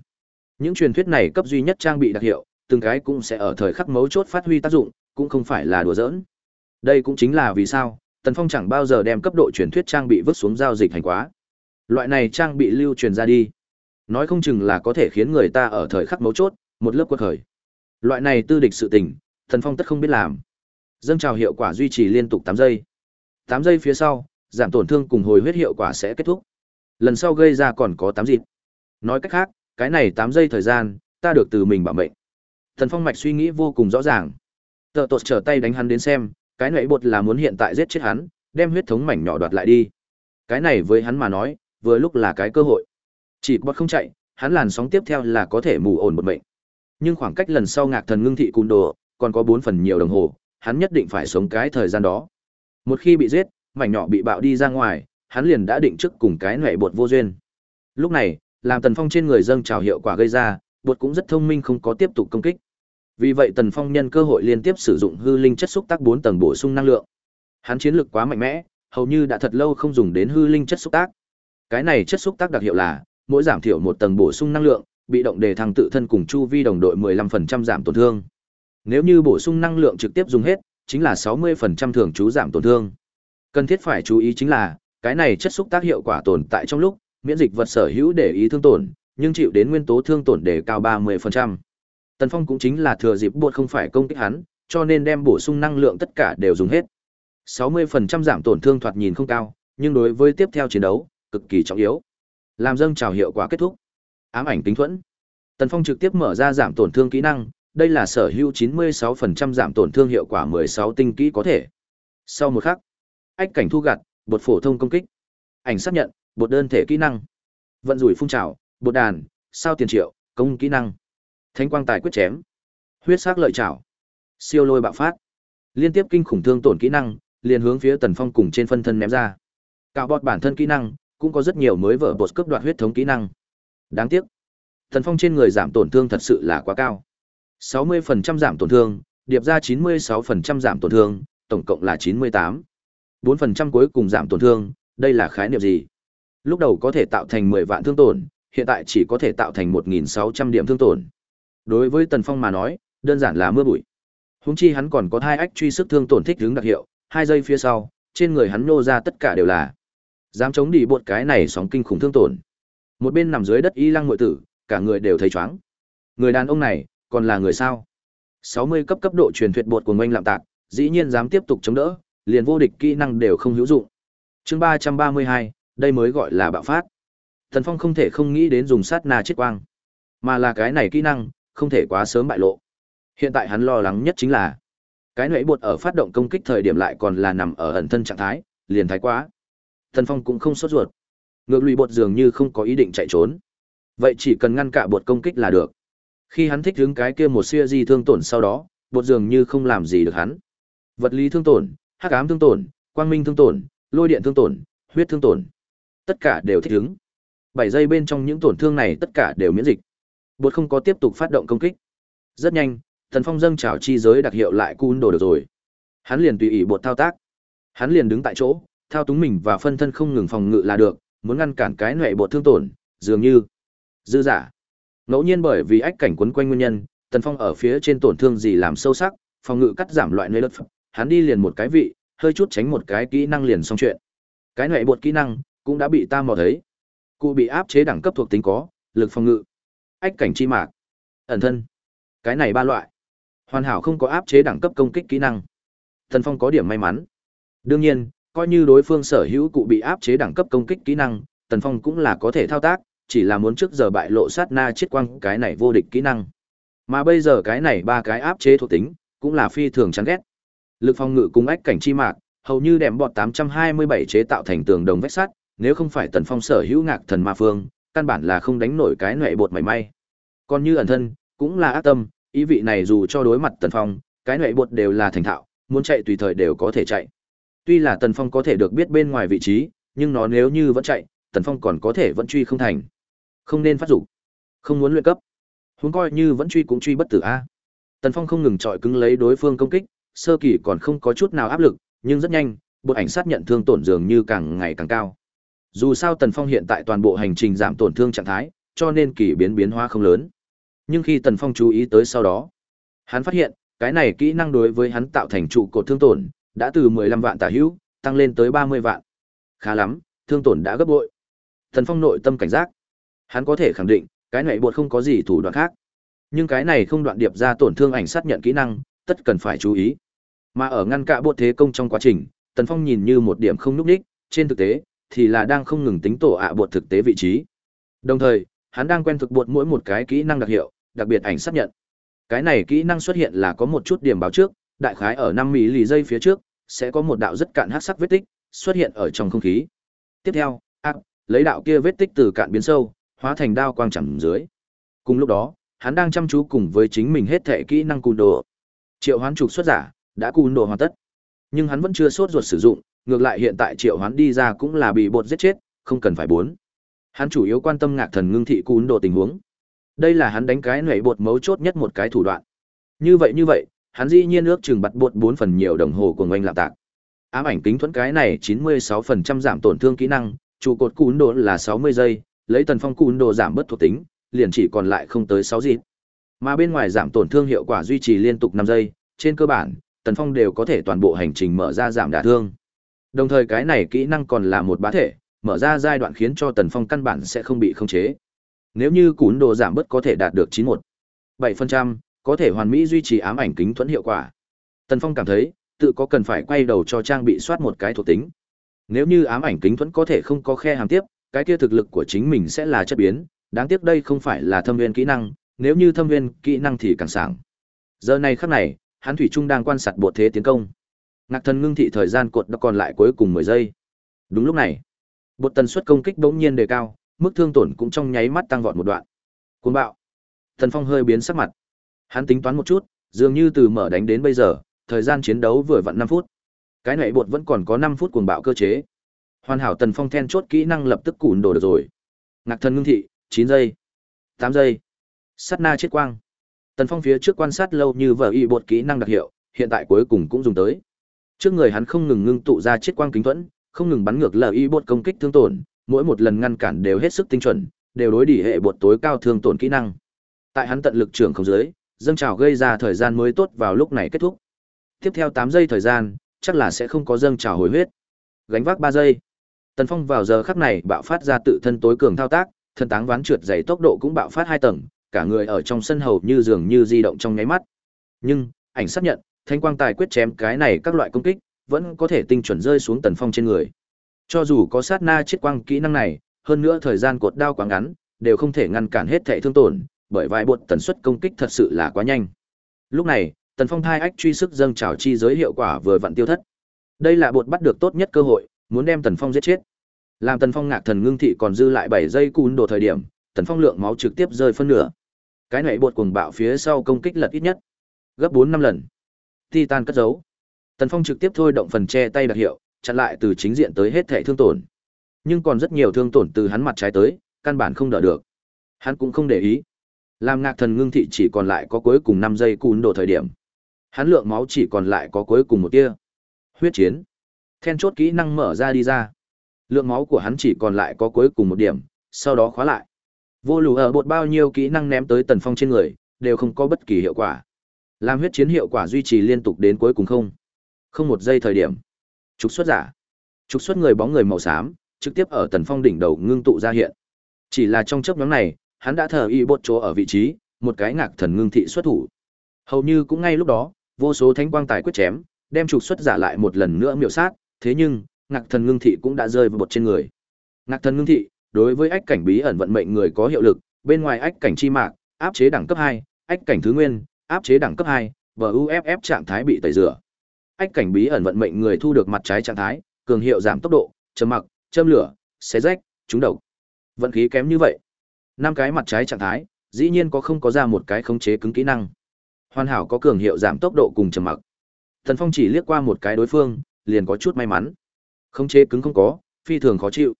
Những truyền thuyết này cấp duy nhất trang bị đặc hiệu, từng cái cũng sẽ ở thời khắc mấu chốt phát huy tác dụng, cũng không phải là đùa giỡn. Đây cũng chính là vì sao, Tần Phong chẳng bao giờ đem cấp độ truyền thuyết trang bị vứt xuống giao dịch hành quá. Loại này trang bị lưu truyền ra đi, nói không chừng là có thể khiến người ta ở thời khắc mấu chốt, một lớp quật khởi. Loại này tư địch sự tình, Tần Phong tất không biết làm. Dâng trào hiệu quả duy trì liên tục 8 giây. 8 giây phía sau, giảm tổn thương cùng hồi huyết hiệu quả sẽ kết thúc. Lần sau gây ra còn có 8 dịp. Nói cách khác, cái này 8 giây thời gian, ta được từ mình bảo mệnh. Thần Phong mạch suy nghĩ vô cùng rõ ràng. Tự tột trở tay đánh hắn đến xem, cái nãy bột là muốn hiện tại giết chết hắn, đem huyết thống mảnh nhỏ đoạt lại đi. Cái này với hắn mà nói, vừa lúc là cái cơ hội. Chỉ bot không chạy, hắn làn sóng tiếp theo là có thể mù ổn một mệnh. Nhưng khoảng cách lần sau ngạc thần ngưng thị cùn đồ, còn có 4 phần nhiều đồng hồ, hắn nhất định phải sống cái thời gian đó. Một khi bị giết, mảnh nhỏ bị bạo đi ra ngoài, hắn liền đã định trước cùng cái nệ bột vô duyên. Lúc này, làm Tần Phong trên người dâng trào hiệu quả gây ra, bột cũng rất thông minh không có tiếp tục công kích. Vì vậy Tần Phong nhân cơ hội liên tiếp sử dụng hư linh chất xúc tác 4 tầng bổ sung năng lượng. Hắn chiến lực quá mạnh mẽ, hầu như đã thật lâu không dùng đến hư linh chất xúc tác. Cái này chất xúc tác đặc hiệu là, mỗi giảm thiểu một tầng bổ sung năng lượng, bị động đề thăng tự thân cùng chu vi đồng đội 15% giảm tổn thương. Nếu như bổ sung năng lượng trực tiếp dùng hết, chính là 60% thường chú giảm tổn thương. Cần thiết phải chú ý chính là, cái này chất xúc tác hiệu quả tồn tại trong lúc miễn dịch vật sở hữu để ý thương tổn, nhưng chịu đến nguyên tố thương tổn để cao 30%. Tần Phong cũng chính là thừa dịp buộc không phải công kích hắn, cho nên đem bổ sung năng lượng tất cả đều dùng hết. 60% giảm tổn thương thoạt nhìn không cao, nhưng đối với tiếp theo chiến đấu, cực kỳ trọng yếu. Làm dâng trào hiệu quả kết thúc. Ám ảnh tính thuẫn. Tần Phong trực tiếp mở ra giảm tổn thương kỹ năng, đây là sở hữu 96% giảm tổn thương hiệu quả 16 tinh kỹ có thể. Sau một khắc, ách cảnh thu gặt, bột phổ thông công kích. Ảnh xác nhận, bột đơn thể kỹ năng. Vận rủi phun trào, bột đàn, sao tiền triệu, công kỹ năng. Thánh quang tài quyết chém. Huyết sắc lợi trảo. Siêu lôi bạo phát. Liên tiếp kinh khủng thương tổn kỹ năng, liền hướng phía Tần Phong cùng trên phân thân ném ra. Cạo bọt bản thân kỹ năng, cũng có rất nhiều mới vở bột cấp đoạt huyết thống kỹ năng. Đáng tiếc, Tần Phong trên người giảm tổn thương thật sự là quá cao. 60% giảm tổn thương, điệp ra 96% giảm tổn thương, tổng cộng là 98. 4% cuối cùng giảm tổn thương, đây là khái niệm gì? Lúc đầu có thể tạo thành 10 vạn thương tổn, hiện tại chỉ có thể tạo thành 1.600 điểm thương tổn. Đối với Tần Phong mà nói, đơn giản là mưa bụi. Húng chi hắn còn có hai ách truy sức thương tổn thích hướng đặc hiệu, hai giây phía sau, trên người hắn nô ra tất cả đều là. Dám chống đi bột cái này sóng kinh khủng thương tổn. Một bên nằm dưới đất y lăng ngội tử, cả người đều thấy chóng. Người đàn ông này, còn là người sao? 60 cấp cấp độ truyền thuyết bột của Ngô lạm tạc, dĩ nhiên dám tiếp tục chống đỡ, liền vô địch kỹ năng đều không hữu dụng. Chương 332, đây mới gọi là bạo phát. Thần Phong không thể không nghĩ đến dùng sát na chết quang, mà là cái này kỹ năng, không thể quá sớm bại lộ. Hiện tại hắn lo lắng nhất chính là cái nãy bột ở phát động công kích thời điểm lại còn là nằm ở ẩn thân trạng thái, liền thái quá. Thần Phong cũng không sốt ruột. Ngược lùi bột dường như không có ý định chạy trốn. Vậy chỉ cần ngăn cả bột công kích là được. Khi hắn thích đứng cái kia một xia di thương tổn sau đó, bột dường như không làm gì được hắn. Vật lý thương tổn, hắc ám thương tổn, quang minh thương tổn, lôi điện thương tổn, huyết thương tổn. Tất cả đều thích đứng. bảy giây bên trong những tổn thương này tất cả đều miễn dịch. Bột không có tiếp tục phát động công kích. Rất nhanh, Thần Phong dâng trào chi giới đặc hiệu lại cun đồ được rồi. Hắn liền tùy ý bột thao tác. Hắn liền đứng tại chỗ, thao túng mình và phân thân không ngừng phòng ngự là được, muốn ngăn cản cái nệ bột thương tổn, dường như dư giả. Ngẫu nhiên bởi vì ách cảnh quấn quanh nguyên nhân, Tần Phong ở phía trên tổn thương gì làm sâu sắc, phòng ngự cắt giảm loại nơi đất, hắn đi liền một cái vị, hơi chút tránh một cái kỹ năng liền xong chuyện. Cái nệ buộc kỹ năng cũng đã bị ta mò thấy. Cụ bị áp chế đẳng cấp thuộc tính có, lực phòng ngự, ách cảnh chi mạc, ẩn thân. Cái này ba loại. Hoàn hảo không có áp chế đẳng cấp công kích kỹ năng. Tần Phong có điểm may mắn. Đương nhiên, coi như đối phương sở hữu cụ bị áp chế đẳng cấp công kích kỹ năng, Tần Phong cũng là có thể thao tác, chỉ là muốn trước giờ bại lộ sát na chết quang cái này vô địch kỹ năng. Mà bây giờ cái này ba cái áp chế thuộc tính, cũng là phi thường chán ghét. Lực phòng ngự cùng ách cảnh chi mạc, hầu như đệm bọt 827 chế tạo thành tường đồng vách sắt, nếu không phải Tần Phong sở hữu ngạc thần ma phương, căn bản là không đánh nổi cái nệ bột mảy may. Còn như ẩn thân, cũng là ác tâm, ý vị này dù cho đối mặt Tần Phong, cái nệ bột đều là thành thạo, muốn chạy tùy thời đều có thể chạy. Tuy là Tần Phong có thể được biết bên ngoài vị trí, nhưng nó nếu như vẫn chạy, Tần Phong còn có thể vẫn truy không thành. Không nên phát dục, không muốn luyện cấp. Huống coi như vẫn truy cũng truy bất tử a. Tần Phong không ngừng chọi cứng lấy đối phương công kích, sơ kỳ còn không có chút nào áp lực, nhưng rất nhanh, bộ ảnh sát nhận thương tổn dường như càng ngày càng cao. Dù sao Tần Phong hiện tại toàn bộ hành trình giảm tổn thương trạng thái, cho nên kỳ biến biến hóa không lớn. Nhưng khi Tần Phong chú ý tới sau đó, hắn phát hiện, cái này kỹ năng đối với hắn tạo thành trụ cột thương tổn, đã từ 15 vạn tả hữu, tăng lên tới 30 vạn. Khá lắm, thương tổn đã gấp bội. Tần Phong nội tâm cảnh giác. Hắn có thể khẳng định, cái này buộc không có gì thủ đoạn khác. Nhưng cái này không đoạn điệp ra tổn thương ảnh sát nhận kỹ năng, tất cần phải chú ý. Mà ở ngăn cạ bộ thế công trong quá trình, Tần Phong nhìn như một điểm không núp đích, trên thực tế, thì là đang không ngừng tính tổ ạ à bột thực tế vị trí. Đồng thời, hắn đang quen thực bột mỗi một cái kỹ năng đặc hiệu, đặc biệt ảnh xác nhận. Cái này kỹ năng xuất hiện là có một chút điểm báo trước, đại khái ở 5 mỹ lì giây phía trước, sẽ có một đạo rất cạn hắc sắc vết tích xuất hiện ở trong không khí. Tiếp theo, ác, lấy đạo kia vết tích từ cạn biến sâu, hóa thành đao quang chầm dưới. Cùng lúc đó, hắn đang chăm chú cùng với chính mình hết thể kỹ năng cùn đồ. Triệu hoán trục xuất giả, đã cùn đồ hoàn tất. Nhưng hắn vẫn chưa sốt ruột sử dụng, ngược lại hiện tại triệu hoán đi ra cũng là bị bột giết chết, không cần phải bốn. Hắn chủ yếu quan tâm ngạc thần ngưng thị cùn đồ tình huống. Đây là hắn đánh cái nảy bột mấu chốt nhất một cái thủ đoạn. Như vậy như vậy, hắn dĩ nhiên ước chừng bật bột bốn phần nhiều đồng hồ của ngoanh lạm tạc. Ám ảnh kính thuẫn cái này 96% giảm tổn thương kỹ năng, trụ cột cún đồ là 60 giây, lấy tần phong cún đồ giảm bớt thuộc tính, liền chỉ còn lại không tới sáu dịp. Mà bên ngoài giảm tổn thương hiệu quả duy trì liên tục năm giây, trên cơ bản, tần phong đều có thể toàn bộ hành trình mở ra giảm đả thương. Đồng thời cái này kỹ năng còn là một bá thể, mở ra giai đoạn khiến cho Tần Phong căn bản sẽ không bị khống chế. Nếu như cún đồ giảm bớt có thể đạt được 91, 7%, có thể hoàn mỹ duy trì ám ảnh kính thuẫn hiệu quả. Tần Phong cảm thấy, tự có cần phải quay đầu cho trang bị soát một cái thuộc tính. Nếu như ám ảnh kính thuẫn có thể không có khe hàm tiếp, cái kia thực lực của chính mình sẽ là chất biến, đáng tiếc đây không phải là thâm viên kỹ năng, nếu như thâm viên kỹ năng thì càng sảng. Giờ này khắc này, hắn thủy trung đang quan sát bộ thế tiến công. Ngạc thần ngưng thị thời gian cột đã còn lại cuối cùng 10 giây. Đúng lúc này, bộ tần suất công kích bỗng nhiên đề cao, mức thương tổn cũng trong nháy mắt tăng vọt một đoạn. Cuồng bạo. Thần Phong hơi biến sắc mặt. Hắn tính toán một chút, dường như từ mở đánh đến bây giờ, thời gian chiến đấu vừa vặn 5 phút. Cái này bột vẫn còn có 5 phút cuồng bạo cơ chế. Hoàn hảo Tần Phong then chốt kỹ năng lập tức cùn đồ được rồi. Ngạc thần ngưng thị, chín giây, tám giây. Sát na chết quang. Tần Phong phía trước quan sát lâu như vở y bột kỹ năng đặc hiệu, hiện tại cuối cùng cũng dùng tới. Trước người hắn không ngừng ngưng tụ ra chết quang kính thuẫn, không ngừng bắn ngược lờ y bột công kích thương tổn, mỗi một lần ngăn cản đều hết sức tinh chuẩn, đều đối đỉ hệ bột tối cao thương tổn kỹ năng. Tại hắn tận lực trưởng không dưới, dâng trào gây ra thời gian mới tốt vào lúc này kết thúc. Tiếp theo tám giây thời gian, chắc là sẽ không có dâng trào hồi huyết. Gánh vác ba giây. Tần Phong vào giờ khắc này bạo phát ra tự thân tối cường thao tác, thân táng ván trượt dày tốc độ cũng bạo phát hai tầng, cả người ở trong sân hầu như dường như di động trong nháy mắt. Nhưng, ảnh xác nhận, thanh quang tài quyết chém cái này các loại công kích, vẫn có thể tinh chuẩn rơi xuống Tần Phong trên người. Cho dù có sát na chết quang kỹ năng này, hơn nữa thời gian cột đao quá ngắn, đều không thể ngăn cản hết thể thương tổn, bởi vài buột tần suất công kích thật sự là quá nhanh. Lúc này, Tần Phong thai ách truy sức dâng trào chi giới hiệu quả vừa vặn tiêu thất. Đây là buột bắt được tốt nhất cơ hội, muốn đem Tần Phong giết chết. Làm Tần Phong ngạc thần ngưng thị còn dư lại 7 giây cún đồ thời điểm, Tần Phong lượng máu trực tiếp rơi phân nửa. Cái này bột cuồng bạo phía sau công kích lật ít nhất gấp 4 năm lần. Titan cất giấu. Tần Phong trực tiếp thôi động phần che tay đặc hiệu, chặn lại từ chính diện tới hết thể thương tổn. Nhưng còn rất nhiều thương tổn từ hắn mặt trái tới, căn bản không đỡ được. Hắn cũng không để ý. Làm ngạc thần ngưng thị chỉ còn lại có cuối cùng 5 giây cún đồ thời điểm. Hắn lượng máu chỉ còn lại có cuối cùng một tia. Huyết chiến. Then chốt kỹ năng mở ra đi ra. Lượng máu của hắn chỉ còn lại có cuối cùng một điểm, sau đó khóa lại. Vô lù ở bột bao nhiêu kỹ năng ném tới tần phong trên người, đều không có bất kỳ hiệu quả. Làm huyết chiến hiệu quả duy trì liên tục đến cuối cùng không. Không một giây thời điểm. Trục xuất giả. Trục xuất người bóng người màu xám, trực tiếp ở tần phong đỉnh đầu ngưng tụ ra hiện. Chỉ là trong chốc nhóm này, hắn đã thờ y bột chỗ ở vị trí, một cái ngạc thần ngưng thị xuất thủ. Hầu như cũng ngay lúc đó, vô số thánh quang tài quyết chém, đem trục xuất giả lại một lần nữa miểu sát, thế nhưng, ngạc thần ngưng thị cũng đã rơi vào bột trên người. Ngạc thần ngưng thị, đối với ách cảnh bí ẩn vận mệnh người có hiệu lực, bên ngoài ách cảnh chi mạc, áp chế đẳng cấp hai, ách cảnh thứ nguyên, áp chế đẳng cấp hai, và UFF trạng thái bị tẩy rửa. Ách cảnh bí ẩn vận mệnh người thu được mặt trái trạng thái, cường hiệu giảm tốc độ, châm mặc, châm lửa, xé rách, trúng độc. Vận khí kém như vậy. năm cái mặt trái trạng thái, dĩ nhiên có không có ra một cái khống chế cứng kỹ năng. Hoàn hảo có cường hiệu giảm tốc độ cùng trầm mặc. Thần Phong chỉ liếc qua một cái đối phương, liền có chút may mắn. Khống chế cứng không có, phi thường khó chịu.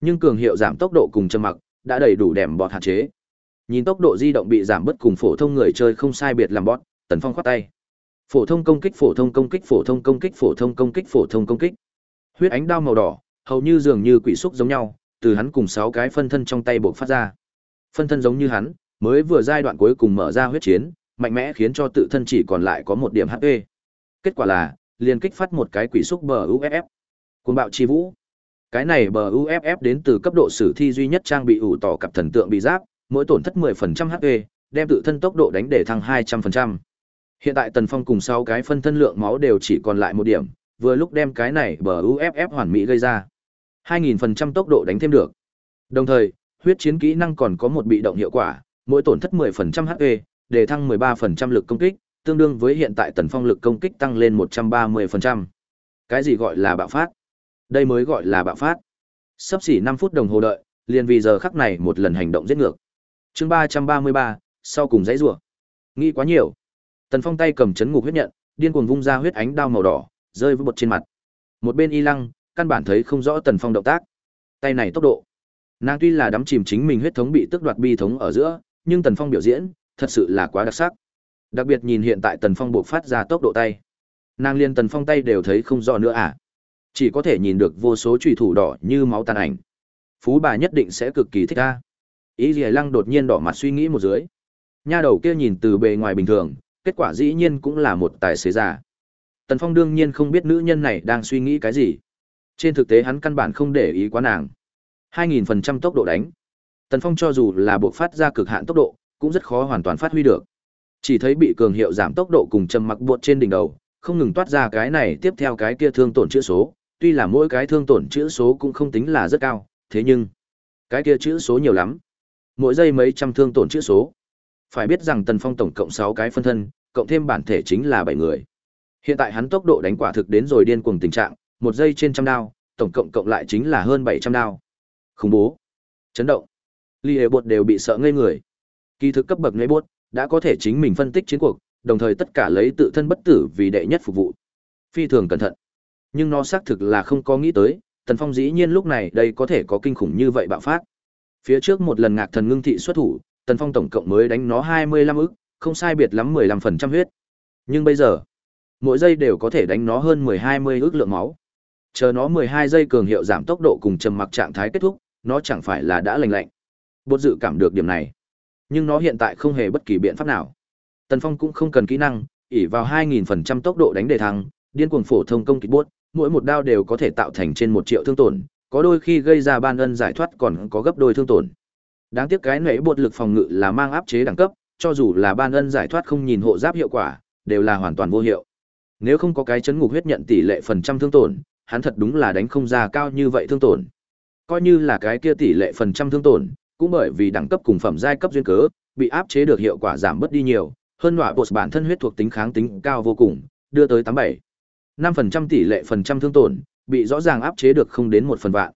Nhưng cường hiệu giảm tốc độ cùng trầm mặc đã đầy đủ đèm bọt hạn chế. Nhìn tốc độ di động bị giảm bất cùng phổ thông người chơi không sai biệt làm bọt, Tần Phong khoát tay. Phổ thông công kích, phổ thông công kích, phổ thông công kích, phổ thông công kích, phổ thông công kích. Huyết ánh đao màu đỏ, hầu như dường như quỷ xúc giống nhau, từ hắn cùng sáu cái phân thân trong tay buộc phát ra. Phân thân giống như hắn, mới vừa giai đoạn cuối cùng mở ra huyết chiến, mạnh mẽ khiến cho tự thân chỉ còn lại có một điểm HP. Kết quả là, liền kích phát một cái quỷ xúc bờ UFF. Cuồng bạo chi vũ. Cái này bờ UFF đến từ cấp độ sử thi duy nhất trang bị ủ tỏ cặp thần tượng bị giáp, mỗi tổn thất 10% HP, đem tự thân tốc độ đánh để thăng 200%. Hiện tại Tần Phong cùng sau cái phân thân lượng máu đều chỉ còn lại một điểm, vừa lúc đem cái này bờ UFF hoàn mỹ gây ra. 2000% tốc độ đánh thêm được. Đồng thời, huyết chiến kỹ năng còn có một bị động hiệu quả, mỗi tổn thất 10% HP, để thăng 13% lực công kích, tương đương với hiện tại Tần Phong lực công kích tăng lên 130%. Cái gì gọi là bạo phát? Đây mới gọi là bạo phát. Sắp xỉ 5 phút đồng hồ đợi, liền vì giờ khắc này một lần hành động giết ngược. Chương 333, sau cùng dãy rủa. Nghĩ quá nhiều. Tần Phong tay cầm chấn ngục huyết nhận, điên cuồng vung ra huyết ánh đao màu đỏ, rơi với bột trên mặt. Một bên y lăng, căn bản thấy không rõ Tần Phong động tác. Tay này tốc độ. Nàng tuy là đắm chìm chính mình huyết thống bị tước đoạt bi thống ở giữa, nhưng Tần Phong biểu diễn, thật sự là quá đặc sắc. Đặc biệt nhìn hiện tại Tần Phong buộc phát ra tốc độ tay. Nàng liên Tần Phong tay đều thấy không rõ nữa à. Chỉ có thể nhìn được vô số trùy thủ đỏ như máu tàn ảnh. Phú bà nhất định sẽ cực kỳ thích ta. Ý gì lăng đột nhiên đỏ mặt suy nghĩ một dưới. Nha đầu kia nhìn từ bề ngoài bình thường, kết quả dĩ nhiên cũng là một tài xế giả. Tần Phong đương nhiên không biết nữ nhân này đang suy nghĩ cái gì. Trên thực tế hắn căn bản không để ý quá nàng. 2000% tốc độ đánh. Tần Phong cho dù là buộc phát ra cực hạn tốc độ, cũng rất khó hoàn toàn phát huy được. Chỉ thấy bị cường hiệu giảm tốc độ cùng trầm mặc buộc trên đỉnh đầu, không ngừng toát ra cái này tiếp theo cái kia thương tổn chữ số, tuy là mỗi cái thương tổn chữ số cũng không tính là rất cao, thế nhưng cái kia chữ số nhiều lắm. Mỗi giây mấy trăm thương tổn chữ số. Phải biết rằng Tần Phong tổng cộng 6 cái phân thân, cộng thêm bản thể chính là 7 người. Hiện tại hắn tốc độ đánh quả thực đến rồi điên cuồng tình trạng, một giây trên trăm đao, tổng cộng cộng lại chính là hơn 700 đao. Khủng bố. Chấn động. Ly hệ bột đều bị sợ ngây người. Kỳ thực cấp bậc ngây bột, đã có thể chính mình phân tích chiến cuộc, đồng thời tất cả lấy tự thân bất tử vì đệ nhất phục vụ. Phi thường cẩn thận. Nhưng nó xác thực là không có nghĩ tới, Tần Phong dĩ nhiên lúc này đây có thể có kinh khủng như vậy bạo phát. Phía trước một lần ngạc thần ngưng thị xuất thủ, Tần Phong tổng cộng mới đánh nó 25 ức, không sai biệt lắm 15% huyết. Nhưng bây giờ, mỗi giây đều có thể đánh nó hơn 10-20 ức lượng máu. Chờ nó 12 giây cường hiệu giảm tốc độ cùng trầm mặc trạng thái kết thúc, nó chẳng phải là đã lành lạnh. Bột dự cảm được điểm này. Nhưng nó hiện tại không hề bất kỳ biện pháp nào. Tần Phong cũng không cần kỹ năng, ỉ vào 2000% tốc độ đánh đề thăng, điên cuồng phổ thông công kích buốt, mỗi một đao đều có thể tạo thành trên một triệu thương tổn, có đôi khi gây ra ban ân giải thoát còn có gấp đôi thương tổn. Đáng tiếc cái nãy bột lực phòng ngự là mang áp chế đẳng cấp, cho dù là ban ân giải thoát không nhìn hộ giáp hiệu quả, đều là hoàn toàn vô hiệu. Nếu không có cái chấn ngục huyết nhận tỷ lệ phần trăm thương tổn, hắn thật đúng là đánh không ra cao như vậy thương tổn. Coi như là cái kia tỷ lệ phần trăm thương tổn, cũng bởi vì đẳng cấp cùng phẩm giai cấp duyên cớ, bị áp chế được hiệu quả giảm bớt đi nhiều, hơn nọa bột bản thân huyết thuộc tính kháng tính cao vô cùng, đưa tới 87. 5% tỷ lệ phần trăm thương tổn, bị rõ ràng áp chế được không đến một phần vạn.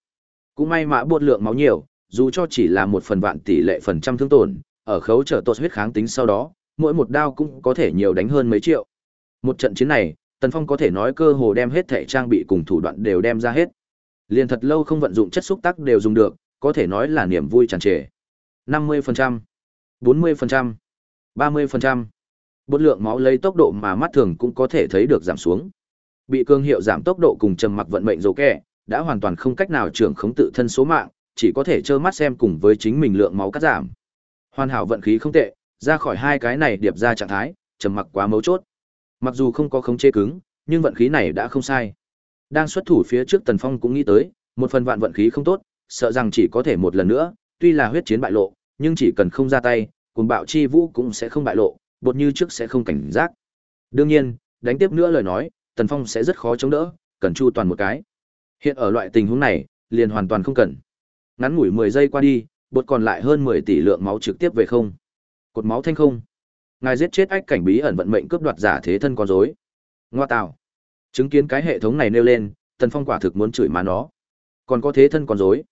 Cũng may mã bột lượng máu nhiều, dù cho chỉ là một phần vạn tỷ lệ phần trăm thương tổn, ở khấu trở tột huyết kháng tính sau đó, mỗi một đao cũng có thể nhiều đánh hơn mấy triệu. Một trận chiến này, Tần Phong có thể nói cơ hồ đem hết thể trang bị cùng thủ đoạn đều đem ra hết. Liên thật lâu không vận dụng chất xúc tác đều dùng được, có thể nói là niềm vui tràn trề. 50%, 40%, 30%. Bột lượng máu lấy tốc độ mà mắt thường cũng có thể thấy được giảm xuống. Bị cương hiệu giảm tốc độ cùng trầm mặc vận mệnh dấu kẻ, đã hoàn toàn không cách nào trưởng khống tự thân số mạng, chỉ có thể trơ mắt xem cùng với chính mình lượng máu cắt giảm. Hoàn hảo vận khí không tệ, ra khỏi hai cái này điệp ra trạng thái, trầm mặc quá mấu chốt. Mặc dù không có khống chế cứng, nhưng vận khí này đã không sai. Đang xuất thủ phía trước Tần Phong cũng nghĩ tới, một phần vạn vận khí không tốt, sợ rằng chỉ có thể một lần nữa, tuy là huyết chiến bại lộ, nhưng chỉ cần không ra tay, cuồng bạo chi vũ cũng sẽ không bại lộ, bột như trước sẽ không cảnh giác. Đương nhiên, đánh tiếp nữa lời nói, Tần Phong sẽ rất khó chống đỡ, cần chu toàn một cái. Hiện ở loại tình huống này, liền hoàn toàn không cần. Ngắn ngủi 10 giây qua đi, bột còn lại hơn 10 tỷ lượng máu trực tiếp về không. Cột máu thanh không. Ngài giết chết ách cảnh bí ẩn vận mệnh cướp đoạt giả thế thân con rối. Ngoa tạo. Chứng kiến cái hệ thống này nêu lên, Tần Phong quả thực muốn chửi má nó. Còn có thế thân con rối.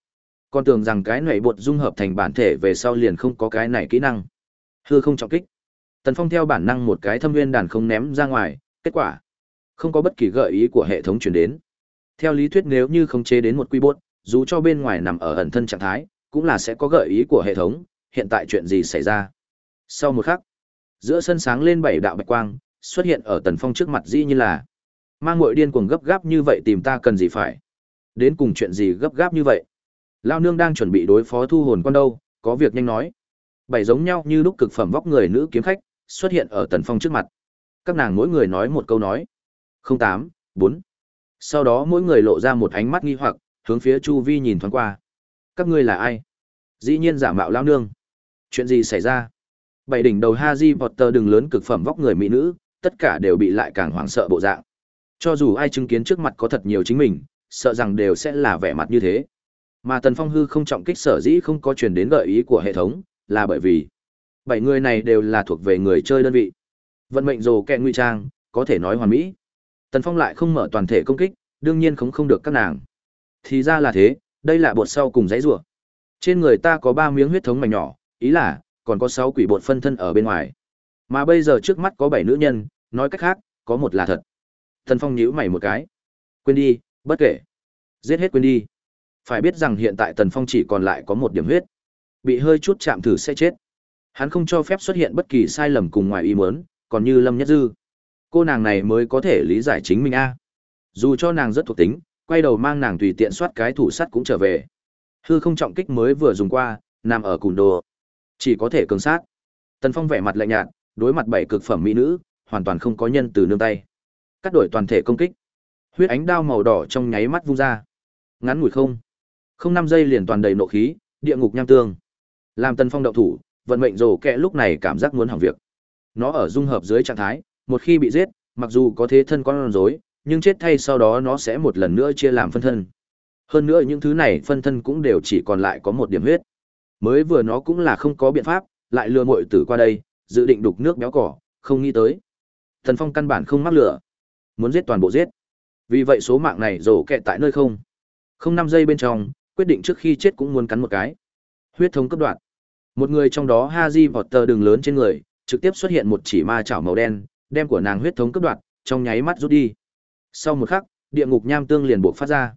Con tưởng rằng cái này bột dung hợp thành bản thể về sau liền không có cái này kỹ năng. Hư không trọng kích. Tần Phong theo bản năng một cái thâm nguyên đàn không ném ra ngoài, kết quả không có bất kỳ gợi ý của hệ thống truyền đến. Theo lý thuyết nếu như không chế đến một quy bốt, dù cho bên ngoài nằm ở ẩn thân trạng thái, cũng là sẽ có gợi ý của hệ thống, hiện tại chuyện gì xảy ra. Sau một khắc, giữa sân sáng lên bảy đạo bạch quang, xuất hiện ở Tần Phong trước mặt dĩ như là mang ngội điên cuồng gấp gáp như vậy tìm ta cần gì phải? Đến cùng chuyện gì gấp gáp như vậy? Lao nương đang chuẩn bị đối phó thu hồn con đâu, có việc nhanh nói. Bảy giống nhau như lúc cực phẩm vóc người nữ kiếm khách, xuất hiện ở Tần Phong trước mặt. Các nàng mỗi người nói một câu nói không tám bốn Sau đó mỗi người lộ ra một ánh mắt nghi hoặc, hướng phía Chu Vi nhìn thoáng qua. Các ngươi là ai? Dĩ nhiên giả mạo lao nương. Chuyện gì xảy ra? Bảy đỉnh đầu Haji Potter đừng lớn cực phẩm vóc người mỹ nữ, tất cả đều bị lại càng hoảng sợ bộ dạng. Cho dù ai chứng kiến trước mặt có thật nhiều chính mình, sợ rằng đều sẽ là vẻ mặt như thế. Mà Tần Phong hư không trọng kích sở dĩ không có truyền đến gợi ý của hệ thống, là bởi vì bảy người này đều là thuộc về người chơi đơn vị. Vận mệnh rồ kẹn nguy trang, có thể nói hoàn mỹ. Tần Phong lại không mở toàn thể công kích, đương nhiên không không được các nàng. Thì ra là thế, đây là bột sau cùng giấy rùa. Trên người ta có ba miếng huyết thống mảnh nhỏ, ý là còn có sáu quỷ bột phân thân ở bên ngoài. Mà bây giờ trước mắt có bảy nữ nhân, nói cách khác, có một là thật. Tần Phong nhíu mày một cái. Quên đi, bất kể. Giết hết quên đi. Phải biết rằng hiện tại Tần Phong chỉ còn lại có một điểm huyết. Bị hơi chút chạm thử sẽ chết. Hắn không cho phép xuất hiện bất kỳ sai lầm cùng ngoài ý muốn, còn như Lâm Nhất Dư. Cô nàng này mới có thể lý giải chính mình a. Dù cho nàng rất thuộc tính, quay đầu mang nàng tùy tiện soát cái thủ sắt cũng trở về. Hư không trọng kích mới vừa dùng qua, nằm ở cùn đồ. Chỉ có thể cường sát. Tần Phong vẻ mặt lạnh nhạt, đối mặt bảy cực phẩm mỹ nữ, hoàn toàn không có nhân từ nương tay. Cắt đổi toàn thể công kích. Huyết ánh đao màu đỏ trong nháy mắt vung ra. Ngắn ngủi không. Không năm giây liền toàn đầy nộ khí, địa ngục nham tương. Làm Tần Phong đậu thủ, vận mệnh rồ kẹ lúc này cảm giác muốn hỏng việc. Nó ở dung hợp dưới trạng thái, một khi bị giết, mặc dù có thế thân con rối, nhưng chết thay sau đó nó sẽ một lần nữa chia làm phân thân. Hơn nữa những thứ này phân thân cũng đều chỉ còn lại có một điểm huyết. Mới vừa nó cũng là không có biện pháp, lại lừa muội tử qua đây, dự định đục nước béo cỏ, không nghĩ tới. Thần Phong căn bản không mắc lửa, muốn giết toàn bộ giết. Vì vậy số mạng này rổ kẹt tại nơi không. Không năm giây bên trong, quyết định trước khi chết cũng muốn cắn một cái. Huyết thống cấp đoạn. Một người trong đó Haji vọt tờ đường lớn trên người, trực tiếp xuất hiện một chỉ ma chảo màu đen, đem của nàng huyết thống cướp đoạt, trong nháy mắt rút đi. Sau một khắc, địa ngục nham tương liền buộc phát ra.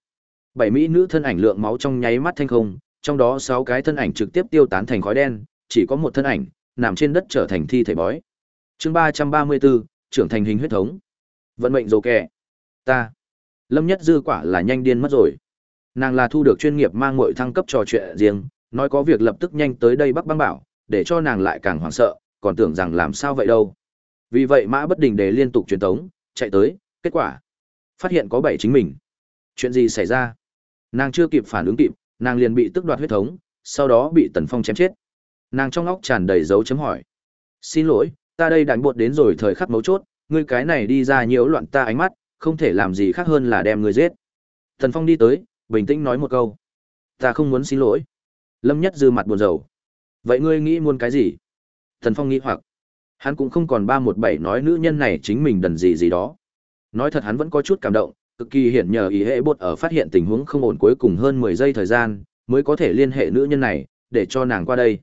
Bảy mỹ nữ thân ảnh lượng máu trong nháy mắt thanh không, trong đó sáu cái thân ảnh trực tiếp tiêu tán thành khói đen, chỉ có một thân ảnh nằm trên đất trở thành thi thể bói. Chương ba ba mươi 334, trưởng thành hình huyết thống. Vận mệnh dồ kẻ. Ta. Lâm Nhất Dư quả là nhanh điên mất rồi. Nàng là thu được chuyên nghiệp mang muội thăng cấp trò chuyện riêng, nói có việc lập tức nhanh tới đây Bắc băng bảo, để cho nàng lại càng hoảng sợ, còn tưởng rằng làm sao vậy đâu. Vì vậy Mã Bất Đình để liên tục truyền tống, chạy tới, kết quả phát hiện có bảy chính mình. Chuyện gì xảy ra? Nàng chưa kịp phản ứng kịp, nàng liền bị tức đoạt huyết thống, sau đó bị Tần Phong chém chết. Nàng trong óc tràn đầy dấu chấm hỏi. Xin lỗi, ta đây đánh buộc đến rồi thời khắc mấu chốt, ngươi cái này đi ra nhiễu loạn ta ánh mắt, không thể làm gì khác hơn là đem ngươi giết. Tần Phong đi tới, bình tĩnh nói một câu. Ta không muốn xin lỗi. Lâm Nhất Dư mặt buồn rầu. Vậy ngươi nghĩ muốn cái gì? Tần Phong nghĩ hoặc. Hắn cũng không còn ba một bảy nói nữ nhân này chính mình đần gì gì đó. Nói thật hắn vẫn có chút cảm động, cực kỳ hiển nhờ ý hệ bột ở phát hiện tình huống không ổn cuối cùng hơn 10 giây thời gian, mới có thể liên hệ nữ nhân này, để cho nàng qua đây.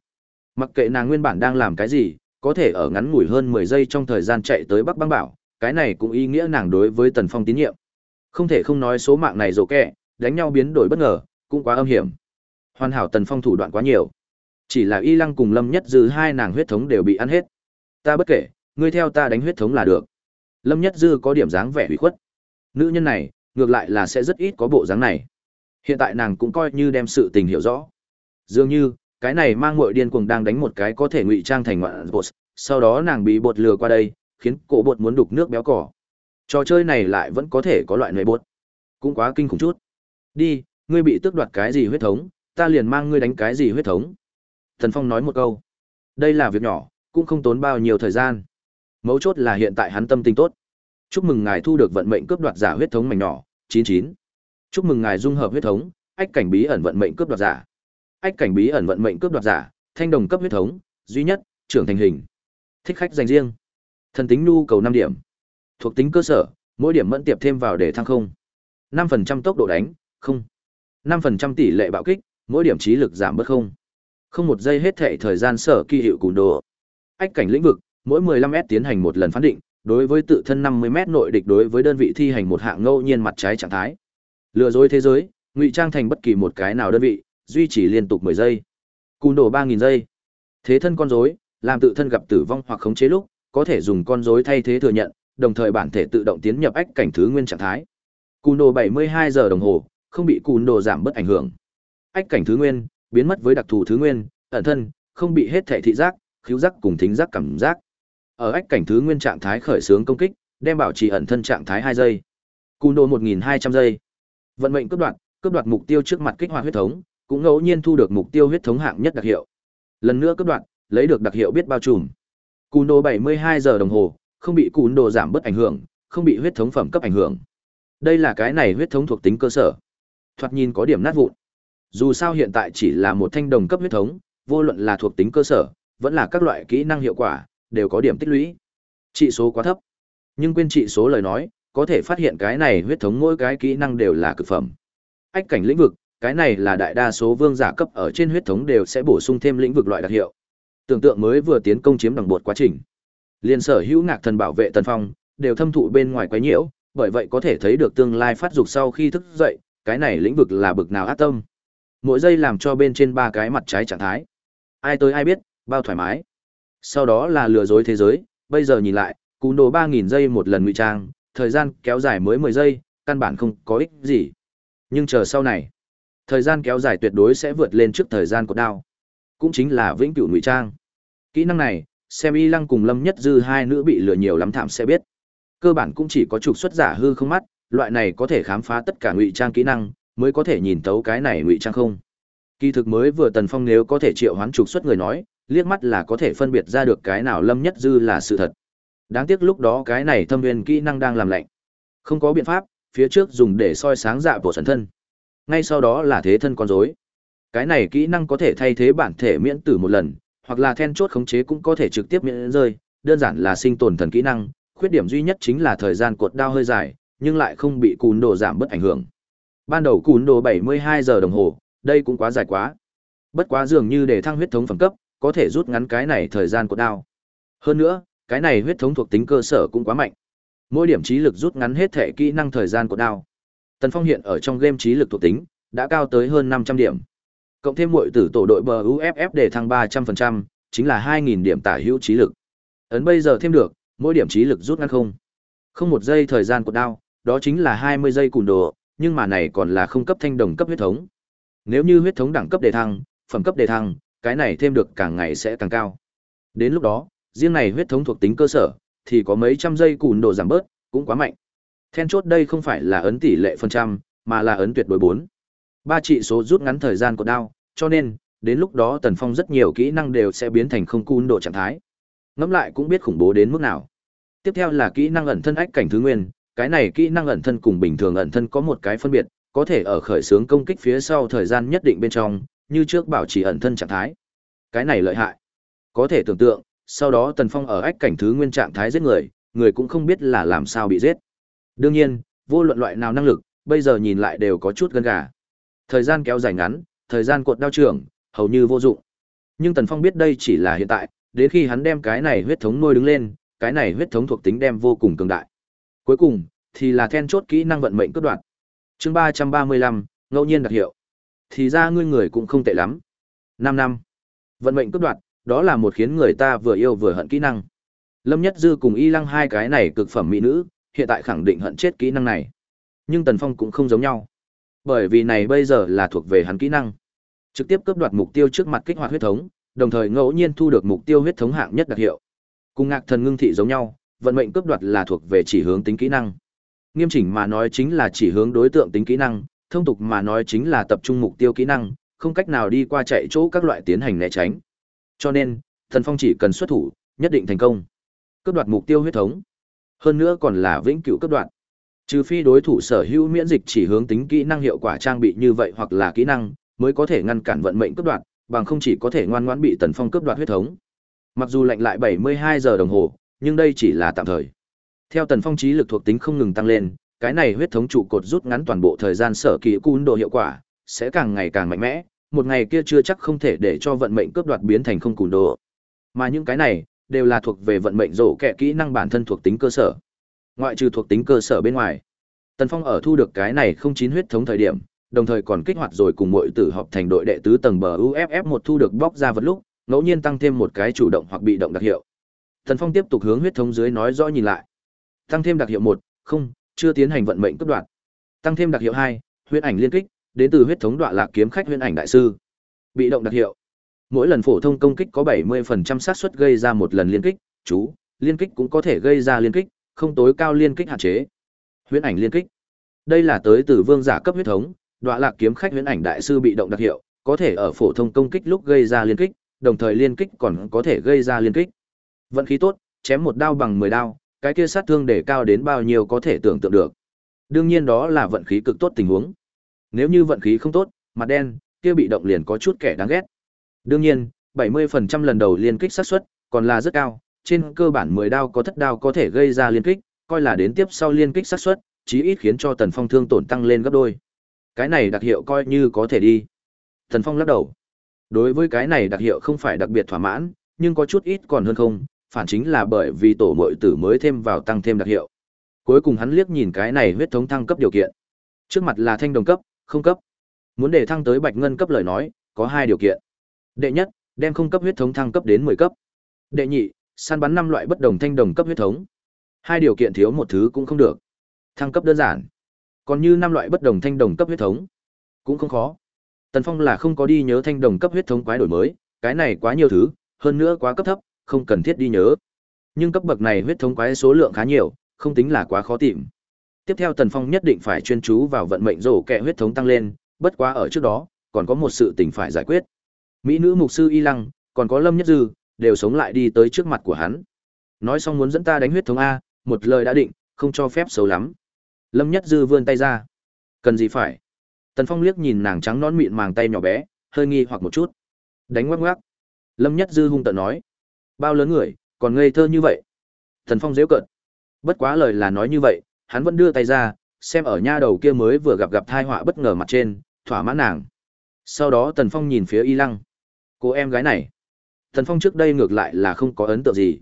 Mặc kệ nàng nguyên bản đang làm cái gì, có thể ở ngắn ngủi hơn 10 giây trong thời gian chạy tới Bắc băng bảo, cái này cũng ý nghĩa nàng đối với Tần Phong tín nhiệm. Không thể không nói số mạng này rổ kẹ, đánh nhau biến đổi bất ngờ, cũng quá âm hiểm. Hoàn hảo Tần Phong thủ đoạn quá nhiều. Chỉ là Y Lăng cùng Lâm Nhất Dư hai nàng huyết thống đều bị ăn hết. Ta bất kể, ngươi theo ta đánh huyết thống là được. Lâm Nhất Dư có điểm dáng vẻ hủy khuất. Nữ nhân này, ngược lại là sẽ rất ít có bộ dáng này. Hiện tại nàng cũng coi như đem sự tình hiểu rõ. Dường như, cái này mang muội điên cuồng đang đánh một cái có thể ngụy trang thành ngoạn bột, sau đó nàng bị bột lừa qua đây, khiến cổ bột muốn đục nước béo cỏ. Trò chơi này lại vẫn có thể có loại nơi bột. Cũng quá kinh khủng chút. Đi, ngươi bị tước đoạt cái gì huyết thống, ta liền mang ngươi đánh cái gì huyết thống. Thần Phong nói một câu. Đây là việc nhỏ, cũng không tốn bao nhiêu thời gian. Mấu chốt là hiện tại hắn tâm tình tốt. Chúc mừng ngài thu được vận mệnh cướp đoạt giả huyết thống mảnh nhỏ, 99. Chúc mừng ngài dung hợp huyết thống, ách cảnh bí ẩn vận mệnh cướp đoạt giả. Ách cảnh bí ẩn vận mệnh cướp đoạt giả, thanh đồng cấp huyết thống, duy nhất, trưởng thành hình. Thích khách dành riêng. Thần tính nhu cầu 5 điểm. Thuộc tính cơ sở, mỗi điểm mẫn tiệp thêm vào để thăng không. 5% tốc độ đánh, không. 5% tỷ lệ bạo kích, mỗi điểm trí lực giảm bớt không. Không một giây hết thệ thời gian sở kỳ hiệu cùn đồ. Ách cảnh lĩnh vực, mỗi 15m tiến hành một lần phán định, đối với tự thân 50m nội địch đối với đơn vị thi hành một hạng ngẫu nhiên mặt trái trạng thái. Lừa dối thế giới, ngụy trang thành bất kỳ một cái nào đơn vị, duy trì liên tục 10 giây. Cùn đổ 3000 giây. Thế thân con rối, làm tự thân gặp tử vong hoặc khống chế lúc, có thể dùng con rối thay thế thừa nhận, đồng thời bản thể tự động tiến nhập ách cảnh thứ nguyên trạng thái. Cùn đồ 72 giờ đồng hồ, không bị cùn đồ giảm bất ảnh hưởng. Ách cảnh thứ nguyên, biến mất với đặc thù thứ nguyên, ẩn thân, không bị hết thể thị giác, khiếu giác cùng thính giác cảm giác. Ở ách cảnh thứ nguyên trạng thái khởi xướng công kích, đem bảo trì ẩn thân trạng thái 2 giây. Cùn độ 1200 giây. Vận mệnh cướp đoạt, cướp đoạt mục tiêu trước mặt kích hoạt huyết thống, cũng ngẫu nhiên thu được mục tiêu huyết thống hạng nhất đặc hiệu. Lần nữa cướp đoạt, lấy được đặc hiệu biết bao trùm. Cùn độ 72 giờ đồng hồ, không bị cú độ giảm bất ảnh hưởng, không bị huyết thống phẩm cấp ảnh hưởng. Đây là cái này huyết thống thuộc tính cơ sở. Thoạt nhìn có điểm nát vụn. Dù sao hiện tại chỉ là một thanh đồng cấp huyết thống, vô luận là thuộc tính cơ sở, vẫn là các loại kỹ năng hiệu quả, đều có điểm tích lũy. Trị số quá thấp. Nhưng quên trị số lời nói, có thể phát hiện cái này huyết thống mỗi cái kỹ năng đều là cực phẩm. Ách cảnh lĩnh vực, cái này là đại đa số vương giả cấp ở trên huyết thống đều sẽ bổ sung thêm lĩnh vực loại đặc hiệu. Tưởng tượng mới vừa tiến công chiếm đồng bột quá trình. Liên sở hữu ngạc thần bảo vệ tần phong, đều thâm thụ bên ngoài quấy nhiễu, bởi vậy có thể thấy được tương lai phát dục sau khi thức dậy, cái này lĩnh vực là bực nào ác tâm. Mỗi giây làm cho bên trên ba cái mặt trái trạng thái. Ai tới ai biết, bao thoải mái. Sau đó là lừa dối thế giới, bây giờ nhìn lại, cú đồ 3000 giây một lần ngụy trang, thời gian kéo dài mới 10 giây, căn bản không có ích gì. Nhưng chờ sau này, thời gian kéo dài tuyệt đối sẽ vượt lên trước thời gian của đao. Cũng chính là vĩnh cửu ngụy trang. Kỹ năng này, xem y lăng cùng lâm nhất dư hai nữ bị lừa nhiều lắm thảm sẽ biết cơ bản cũng chỉ có trục xuất giả hư không mắt loại này có thể khám phá tất cả ngụy trang kỹ năng mới có thể nhìn tấu cái này ngụy trang không. Kỳ thực mới vừa Tần Phong nếu có thể triệu hoán trục xuất người nói, liếc mắt là có thể phân biệt ra được cái nào Lâm Nhất Dư là sự thật. Đáng tiếc lúc đó cái này thâm nguyên kỹ năng đang làm lạnh. Không có biện pháp, phía trước dùng để soi sáng dạ của sần thân. Ngay sau đó là thế thân con rối. Cái này kỹ năng có thể thay thế bản thể miễn tử một lần, hoặc là then chốt khống chế cũng có thể trực tiếp miễn rơi, đơn giản là sinh tồn thần kỹ năng, khuyết điểm duy nhất chính là thời gian cột đao hơi dài, nhưng lại không bị cún đồ giảm bớt ảnh hưởng. Ban đầu cún đồ 72 giờ đồng hồ, đây cũng quá dài quá. Bất quá dường như để thăng huyết thống phẩm cấp, có thể rút ngắn cái này thời gian của đao. Hơn nữa, cái này huyết thống thuộc tính cơ sở cũng quá mạnh. Mỗi điểm trí lực rút ngắn hết thể kỹ năng thời gian của đao. Tần Phong hiện ở trong game trí lực thuộc tính đã cao tới hơn 500 điểm. Cộng thêm muội tử tổ đội bờ UFF để thăng 300%, chính là 2000 điểm tả hữu trí lực. Ấn bây giờ thêm được, mỗi điểm trí lực rút ngắn không. Không một giây thời gian của đao, đó chính là 20 giây cùn đồ, nhưng mà này còn là không cấp thanh đồng cấp huyết thống. Nếu như huyết thống đẳng cấp đề thăng, phẩm cấp đề thăng, cái này thêm được càng ngày sẽ càng cao. Đến lúc đó, riêng này huyết thống thuộc tính cơ sở, thì có mấy trăm giây cùn độ giảm bớt, cũng quá mạnh. Then chốt đây không phải là ấn tỷ lệ phần trăm, mà là ấn tuyệt đối 4. Ba trị số rút ngắn thời gian của đao, cho nên, đến lúc đó Tần Phong rất nhiều kỹ năng đều sẽ biến thành không cùn độ trạng thái. Ngẫm lại cũng biết khủng bố đến mức nào. Tiếp theo là kỹ năng ẩn thân ách cảnh thứ nguyên, cái này kỹ năng ẩn thân cùng bình thường ẩn thân có một cái phân biệt, có thể ở khởi xướng công kích phía sau thời gian nhất định bên trong, như trước bảo trì ẩn thân trạng thái. Cái này lợi hại. Có thể tưởng tượng, sau đó Tần Phong ở ách cảnh thứ nguyên trạng thái giết người, người cũng không biết là làm sao bị giết. Đương nhiên, vô luận loại nào năng lực, bây giờ nhìn lại đều có chút gân gà. Thời gian kéo dài ngắn, thời gian cột đao trưởng, hầu như vô dụng. Nhưng Tần Phong biết đây chỉ là hiện tại, đến khi hắn đem cái này huyết thống nuôi đứng lên, cái này huyết thống thuộc tính đem vô cùng cường đại. Cuối cùng, thì là then chốt kỹ năng vận mệnh cướp đoạt. Chương ba ba mươi lăm ngẫu nhiên đặc hiệu. Thì ra ngươi người cũng không tệ lắm. năm năm. Vận mệnh cướp đoạt, đó là một khiến người ta vừa yêu vừa hận kỹ năng. Lâm Nhất Dư cùng Y Lăng hai cái này cực phẩm mỹ nữ, hiện tại khẳng định hận chết kỹ năng này. Nhưng Tần Phong cũng không giống nhau. Bởi vì này bây giờ là thuộc về hắn kỹ năng. Trực tiếp cướp đoạt mục tiêu trước mặt kích hoạt huyết thống, đồng thời ngẫu nhiên thu được mục tiêu huyết thống hạng nhất đặc hiệu. Cùng ngạc thần ngưng thị giống nhau, vận mệnh cướp đoạt là thuộc về chỉ hướng tính kỹ năng. Nghiêm chỉnh mà nói chính là chỉ hướng đối tượng tính kỹ năng, thông tục mà nói chính là tập trung mục tiêu kỹ năng, không cách nào đi qua chạy chỗ các loại tiến hành né tránh. Cho nên, Thần Phong chỉ cần xuất thủ, nhất định thành công. Cướp đoạt mục tiêu huyết thống. Hơn nữa còn là vĩnh cửu cướp đoạt. Trừ phi đối thủ sở hữu miễn dịch chỉ hướng tính kỹ năng hiệu quả trang bị như vậy hoặc là kỹ năng, mới có thể ngăn cản vận mệnh cướp đoạt, bằng không chỉ có thể ngoan ngoãn bị Tần Phong cướp đoạt huyết thống. Mặc dù lạnh lại 72 giờ đồng hồ, nhưng đây chỉ là tạm thời. Theo Tần Phong trí lực thuộc tính không ngừng tăng lên, cái này huyết thống trụ cột rút ngắn toàn bộ thời gian sở kỳ cun độ hiệu quả, sẽ càng ngày càng mạnh mẽ, một ngày kia chưa chắc không thể để cho vận mệnh cướp đoạt biến thành không cùn độ. Mà những cái này đều là thuộc về vận mệnh rổ kẹ kỹ năng bản thân thuộc tính cơ sở. Ngoại trừ thuộc tính cơ sở bên ngoài, Tần Phong ở thu được cái này không chín huyết thống thời điểm, đồng thời còn kích hoạt rồi cùng mọi tử họp thành đội đệ tứ tầng bờ UFF một thu được bóc ra vật lúc, ngẫu nhiên tăng thêm một cái chủ động hoặc bị động đặc hiệu. Tần Phong tiếp tục hướng huyết thống dưới nói rõ nhìn lại. Tăng thêm đặc hiệu một, không, chưa tiến hành vận mệnh cấp đoạn. Tăng thêm đặc hiệu hai, huyết ảnh liên kích, đến từ huyết thống đoạn lạc kiếm khách huyết ảnh đại sư. Bị động đặc hiệu. Mỗi lần phổ thông công kích có 70% xác suất gây ra một lần liên kích, chú, liên kích cũng có thể gây ra liên kích, không tối cao liên kích hạn chế. Huyễn ảnh liên kích. Đây là tới từ vương giả cấp huyết thống, đoạn lạc kiếm khách huyễn ảnh đại sư bị động đặc hiệu, có thể ở phổ thông công kích lúc gây ra liên kích, đồng thời liên kích còn có thể gây ra liên kích. Vận khí tốt, chém một đao bằng 10 đao, cái kia sát thương để cao đến bao nhiêu có thể tưởng tượng được. Đương nhiên đó là vận khí cực tốt tình huống. Nếu như vận khí không tốt, mặt đen, kia bị động liền có chút kẻ đáng ghét. Đương nhiên, 70% lần đầu liên kích sát suất còn là rất cao, trên cơ bản 10 đao có thất đao có thể gây ra liên kích, coi là đến tiếp sau liên kích sát suất, chí ít khiến cho Tần Phong thương tổn tăng lên gấp đôi. Cái này đặc hiệu coi như có thể đi. Tần Phong lắc đầu. Đối với cái này đặc hiệu không phải đặc biệt thỏa mãn, nhưng có chút ít còn hơn không, phản chính là bởi vì tổ mội tử mới thêm vào tăng thêm đặc hiệu. Cuối cùng hắn liếc nhìn cái này huyết thống thăng cấp điều kiện. Trước mặt là thanh đồng cấp, không cấp. Muốn để thăng tới bạch ngân cấp lời nói, có hai điều kiện. Đệ nhất, đem không cấp huyết thống thăng cấp đến 10 cấp. Đệ nhị, săn bắn năm loại bất đồng thanh đồng cấp huyết thống. Hai điều kiện thiếu một thứ cũng không được. Thăng cấp đơn giản. Còn như năm loại bất đồng thanh đồng cấp huyết thống, cũng không khó. Tần Phong là không có đi nhớ thanh đồng cấp huyết thống quái đổi mới, cái này quá nhiều thứ, hơn nữa quá cấp thấp, không cần thiết đi nhớ. Nhưng cấp bậc này huyết thống quái số lượng khá nhiều, không tính là quá khó tìm. Tiếp theo Tần Phong nhất định phải chuyên chú vào vận mệnh rổ kẹ huyết thống tăng lên, bất quá ở trước đó, còn có một sự tình phải giải quyết. Mỹ nữ mục sư Y Lăng, còn có Lâm Nhất Dư, đều sống lại đi tới trước mặt của hắn. Nói xong muốn dẫn ta đánh huyết thống A, một lời đã định, không cho phép xấu lắm. Lâm Nhất Dư vươn tay ra. Cần gì phải? Tần Phong liếc nhìn nàng trắng nón mịn màng tay nhỏ bé, hơi nghi hoặc một chút. Đánh ngoắc ngoắc. Lâm Nhất Dư hung tợn nói. Bao lớn người, còn ngây thơ như vậy. Thần Phong dễ cợt. Bất quá lời là nói như vậy, hắn vẫn đưa tay ra, xem ở nha đầu kia mới vừa gặp gặp thai họa bất ngờ mặt trên, thỏa mãn nàng. Sau đó Tần Phong nhìn phía Y Lăng. Cô em gái này. Tần Phong trước đây ngược lại là không có ấn tượng gì.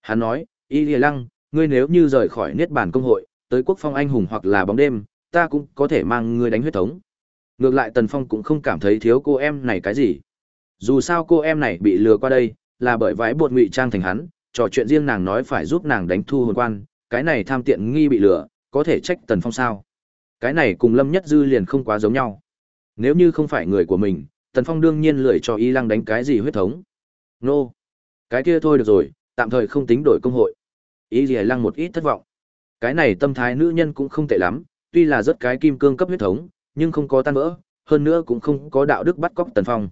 Hắn nói, Y Lăng, ngươi nếu như rời khỏi Niết Bàn Công hội, tới quốc phong anh hùng hoặc là bóng đêm, ta cũng có thể mang ngươi đánh huyết thống. Ngược lại Tần Phong cũng không cảm thấy thiếu cô em này cái gì. Dù sao cô em này bị lừa qua đây, là bởi vãi bột ngụy trang thành hắn, trò chuyện riêng nàng nói phải giúp nàng đánh thu hồn quan, cái này tham tiện nghi bị lừa, có thể trách Tần Phong sao? Cái này cùng Lâm Nhất Dư liền không quá giống nhau. Nếu như không phải người của mình, Tần Phong đương nhiên lười cho Y Lăng đánh cái gì huyết thống. Nô, cái kia thôi được rồi, tạm thời không tính đổi công hội. Y Lì Lăng một ít thất vọng. Cái này tâm thái nữ nhân cũng không tệ lắm, tuy là rất cái kim cương cấp huyết thống, nhưng không có tan vỡ, hơn nữa cũng không có đạo đức bắt cóc Tần Phong.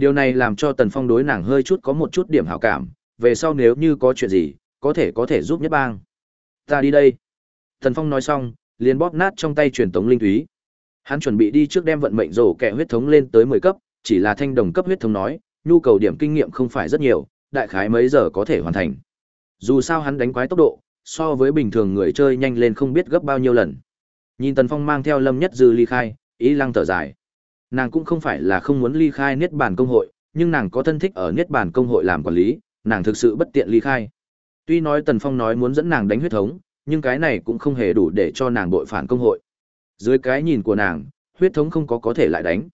Điều này làm cho Tần Phong đối nàng hơi chút có một chút điểm hảo cảm, về sau nếu như có chuyện gì, có thể có thể giúp nhất bang. Ta đi đây. Tần Phong nói xong, liền bóp nát trong tay truyền tống linh thúy. Hắn chuẩn bị đi trước đem vận mệnh rổ kẹ huyết thống lên tới 10 cấp, chỉ là thanh đồng cấp huyết thống nói, nhu cầu điểm kinh nghiệm không phải rất nhiều, đại khái mấy giờ có thể hoàn thành. Dù sao hắn đánh quái tốc độ, so với bình thường người chơi nhanh lên không biết gấp bao nhiêu lần. Nhìn Tần Phong mang theo Lâm Nhất Dư ly khai, ý lăng thở dài. Nàng cũng không phải là không muốn ly khai Niết Bàn công hội, nhưng nàng có thân thích ở Niết Bàn công hội làm quản lý, nàng thực sự bất tiện ly khai. Tuy nói Tần Phong nói muốn dẫn nàng đánh huyết thống, nhưng cái này cũng không hề đủ để cho nàng bội phản công hội. Dưới cái nhìn của nàng, huyết thống không có có thể lại đánh.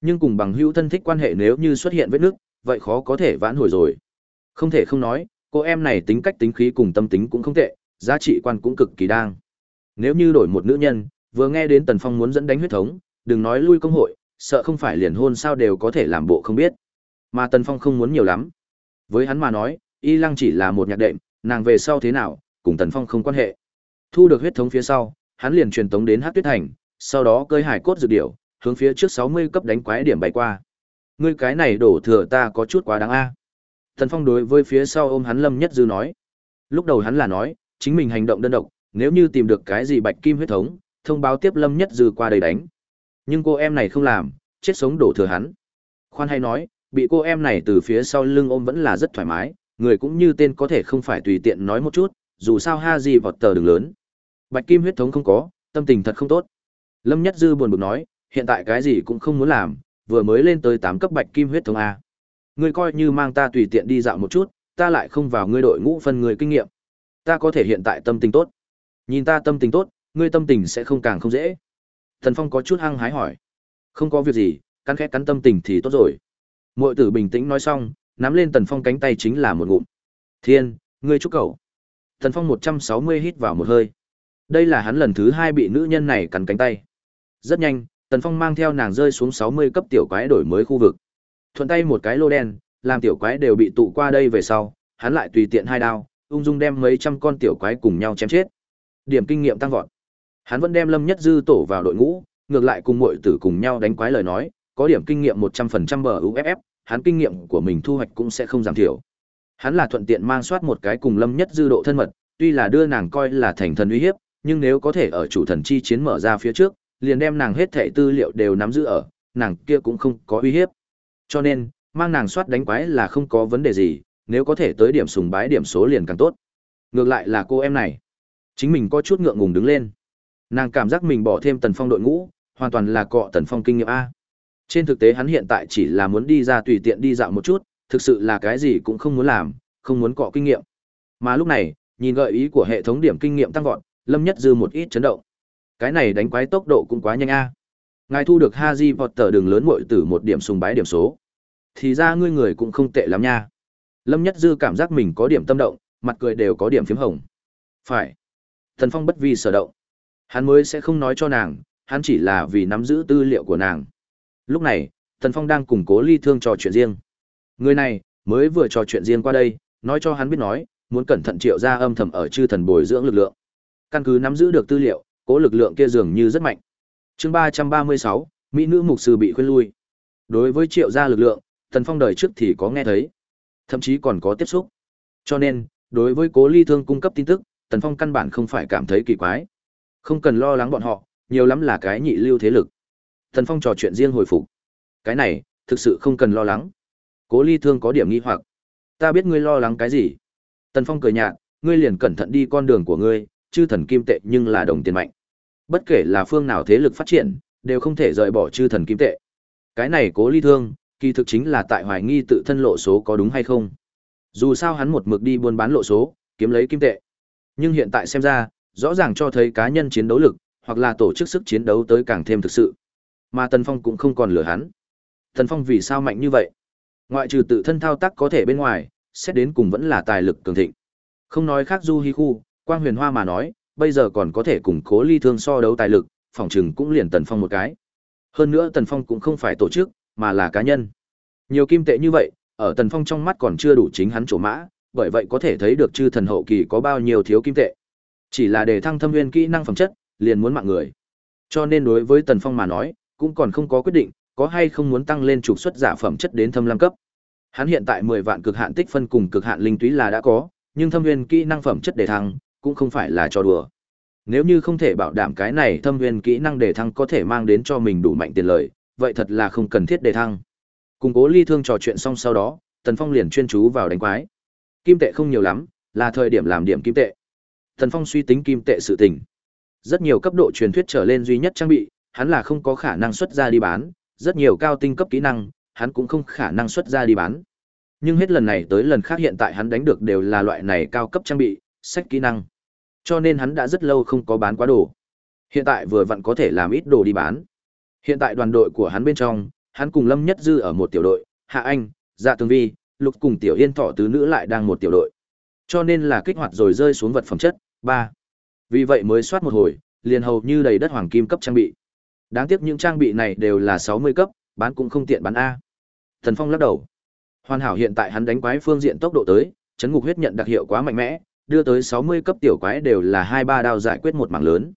Nhưng cùng bằng hữu thân thích quan hệ nếu như xuất hiện vết nước, vậy khó có thể vãn hồi rồi. Không thể không nói, cô em này tính cách tính khí cùng tâm tính cũng không tệ, giá trị quan cũng cực kỳ đang. Nếu như đổi một nữ nhân, vừa nghe đến Tần Phong muốn dẫn đánh huyết thống, đừng nói lui công hội, sợ không phải liền hôn sao đều có thể làm bộ không biết. Mà Tần Phong không muốn nhiều lắm. Với hắn mà nói, Y Lăng chỉ là một nhạc đệm, nàng về sau thế nào, cùng Tần Phong không quan hệ. Thu được huyết thống phía sau, hắn liền truyền tống đến Hắc Tuyết Thành, sau đó cơi hải cốt dược điểu, hướng phía trước 60 cấp đánh quái điểm bay qua. Ngươi cái này đổ thừa ta có chút quá đáng a. Tần Phong đối với phía sau ôm hắn Lâm Nhất Dư nói. Lúc đầu hắn là nói, chính mình hành động đơn độc, nếu như tìm được cái gì bạch kim huyết thống, thông báo tiếp Lâm Nhất Dư qua đây đánh. Nhưng cô em này không làm, chết sống đổ thừa hắn. Khoan hay nói, bị cô em này từ phía sau lưng ôm vẫn là rất thoải mái, người cũng như tên có thể không phải tùy tiện nói một chút, dù sao ha gì vọt tờ đường lớn. Bạch kim huyết thống không có, tâm tình thật không tốt. Lâm Nhất Dư buồn bực nói, hiện tại cái gì cũng không muốn làm, vừa mới lên tới 8 cấp bạch kim huyết thống A. Ngươi coi như mang ta tùy tiện đi dạo một chút, ta lại không vào ngươi đội ngũ phân người kinh nghiệm. Ta có thể hiện tại tâm tình tốt. Nhìn ta tâm tình tốt, ngươi tâm tình sẽ không càng không dễ. Thần Phong có chút hăng hái hỏi. Không có việc gì, cắn khẽ cắn tâm tình thì tốt rồi. Mội tử bình tĩnh nói xong, nắm lên Tần Phong cánh tay chính là một ngụm. Thiên, ngươi chúc cậu. Tần Phong 160 hít vào một hơi. Đây là hắn lần thứ hai bị nữ nhân này cắn cánh tay. Rất nhanh, Tần Phong mang theo nàng rơi xuống 60 cấp tiểu quái đổi mới khu vực. Thuận tay một cái lô đen, làm tiểu quái đều bị tụ qua đây về sau, hắn lại tùy tiện hai đao, ung dung đem mấy trăm con tiểu quái cùng nhau chém chết. Điểm kinh nghiệm tăng vọt. Hắn vẫn đem Lâm Nhất Dư tổ vào đội ngũ, ngược lại cùng muội tử cùng nhau đánh quái lời nói, có điểm kinh nghiệm 100% bờ UFF, hắn kinh nghiệm của mình thu hoạch cũng sẽ không giảm thiểu. Hắn là thuận tiện mang soát một cái cùng Lâm Nhất Dư độ thân mật, tuy là đưa nàng coi là thành thần uy hiếp, nhưng nếu có thể ở chủ thần chi chiến mở ra phía trước, liền đem nàng hết thảy tư liệu đều nắm giữ ở, nàng kia cũng không có uy hiếp. Cho nên, mang nàng soát đánh quái là không có vấn đề gì, nếu có thể tới điểm sùng bái điểm số liền càng tốt. Ngược lại là cô em này, chính mình có chút ngượng ngùng đứng lên. Nàng cảm giác mình bỏ thêm Tần Phong đội ngũ, hoàn toàn là cọ Tần Phong kinh nghiệm a. Trên thực tế hắn hiện tại chỉ là muốn đi ra tùy tiện đi dạo một chút, thực sự là cái gì cũng không muốn làm, không muốn cọ kinh nghiệm. Mà lúc này, nhìn gợi ý của hệ thống điểm kinh nghiệm tăng vọt, Lâm Nhất Dư một ít chấn động. Cái này đánh quái tốc độ cũng quá nhanh a. Ngài thu được ha di vọt tờ đường lớn mội từ một điểm sùng bái điểm số. Thì ra ngươi người cũng không tệ lắm nha. Lâm Nhất Dư cảm giác mình có điểm tâm động, mặt cười đều có điểm phím hồng. Phải. Thần Phong bất vi sở động. Hắn mới sẽ không nói cho nàng, hắn chỉ là vì nắm giữ tư liệu của nàng. Lúc này, Thần Phong đang cùng cố ly thương trò chuyện riêng. Người này, mới vừa trò chuyện riêng qua đây, nói cho hắn biết nói, muốn cẩn thận triệu ra âm thầm ở chư thần bồi dưỡng lực lượng. Căn cứ nắm giữ được tư liệu, cố lực lượng kia dường như rất mạnh. Chương ba ba mươi sáu, mỹ nữ mục sư bị khuyên lui. Đối với Triệu gia lực lượng, Tần Phong đời trước thì có nghe thấy, thậm chí còn có tiếp xúc. Cho nên, đối với Cố Ly Thương cung cấp tin tức, Tần Phong căn bản không phải cảm thấy kỳ quái. Không cần lo lắng bọn họ, nhiều lắm là cái nhị lưu thế lực. Thần Phong trò chuyện riêng hồi phục. Cái này, thực sự không cần lo lắng. Cố Ly Thương có điểm nghi hoặc. Ta biết ngươi lo lắng cái gì. Tần Phong cười nhạt, ngươi liền cẩn thận đi con đường của ngươi, chư thần kim tệ nhưng là đồng tiền mạnh. Bất kể là phương nào thế lực phát triển, đều không thể rời bỏ chư thần kim tệ. Cái này Cố Ly Thương, kỳ thực chính là tại hoài nghi tự thân lộ số có đúng hay không. Dù sao hắn một mực đi buôn bán lộ số, kiếm lấy kim tệ. Nhưng hiện tại xem ra, rõ ràng cho thấy cá nhân chiến đấu lực, hoặc là tổ chức sức chiến đấu tới càng thêm thực sự. Mà Tần Phong cũng không còn lừa hắn. Tần Phong vì sao mạnh như vậy? Ngoại trừ tự thân thao tác có thể bên ngoài, xét đến cùng vẫn là tài lực cường thịnh. Không nói khác Du Hi Khu, Quang Huyền Hoa mà nói, bây giờ còn có thể củng cố ly thương so đấu tài lực, phòng trừng cũng liền Tần Phong một cái. Hơn nữa Tần Phong cũng không phải tổ chức, mà là cá nhân. Nhiều kim tệ như vậy, ở Tần Phong trong mắt còn chưa đủ chính hắn chỗ mã, bởi vậy có thể thấy được chư thần hậu kỳ có bao nhiêu thiếu kim tệ. Chỉ là để thăng thâm nguyên kỹ năng phẩm chất, liền muốn mạng người. Cho nên đối với Tần Phong mà nói, cũng còn không có quyết định, có hay không muốn tăng lên trục xuất giả phẩm chất đến thâm lam cấp. Hắn hiện tại 10 vạn cực hạn tích phân cùng cực hạn linh túy là đã có, nhưng thâm nguyên kỹ năng phẩm chất để thăng cũng không phải là cho đùa. Nếu như không thể bảo đảm cái này thâm nguyên kỹ năng để thăng có thể mang đến cho mình đủ mạnh tiền lợi, vậy thật là không cần thiết để thăng. Cùng Cố Ly Thương trò chuyện xong sau đó, Tần Phong liền chuyên chú vào đánh quái. Kim tệ không nhiều lắm, là thời điểm làm điểm kim tệ. Tần Phong suy tính kim tệ sự tình. Rất nhiều cấp độ truyền thuyết trở lên duy nhất trang bị, hắn là không có khả năng xuất ra đi bán, rất nhiều cao tinh cấp kỹ năng, hắn cũng không khả năng xuất ra đi bán. Nhưng hết lần này tới lần khác hiện tại hắn đánh được đều là loại này cao cấp trang bị, sách kỹ năng. Cho nên hắn đã rất lâu không có bán quá đồ. Hiện tại vừa vặn có thể làm ít đồ đi bán. Hiện tại đoàn đội của hắn bên trong, hắn cùng Lâm Nhất Dư ở một tiểu đội, Hạ Anh, Dạ Tường Vi, Lục cùng Tiểu Yên Thọ tứ nữ lại đang một tiểu đội. Cho nên là kích hoạt rồi rơi xuống vật phẩm chất, ba Vì vậy mới soát một hồi, liền hầu như đầy đất hoàng kim cấp trang bị. Đáng tiếc những trang bị này đều là 60 cấp, bán cũng không tiện bán A. Thần Phong lắc đầu. Hoàn hảo hiện tại hắn đánh quái phương diện tốc độ tới, chấn ngục huyết nhận đặc hiệu quá mạnh mẽ, đưa tới 60 cấp tiểu quái đều là hai ba đao giải quyết một mảng lớn.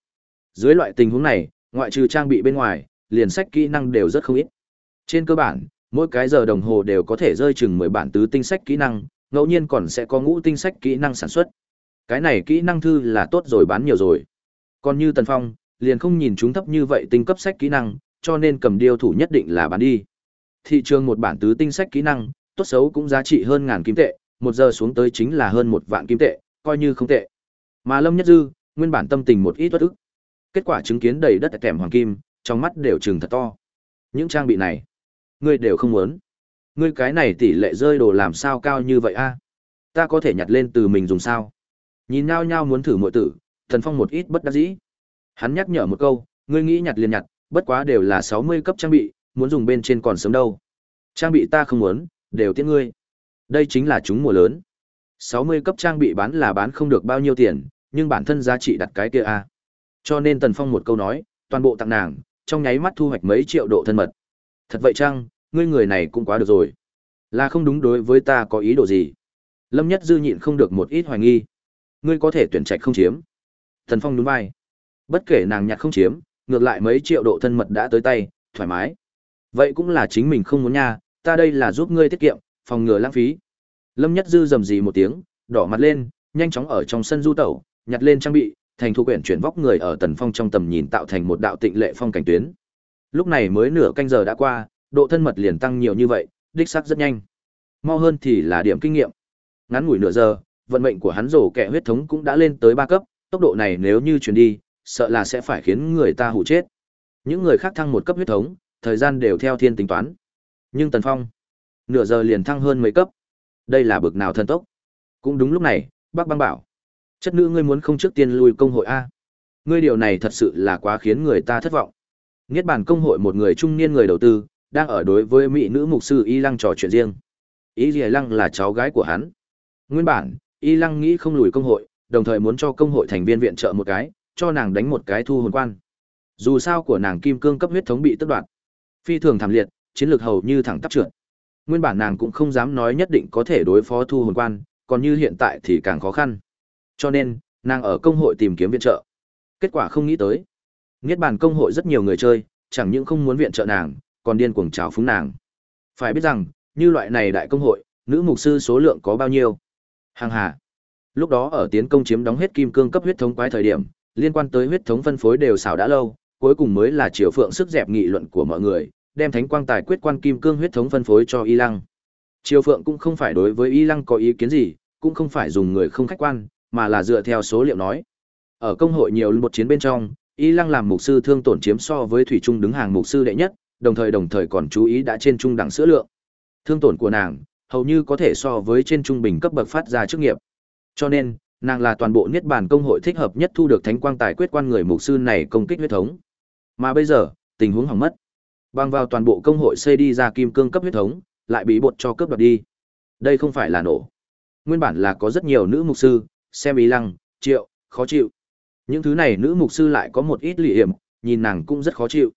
Dưới loại tình huống này, ngoại trừ trang bị bên ngoài, liền sách kỹ năng đều rất không ít. Trên cơ bản, mỗi cái giờ đồng hồ đều có thể rơi chừng 10 bản tứ tinh sách kỹ năng, ngẫu nhiên còn sẽ có ngũ tinh sách kỹ năng sản xuất. Cái này kỹ năng thư là tốt rồi bán nhiều rồi. Còn như Tần Phong, liền không nhìn chúng thấp như vậy tinh cấp sách kỹ năng, cho nên cầm điêu thủ nhất định là bán đi. Thị trường một bản tứ tinh sách kỹ năng, tốt xấu cũng giá trị hơn ngàn kim tệ, một giờ xuống tới chính là hơn một vạn kim tệ, coi như không tệ. Mà Lâm Nhất Dư, nguyên bản tâm tình một ít bất ức. Kết quả chứng kiến đầy đất kèm hoàng kim, trong mắt đều trừng thật to. Những trang bị này, ngươi đều không muốn. Ngươi cái này tỷ lệ rơi đồ làm sao cao như vậy a? Ta có thể nhặt lên từ mình dùng sao? Nhìn nhao nhao muốn thử mọi tử, Thần Phong một ít bất đắc dĩ. Hắn nhắc nhở một câu, ngươi nghĩ nhặt liền nhặt, bất quá đều là 60 cấp trang bị, muốn dùng bên trên còn sớm đâu. Trang bị ta không muốn, đều tiễn ngươi. Đây chính là chúng mùa lớn. 60 cấp trang bị bán là bán không được bao nhiêu tiền, nhưng bản thân giá trị đặt cái kia a. Cho nên Tần Phong một câu nói, toàn bộ tặng nàng, trong nháy mắt thu hoạch mấy triệu độ thân mật. Thật vậy chăng, ngươi người này cũng quá được rồi. Là không đúng đối với ta có ý đồ gì? Lâm Nhất Dư nhịn không được một ít hoài nghi. Ngươi có thể tuyển trạch không chiếm. Thần Phong đúng vai. Bất kể nàng nhặt không chiếm, ngược lại mấy triệu độ thân mật đã tới tay, thoải mái. Vậy cũng là chính mình không muốn nha, ta đây là giúp ngươi tiết kiệm, phòng ngừa lãng phí. Lâm Nhất Dư rầm rì một tiếng, đỏ mặt lên, nhanh chóng ở trong sân du tẩu, nhặt lên trang bị, thành thu quyển chuyển vóc người ở Tần Phong trong tầm nhìn tạo thành một đạo tịnh lệ phong cảnh tuyến. Lúc này mới nửa canh giờ đã qua, độ thân mật liền tăng nhiều như vậy, đích xác rất nhanh. Mau hơn thì là điểm kinh nghiệm. Ngắn ngủi nửa giờ, vận mệnh của hắn rổ kẹ huyết thống cũng đã lên tới ba cấp, tốc độ này nếu như chuyển đi, sợ là sẽ phải khiến người ta hủ chết. Những người khác thăng một cấp huyết thống, thời gian đều theo thiên tính toán. Nhưng Tần Phong, nửa giờ liền thăng hơn mấy cấp. Đây là bực nào thần tốc. Cũng đúng lúc này, bác băng bảo. Chất nữ ngươi muốn không trước tiên lui công hội A. Ngươi điều này thật sự là quá khiến người ta thất vọng. Niết bàn công hội một người trung niên người đầu tư, đang ở đối với mỹ nữ mục sư Y Lăng trò chuyện riêng. Y Lì Lăng là cháu gái của hắn. Nguyên bản, Y Lăng nghĩ không lùi công hội, đồng thời muốn cho công hội thành viên viện trợ một cái, cho nàng đánh một cái thu hồn quan. Dù sao của nàng kim cương cấp huyết thống bị tước đoạt, phi thường thảm liệt, chiến lược hầu như thẳng tắp trượt. Nguyên bản nàng cũng không dám nói nhất định có thể đối phó thu hồn quan, còn như hiện tại thì càng khó khăn. Cho nên, nàng ở công hội tìm kiếm viện trợ. Kết quả không nghĩ tới. Niết bàn công hội rất nhiều người chơi, chẳng những không muốn viện trợ nàng, còn điên cuồng trào phúng nàng. Phải biết rằng, như loại này đại công hội, nữ mục sư số lượng có bao nhiêu? Hàng hà. Lúc đó ở tiến công chiếm đóng hết kim cương cấp huyết thống quái thời điểm, liên quan tới huyết thống phân phối đều xảo đã lâu, cuối cùng mới là triều phượng sức dẹp nghị luận của mọi người, đem thánh quang tài quyết quan kim cương huyết thống phân phối cho Y Lăng. Triều phượng cũng không phải đối với Y Lăng có ý kiến gì, cũng không phải dùng người không khách quan, mà là dựa theo số liệu nói. Ở công hội nhiều một chiến bên trong, Y Lăng làm mục sư thương tổn chiếm so với thủy trung đứng hàng mục sư đệ nhất, đồng thời đồng thời còn chú ý đã trên trung đẳng sữa lượng. Thương tổn của nàng hầu như có thể so với trên trung bình cấp bậc phát ra chức nghiệp. Cho nên, nàng là toàn bộ niết bàn công hội thích hợp nhất thu được thánh quang tài quyết quan người mục sư này công kích huyết thống. Mà bây giờ, tình huống hỏng mất. Bằng vào toàn bộ công hội xây đi ra kim cương cấp huyết thống, lại bị bột cho cướp đoạt đi. Đây không phải là nổ. Nguyên bản là có rất nhiều nữ mục sư, xem ý lăng, triệu, khó chịu. Những thứ này nữ mục sư lại có một ít lì hiểm, nhìn nàng cũng rất khó chịu.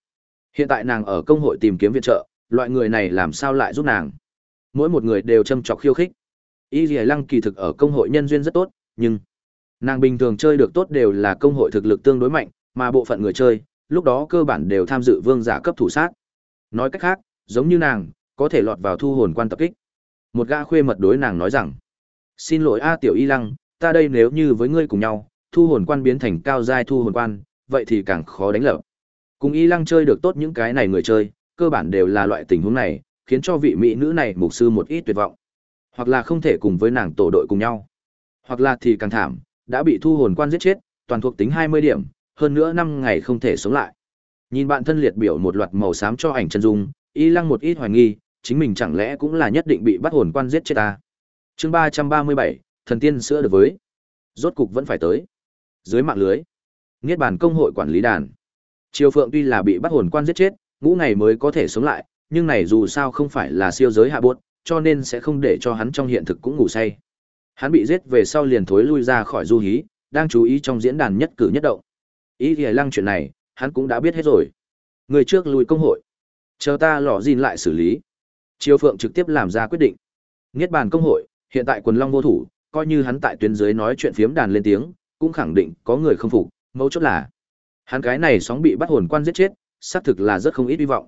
Hiện tại nàng ở công hội tìm kiếm viện trợ, loại người này làm sao lại giúp nàng. Mỗi một người đều châm chọc khiêu khích. Y Lì Lăng kỳ thực ở công hội nhân duyên rất tốt, nhưng nàng bình thường chơi được tốt đều là công hội thực lực tương đối mạnh, mà bộ phận người chơi, lúc đó cơ bản đều tham dự vương giả cấp thủ sát. Nói cách khác, giống như nàng, có thể lọt vào thu hồn quan tập kích. Một gã khuê mật đối nàng nói rằng, xin lỗi A tiểu y lăng, ta đây nếu như với ngươi cùng nhau, thu hồn quan biến thành cao giai thu hồn quan, vậy thì càng khó đánh lập. Cùng y lăng chơi được tốt những cái này người chơi, cơ bản đều là loại tình huống này, khiến cho vị mỹ nữ này mục sư một ít tuyệt vọng. Hoặc là không thể cùng với nàng tổ đội cùng nhau. Hoặc là thì càng thảm, đã bị thu hồn quan giết chết, toàn thuộc tính 20 điểm, hơn nữa 5 ngày không thể sống lại. Nhìn bạn thân liệt biểu một loạt màu xám cho ảnh chân dung, y lăng một ít hoài nghi, chính mình chẳng lẽ cũng là nhất định bị bắt hồn quan giết chết ta. Chương 337, thần tiên sữa được với. Rốt cục vẫn phải tới. Dưới mạng lưới, Niết bàn công hội quản lý đàn. Triều Phượng tuy là bị bắt hồn quan giết chết, ngũ ngày mới có thể sống lại, nhưng này dù sao không phải là siêu giới hạ buốt, cho nên sẽ không để cho hắn trong hiện thực cũng ngủ say. Hắn bị giết về sau liền thối lui ra khỏi du hí, đang chú ý trong diễn đàn nhất cử nhất động. Ý thì lăng chuyện này, hắn cũng đã biết hết rồi. Người trước lui công hội. Chờ ta lỏ gìn lại xử lý. Triều Phượng trực tiếp làm ra quyết định. Niết bàn công hội, hiện tại quần long vô thủ, coi như hắn tại tuyến dưới nói chuyện phiếm đàn lên tiếng, cũng khẳng định có người không phục, mấu chốt là hắn cái này sóng bị bắt hồn quan giết chết, xác thực là rất không ít hy vọng.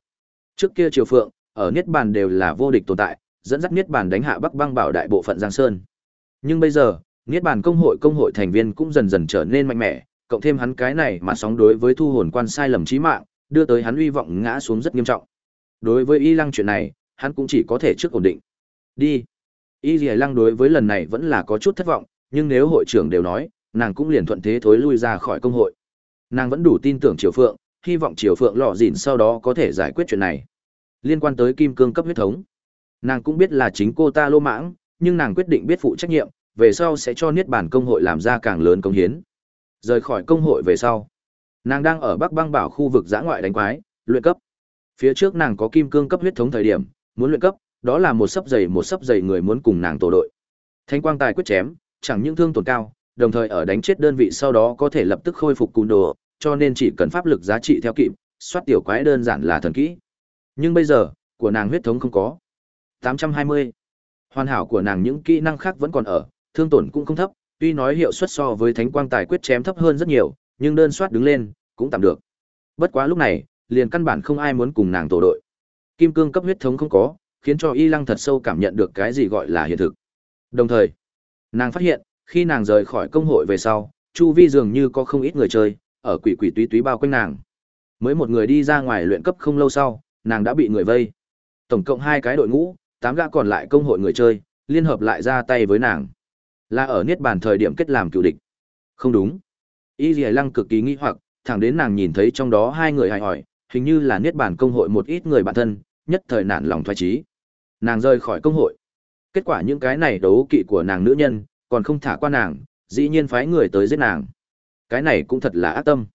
Trước kia Triều Phượng, ở Niết bàn đều là vô địch tồn tại, dẫn dắt Niết bàn đánh hạ Bắc Băng Bảo đại bộ phận Giang Sơn. Nhưng bây giờ, Niết bàn công hội công hội thành viên cũng dần dần trở nên mạnh mẽ, cộng thêm hắn cái này mà sóng đối với thu hồn quan sai lầm chí mạng, đưa tới hắn hy vọng ngã xuống rất nghiêm trọng. Đối với Y Lăng chuyện này, hắn cũng chỉ có thể trước ổn định. Đi. Y Lì Lăng đối với lần này vẫn là có chút thất vọng, nhưng nếu hội trưởng đều nói, nàng cũng liền thuận thế thối lui ra khỏi công hội. Nàng vẫn đủ tin tưởng Triều Phượng, hy vọng Triều Phượng lọ dịn sau đó có thể giải quyết chuyện này. Liên quan tới kim cương cấp huyết thống, nàng cũng biết là chính cô ta lô mãng, nhưng nàng quyết định biết phụ trách nhiệm, về sau sẽ cho Niết Bàn công hội làm ra càng lớn công hiến. Rời khỏi công hội về sau, nàng đang ở Bắc Băng Bảo khu vực giã ngoại đánh quái, luyện cấp. Phía trước nàng có kim cương cấp huyết thống thời điểm, muốn luyện cấp, đó là một sấp giày một sấp giày người muốn cùng nàng tổ đội. Thanh quang tài quyết chém, chẳng những thương tổn cao, đồng thời ở đánh chết đơn vị sau đó có thể lập tức khôi phục cung đồ, cho nên chỉ cần pháp lực giá trị theo kịp, soát tiểu quái đơn giản là thần kỹ. Nhưng bây giờ, của nàng huyết thống không có. 820. Hoàn hảo của nàng những kỹ năng khác vẫn còn ở, thương tổn cũng không thấp, tuy nói hiệu suất so với thánh quang tài quyết chém thấp hơn rất nhiều, nhưng đơn soát đứng lên, cũng tạm được. Bất quá lúc này, liền căn bản không ai muốn cùng nàng tổ đội. Kim cương cấp huyết thống không có, khiến cho Y Lăng thật sâu cảm nhận được cái gì gọi là hiện thực. Đồng thời, nàng phát hiện, khi nàng rời khỏi công hội về sau, chu vi dường như có không ít người chơi, ở quỷ quỷ túy túy bao quanh nàng. Mới một người đi ra ngoài luyện cấp không lâu sau, nàng đã bị người vây. Tổng cộng hai cái đội ngũ, tám gã còn lại công hội người chơi, liên hợp lại ra tay với nàng. Là ở niết bàn thời điểm kết làm cựu địch. Không đúng. Y Lì Lăng cực kỳ nghi hoặc, thẳng đến nàng nhìn thấy trong đó hai người hài hỏi, hình như là niết bàn công hội một ít người bạn thân, nhất thời nản lòng thoái trí. Nàng rời khỏi công hội. Kết quả những cái này đấu kỵ của nàng nữ nhân, còn không thả qua nàng, dĩ nhiên phái người tới giết nàng. Cái này cũng thật là ác tâm.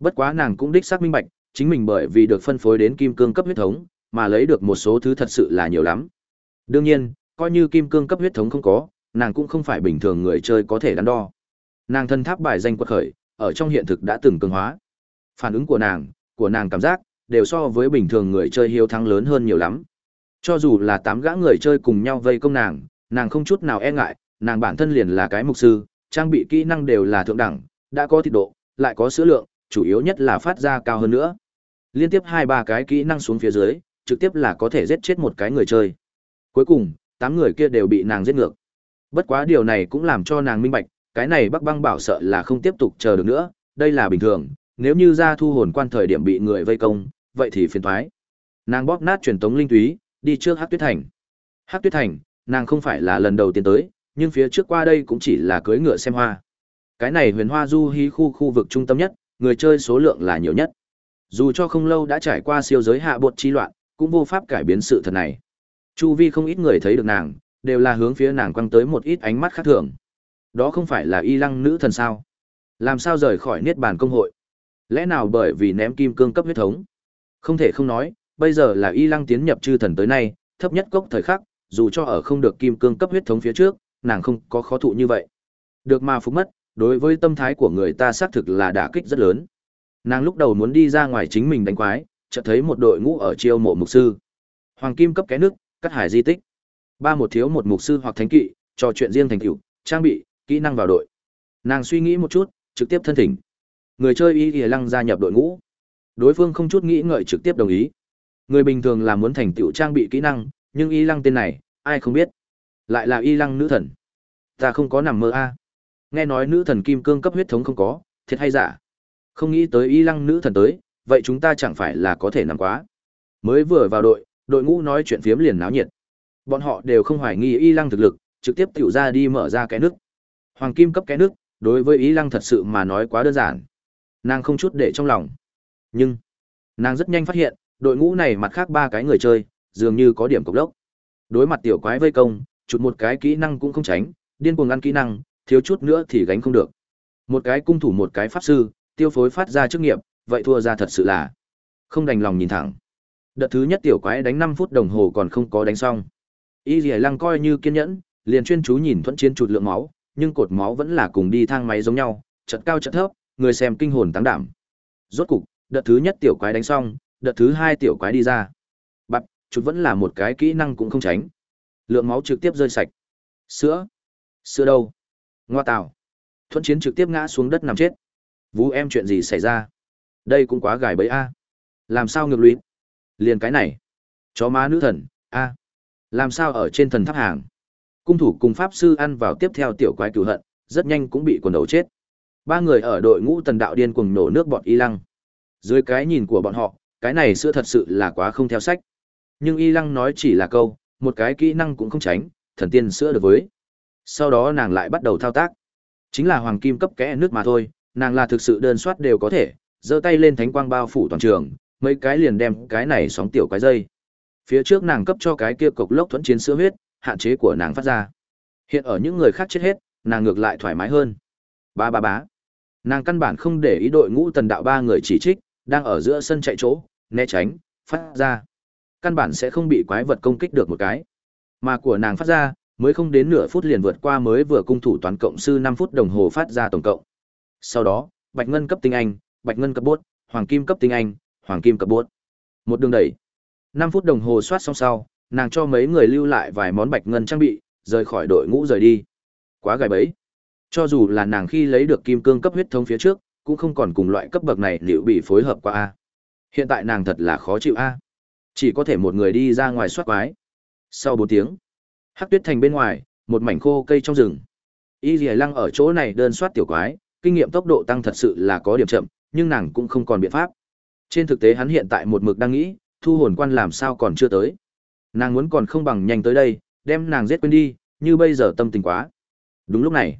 Bất quá nàng cũng đích xác minh bạch, chính mình bởi vì được phân phối đến kim cương cấp huyết thống, mà lấy được một số thứ thật sự là nhiều lắm. Đương nhiên, coi như kim cương cấp huyết thống không có, nàng cũng không phải bình thường người chơi có thể đắn đo. Nàng thân tháp bài danh quật khởi, ở trong hiện thực đã từng cường hóa. Phản ứng của nàng, của nàng cảm giác, đều so với bình thường người chơi hiếu thắng lớn hơn nhiều lắm. Cho dù là tám gã người chơi cùng nhau vây công nàng, nàng không chút nào e ngại, nàng bản thân liền là cái mục sư, trang bị kỹ năng đều là thượng đẳng, đã có thịt độ, lại có sữa lượng, chủ yếu nhất là phát ra cao hơn nữa. Liên tiếp hai ba cái kỹ năng xuống phía dưới, trực tiếp là có thể giết chết một cái người chơi. Cuối cùng, tám người kia đều bị nàng giết ngược. Bất quá điều này cũng làm cho nàng minh bạch, cái này Bắc Băng Bảo sợ là không tiếp tục chờ được nữa, đây là bình thường, nếu như ra thu hồn quan thời điểm bị người vây công, vậy thì phiền toái. Nàng bóp nát truyền tống linh túy, đi trước Hắc Tuyết Thành. Hắc Tuyết Thành, nàng không phải là lần đầu tiên tới, nhưng phía trước qua đây cũng chỉ là cưỡi ngựa xem hoa. Cái này Huyền Hoa Du Hí khu khu vực trung tâm nhất, người chơi số lượng là nhiều nhất. Dù cho không lâu đã trải qua siêu giới hạ bột chi loạn, cũng vô pháp cải biến sự thật này. Chu vi không ít người thấy được nàng, đều là hướng phía nàng quăng tới một ít ánh mắt khác thường. Đó không phải là y lăng nữ thần sao? Làm sao rời khỏi niết bàn công hội? Lẽ nào bởi vì ném kim cương cấp huyết thống? Không thể không nói, bây giờ là y lăng tiến nhập chư thần tới nay, thấp nhất cốc thời khắc, dù cho ở không được kim cương cấp huyết thống phía trước, nàng không có khó thụ như vậy. Được mà phục mất, đối với tâm thái của người ta xác thực là đả kích rất lớn. Nàng lúc đầu muốn đi ra ngoài chính mình đánh quái, chợt thấy một đội ngũ ở chiêu mộ mục sư. Hoàng kim cấp cái nước, cắt hải di tích. Ba một thiếu một mục sư hoặc thánh kỵ, trò chuyện riêng thành tựu, trang bị, kỹ năng vào đội. Nàng suy nghĩ một chút, trực tiếp thân thỉnh. Người chơi Y Y Lăng gia nhập đội ngũ. Đối phương không chút nghĩ ngợi trực tiếp đồng ý. Người bình thường là muốn thành tựu trang bị kỹ năng, nhưng Y Lăng tên này, ai không biết. Lại là Y Lăng nữ thần. Ta không có nằm mơ a. Nghe nói nữ thần kim cương cấp huyết thống không có, thiệt hay giả? Không nghĩ tới Y Lăng nữ thần tới, vậy chúng ta chẳng phải là có thể nằm quá. Mới vừa vào đội, đội ngũ nói chuyện phiếm liền náo nhiệt. Bọn họ đều không hoài nghi Y Lăng thực lực, trực tiếp tiểu ra đi mở ra cái nước. Hoàng kim cấp cái nước, đối với Y Lăng thật sự mà nói quá đơn giản. Nàng không chút để trong lòng. Nhưng, nàng rất nhanh phát hiện, đội ngũ này mặt khác ba cái người chơi, dường như có điểm cục lốc. Đối mặt tiểu quái vây công, chụt một cái kỹ năng cũng không tránh, điên cuồng ăn kỹ năng, thiếu chút nữa thì gánh không được. Một cái cung thủ một cái pháp sư, tiêu phối phát ra chức nghiệp, vậy thua ra thật sự là không đành lòng nhìn thẳng. Đợt thứ nhất tiểu quái đánh 5 phút đồng hồ còn không có đánh xong. Y Lì Lăng coi như kiên nhẫn, liền chuyên chú nhìn thuẫn chiến chụt lượng máu, nhưng cột máu vẫn là cùng đi thang máy giống nhau, chật cao chật thấp, người xem kinh hồn tăng đảm. Rốt cục, đợt thứ nhất tiểu quái đánh xong, đợt thứ hai tiểu quái đi ra. Bập, chụt vẫn là một cái kỹ năng cũng không tránh. Lượng máu trực tiếp rơi sạch. Sữa? Sữa đâu? Ngoa tào. thuận chiến trực tiếp ngã xuống đất nằm chết. Vũ em chuyện gì xảy ra? Đây cũng quá gài bẫy a. Làm sao ngược lụy? Liền cái này. Chó má nữ thần, a. Làm sao ở trên thần tháp hàng? Cung thủ cùng pháp sư ăn vào tiếp theo tiểu quái cửu hận, rất nhanh cũng bị quần đầu chết. Ba người ở đội ngũ tần đạo điên cùng nổ nước bọt y lăng. Dưới cái nhìn của bọn họ, cái này sữa thật sự là quá không theo sách. Nhưng y lăng nói chỉ là câu, một cái kỹ năng cũng không tránh, thần tiên sữa được với. Sau đó nàng lại bắt đầu thao tác. Chính là hoàng kim cấp kẽ nước mà thôi, nàng là thực sự đơn soát đều có thể, giơ tay lên thánh quang bao phủ toàn trường, mấy cái liền đem cái này sóng tiểu cái dây. Phía trước nàng cấp cho cái kia cục lốc thuẫn chiến sữa huyết, hạn chế của nàng phát ra. Hiện ở những người khác chết hết, nàng ngược lại thoải mái hơn. Ba ba bá. Nàng căn bản không để ý đội ngũ tần đạo ba người chỉ trích, đang ở giữa sân chạy chỗ, né tránh, phát ra. Căn bản sẽ không bị quái vật công kích được một cái. Mà của nàng phát ra, mới không đến nửa phút liền vượt qua mới vừa cung thủ toán cộng sư 5 phút đồng hồ phát ra tổng cộng. Sau đó, bạch ngân cấp tinh anh, bạch ngân cấp bốt, hoàng kim cấp tinh anh, hoàng kim cấp bốt. Một đường đẩy. 5 phút đồng hồ soát xong sau, nàng cho mấy người lưu lại vài món bạch ngân trang bị, rời khỏi đội ngũ rời đi. Quá gài bẫy. Cho dù là nàng khi lấy được kim cương cấp huyết thống phía trước, cũng không còn cùng loại cấp bậc này liệu bị phối hợp qua a. Hiện tại nàng thật là khó chịu a. Chỉ có thể một người đi ra ngoài soát quái. Sau 4 tiếng, Hắc Tuyết Thành bên ngoài, một mảnh khô cây trong rừng. Y Lì Lăng ở chỗ này đơn soát tiểu quái, kinh nghiệm tốc độ tăng thật sự là có điểm chậm, nhưng nàng cũng không còn biện pháp. Trên thực tế hắn hiện tại một mực đang nghĩ, thu hồn quan làm sao còn chưa tới. Nàng muốn còn không bằng nhanh tới đây, đem nàng giết quên đi, như bây giờ tâm tình quá. Đúng lúc này,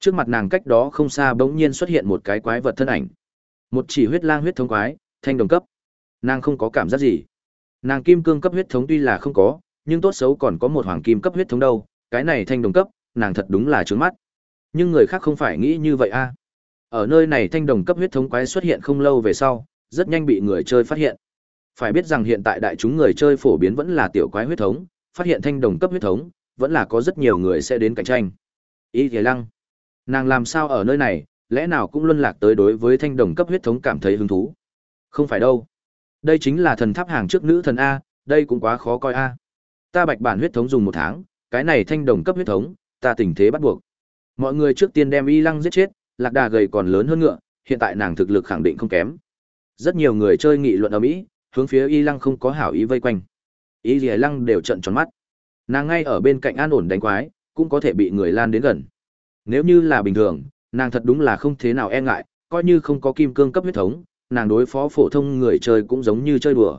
trước mặt nàng cách đó không xa bỗng nhiên xuất hiện một cái quái vật thân ảnh. Một chỉ huyết lang huyết thống quái, thanh đồng cấp. Nàng không có cảm giác gì. Nàng kim cương cấp huyết thống tuy là không có, nhưng tốt xấu còn có một hoàng kim cấp huyết thống đâu, cái này thanh đồng cấp, nàng thật đúng là trướng mắt. Nhưng người khác không phải nghĩ như vậy a. Ở nơi này thanh đồng cấp huyết thống quái xuất hiện không lâu về sau, rất nhanh bị người chơi phát hiện. Phải biết rằng hiện tại đại chúng người chơi phổ biến vẫn là tiểu quái huyết thống, phát hiện thanh đồng cấp huyết thống, vẫn là có rất nhiều người sẽ đến cạnh tranh. Ý Thế Lăng, nàng làm sao ở nơi này, lẽ nào cũng luân lạc tới đối với thanh đồng cấp huyết thống cảm thấy hứng thú? Không phải đâu. Đây chính là thần tháp hàng trước nữ thần A, đây cũng quá khó coi A. Ta bạch bản huyết thống dùng một tháng, cái này thanh đồng cấp huyết thống, ta tình thế bắt buộc. Mọi người trước tiên đem y lăng giết chết, lạc đà gầy còn lớn hơn ngựa, hiện tại nàng thực lực khẳng định không kém. Rất nhiều người chơi nghị luận ở Mỹ, hướng phía Y Lăng không có hảo ý vây quanh. Y Dì Lăng đều trận tròn mắt. Nàng ngay ở bên cạnh an ổn đánh quái, cũng có thể bị người lan đến gần. Nếu như là bình thường, nàng thật đúng là không thế nào e ngại, coi như không có kim cương cấp huyết thống, nàng đối phó phổ thông người chơi cũng giống như chơi đùa.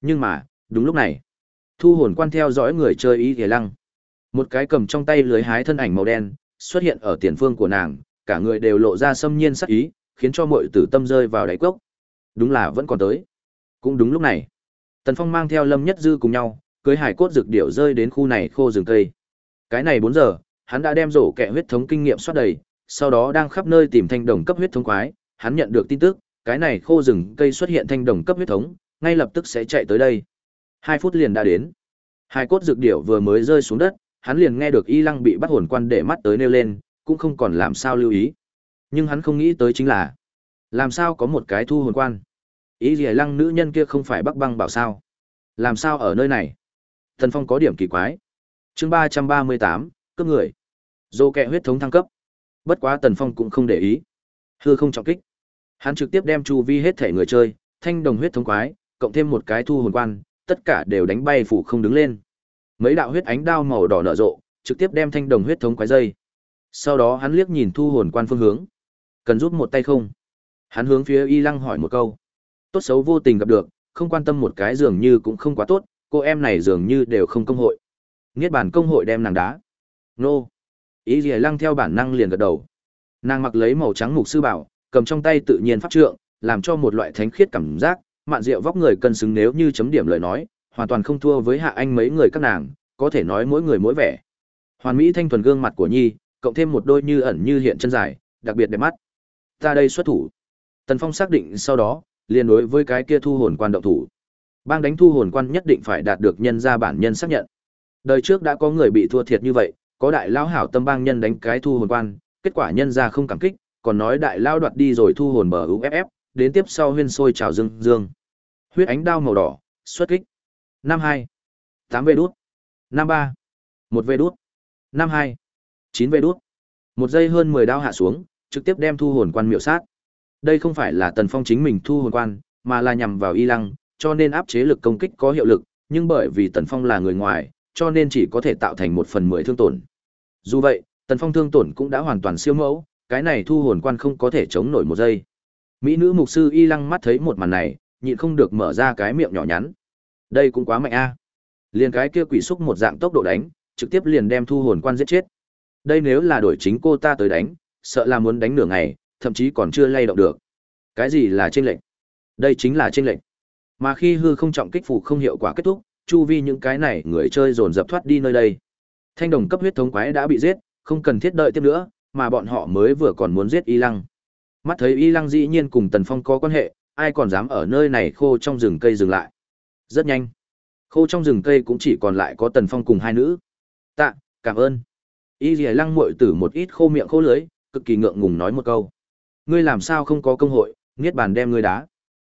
Nhưng mà, đúng lúc này, thu hồn quan theo dõi người chơi ý thề Lăng. Một cái cầm trong tay lưới hái thân ảnh màu đen, xuất hiện ở tiền phương của nàng, cả người đều lộ ra xâm nhiên sắc ý, khiến cho mọi tử tâm rơi vào đáy cốc. Đúng là vẫn còn tới. Cũng đúng lúc này, Tần Phong mang theo Lâm Nhất Dư cùng nhau, cưới hải cốt dược điểu rơi đến khu này khô rừng cây. Cái này 4 giờ, hắn đã đem rổ kẹ huyết thống kinh nghiệm soát đầy, sau đó đang khắp nơi tìm thanh đồng cấp huyết thống quái, hắn nhận được tin tức, cái này khô rừng cây xuất hiện thanh đồng cấp huyết thống, ngay lập tức sẽ chạy tới đây. hai phút liền đã đến. hai cốt dược điểu vừa mới rơi xuống đất, hắn liền nghe được Y Lăng bị bắt hồn quan để mắt tới nêu lên, cũng không còn làm sao lưu ý. Nhưng hắn không nghĩ tới chính là, làm sao có một cái thu hồn quan? Ý gì Lăng nữ nhân kia không phải Bắc Băng bảo sao? Làm sao ở nơi này? Thần Phong có điểm kỳ quái. Chương ba trăm ba mươi tám, cướp người. Dô kẹ huyết thống thăng cấp. Bất quá Tần Phong cũng không để ý. Hư không trọng kích. Hắn trực tiếp đem chu vi hết thể người chơi, thanh đồng huyết thống quái, cộng thêm một cái thu hồn quan, tất cả đều đánh bay phủ không đứng lên. Mấy đạo huyết ánh đao màu đỏ nở rộ, trực tiếp đem thanh đồng huyết thống quái dây. Sau đó hắn liếc nhìn thu hồn quan phương hướng. Cần giúp một tay không? Hắn hướng phía Y Lăng hỏi một câu. Tốt xấu vô tình gặp được, không quan tâm một cái dường như cũng không quá tốt, cô em này dường như đều không công hội. Niết bản công hội đem nàng đá. Nô. Ý Lăng theo bản năng liền gật đầu. Nàng mặc lấy màu trắng mục sư bảo, cầm trong tay tự nhiên pháp trượng, làm cho một loại thánh khiết cảm giác, mạn rượu vóc người cân xứng nếu như chấm điểm lời nói, hoàn toàn không thua với hạ anh mấy người các nàng, có thể nói mỗi người mỗi vẻ. Hoàn mỹ thanh thuần gương mặt của Nhi, cộng thêm một đôi như ẩn như hiện chân dài, đặc biệt đẹp mắt. Ta đây xuất thủ. Tần Phong xác định sau đó, liền đối với cái kia thu hồn quan động thủ. Bang đánh thu hồn quan nhất định phải đạt được nhân gia bản nhân xác nhận. Đời trước đã có người bị thua thiệt như vậy, có đại lão hảo tâm bang nhân đánh cái thu hồn quan, kết quả nhân gia không cảm kích, còn nói đại lao đoạt đi rồi thu hồn bờ UFF, đến tiếp sau huyên sôi trào dương dương. Huyết ánh đao màu đỏ, xuất kích. năm hai. Tám v đút. Năm ba. Một v đút. Năm hai. Chín v đút. Một giây hơn mười đao hạ xuống trực tiếp đem thu hồn quan miệu sát. Đây không phải là tần phong chính mình thu hồn quan mà là nhằm vào y lăng cho nên áp chế lực công kích có hiệu lực nhưng bởi vì tần phong là người ngoài cho nên chỉ có thể tạo thành một phần mười thương tổn. Dù vậy tần phong thương tổn cũng đã hoàn toàn siêu mẫu cái này thu hồn quan không có thể chống nổi một giây mỹ nữ mục sư y lăng mắt thấy một màn này nhịn không được mở ra cái miệng nhỏ nhắn đây cũng quá mạnh a Liền cái kia quỷ xúc một dạng tốc độ đánh, trực tiếp liền đem thu hồn quan giết chết. Đây nếu là đổi chính cô ta tới đánh, sợ là muốn đánh nửa ngày, thậm chí còn chưa lay động được. Cái gì là chênh lệnh? Đây chính là chênh lệnh. Mà khi hư không trọng kích phủ không hiệu quả kết thúc, chu vi những cái này người chơi dồn dập thoát đi nơi đây. Thanh đồng cấp huyết thống quái đã bị giết, không cần thiết đợi tiếp nữa, mà bọn họ mới vừa còn muốn giết Y Lăng. Mắt thấy Y Lăng dĩ nhiên cùng Tần Phong có quan hệ, ai còn dám ở nơi này khô trong rừng cây dừng lại. Rất nhanh. Khô trong rừng cây cũng chỉ còn lại có Tần Phong cùng hai nữ. Tạ, cảm ơn. Y Lì Lăng muội tử một ít khô miệng khô lưới, cực kỳ ngượng ngùng nói một câu. Ngươi làm sao không có công hội, niết bàn đem ngươi đá.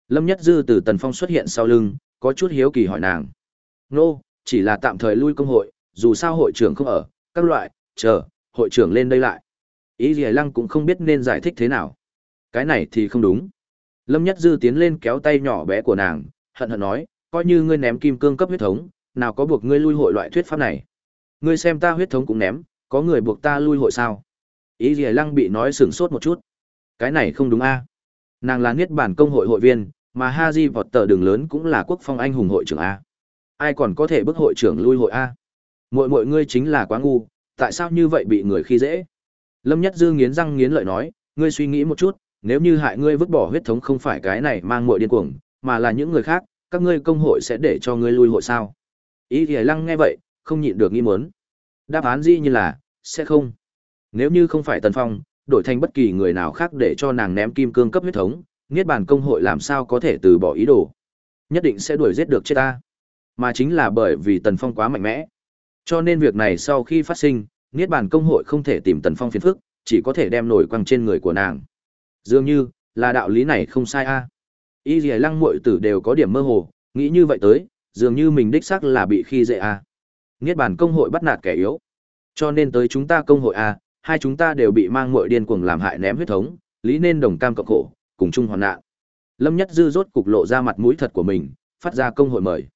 Lâm Nhất Dư từ Tần Phong xuất hiện sau lưng, có chút hiếu kỳ hỏi nàng. Nô, chỉ là tạm thời lui công hội, dù sao hội trưởng không ở, các loại, chờ, hội trưởng lên đây lại. Ý Lì Lăng cũng không biết nên giải thích thế nào. Cái này thì không đúng. Lâm Nhất Dư tiến lên kéo tay nhỏ bé của nàng, hận hận nói, coi như ngươi ném kim cương cấp huyết thống, nào có buộc ngươi lui hội loại thuyết pháp này. Ngươi xem ta huyết thống cũng ném, có người buộc ta lui hội sao? Ý Lìa Lăng bị nói sửng sốt một chút. Cái này không đúng a. Nàng là niết bản công hội hội viên, mà Ha Di vọt tờ đường lớn cũng là quốc phong anh hùng hội trưởng a. Ai còn có thể bức hội trưởng lui hội a? mọi mọi ngươi chính là quá ngu, tại sao như vậy bị người khi dễ? Lâm Nhất Dư nghiến răng nghiến lợi nói, ngươi suy nghĩ một chút, nếu như hại ngươi vứt bỏ huyết thống không phải cái này mang muội điên cuồng, mà là những người khác, các ngươi công hội sẽ để cho ngươi lui hội sao? Ý Liễu lăng nghe vậy, không nhịn được nghi muốn. Đáp án dĩ như là, sẽ không. Nếu như không phải Tần Phong, đổi thành bất kỳ người nào khác để cho nàng ném kim cương cấp huyết thống, Niết bàn công hội làm sao có thể từ bỏ ý đồ. Nhất định sẽ đuổi giết được chết ta. Mà chính là bởi vì Tần Phong quá mạnh mẽ. Cho nên việc này sau khi phát sinh, Niết bàn công hội không thể tìm Tần Phong phiền phức, chỉ có thể đem nổi quăng trên người của nàng. Dường như, là đạo lý này không sai a. Y Lì Lăng muội tử đều có điểm mơ hồ, nghĩ như vậy tới, dường như mình đích xác là bị khi dễ à. Niết bàn công hội bắt nạt kẻ yếu. Cho nên tới chúng ta công hội à, hai chúng ta đều bị mang muội điên cuồng làm hại ném huyết thống, lý nên đồng cam cộng khổ, cùng chung hoạn nạn. Lâm Nhất Dư rốt cục lộ ra mặt mũi thật của mình, phát ra công hội mời.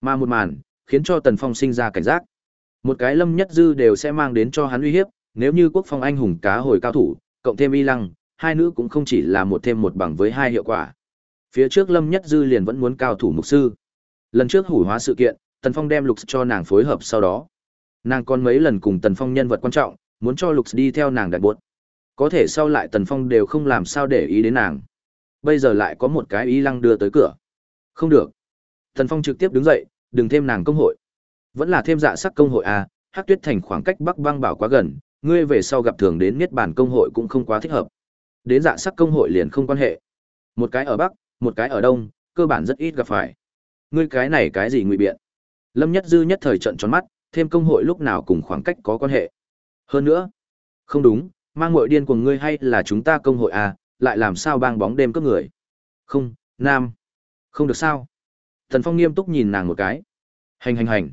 Mà một màn, khiến cho Tần Phong sinh ra cảnh giác. Một cái Lâm Nhất Dư đều sẽ mang đến cho hắn uy hiếp, nếu như quốc phong anh hùng cá hồi cao thủ, cộng thêm y lăng, hai nữ cũng không chỉ là một thêm một bằng với hai hiệu quả. Phía trước Lâm Nhất Dư liền vẫn muốn cao thủ mục sư. Lần trước hủ hóa sự kiện, Tần Phong đem Lục cho nàng phối hợp sau đó. Nàng còn mấy lần cùng Tần Phong nhân vật quan trọng, muốn cho Lục đi theo nàng đại buộc. Có thể sau lại Tần Phong đều không làm sao để ý đến nàng. Bây giờ lại có một cái y lăng đưa tới cửa. Không được. Tần Phong trực tiếp đứng dậy, đừng thêm nàng công hội. Vẫn là thêm dạ sắc công hội à, Hắc Tuyết Thành khoảng cách Bắc Băng Bảo quá gần, ngươi về sau gặp thường đến Niết Bàn công hội cũng không quá thích hợp. Đến dạ sắc công hội liền không quan hệ. Một cái ở Bắc, một cái ở Đông, cơ bản rất ít gặp phải. Ngươi cái này cái gì ngụy biện? Lâm Nhất Dư nhất thời trận tròn mắt, thêm công hội lúc nào cùng khoảng cách có quan hệ. Hơn nữa, không đúng, mang ngội điên của ngươi hay là chúng ta công hội à, lại làm sao bang bóng đêm cướp người? Không, nam. Không được sao? Thần Phong nghiêm túc nhìn nàng một cái. Hành hành hành.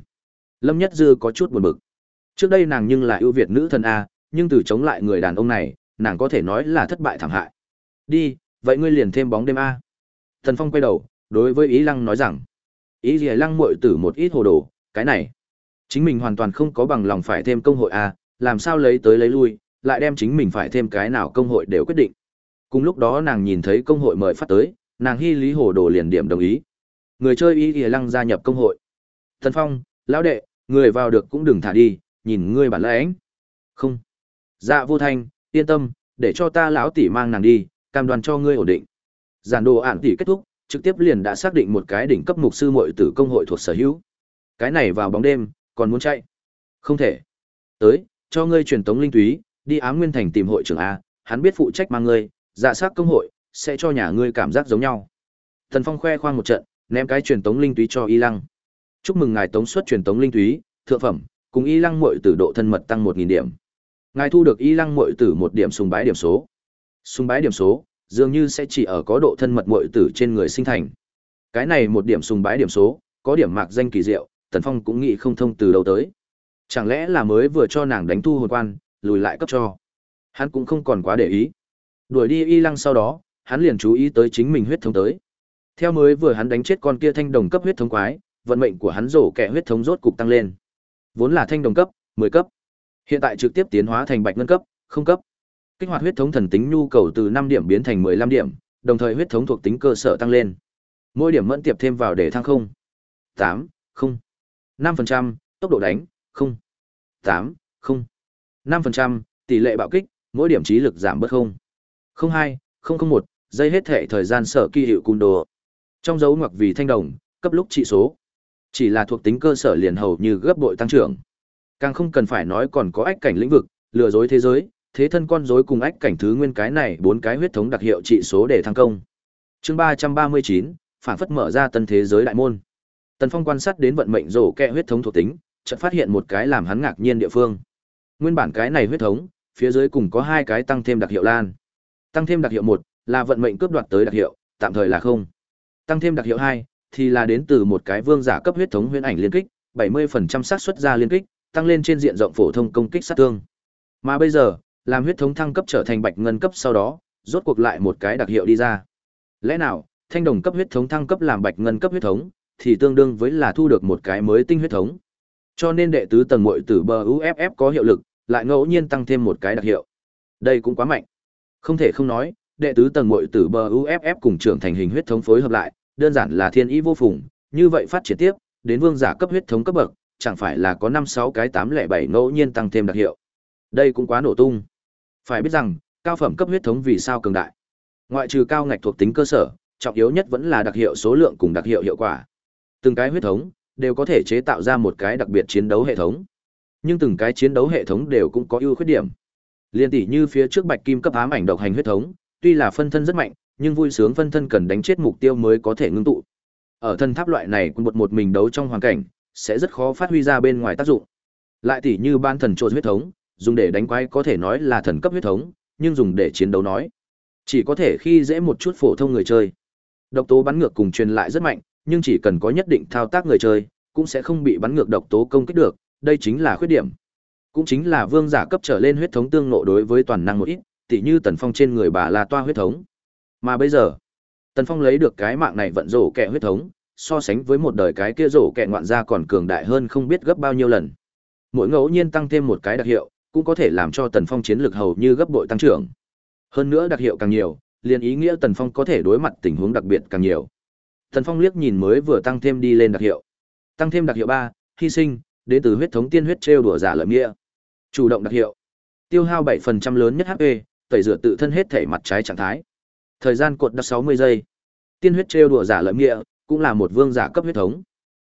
Lâm Nhất Dư có chút buồn bực. Trước đây nàng nhưng là ưu việt nữ thần a, nhưng từ chống lại người đàn ông này, nàng có thể nói là thất bại thảm hại. Đi, vậy ngươi liền thêm bóng đêm a. Thần Phong quay đầu, đối với Ý Lăng nói rằng, Ý Lìa Lăng muội tử một ít hồ đồ, cái này, chính mình hoàn toàn không có bằng lòng phải thêm công hội a, làm sao lấy tới lấy lui, lại đem chính mình phải thêm cái nào công hội đều quyết định. Cùng lúc đó nàng nhìn thấy công hội mời phát tới, nàng hy lý hồ đồ liền điểm đồng ý. Người chơi Ý Lìa Lăng gia nhập công hội. Thần Phong, lão đệ, người vào được cũng đừng thả đi, nhìn ngươi bản lãnh. Không. Dạ vô thanh, yên tâm, để cho ta lão tỷ mang nàng đi, cam đoan cho ngươi ổn định. Giản đồ ản tỷ kết thúc, trực tiếp liền đã xác định một cái đỉnh cấp mục sư muội tử công hội thuộc sở hữu. Cái này vào bóng đêm, còn muốn chạy. Không thể. Tới, cho ngươi truyền tống linh túy, đi Ám Nguyên thành tìm hội trưởng a, hắn biết phụ trách mang ngươi, dạ xác công hội sẽ cho nhà ngươi cảm giác giống nhau. Thần Phong khoe khoang một trận, ném cái truyền tống linh túy cho Y Lăng. Chúc mừng ngài tống xuất truyền tống linh thúy thượng phẩm, cùng Y Lăng muội tử độ thân mật tăng 1000 điểm. Ngài thu được Y Lăng muội tử một điểm sùng bái điểm số. Sùng bái điểm số, dường như sẽ chỉ ở có độ thân mật muội tử trên người sinh thành. Cái này một điểm sùng bái điểm số, có điểm mạc danh kỳ diệu, Tần Phong cũng nghĩ không thông từ đầu tới. Chẳng lẽ là mới vừa cho nàng đánh thu hồn quan, lùi lại cấp cho. Hắn cũng không còn quá để ý. Đuổi đi Y Lăng sau đó, hắn liền chú ý tới chính mình huyết thống tới. Theo mới vừa hắn đánh chết con kia thanh đồng cấp huyết thống quái, vận mệnh của hắn rổ kẻ huyết thống rốt cục tăng lên. Vốn là thanh đồng cấp, 10 cấp. Hiện tại trực tiếp tiến hóa thành bạch ngân cấp, không cấp. Kích hoạt huyết thống thần tính nhu cầu từ 5 điểm biến thành 15 điểm, đồng thời huyết thống thuộc tính cơ sở tăng lên. Mỗi điểm mẫn tiệp thêm vào để thăng không. 8, không. 5%, tốc độ đánh, không. 8, không. 5%, tỷ lệ bạo kích, mỗi điểm trí lực giảm bớt không. 02, 001, giây hết thể thời gian sở kỳ hiệu cung đồ. Trong dấu ngoặc vì thanh đồng, cấp lúc trị số. Chỉ là thuộc tính cơ sở liền hầu như gấp bội tăng trưởng. Càng không cần phải nói còn có ách cảnh lĩnh vực, lừa dối thế giới, thế thân con rối cùng ách cảnh thứ nguyên cái này bốn cái huyết thống đặc hiệu trị số để thăng công. Chương ba ba mươi chín phản phất mở ra tân thế giới đại môn. Tần Phong quan sát đến vận mệnh rổ kẹ huyết thống thuộc tính, chợt phát hiện một cái làm hắn ngạc nhiên địa phương. Nguyên bản cái này huyết thống, phía dưới cùng có hai cái tăng thêm đặc hiệu lan. Tăng thêm đặc hiệu một là vận mệnh cướp đoạt tới đặc hiệu, tạm thời là không. Tăng thêm đặc hiệu hai thì là đến từ một cái vương giả cấp huyết thống huyễn ảnh liên kích, 70% xác suất ra liên kích, tăng lên trên diện rộng phổ thông công kích sát thương. Mà bây giờ, làm huyết thống thăng cấp trở thành bạch ngân cấp sau đó, rốt cuộc lại một cái đặc hiệu đi ra. Lẽ nào, thanh đồng cấp huyết thống thăng cấp làm bạch ngân cấp huyết thống, thì tương đương với là thu được một cái mới tinh huyết thống. Cho nên đệ tứ tầng muội tử bờ UFF có hiệu lực, lại ngẫu nhiên tăng thêm một cái đặc hiệu. Đây cũng quá mạnh. Không thể không nói, đệ tứ tầng muội tử bờ UFF cùng trưởng thành hình huyết thống phối hợp lại, đơn giản là thiên ý vô phùng, như vậy phát triển tiếp, đến vương giả cấp huyết thống cấp bậc, chẳng phải là có 5 6 cái 8 lẻ 7 ngẫu nhiên tăng thêm đặc hiệu. Đây cũng quá nổ tung. Phải biết rằng, cao phẩm cấp huyết thống vì sao cường đại? Ngoại trừ cao ngạch thuộc tính cơ sở, trọng yếu nhất vẫn là đặc hiệu số lượng cùng đặc hiệu hiệu quả. Từng cái huyết thống đều có thể chế tạo ra một cái đặc biệt chiến đấu hệ thống. Nhưng từng cái chiến đấu hệ thống đều cũng có ưu khuyết điểm. Liên tỷ như phía trước Bạch Kim cấp ám ảnh độc hành huyết thống, tuy là phân thân rất mạnh, nhưng vui sướng phân thân cần đánh chết mục tiêu mới có thể ngưng tụ. Ở thân tháp loại này quân một một mình đấu trong hoàn cảnh, sẽ rất khó phát huy ra bên ngoài tác dụng. Lại tỷ như ban thần trộn huyết thống, dùng để đánh quái có thể nói là thần cấp huyết thống, nhưng dùng để chiến đấu nói, chỉ có thể khi dễ một chút phổ thông người chơi. Độc tố bắn ngược cùng truyền lại rất mạnh, nhưng chỉ cần có nhất định thao tác người chơi, cũng sẽ không bị bắn ngược độc tố công kích được, đây chính là khuyết điểm. Cũng chính là vương giả cấp trở lên huyết thống tương nộ đối với toàn năng một ít, tỉ như Tần Phong trên người bà là toa huyết thống. Mà bây giờ, Tần Phong lấy được cái mạng này vận rổ kẹ huyết thống, so sánh với một đời cái kia rổ kẹ ngoạn gia còn cường đại hơn không biết gấp bao nhiêu lần. Mỗi ngẫu nhiên tăng thêm một cái đặc hiệu, cũng có thể làm cho Tần Phong chiến lược hầu như gấp bội tăng trưởng. Hơn nữa đặc hiệu càng nhiều, liền ý nghĩa Tần Phong có thể đối mặt tình huống đặc biệt càng nhiều. Tần Phong liếc nhìn mới vừa tăng thêm đi lên đặc hiệu. Tăng thêm đặc hiệu ba, hy sinh, đến từ huyết thống tiên huyết trêu đùa giả lợi nghĩa. Chủ động đặc hiệu. Tiêu hao 7% lớn nhất HP, tẩy rửa tự thân hết thể mặt trái trạng thái. Thời gian cột đã 60 giây. Tiên huyết trêu đùa giả lợi nghĩa, cũng là một vương giả cấp huyết thống.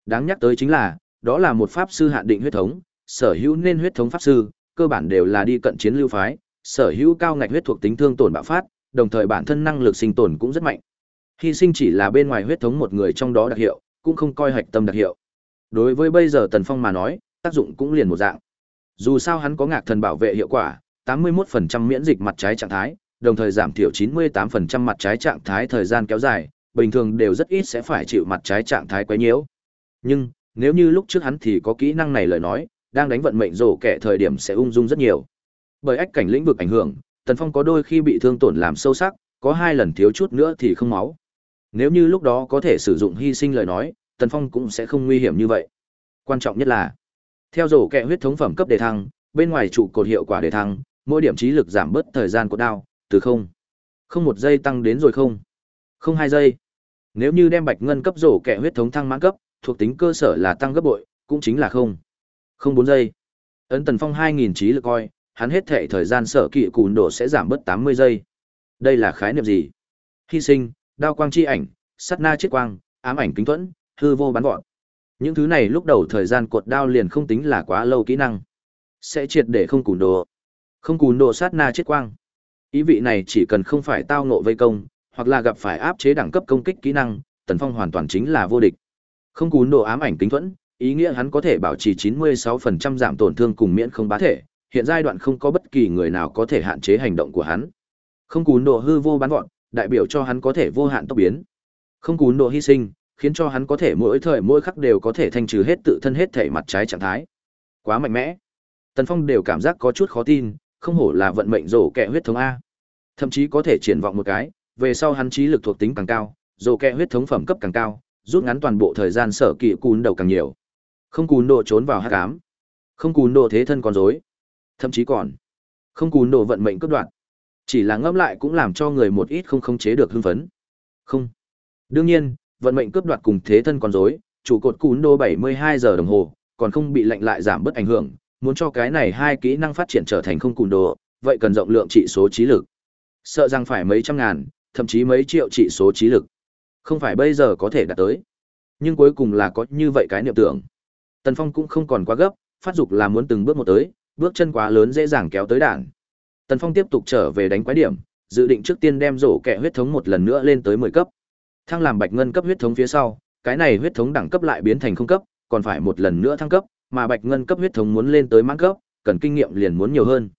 Đáng nhắc tới chính là, đó là một pháp sư hạn định huyết thống, sở hữu nên huyết thống pháp sư, cơ bản đều là đi cận chiến lưu phái, sở hữu cao ngạch huyết thuộc tính thương tổn bạo phát, đồng thời bản thân năng lực sinh tồn cũng rất mạnh. Hy sinh chỉ là bên ngoài huyết thống một người trong đó đặc hiệu, cũng không coi hạch tâm đặc hiệu. Đối với bây giờ Tần Phong mà nói, tác dụng cũng liền một dạng. Dù sao hắn có ngạc thần bảo vệ hiệu quả, 81% miễn dịch mặt trái trạng thái, đồng thời giảm thiểu 98% mặt trái trạng thái thời gian kéo dài, bình thường đều rất ít sẽ phải chịu mặt trái trạng thái quấy nhiễu. Nhưng, nếu như lúc trước hắn thì có kỹ năng này lời nói, đang đánh vận mệnh rổ kẻ thời điểm sẽ ung dung rất nhiều. Bởi ách cảnh lĩnh vực ảnh hưởng, Tần Phong có đôi khi bị thương tổn làm sâu sắc, có hai lần thiếu chút nữa thì không máu. Nếu như lúc đó có thể sử dụng hy sinh lời nói, Tần Phong cũng sẽ không nguy hiểm như vậy. Quan trọng nhất là, theo rổ kẹ huyết thống phẩm cấp đề thăng, bên ngoài trụ cột hiệu quả đề thăng, mỗi điểm trí lực giảm bớt thời gian của đao, từ không. Không một giây tăng đến rồi không. Không hai giây. Nếu như đem bạch ngân cấp rổ kẹ huyết thống thăng mãn cấp, thuộc tính cơ sở là tăng gấp bội, cũng chính là không. Không bốn giây. Ấn Tần Phong 2000 trí lực coi, hắn hết thệ thời gian sở kỵ cùn đổ sẽ giảm bớt 80 giây. Đây là khái niệm gì? Hy sinh, đao quang chi ảnh, sát na chiết quang, ám ảnh kính thuẫn, hư vô bắn gọn. Những thứ này lúc đầu thời gian cột đao liền không tính là quá lâu kỹ năng. Sẽ triệt để không cùn đồ Không cùn đồ sát na chiết quang. Ý vị này chỉ cần không phải tao ngộ vây công, hoặc là gặp phải áp chế đẳng cấp công kích kỹ năng, Tần Phong hoàn toàn chính là vô địch. Không cún độ ám ảnh kính thuẫn, ý nghĩa hắn có thể bảo trì 96% giảm tổn thương cùng miễn không bá thể, hiện giai đoạn không có bất kỳ người nào có thể hạn chế hành động của hắn. Không cún độ hư vô bán gọn, đại biểu cho hắn có thể vô hạn tốc biến. Không cún độ hy sinh, khiến cho hắn có thể mỗi thời mỗi khắc đều có thể thanh trừ hết tự thân hết thể mặt trái trạng thái. Quá mạnh mẽ. Tần Phong đều cảm giác có chút khó tin, không hổ là vận mệnh rổ kẹ huyết thống a. Thậm chí có thể triển vọng một cái, về sau hắn trí lực thuộc tính càng cao, dồ kẹ huyết thống phẩm cấp càng cao, rút ngắn toàn bộ thời gian sở kỵ cún đầu càng nhiều. Không cún độ trốn vào hắc ám. Không cún độ thế thân còn rối. Thậm chí còn không cún độ vận mệnh cướp đoạt, Chỉ là ngẫm lại cũng làm cho người một ít không khống chế được hưng phấn. Không. Đương nhiên, vận mệnh cướp đoạt cùng thế thân còn rối, trụ cột cún đô 72 giờ đồng hồ, còn không bị lệnh lại giảm bớt ảnh hưởng, muốn cho cái này hai kỹ năng phát triển trở thành không cùn đồ, vậy cần rộng lượng trị số trí lực. Sợ rằng phải mấy trăm ngàn, thậm chí mấy triệu trị số trí lực. Không phải bây giờ có thể đạt tới. Nhưng cuối cùng là có như vậy cái niệm tưởng. Tần Phong cũng không còn quá gấp, phát dục là muốn từng bước một tới, bước chân quá lớn dễ dàng kéo tới đạn. Tần Phong tiếp tục trở về đánh quái điểm, dự định trước tiên đem rổ kẹ huyết thống một lần nữa lên tới 10 cấp. Thăng làm bạch ngân cấp huyết thống phía sau, cái này huyết thống đẳng cấp lại biến thành không cấp, còn phải một lần nữa thăng cấp, mà bạch ngân cấp huyết thống muốn lên tới mãn cấp, cần kinh nghiệm liền muốn nhiều hơn.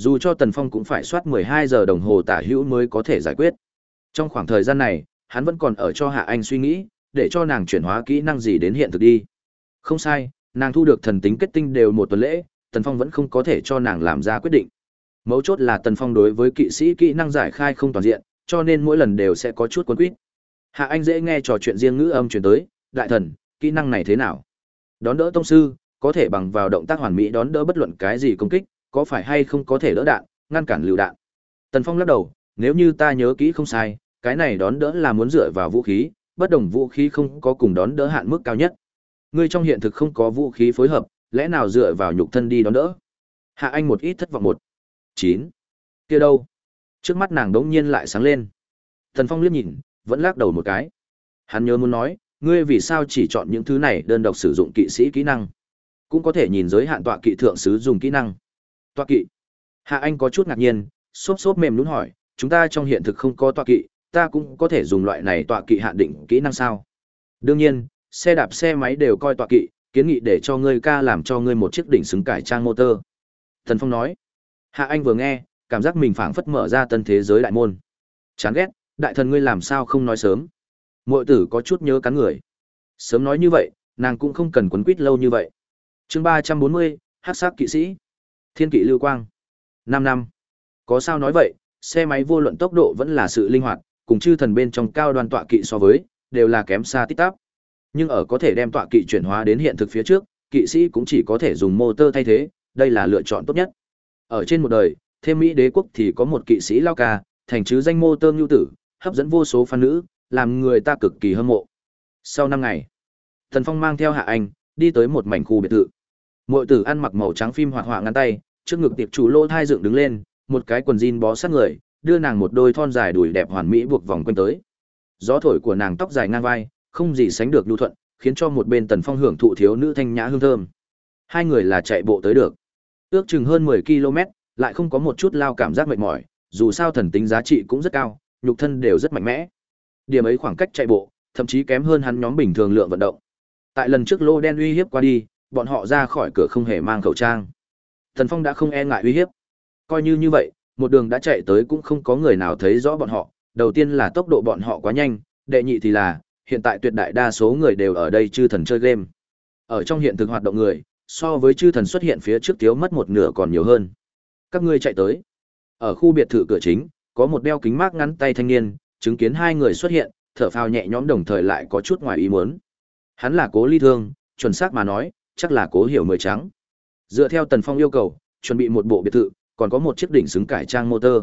Dù cho Tần Phong cũng phải soát 12 giờ đồng hồ tả hữu mới có thể giải quyết. Trong khoảng thời gian này, hắn vẫn còn ở cho Hạ Anh suy nghĩ, để cho nàng chuyển hóa kỹ năng gì đến hiện thực đi. Không sai, nàng thu được thần tính kết tinh đều một tuần lễ, Tần Phong vẫn không có thể cho nàng làm ra quyết định. Mấu chốt là Tần Phong đối với kỵ sĩ kỹ năng giải khai không toàn diện, cho nên mỗi lần đều sẽ có chút cuốn quýt. Hạ Anh dễ nghe trò chuyện riêng ngữ âm truyền tới, đại thần, kỹ năng này thế nào? Đón đỡ tông sư, có thể bằng vào động tác hoàn mỹ đón đỡ bất luận cái gì công kích, có phải hay không có thể đỡ đạn, ngăn cản lựu đạn. Tần Phong lắc đầu, nếu như ta nhớ kỹ không sai, cái này đón đỡ là muốn dựa vào vũ khí, bất đồng vũ khí không có cùng đón đỡ hạn mức cao nhất. Ngươi trong hiện thực không có vũ khí phối hợp, lẽ nào dựa vào nhục thân đi đón đỡ? Hạ Anh một ít thất vọng một. chín Kia đâu? Trước mắt nàng đống nhiên lại sáng lên. Thần Phong liếc nhìn, vẫn lắc đầu một cái. Hắn nhớ muốn nói, ngươi vì sao chỉ chọn những thứ này đơn độc sử dụng kỵ sĩ kỹ năng? Cũng có thể nhìn giới hạn tọa kỵ thượng sứ dùng kỹ năng. Tọa kỵ. Hạ Anh có chút ngạc nhiên, xốp xốp mềm nhũn hỏi, chúng ta trong hiện thực không có tọa kỵ, ta cũng có thể dùng loại này tọa kỵ hạn định kỹ năng sao? Đương nhiên, xe đạp xe máy đều coi tọa kỵ, kiến nghị để cho ngươi ca làm cho ngươi một chiếc đỉnh xứng cải trang motor. Thần Phong nói. Hạ Anh vừa nghe, cảm giác mình phảng phất mở ra tân thế giới đại môn. Chán ghét, đại thần ngươi làm sao không nói sớm? Muội tử có chút nhớ cắn người. Sớm nói như vậy, nàng cũng không cần quấn quýt lâu như vậy. Chương ba trăm bốn mươi, Hắc sắc kỵ sĩ. Thiên kỵ lưu quang. năm năm. Có sao nói vậy, xe máy vô luận tốc độ vẫn là sự linh hoạt, cùng chư thần bên trong cao đoan tọa kỵ so với, đều là kém xa tích tắp. Nhưng ở có thể đem tọa kỵ chuyển hóa đến hiện thực phía trước, kỵ sĩ cũng chỉ có thể dùng motor thay thế, đây là lựa chọn tốt nhất. Ở trên một đời, thêm Mỹ đế quốc thì có một kỵ sĩ lao ca, thành chứ danh motor nhu tử, hấp dẫn vô số fan nữ, làm người ta cực kỳ hâm mộ. Sau năm ngày, Thần Phong mang theo Hạ Anh, đi tới một mảnh khu biệt thự. Muội tử ăn mặc màu trắng phim hoạt họa ngăn tay, trước ngực tiệp chủ lô thai dựng đứng lên, một cái quần jean bó sát người, đưa nàng một đôi thon dài đùi đẹp hoàn mỹ buộc vòng quanh tới. Gió thổi của nàng tóc dài ngang vai, không gì sánh được lưu thuận, khiến cho một bên Tần Phong hưởng thụ thiếu nữ thanh nhã hương thơm. Hai người là chạy bộ tới được. Ước chừng hơn 10 km, lại không có một chút lao cảm giác mệt mỏi, dù sao thần tính giá trị cũng rất cao, nhục thân đều rất mạnh mẽ. Điểm ấy khoảng cách chạy bộ, thậm chí kém hơn hắn nhóm bình thường lượng vận động. Tại lần trước lô đen uy hiếp qua đi, bọn họ ra khỏi cửa không hề mang khẩu trang. Thần Phong đã không e ngại uy hiếp. Coi như như vậy, một đường đã chạy tới cũng không có người nào thấy rõ bọn họ, đầu tiên là tốc độ bọn họ quá nhanh, đệ nhị thì là, hiện tại tuyệt đại đa số người đều ở đây chư thần chơi game. Ở trong hiện thực hoạt động người, so với chư thần xuất hiện phía trước thiếu mất một nửa còn nhiều hơn. Các ngươi chạy tới. Ở khu biệt thự cửa chính, có một đeo kính mát ngắn tay thanh niên, chứng kiến hai người xuất hiện, thở phào nhẹ nhõm đồng thời lại có chút ngoài ý muốn. Hắn là Cố Ly Thương, chuẩn xác mà nói, chắc là Cố Hiểu Mười Trắng. Dựa theo Tần Phong yêu cầu, chuẩn bị một bộ biệt thự, còn có một chiếc đỉnh xứng cải trang motor.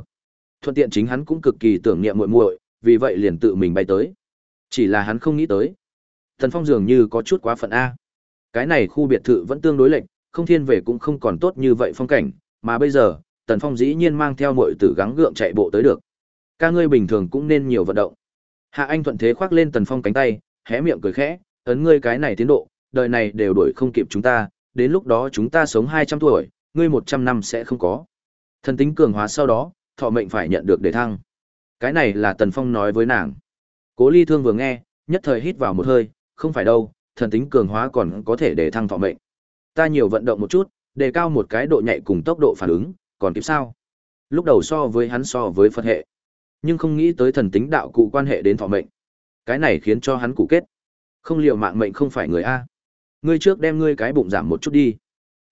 Thuận tiện chính hắn cũng cực kỳ tưởng niệm muội muội, vì vậy liền tự mình bay tới. Chỉ là hắn không nghĩ tới. Tần Phong dường như có chút quá phận a. Cái này khu biệt thự vẫn tương đối lệch, không thiên về cũng không còn tốt như vậy phong cảnh, mà bây giờ, Tần Phong dĩ nhiên mang theo muội tử gắng gượng chạy bộ tới được. Ca ngươi bình thường cũng nên nhiều vận động. Hạ Anh thuận thế khoác lên Tần Phong cánh tay, hé miệng cười khẽ, ấn ngươi cái này tiến độ, đời này đều đuổi không kịp chúng ta, đến lúc đó chúng ta sống 200 tuổi, ngươi 100 năm sẽ không có. Thần tính cường hóa sau đó, thọ mệnh phải nhận được đề thăng. Cái này là Tần Phong nói với nàng. Cố Ly Thương vừa nghe, nhất thời hít vào một hơi, không phải đâu, thần tính cường hóa còn có thể để thăng thọ mệnh. Ta nhiều vận động một chút, đề cao một cái độ nhạy cùng tốc độ phản ứng, còn kịp sao? Lúc đầu so với hắn so với Phật hệ, nhưng không nghĩ tới thần tính đạo cụ quan hệ đến thọ mệnh. Cái này khiến cho hắn cụ kết. Không liệu mạng mệnh không phải người a. Ngươi trước đem ngươi cái bụng giảm một chút đi.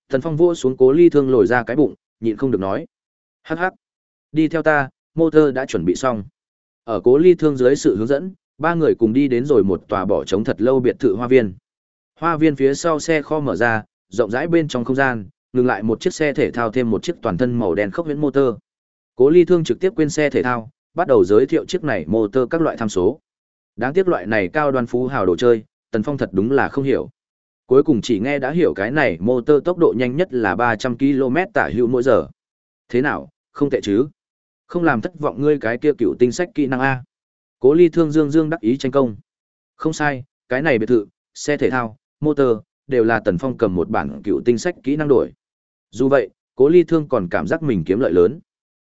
Thần Phong vua xuống Cố Ly Thương lồi ra cái bụng, nhịn không được nói. Hắc hắc. Đi theo ta, mô thơ đã chuẩn bị xong. Ở Cố Ly Thương dưới sự hướng dẫn, ba người cùng đi đến rồi một tòa bỏ trống thật lâu biệt thự hoa viên. Hoa viên phía sau xe kho mở ra, rộng rãi bên trong không gian, ngừng lại một chiếc xe thể thao thêm một chiếc toàn thân màu đen khốc viễn motor. Cố Ly Thương trực tiếp quên xe thể thao, bắt đầu giới thiệu chiếc này motor các loại tham số. Đáng tiếc loại này cao đoan phú hào đồ chơi, Tần Phong thật đúng là không hiểu. Cuối cùng chỉ nghe đã hiểu cái này motor tốc độ nhanh nhất là 300 km tả hữu mỗi giờ. Thế nào, không tệ chứ? Không làm thất vọng ngươi cái kia cựu tinh sách kỹ năng A. Cố ly thương dương dương đắc ý tranh công. Không sai, cái này biệt thự, xe thể thao, motor, đều là Tần Phong cầm một bản cựu tinh sách kỹ năng đổi. Dù vậy, cố ly thương còn cảm giác mình kiếm lợi lớn.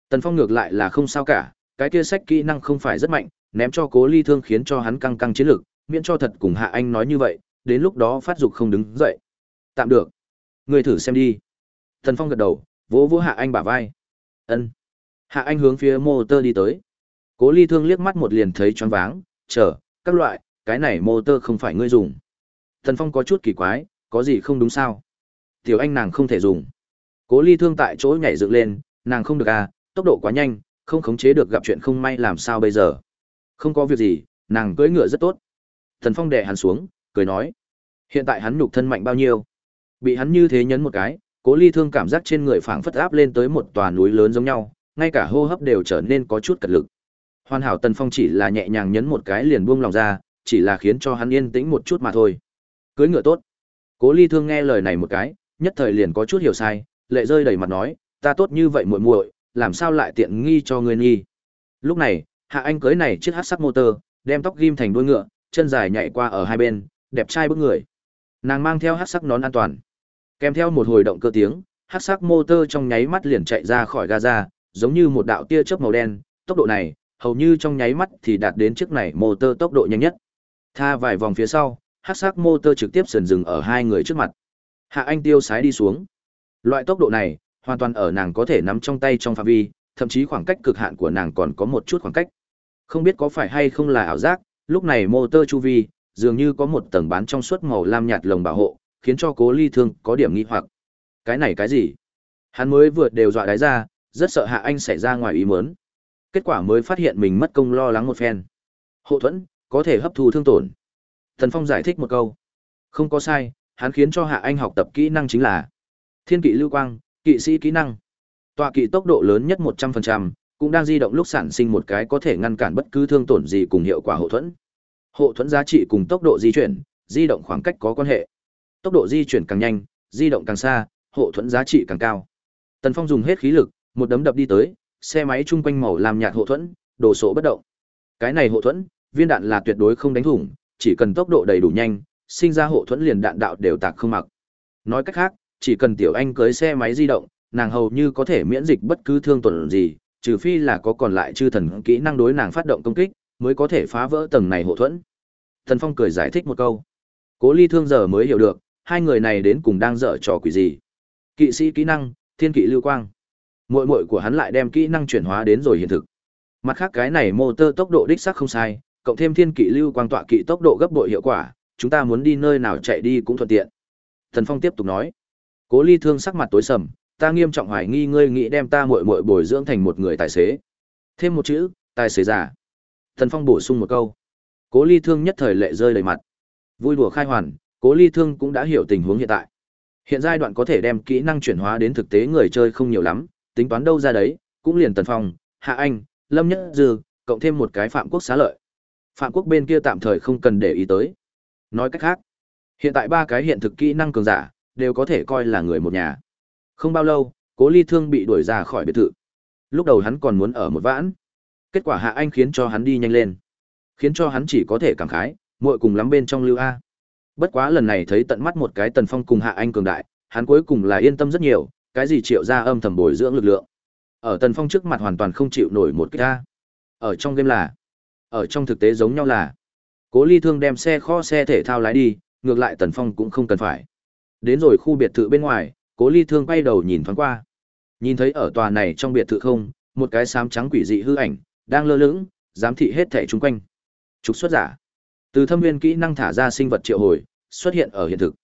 Tần Phong ngược lại là không sao cả, cái kia sách kỹ năng không phải rất mạnh, ném cho cố ly thương khiến cho hắn căng căng chiến lực, miễn cho thật cùng Hạ Anh nói như vậy, đến lúc đó phát dục không đứng dậy. Tạm được. Người thử xem đi. thần Phong gật đầu, vỗ vỗ Hạ Anh bả vai. Ân. Hạ Anh hướng phía motor đi tới. Cố Ly Thương liếc mắt một liền thấy choáng váng, chờ, các loại, cái này motor không phải ngươi dùng. thần Phong có chút kỳ quái, có gì không đúng sao? Tiểu anh nàng không thể dùng. Cố Ly Thương tại chỗ nhảy dựng lên, nàng không được à, tốc độ quá nhanh, không khống chế được gặp chuyện không may làm sao bây giờ. Không có việc gì, nàng cưỡi ngựa rất tốt. thần Phong đè hắn xuống, cười nói. Hiện tại hắn nhục thân mạnh bao nhiêu? Bị hắn như thế nhấn một cái, Cố Ly Thương cảm giác trên người phảng phất áp lên tới một tòa núi lớn giống nhau, ngay cả hô hấp đều trở nên có chút cật lực. Hoàn hảo Tần Phong chỉ là nhẹ nhàng nhấn một cái liền buông lòng ra, chỉ là khiến cho hắn yên tĩnh một chút mà thôi. Cưới ngựa tốt. Cố Ly Thương nghe lời này một cái, nhất thời liền có chút hiểu sai, lệ rơi đầy mặt nói, ta tốt như vậy muội muội, làm sao lại tiện nghi cho ngươi nghi. Lúc này, Hạ Anh cưới này chiếc hắc sắc motor, đem tóc ghim thành đuôi ngựa, chân dài nhảy qua ở hai bên, đẹp trai bức người. Nàng mang theo hắc sắc nón an toàn. Kèm theo một hồi động cơ tiếng, hắc sắc motor trong nháy mắt liền chạy ra khỏi Gaza, giống như một đạo tia chớp màu đen, tốc độ này, hầu như trong nháy mắt thì đạt đến chiếc này motor tốc độ nhanh nhất. Tha vài vòng phía sau, hắc sắc motor trực tiếp sườn dừng ở hai người trước mặt. Hạ Anh tiêu sái đi xuống. Loại tốc độ này, hoàn toàn ở nàng có thể nắm trong tay trong phạm vi, thậm chí khoảng cách cực hạn của nàng còn có một chút khoảng cách. Không biết có phải hay không là ảo giác, lúc này motor chu vi, dường như có một tầng bán trong suốt màu lam nhạt lồng bảo hộ, khiến cho Cố Ly Thương có điểm nghi hoặc. Cái này cái gì? Hắn mới vừa đều dọa đái ra, rất sợ Hạ Anh xảy ra ngoài ý muốn. Kết quả mới phát hiện mình mất công lo lắng một phen. Hộ thuẫn, có thể hấp thu thương tổn. Thần Phong giải thích một câu. Không có sai, hắn khiến cho Hạ Anh học tập kỹ năng chính là Thiên kỵ lưu quang, kỵ sĩ kỹ năng. Tọa kỵ tốc độ lớn nhất 100%, cũng đang di động lúc sản sinh một cái có thể ngăn cản bất cứ thương tổn gì cùng hiệu quả hộ thuẫn. Hộ thuẫn giá trị cùng tốc độ di chuyển, di động khoảng cách có quan hệ. Tốc độ di chuyển càng nhanh, di động càng xa, hộ thuẫn giá trị càng cao. Tần Phong dùng hết khí lực, một đấm đập đi tới, xe máy chung quanh màu làm nhạt hộ thuẫn, đồ sộ bất động. Cái này hộ thuẫn, viên đạn là tuyệt đối không đánh thủng, chỉ cần tốc độ đầy đủ nhanh, sinh ra hộ thuẫn liền đạn đạo đều tạc không mặc. Nói cách khác, chỉ cần tiểu anh cưới xe máy di động, nàng hầu như có thể miễn dịch bất cứ thương tổn gì, trừ phi là có còn lại chư thần kỹ năng đối nàng phát động công kích, mới có thể phá vỡ tầng này hộ thuẫn. Thần Phong cười giải thích một câu. Cố Ly Thương giờ mới hiểu được, hai người này đến cùng đang dở trò quỷ gì. Kỵ sĩ kỹ năng, Thiên kỵ lưu quang. Muội muội của hắn lại đem kỹ năng chuyển hóa đến rồi hiện thực. Mặt khác cái này motor tốc độ đích xác không sai, cộng thêm Thiên kỵ lưu quang tọa kỵ tốc độ gấp bội hiệu quả, chúng ta muốn đi nơi nào chạy đi cũng thuận tiện. Thần Phong tiếp tục nói. Cố Ly Thương sắc mặt tối sầm, ta nghiêm trọng hoài nghi ngươi nghĩ đem ta muội muội bồi dưỡng thành một người tài xế. Thêm một chữ, tài xế giả. Thần Phong bổ sung một câu. Cố Ly Thương nhất thời lệ rơi đầy mặt. Vui đùa khai hoàn, Cố Ly Thương cũng đã hiểu tình huống hiện tại. Hiện giai đoạn có thể đem kỹ năng chuyển hóa đến thực tế người chơi không nhiều lắm, tính toán đâu ra đấy, cũng liền Tần Phong, Hạ Anh, Lâm Nhất Dư, cộng thêm một cái Phạm Quốc xá lợi. Phạm Quốc bên kia tạm thời không cần để ý tới. Nói cách khác, hiện tại ba cái hiện thực kỹ năng cường giả đều có thể coi là người một nhà. Không bao lâu, Cố Ly Thương bị đuổi ra khỏi biệt thự. Lúc đầu hắn còn muốn ở một vãn, kết quả Hạ Anh khiến cho hắn đi nhanh lên, khiến cho hắn chỉ có thể cảm khái, muội cùng lắm bên trong lưu a. Bất quá lần này thấy tận mắt một cái Tần Phong cùng Hạ Anh cường đại, hắn cuối cùng là yên tâm rất nhiều, cái gì triệu ra âm thầm bồi dưỡng lực lượng. Ở Tần Phong trước mặt hoàn toàn không chịu nổi một cái a. Ở trong game là, ở trong thực tế giống nhau là. Cố Ly Thương đem xe kho xe thể thao lái đi, ngược lại Tần Phong cũng không cần phải. Đến rồi khu biệt thự bên ngoài, Cố Ly Thương quay đầu nhìn thoáng qua. Nhìn thấy ở tòa này trong biệt thự không, một cái xám trắng quỷ dị hư ảnh, đang lơ lửng, giám thị hết thảy chung quanh. Trục xuất giả. Từ thâm viên kỹ năng thả ra sinh vật triệu hồi, xuất hiện ở hiện thực.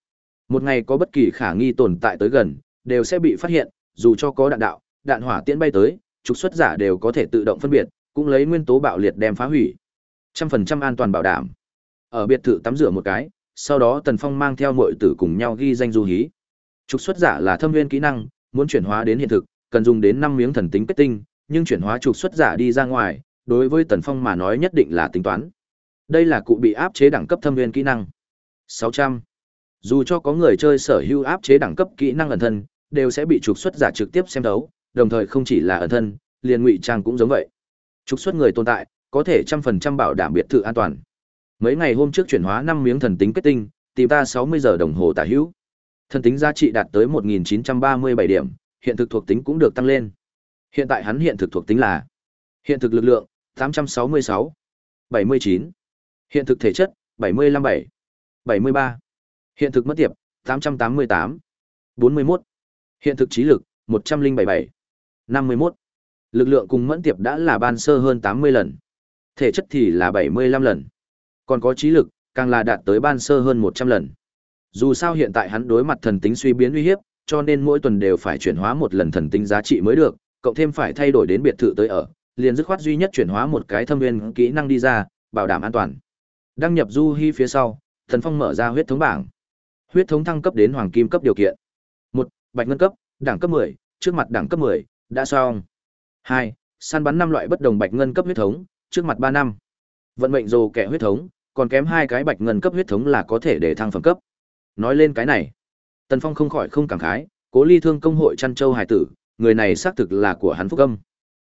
Một ngày có bất kỳ khả nghi tồn tại tới gần, đều sẽ bị phát hiện, dù cho có đạn đạo, đạn hỏa tiễn bay tới, trục xuất giả đều có thể tự động phân biệt, cũng lấy nguyên tố bạo liệt đem phá hủy. Trăm phần trăm an toàn bảo đảm. Ở biệt thự tắm rửa một cái, sau đó Tần Phong mang theo muội tử cùng nhau ghi danh du hí. Trục xuất giả là thâm viên kỹ năng, muốn chuyển hóa đến hiện thực, cần dùng đến năm miếng thần tính kết tinh, nhưng chuyển hóa trục xuất giả đi ra ngoài, đối với Tần Phong mà nói nhất định là tính toán. Đây là cụ bị áp chế đẳng cấp thâm viên kỹ năng. 600. Dù cho có người chơi sở hữu áp chế đẳng cấp kỹ năng ẩn thân, đều sẽ bị trục xuất giả trực tiếp xem đấu, đồng thời không chỉ là ẩn thân, liền ngụy trang cũng giống vậy. Trục xuất người tồn tại, có thể trăm phần trăm bảo đảm biệt thự an toàn. Mấy ngày hôm trước chuyển hóa năm miếng thần tính kết tinh, tìm ta 60 giờ đồng hồ tả hữu. Thần tính giá trị đạt tới 1937 điểm, hiện thực thuộc tính cũng được tăng lên. Hiện tại hắn hiện thực thuộc tính là hiện thực lực lượng 866, 79, hiện thực thể chất 757, 73, hiện thực mất tiệp 888, 41, hiện thực trí lực 177, 51. Lực lượng cùng mẫn tiệp đã là ban sơ hơn 80 lần. Thể chất thì là 75 lần. Còn có trí lực, càng là đạt tới ban sơ hơn 100 lần. Dù sao hiện tại hắn đối mặt thần tính suy biến uy hiếp, cho nên mỗi tuần đều phải chuyển hóa một lần thần tính giá trị mới được, cộng thêm phải thay đổi đến biệt thự tới ở, liền dứt khoát duy nhất chuyển hóa một cái thâm viên kỹ năng đi ra, bảo đảm an toàn. Đăng nhập Du Hi phía sau, Thần Phong mở ra huyết thống bảng. Huyết thống thăng cấp đến hoàng kim cấp điều kiện. một Bạch ngân cấp, đẳng cấp 10, trước mặt đẳng cấp 10, đã xong. 2. Săn bắn năm loại bất đồng bạch ngân cấp huyết thống, trước mặt 3 năm. Vận mệnh rồ kẻ huyết thống, còn kém hai cái bạch ngân cấp huyết thống là có thể để thăng phẩm cấp. Nói lên cái này, Tần Phong không khỏi không cảm khái, Cố Ly Thương công hội trăn châu hải tử, người này xác thực là của hắn phúc âm.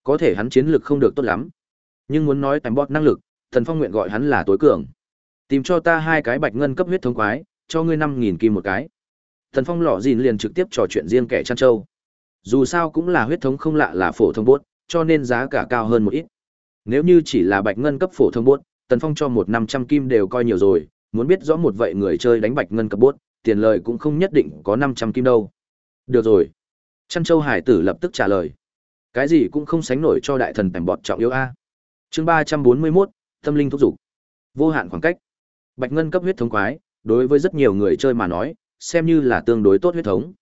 Có thể hắn chiến lược không được tốt lắm, nhưng muốn nói tầm bọt năng lực, thần Phong nguyện gọi hắn là tối cường. Tìm cho ta hai cái bạch ngân cấp huyết thống quái, cho ngươi 5000 kim một cái. Thần Phong lọ gìn liền trực tiếp trò chuyện riêng kẻ chăn châu. Dù sao cũng là huyết thống không lạ là phổ thông bốt, cho nên giá cả cao hơn một ít. Nếu như chỉ là bạch ngân cấp phổ thông bốt, Tần Phong cho một 500 kim đều coi nhiều rồi, muốn biết rõ một vậy người chơi đánh bạch ngân cấp bốt, tiền lời cũng không nhất định có 500 kim đâu. Được rồi. Trăn Châu Hải tử lập tức trả lời. Cái gì cũng không sánh nổi cho đại thần tèm bọt trọng yếu a. Chương 341, tâm linh thúc dục. Vô hạn khoảng cách. Bạch ngân cấp huyết thống quái, đối với rất nhiều người chơi mà nói, xem như là tương đối tốt huyết thống.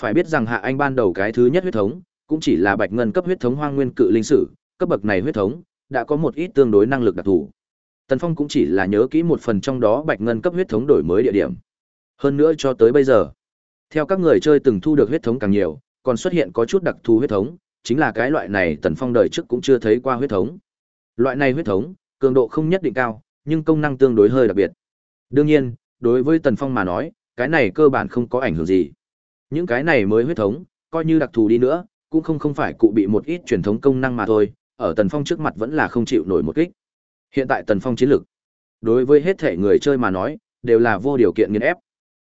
Phải biết rằng Hạ Anh ban đầu cái thứ nhất huyết thống, cũng chỉ là bạch ngân cấp huyết thống hoang nguyên cự linh sử, cấp bậc này huyết thống đã có một ít tương đối năng lực đặc thù. Tần Phong cũng chỉ là nhớ kỹ một phần trong đó bạch ngân cấp huyết thống đổi mới địa điểm. Hơn nữa cho tới bây giờ, theo các người chơi từng thu được huyết thống càng nhiều, còn xuất hiện có chút đặc thù huyết thống, chính là cái loại này Tần Phong đời trước cũng chưa thấy qua huyết thống. Loại này huyết thống, cường độ không nhất định cao, nhưng công năng tương đối hơi đặc biệt. Đương nhiên, đối với Tần Phong mà nói, cái này cơ bản không có ảnh hưởng gì. Những cái này mới huyết thống, coi như đặc thù đi nữa, cũng không không phải cụ bị một ít truyền thống công năng mà thôi, ở Tần Phong trước mặt vẫn là không chịu nổi một kích. Hiện tại Tần Phong chiến lực, đối với hết thể người chơi mà nói, đều là vô điều kiện nghiền ép.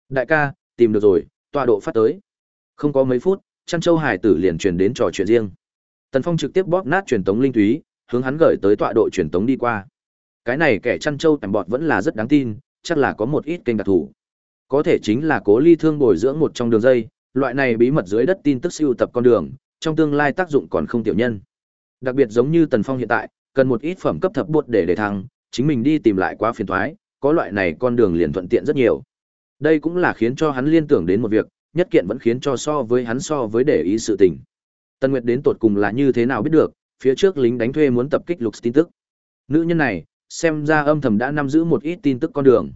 Đại ca, tìm được rồi, tọa độ phát tới. Không có mấy phút, Chăn Châu Hải tử liền truyền đến trò chuyện riêng. Tần Phong trực tiếp bóp nát truyền tống linh túy, hướng hắn gửi tới tọa độ truyền tống đi qua. Cái này kẻ Chăn Châu tầm bọt vẫn là rất đáng tin, chắc là có một ít kênh đặc thù. Có thể chính là Cố Ly Thương bồi dưỡng một trong đường dây, loại này bí mật dưới đất tin tức siêu tập con đường, trong tương lai tác dụng còn không tiểu nhân. Đặc biệt giống như Tần Phong hiện tại, cần một ít phẩm cấp thập bột để để thăng, chính mình đi tìm lại quá phiền toái, có loại này con đường liền thuận tiện rất nhiều. Đây cũng là khiến cho hắn liên tưởng đến một việc, nhất kiện vẫn khiến cho so với hắn so với để ý sự tình. Tân Nguyệt đến tột cùng là như thế nào biết được, phía trước lính đánh thuê muốn tập kích lục tin tức. Nữ nhân này, xem ra âm thầm đã nắm giữ một ít tin tức con đường.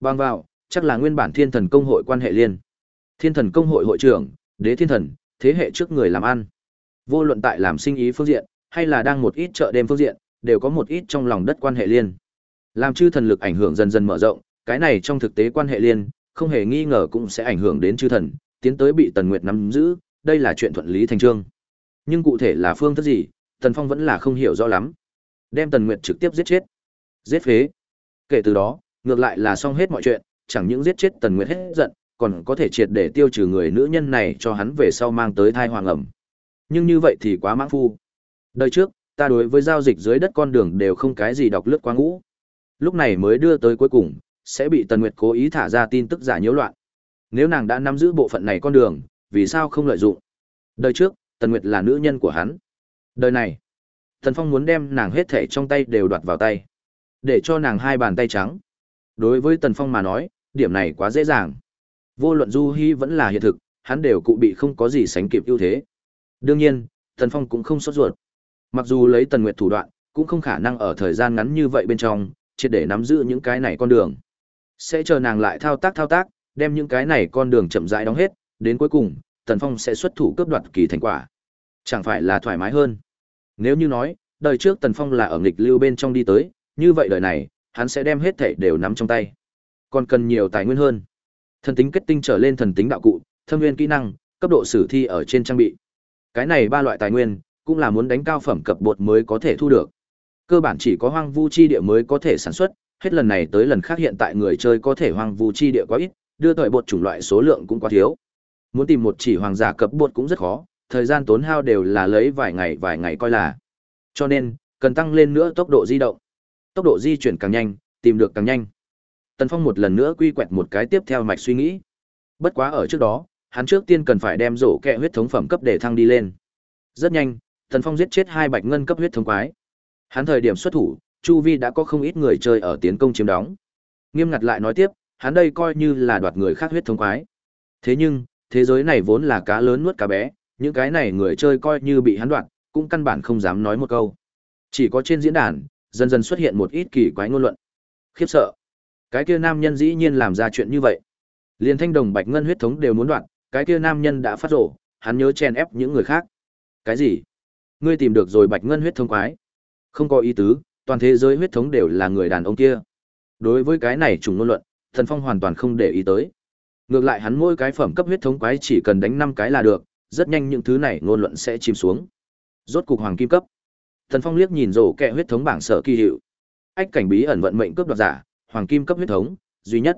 Bằng vào, chắc là nguyên bản thiên thần công hội quan hệ liên. Thiên thần công hội hội trưởng, đế thiên thần, thế hệ trước người làm ăn. Vô luận tại làm sinh ý phương diện, hay là đang một ít chợ đêm phương diện, đều có một ít trong lòng đất quan hệ liên. Làm chư thần lực ảnh hưởng dần dần mở rộng, cái này trong thực tế quan hệ liên, không hề nghi ngờ cũng sẽ ảnh hưởng đến chư thần, tiến tới bị Tần Nguyệt nắm giữ, đây là chuyện thuận lý thành trương. Nhưng cụ thể là phương thức gì, Tần Phong vẫn là không hiểu rõ lắm. Đem Tần Nguyệt trực tiếp giết chết. Giết phế. Kể từ đó, ngược lại là xong hết mọi chuyện, chẳng những giết chết Tần Nguyệt hết giận, còn có thể triệt để tiêu trừ người nữ nhân này cho hắn về sau mang tới thai hoàng ẩm. Nhưng như vậy thì quá mãng phu. Đời trước, ta đối với giao dịch dưới đất con đường đều không cái gì đọc lướt qua ngũ. Lúc này mới đưa tới cuối cùng, sẽ bị Tần Nguyệt cố ý thả ra tin tức giả nhiễu loạn. Nếu nàng đã nắm giữ bộ phận này con đường, vì sao không lợi dụng? Đời trước, Tần Nguyệt là nữ nhân của hắn. Đời này, Tần Phong muốn đem nàng hết thể trong tay đều đoạt vào tay, để cho nàng hai bàn tay trắng. Đối với Tần Phong mà nói, điểm này quá dễ dàng. Vô luận Du Hi vẫn là hiện thực, hắn đều cụ bị không có gì sánh kịp ưu thế. Đương nhiên, Tần Phong cũng không sốt ruột. Mặc dù lấy Tần Nguyệt thủ đoạn, cũng không khả năng ở thời gian ngắn như vậy bên trong, triệt để nắm giữ những cái này con đường. Sẽ chờ nàng lại thao tác thao tác, đem những cái này con đường chậm rãi đóng hết, đến cuối cùng, Tần Phong sẽ xuất thủ cướp đoạt kỳ thành quả. Chẳng phải là thoải mái hơn. Nếu như nói, đời trước Tần Phong là ở nghịch lưu bên trong đi tới, như vậy đời này, hắn sẽ đem hết thảy đều nắm trong tay. Còn cần nhiều tài nguyên hơn. Thần tính kết tinh trở lên thần tính đạo cụ, thâm nguyên kỹ năng, cấp độ sử thi ở trên trang bị. Cái này ba loại tài nguyên, cũng là muốn đánh cao phẩm cấp bột mới có thể thu được. Cơ bản chỉ có hoang vu chi địa mới có thể sản xuất, hết lần này tới lần khác hiện tại người chơi có thể hoang vu chi địa quá ít, đưa tội bột chủng loại số lượng cũng quá thiếu. Muốn tìm một chỉ hoàng giả cấp bột cũng rất khó, thời gian tốn hao đều là lấy vài ngày vài ngày coi là. Cho nên, cần tăng lên nữa tốc độ di động. Tốc độ di chuyển càng nhanh, tìm được càng nhanh. Tần Phong một lần nữa quy quẹt một cái tiếp theo mạch suy nghĩ. Bất quá ở trước đó, hắn trước tiên cần phải đem rổ kẹ huyết thống phẩm cấp để thăng đi lên. Rất nhanh, Tần Phong giết chết hai bạch ngân cấp huyết thống quái. Hắn thời điểm xuất thủ, chu vi đã có không ít người chơi ở tiến công chiếm đóng. Nghiêm ngặt lại nói tiếp, hắn đây coi như là đoạt người khác huyết thống quái. Thế nhưng, thế giới này vốn là cá lớn nuốt cá bé, những cái này người chơi coi như bị hắn đoạt, cũng căn bản không dám nói một câu. Chỉ có trên diễn đàn, dần dần xuất hiện một ít kỳ quái ngôn luận. Khiếp sợ. Cái kia nam nhân dĩ nhiên làm ra chuyện như vậy. Liên thanh đồng bạch ngân huyết thống đều muốn đoạt, cái kia nam nhân đã phát rổ, hắn nhớ chen ép những người khác. Cái gì? Ngươi tìm được rồi bạch ngân huyết thống quái? Không có ý tứ, toàn thế giới huyết thống đều là người đàn ông kia. Đối với cái này trùng ngôn luận, Thần Phong hoàn toàn không để ý tới. Ngược lại hắn mỗi cái phẩm cấp huyết thống quái chỉ cần đánh năm cái là được, rất nhanh những thứ này ngôn luận sẽ chìm xuống. Rốt cục hoàng kim cấp. Thần Phong liếc nhìn rổ kẹ huyết thống bảng sở kỳ hiệu. Ách cảnh bí ẩn vận mệnh cướp đoạt giả, hoàng kim cấp huyết thống, duy nhất.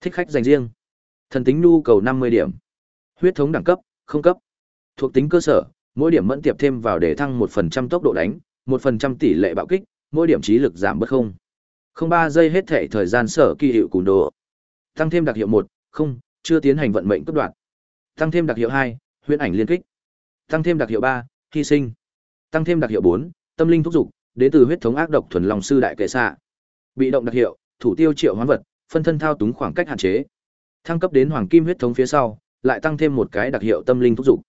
Thích khách dành riêng. Thần tính nhu cầu 50 điểm. Huyết thống đẳng cấp, không cấp. Thuộc tính cơ sở, mỗi điểm mẫn tiệp thêm vào để thăng 1% tốc độ đánh, 1% tỷ lệ bạo kích, mỗi điểm trí lực giảm bất không. Không ba giây hết thể thời gian sở kỳ hiệu cùn đồ. Tăng thêm đặc hiệu một, không, chưa tiến hành vận mệnh cấp đoạn. Tăng thêm đặc hiệu hai, huyễn ảnh liên kích. Tăng thêm đặc hiệu ba, hy sinh. Tăng thêm đặc hiệu bốn, tâm linh thúc giục. đến từ huyết thống ác độc thuần lòng sư đại kệ xạ. Bị động đặc hiệu, thủ tiêu triệu hoán vật, phân thân thao túng khoảng cách hạn chế. Thăng cấp đến hoàng kim huyết thống phía sau, lại tăng thêm một cái đặc hiệu tâm linh thúc giục.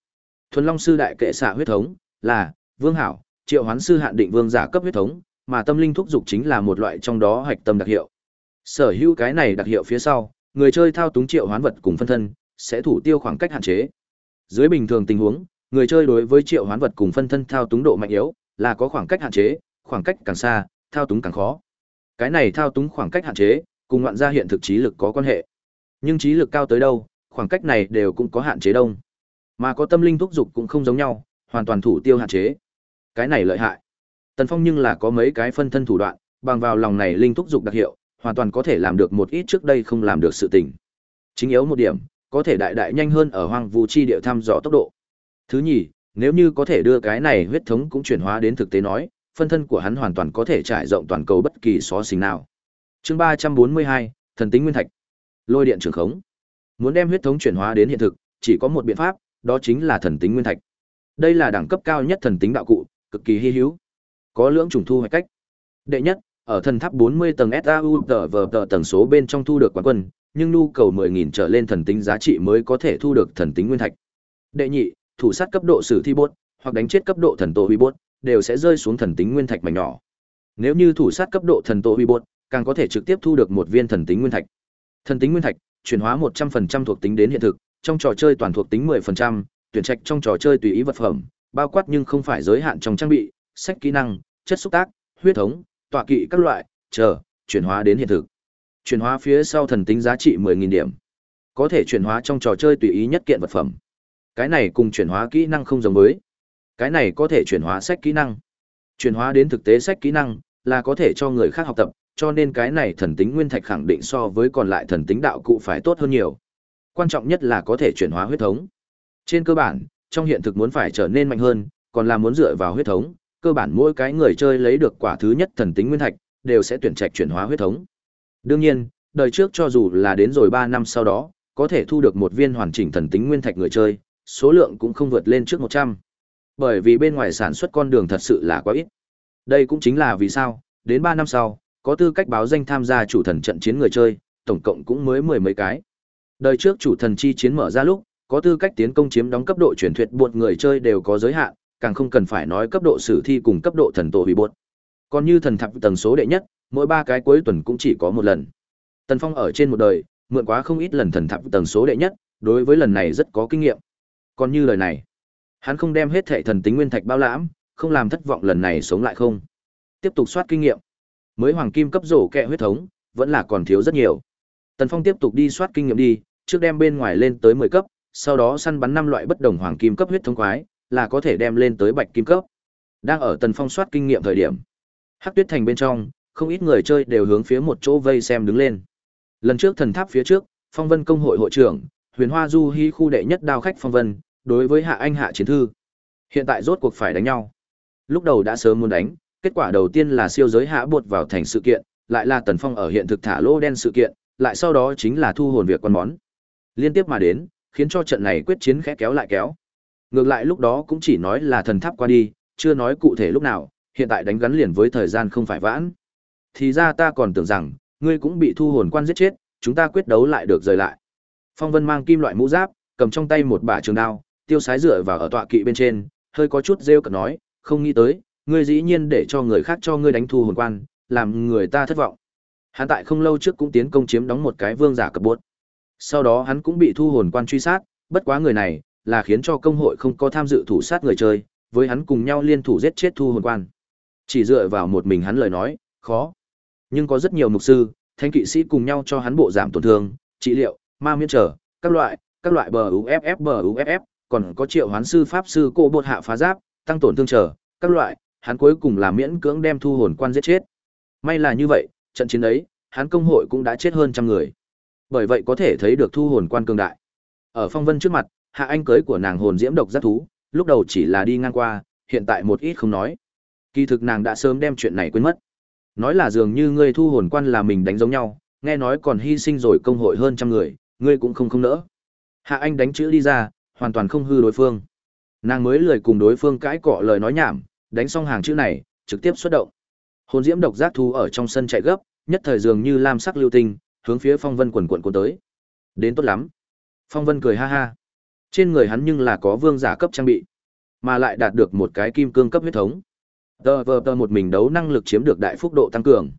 Thuần Long sư đại kệ xạ huyết thống là Vương Hảo, Triệu Hoán sư hạn định vương giả cấp huyết thống, mà tâm linh thúc dục chính là một loại trong đó hạch tâm đặc hiệu. Sở hữu cái này đặc hiệu phía sau, người chơi thao túng triệu hoán vật cùng phân thân sẽ thủ tiêu khoảng cách hạn chế. Dưới bình thường tình huống, người chơi đối với triệu hoán vật cùng phân thân thao túng độ mạnh yếu là có khoảng cách hạn chế, khoảng cách càng xa, thao túng càng khó. Cái này thao túng khoảng cách hạn chế, cùng ngoạn gia hiện thực trí lực có quan hệ. Nhưng trí lực cao tới đâu, khoảng cách này đều cũng có hạn chế đông. Mà có tâm linh thúc dục cũng không giống nhau, hoàn toàn thủ tiêu hạn chế. Cái này lợi hại. Tần Phong nhưng là có mấy cái phân thân thủ đoạn, bằng vào lòng này linh thúc dục đặc hiệu, hoàn toàn có thể làm được một ít trước đây không làm được sự tình. Chính yếu một điểm, có thể đại đại nhanh hơn ở hoang vu chi địa thăm dò tốc độ. Thứ nhì, nếu như có thể đưa cái này huyết thống cũng chuyển hóa đến thực tế nói, phân thân của hắn hoàn toàn có thể trải rộng toàn cầu bất kỳ xó xỉnh nào. Chương 342, thần tính nguyên thạch. Lôi điện trường khống. Muốn đem huyết thống chuyển hóa đến hiện thực, chỉ có một biện pháp, đó chính là thần tính nguyên thạch. Đây là đẳng cấp cao nhất thần tính đạo cụ, cực kỳ hi hữu. Có lưỡng trùng thu hoạch cách. Đệ nhất, ở thần tháp 40 tầng SAU tờ vờ tờ tầng số bên trong thu được quán quân, nhưng nhu cầu 10.000 trở lên thần tính giá trị mới có thể thu được thần tính nguyên thạch. Đệ nhị, thủ sát cấp độ sử thi bốt, hoặc đánh chết cấp độ thần tổ huy bốt, đều sẽ rơi xuống thần tính nguyên thạch mảnh nhỏ. Nếu như thủ sát cấp độ thần tổ huy bốt, càng có thể trực tiếp thu được một viên thần tính nguyên thạch. Thần tính nguyên thạch, chuyển hóa 100% thuộc tính đến hiện thực, trong trò chơi toàn thuộc tính 10%, tuyển trạch trong trò chơi tùy ý vật phẩm, bao quát nhưng không phải giới hạn trong trang bị, sách kỹ năng, chất xúc tác, huyết thống, tọa kỵ các loại, chờ, chuyển hóa đến hiện thực. Chuyển hóa phía sau thần tính giá trị 10.000 điểm. Có thể chuyển hóa trong trò chơi tùy ý nhất kiện vật phẩm. Cái này cùng chuyển hóa kỹ năng không giống với. Cái này có thể chuyển hóa sách kỹ năng. Chuyển hóa đến thực tế sách kỹ năng là có thể cho người khác học tập, cho nên cái này thần tính nguyên thạch khẳng định so với còn lại thần tính đạo cụ phải tốt hơn nhiều. Quan trọng nhất là có thể chuyển hóa huyết thống. Trên cơ bản, trong hiện thực muốn phải trở nên mạnh hơn, còn là muốn dựa vào huyết thống, cơ bản mỗi cái người chơi lấy được quả thứ nhất thần tính nguyên thạch, đều sẽ tuyển trạch chuyển hóa huyết thống. Đương nhiên, đời trước cho dù là đến rồi ba năm sau đó, có thể thu được một viên hoàn chỉnh thần tính nguyên thạch người chơi, số lượng cũng không vượt lên trước 100. Bởi vì bên ngoài sản xuất con đường thật sự là quá ít. Đây cũng chính là vì sao, đến ba năm sau, có tư cách báo danh tham gia chủ thần trận chiến người chơi, tổng cộng cũng mới mười mấy cái. Đời trước chủ thần chi chiến mở ra lúc, có tư cách tiến công chiếm đóng cấp độ truyền thuyết buộc người chơi đều có giới hạn, càng không cần phải nói cấp độ sử thi cùng cấp độ thần tổ hủy bột. Còn như thần thập tầng số đệ nhất, mỗi ba cái cuối tuần cũng chỉ có một lần. Tần Phong ở trên một đời, mượn quá không ít lần thần thập tầng số đệ nhất, đối với lần này rất có kinh nghiệm. Còn như lời này, hắn không đem hết thệ thần tính nguyên thạch bao lãm, không làm thất vọng lần này sống lại không. Tiếp tục soát kinh nghiệm. Mới hoàng kim cấp rổ kẹ huyết thống, vẫn là còn thiếu rất nhiều. Tần Phong tiếp tục đi soát kinh nghiệm đi, trước đem bên ngoài lên tới 10 cấp, sau đó săn bắn năm loại bất đồng hoàng kim cấp huyết thống quái, là có thể đem lên tới bạch kim cấp. Đang ở Tần Phong soát kinh nghiệm thời điểm, Hắc Tuyết Thành bên trong, không ít người chơi đều hướng phía một chỗ vây xem đứng lên. Lần trước thần tháp phía trước, Phong Vân công hội hội trưởng, Huyền Hoa Du Hi khu đệ nhất đao khách Phong Vân, đối với Hạ Anh Hạ chiến thư. Hiện tại rốt cuộc phải đánh nhau. Lúc đầu đã sớm muốn đánh, kết quả đầu tiên là siêu giới hạ buột vào thành sự kiện, lại là Tần Phong ở hiện thực thả lô đen sự kiện, lại sau đó chính là thu hồn việc quan món. Liên tiếp mà đến, khiến cho trận này quyết chiến khẽ kéo lại kéo. Ngược lại lúc đó cũng chỉ nói là thần tháp qua đi, chưa nói cụ thể lúc nào, hiện tại đánh gắn liền với thời gian không phải vãn. Thì ra ta còn tưởng rằng, ngươi cũng bị thu hồn quan giết chết, chúng ta quyết đấu lại được rời lại. Phong Vân mang kim loại mũ giáp, cầm trong tay một bả trường đao, tiêu sái dựa vào ở tọa kỵ bên trên, hơi có chút rêu cợt nói, không nghĩ tới, ngươi dĩ nhiên để cho người khác cho ngươi đánh thu hồn quan, làm người ta thất vọng. Hắn tại không lâu trước cũng tiến công chiếm đóng một cái vương giả cấp bốt. Sau đó hắn cũng bị thu hồn quan truy sát, bất quá người này là khiến cho công hội không có tham dự thủ sát người chơi, với hắn cùng nhau liên thủ giết chết thu hồn quan. Chỉ dựa vào một mình hắn lời nói, khó. Nhưng có rất nhiều mục sư, thanh kỵ sĩ cùng nhau cho hắn bộ giảm tổn thương, trị liệu, ma miễn trở, các loại, các loại bờ UFF bờ UFF, còn có triệu hoán sư pháp sư cô bột hạ phá giáp, tăng tổn thương trở, các loại, hắn cuối cùng là miễn cưỡng đem thu hồn quan giết chết. May là như vậy, trận chiến ấy, hắn công hội cũng đã chết hơn trăm người. Bởi vậy có thể thấy được thu hồn quan cường đại. Ở phong vân trước mặt, hạ anh cưới của nàng hồn diễm độc giác thú, lúc đầu chỉ là đi ngang qua, hiện tại một ít không nói. Kỳ thực nàng đã sớm đem chuyện này quên mất. Nói là dường như ngươi thu hồn quan là mình đánh giống nhau, nghe nói còn hy sinh rồi công hội hơn trăm người, ngươi cũng không không nỡ. Hạ Anh đánh chữ đi ra, hoàn toàn không hư đối phương. Nàng mới lười cùng đối phương cãi cọ lời nói nhảm, đánh xong hàng chữ này, trực tiếp xuất động. Hồn diễm độc giác thú ở trong sân chạy gấp, nhất thời dường như lam sắc lưu tinh, hướng phía Phong Vân quần quần cuốn tới. Đến tốt lắm. Phong Vân cười ha ha. Trên người hắn nhưng là có vương giả cấp trang bị, mà lại đạt được một cái kim cương cấp huyết thống. Tờ vờ tờ một mình đấu năng lực chiếm được đại phúc độ tăng cường.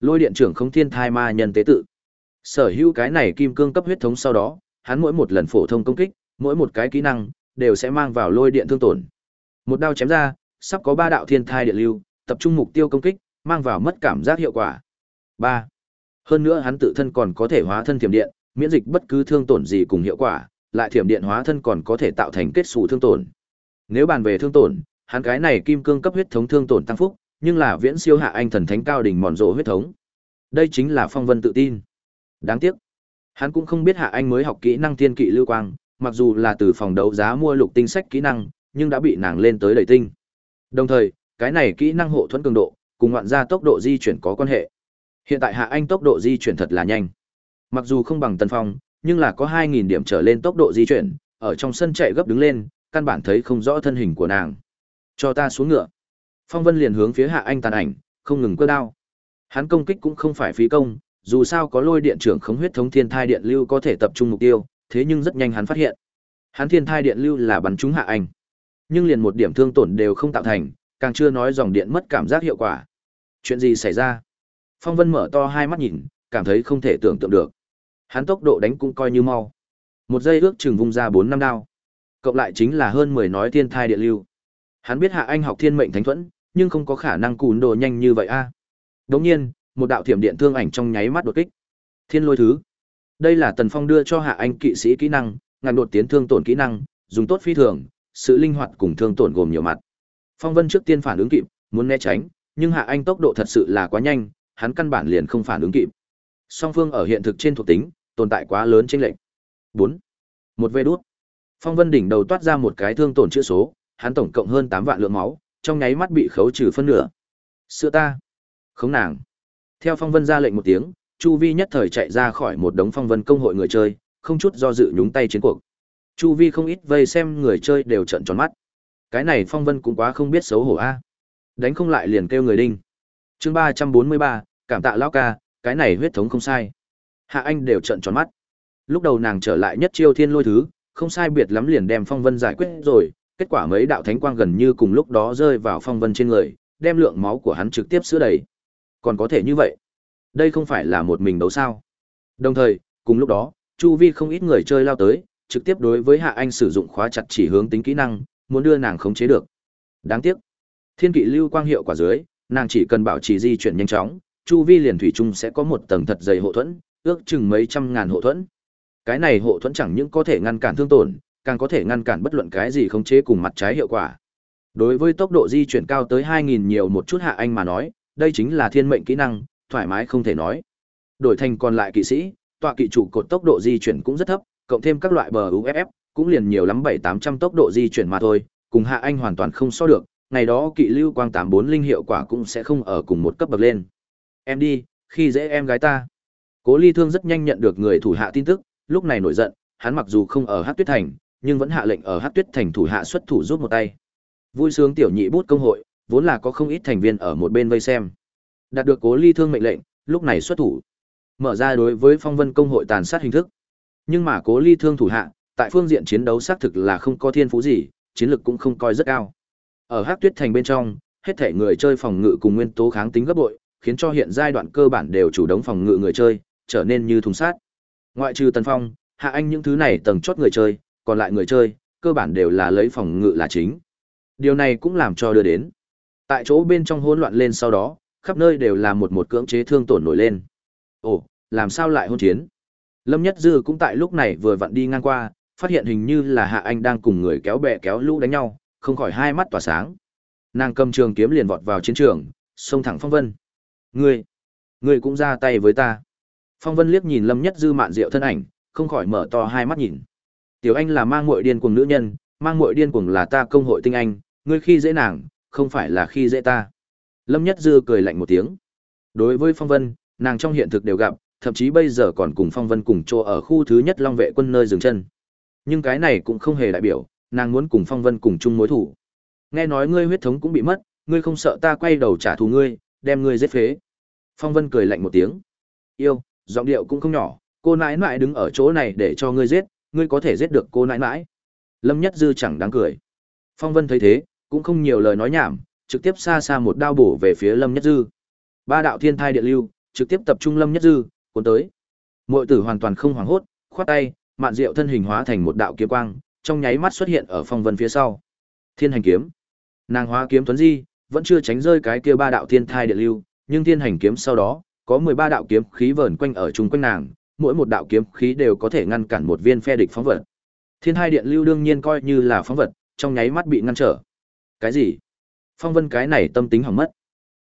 Lôi điện trưởng không thiên thai ma nhân tế tự. Sở hữu cái này kim cương cấp huyết thống sau đó, hắn mỗi một lần phổ thông công kích, mỗi một cái kỹ năng đều sẽ mang vào lôi điện thương tổn. Một đao chém ra, sắp có ba đạo thiên thai điện lưu, tập trung mục tiêu công kích, mang vào mất cảm giác hiệu quả. 3. Hơn nữa hắn tự thân còn có thể hóa thân thiểm điện, miễn dịch bất cứ thương tổn gì cùng hiệu quả, lại thiểm điện hóa thân còn có thể tạo thành kết xù thương tổn. Nếu bàn về thương tổn, hắn cái này kim cương cấp huyết thống thương tổn tăng phúc, nhưng là viễn siêu hạ anh thần thánh cao đỉnh mòn rộ huyết thống. Đây chính là phong vân tự tin. Đáng tiếc, hắn cũng không biết hạ anh mới học kỹ năng tiên kỵ lưu quang, mặc dù là từ phòng đấu giá mua lục tinh sách kỹ năng, nhưng đã bị nàng lên tới đầy tinh. Đồng thời, cái này kỹ năng hộ thuẫn cường độ, cùng ngoạn ra tốc độ di chuyển có quan hệ. Hiện tại Hạ Anh tốc độ di chuyển thật là nhanh. Mặc dù không bằng Tần Phong, nhưng là có 2000 điểm trở lên tốc độ di chuyển, ở trong sân chạy gấp đứng lên, căn bản thấy không rõ thân hình của nàng. Cho ta xuống ngựa. Phong Vân liền hướng phía Hạ Anh tàn ảnh, không ngừng cơ đao. Hắn công kích cũng không phải phí công, dù sao có lôi điện trưởng khống huyết thống thiên thai điện lưu có thể tập trung mục tiêu, thế nhưng rất nhanh hắn phát hiện. Hắn thiên thai điện lưu là bắn trúng Hạ Anh, nhưng liền một điểm thương tổn đều không tạo thành, càng chưa nói dòng điện mất cảm giác hiệu quả. Chuyện gì xảy ra? Phong Vân mở to hai mắt nhìn, cảm thấy không thể tưởng tượng được. Hắn tốc độ đánh cũng coi như mau. Một giây ước chừng vung ra bốn năm đao. Cộng lại chính là hơn mười nói thiên thai địa lưu. Hắn biết Hạ Anh học thiên mệnh thánh thuẫn, nhưng không có khả năng cùn đồ nhanh như vậy a. À. Đống nhiên, một đạo thiểm điện thương ảnh trong nháy mắt đột kích. Thiên lôi thứ. Đây là Tần Phong đưa cho Hạ Anh kỵ sĩ kỹ năng, ngàn đột tiến thương tổn kỹ năng, dùng tốt phi thường, sự linh hoạt cùng thương tổn gồm nhiều mặt. Phong Vân trước tiên phản ứng kịp, muốn né tránh, nhưng Hạ Anh tốc độ thật sự là quá nhanh, hắn căn bản liền không phản ứng kịp. Song phương ở hiện thực trên thuộc tính, tồn tại quá lớn chênh lệch. 4. Một vê đút. Phong Vân đỉnh đầu toát ra một cái thương tổn chữa số, hắn tổng cộng hơn 8 vạn lượng máu, trong nháy mắt bị khấu trừ phân nửa. Sữa ta. Khống nàng. Theo Phong Vân ra lệnh một tiếng, Chu Vi nhất thời chạy ra khỏi một đống Phong Vân công hội người chơi, không chút do dự nhúng tay chiến cuộc. Chu Vi không ít vây xem người chơi đều trợn tròn mắt. Cái này Phong Vân cũng quá không biết xấu hổ a. Đánh không lại liền kêu người đinh chương ba trăm bốn mươi ba cảm tạ lão ca cái này huyết thống không sai. Hạ anh đều trợn tròn mắt. Lúc đầu nàng trở lại nhất chiêu thiên lôi thứ không sai biệt lắm liền đem phong vân giải quyết rồi kết quả mấy đạo thánh quang gần như cùng lúc đó rơi vào phong vân trên người đem lượng máu của hắn trực tiếp sữa đầy. Còn có thể như vậy? Đây không phải là một mình đấu sao? Đồng thời cùng lúc đó chu vi không ít người chơi lao tới trực tiếp đối với hạ anh sử dụng khóa chặt chỉ hướng tính kỹ năng muốn đưa nàng khống chế được. Đáng tiếc thiên kỵ lưu quang hiệu quả dưới nàng chỉ cần bảo trì di chuyển nhanh chóng, chu vi liền thủy chung sẽ có một tầng thật dày hộ thuẫn, ước chừng mấy trăm ngàn hộ thuẫn. Cái này hộ thuẫn chẳng những có thể ngăn cản thương tổn, càng có thể ngăn cản bất luận cái gì khống chế cùng mặt trái hiệu quả. Đối với tốc độ di chuyển cao tới 2000 nhiều một chút hạ anh mà nói, đây chính là thiên mệnh kỹ năng, thoải mái không thể nói. Đổi thành còn lại kỵ sĩ, tọa kỵ chủ cột tốc độ di chuyển cũng rất thấp, cộng thêm các loại bờ UFF, cũng liền nhiều lắm 7-800 tốc độ di chuyển mà thôi, cùng hạ anh hoàn toàn không so được, ngày đó kỵ lưu quang tám bốn linh hiệu quả cũng sẽ không ở cùng một cấp bậc lên. Em đi, khi dễ em gái ta. Cố Ly Thương rất nhanh nhận được người thủ hạ tin tức, lúc này nổi giận, hắn mặc dù không ở Hắc Tuyết Thành, nhưng vẫn hạ lệnh ở Hắc Tuyết Thành thủ hạ xuất thủ giúp một tay. Vui sướng tiểu nhị bút công hội, vốn là có không ít thành viên ở một bên vây xem. Đạt được Cố Ly Thương mệnh lệnh, lúc này xuất thủ. Mở ra đối với Phong Vân công hội tàn sát hình thức. Nhưng mà Cố Ly Thương thủ hạ, tại phương diện chiến đấu xác thực là không có thiên phú gì, chiến lực cũng không coi rất cao. Ở Hắc Tuyết Thành bên trong, hết thể người chơi phòng ngự cùng nguyên tố kháng tính gấp bội, khiến cho hiện giai đoạn cơ bản đều chủ động phòng ngự người chơi, trở nên như thùng sát. Ngoại trừ Tần Phong, Hạ Anh những thứ này tầng chốt người chơi, còn lại người chơi, cơ bản đều là lấy phòng ngự là chính. Điều này cũng làm cho đưa đến. Tại chỗ bên trong hỗn loạn lên sau đó, khắp nơi đều là một một cưỡng chế thương tổn nổi lên. Ồ, làm sao lại hôn chiến? Lâm Nhất Dư cũng tại lúc này vừa vặn đi ngang qua, phát hiện hình như là Hạ Anh đang cùng người kéo bè kéo lũ đánh nhau, không khỏi hai mắt tỏa sáng. Nàng cầm trường kiếm liền vọt vào chiến trường, xông thẳng Phong Vân. "Ngươi, ngươi cũng ra tay với ta?" Phong Vân liếc nhìn Lâm Nhất Dư mạn diệu thân ảnh, không khỏi mở to hai mắt nhìn. "Tiểu Anh là mang muội điên cuồng nữ nhân, mang muội điên cuồng là ta công hội tinh anh, ngươi khi dễ nàng, không phải là khi dễ ta." Lâm Nhất Dư cười lạnh một tiếng. Đối với Phong Vân, nàng trong hiện thực đều gặp, thậm chí bây giờ còn cùng Phong Vân cùng chỗ ở khu thứ nhất Long vệ quân nơi dừng chân. Nhưng cái này cũng không hề đại biểu, nàng muốn cùng phong vân cùng chung mối thủ nghe nói ngươi huyết thống cũng bị mất ngươi không sợ ta quay đầu trả thù ngươi đem ngươi giết phế phong vân cười lạnh một tiếng yêu giọng điệu cũng không nhỏ cô nãi nãi đứng ở chỗ này để cho ngươi giết ngươi có thể giết được cô nãi nãi Lâm Nhất Dư chẳng đáng cười. Phong Vân thấy thế, cũng không nhiều lời nói nhảm, trực tiếp xa xa một đao bổ về phía Lâm Nhất Dư. Ba đạo thiên thai địa lưu, trực tiếp tập trung Lâm Nhất Dư, cuốn tới. Muội tử hoàn toàn không hoảng hốt, khoát tay, mạn diệu thân hình hóa thành một đạo kiếm quang, trong nháy mắt xuất hiện ở Phong Vân phía sau. Thiên hành kiếm. Nàng hóa kiếm tuấn di, vẫn chưa tránh rơi cái kia ba đạo thiên thai địa lưu, nhưng thiên hành kiếm sau đó, có 13 đạo kiếm khí vờn quanh ở chung quanh nàng, mỗi một đạo kiếm khí đều có thể ngăn cản một viên phe địch phóng vật. Thiên hai điện lưu đương nhiên coi như là phóng vật, trong nháy mắt bị ngăn trở. Cái gì? Phong Vân cái này tâm tính hỏng mất.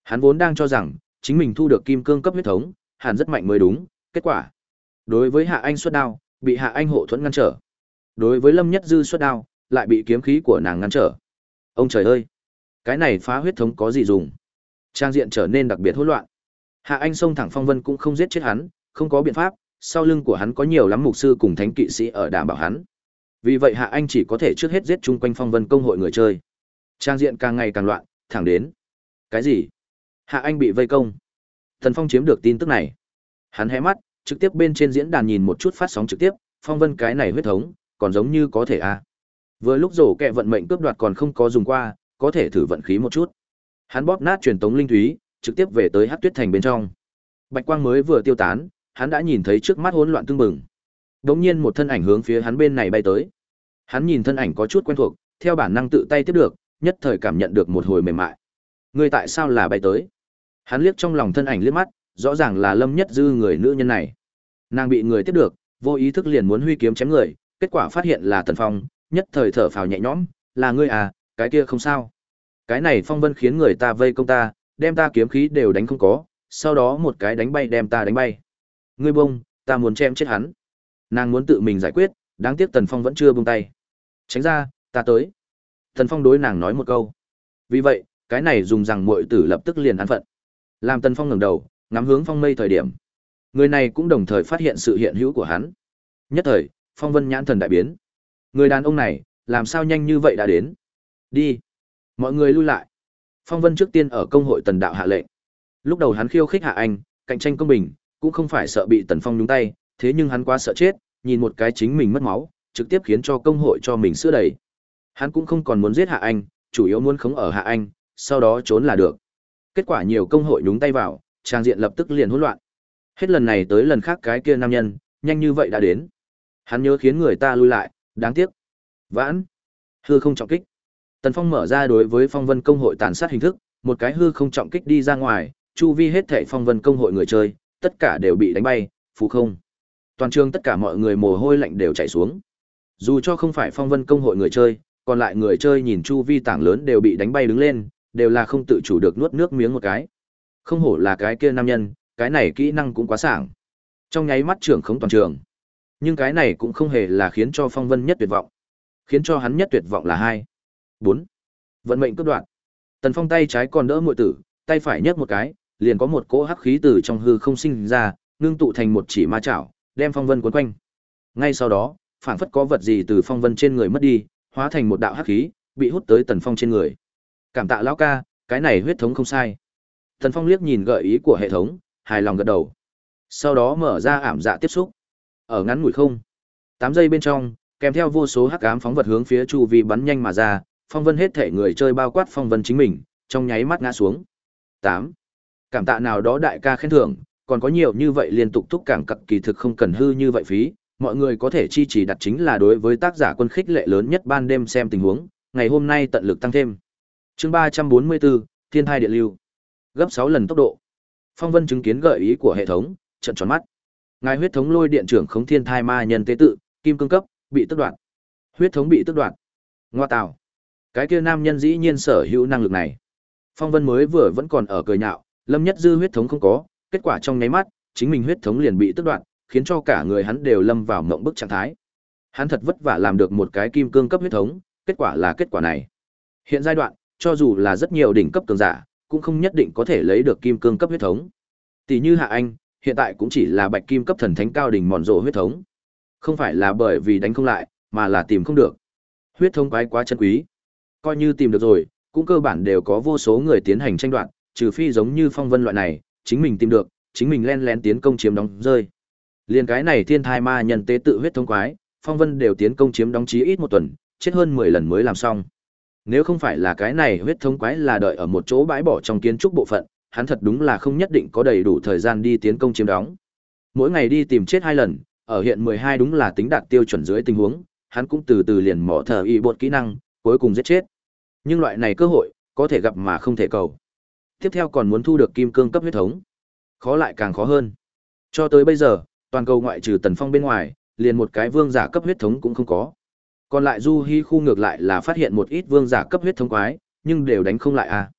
Hắn vốn đang cho rằng chính mình thu được kim cương cấp huyết thống, hẳn rất mạnh mới đúng, kết quả. Đối với Hạ Anh xuất đao, bị Hạ Anh hộ thuẫn ngăn trở. Đối với Lâm Nhất Dư xuất đao, lại bị kiếm khí của nàng ngăn trở. Ông trời ơi, cái này phá huyết thống có gì dùng? Trang diện trở nên đặc biệt hỗn loạn. Hạ Anh xông thẳng Phong Vân cũng không giết chết hắn, không có biện pháp, sau lưng của hắn có nhiều lắm mục sư cùng thánh kỵ sĩ ở đảm bảo hắn. Vì vậy Hạ Anh chỉ có thể trước hết giết chung quanh Phong Vân công hội người chơi. Trang diện càng ngày càng loạn, thẳng đến. Cái gì? Hạ Anh bị vây công. Thần Phong chiếm được tin tức này. Hắn hé mắt, trực tiếp bên trên diễn đàn nhìn một chút phát sóng trực tiếp, Phong Vân cái này huyết thống, còn giống như có thể a. À. Vừa lúc rổ kẹ vận mệnh cướp đoạt còn không có dùng qua, có thể thử vận khí một chút. Hắn bóp nát truyền tống linh thúy, trực tiếp về tới Hắc Tuyết Thành bên trong. Bạch quang mới vừa tiêu tán, hắn đã nhìn thấy trước mắt hỗn loạn tương bừng. Đống nhiên một thân ảnh hướng phía hắn bên này bay tới. Hắn nhìn thân ảnh có chút quen thuộc, theo bản năng tự tay tiếp được, nhất thời cảm nhận được một hồi mềm mại. Người tại sao là bay tới? Hắn liếc trong lòng thân ảnh liếc mắt, rõ ràng là Lâm Nhất Dư người nữ nhân này. Nàng bị người tiếp được, vô ý thức liền muốn huy kiếm chém người, kết quả phát hiện là Tần Phong, nhất thời thở phào nhẹ nhõm, là ngươi à, cái kia không sao. Cái này phong vân khiến người ta vây công ta, đem ta kiếm khí đều đánh không có, sau đó một cái đánh bay đem ta đánh bay. Ngươi bông, ta muốn chém chết hắn. Nàng muốn tự mình giải quyết, đáng tiếc Tần Phong vẫn chưa buông tay. Tránh ra, ta tới. Tần Phong đối nàng nói một câu. Vì vậy, cái này dùng rằng muội tử lập tức liền án phận. Làm Tần Phong ngẩng đầu, ngắm hướng phong mây thời điểm. Người này cũng đồng thời phát hiện sự hiện hữu của hắn. Nhất thời, Phong Vân nhãn thần đại biến. Người đàn ông này, làm sao nhanh như vậy đã đến? Đi. Mọi người lui lại. Phong Vân trước tiên ở công hội tần đạo hạ lệnh. Lúc đầu hắn khiêu khích hạ anh, cạnh tranh công bình, cũng không phải sợ bị Tần Phong nhúng tay, thế nhưng hắn quá sợ chết, nhìn một cái chính mình mất máu, trực tiếp khiến cho công hội cho mình sữa đầy. Hắn cũng không còn muốn giết hạ anh, chủ yếu muốn khống ở hạ anh, sau đó trốn là được. Kết quả nhiều công hội nhúng tay vào, trang diện lập tức liền hỗn loạn. Hết lần này tới lần khác cái kia nam nhân, nhanh như vậy đã đến. Hắn nhớ khiến người ta lui lại, đáng tiếc. Vãn. Hư không trọng kích. Tần Phong mở ra đối với phong vân công hội tàn sát hình thức, một cái hư không trọng kích đi ra ngoài, chu vi hết thảy phong vân công hội người chơi, tất cả đều bị đánh bay, phù không. Toàn trường tất cả mọi người mồ hôi lạnh đều chảy xuống. Dù cho không phải phong vân công hội người chơi, còn lại người chơi nhìn chu vi tảng lớn đều bị đánh bay đứng lên, đều là không tự chủ được nuốt nước miếng một cái. Không hổ là cái kia nam nhân, cái này kỹ năng cũng quá sảng. Trong nháy mắt trưởng không toàn trường. Nhưng cái này cũng không hề là khiến cho phong vân nhất tuyệt vọng. Khiến cho hắn nhất tuyệt vọng là hai bốn Vận mệnh cướp đoạn. Tần Phong tay trái còn đỡ muội tử, tay phải nhấc một cái, liền có một cỗ hắc khí từ trong hư không sinh ra, ngưng tụ thành một chỉ ma chảo, đem phong vân cuốn quanh. Ngay sau đó, phảng phất có vật gì từ phong vân trên người mất đi, hóa thành một đạo hắc khí, bị hút tới Tần Phong trên người. Cảm tạ lão ca, cái này huyết thống không sai. Tần Phong liếc nhìn gợi ý của hệ thống, hài lòng gật đầu. Sau đó mở ra ảm dạ tiếp xúc. Ở ngắn ngủi không, tám giây bên trong, kèm theo vô số hắc ám phóng vật hướng phía chu vi bắn nhanh mà ra, phong vân hết thể người chơi bao quát phong vân chính mình, trong nháy mắt ngã xuống. Tám, Cảm tạ nào đó đại ca khen thưởng, còn có nhiều như vậy liên tục thúc cảng cặc kỳ thực không cần hư như vậy phí, mọi người có thể chi trì đặt chính là đối với tác giả quân khích lệ lớn nhất ban đêm xem tình huống, ngày hôm nay tận lực tăng thêm. Chương 344, Thiên thai điện lưu. Gấp sáu lần tốc độ. Phong Vân chứng kiến gợi ý của hệ thống, trận tròn mắt. Ngài huyết thống lôi điện trưởng khống thiên thai ma nhân tế tự, kim cương cấp, bị tức đoạn. Huyết thống bị tức đoạn. Ngoa tào. Cái kia nam nhân dĩ nhiên sở hữu năng lực này. Phong Vân mới vừa vẫn còn ở cười nhạo, Lâm Nhất Dư huyết thống không có, kết quả trong nháy mắt, chính mình huyết thống liền bị tức đoạn, khiến cho cả người hắn đều lâm vào mộng bức trạng thái. Hắn thật vất vả làm được một cái kim cương cấp huyết thống, kết quả là kết quả này. Hiện giai đoạn, cho dù là rất nhiều đỉnh cấp cường giả, cũng không nhất định có thể lấy được kim cương cấp huyết thống. Tỷ như Hạ Anh, hiện tại cũng chỉ là bạch kim cấp thần thánh cao đỉnh mòn rộ huyết thống. Không phải là bởi vì đánh không lại, mà là tìm không được. Huyết thống quái quá chân quý. Coi như tìm được rồi, cũng cơ bản đều có vô số người tiến hành tranh đoạt, trừ phi giống như phong vân loại này, chính mình tìm được, chính mình len lén tiến công chiếm đóng rơi. Liên cái này thiên thai ma nhân tế tự huyết thống quái, phong vân đều tiến công chiếm đóng chí ít một tuần, chết hơn 10 lần mới làm xong. Nếu không phải là cái này huyết thống quái là đợi ở một chỗ bãi bỏ trong kiến trúc bộ phận, hắn thật đúng là không nhất định có đầy đủ thời gian đi tiến công chiếm đóng. Mỗi ngày đi tìm chết hai lần, ở hiện 12 đúng là tính đạt tiêu chuẩn dưới tình huống, hắn cũng từ từ liền mỏ thờ y bột kỹ năng, cuối cùng giết chết. Nhưng loại này cơ hội, có thể gặp mà không thể cầu. Tiếp theo còn muốn thu được kim cương cấp huyết thống. Khó lại càng khó hơn. Cho tới bây giờ, toàn cầu ngoại trừ Tần Phong bên ngoài, liền một cái vương giả cấp huyết thống cũng không có. Còn lại Du Hi khu ngược lại là phát hiện một ít vương giả cấp huyết thống quái, nhưng đều đánh không lại à.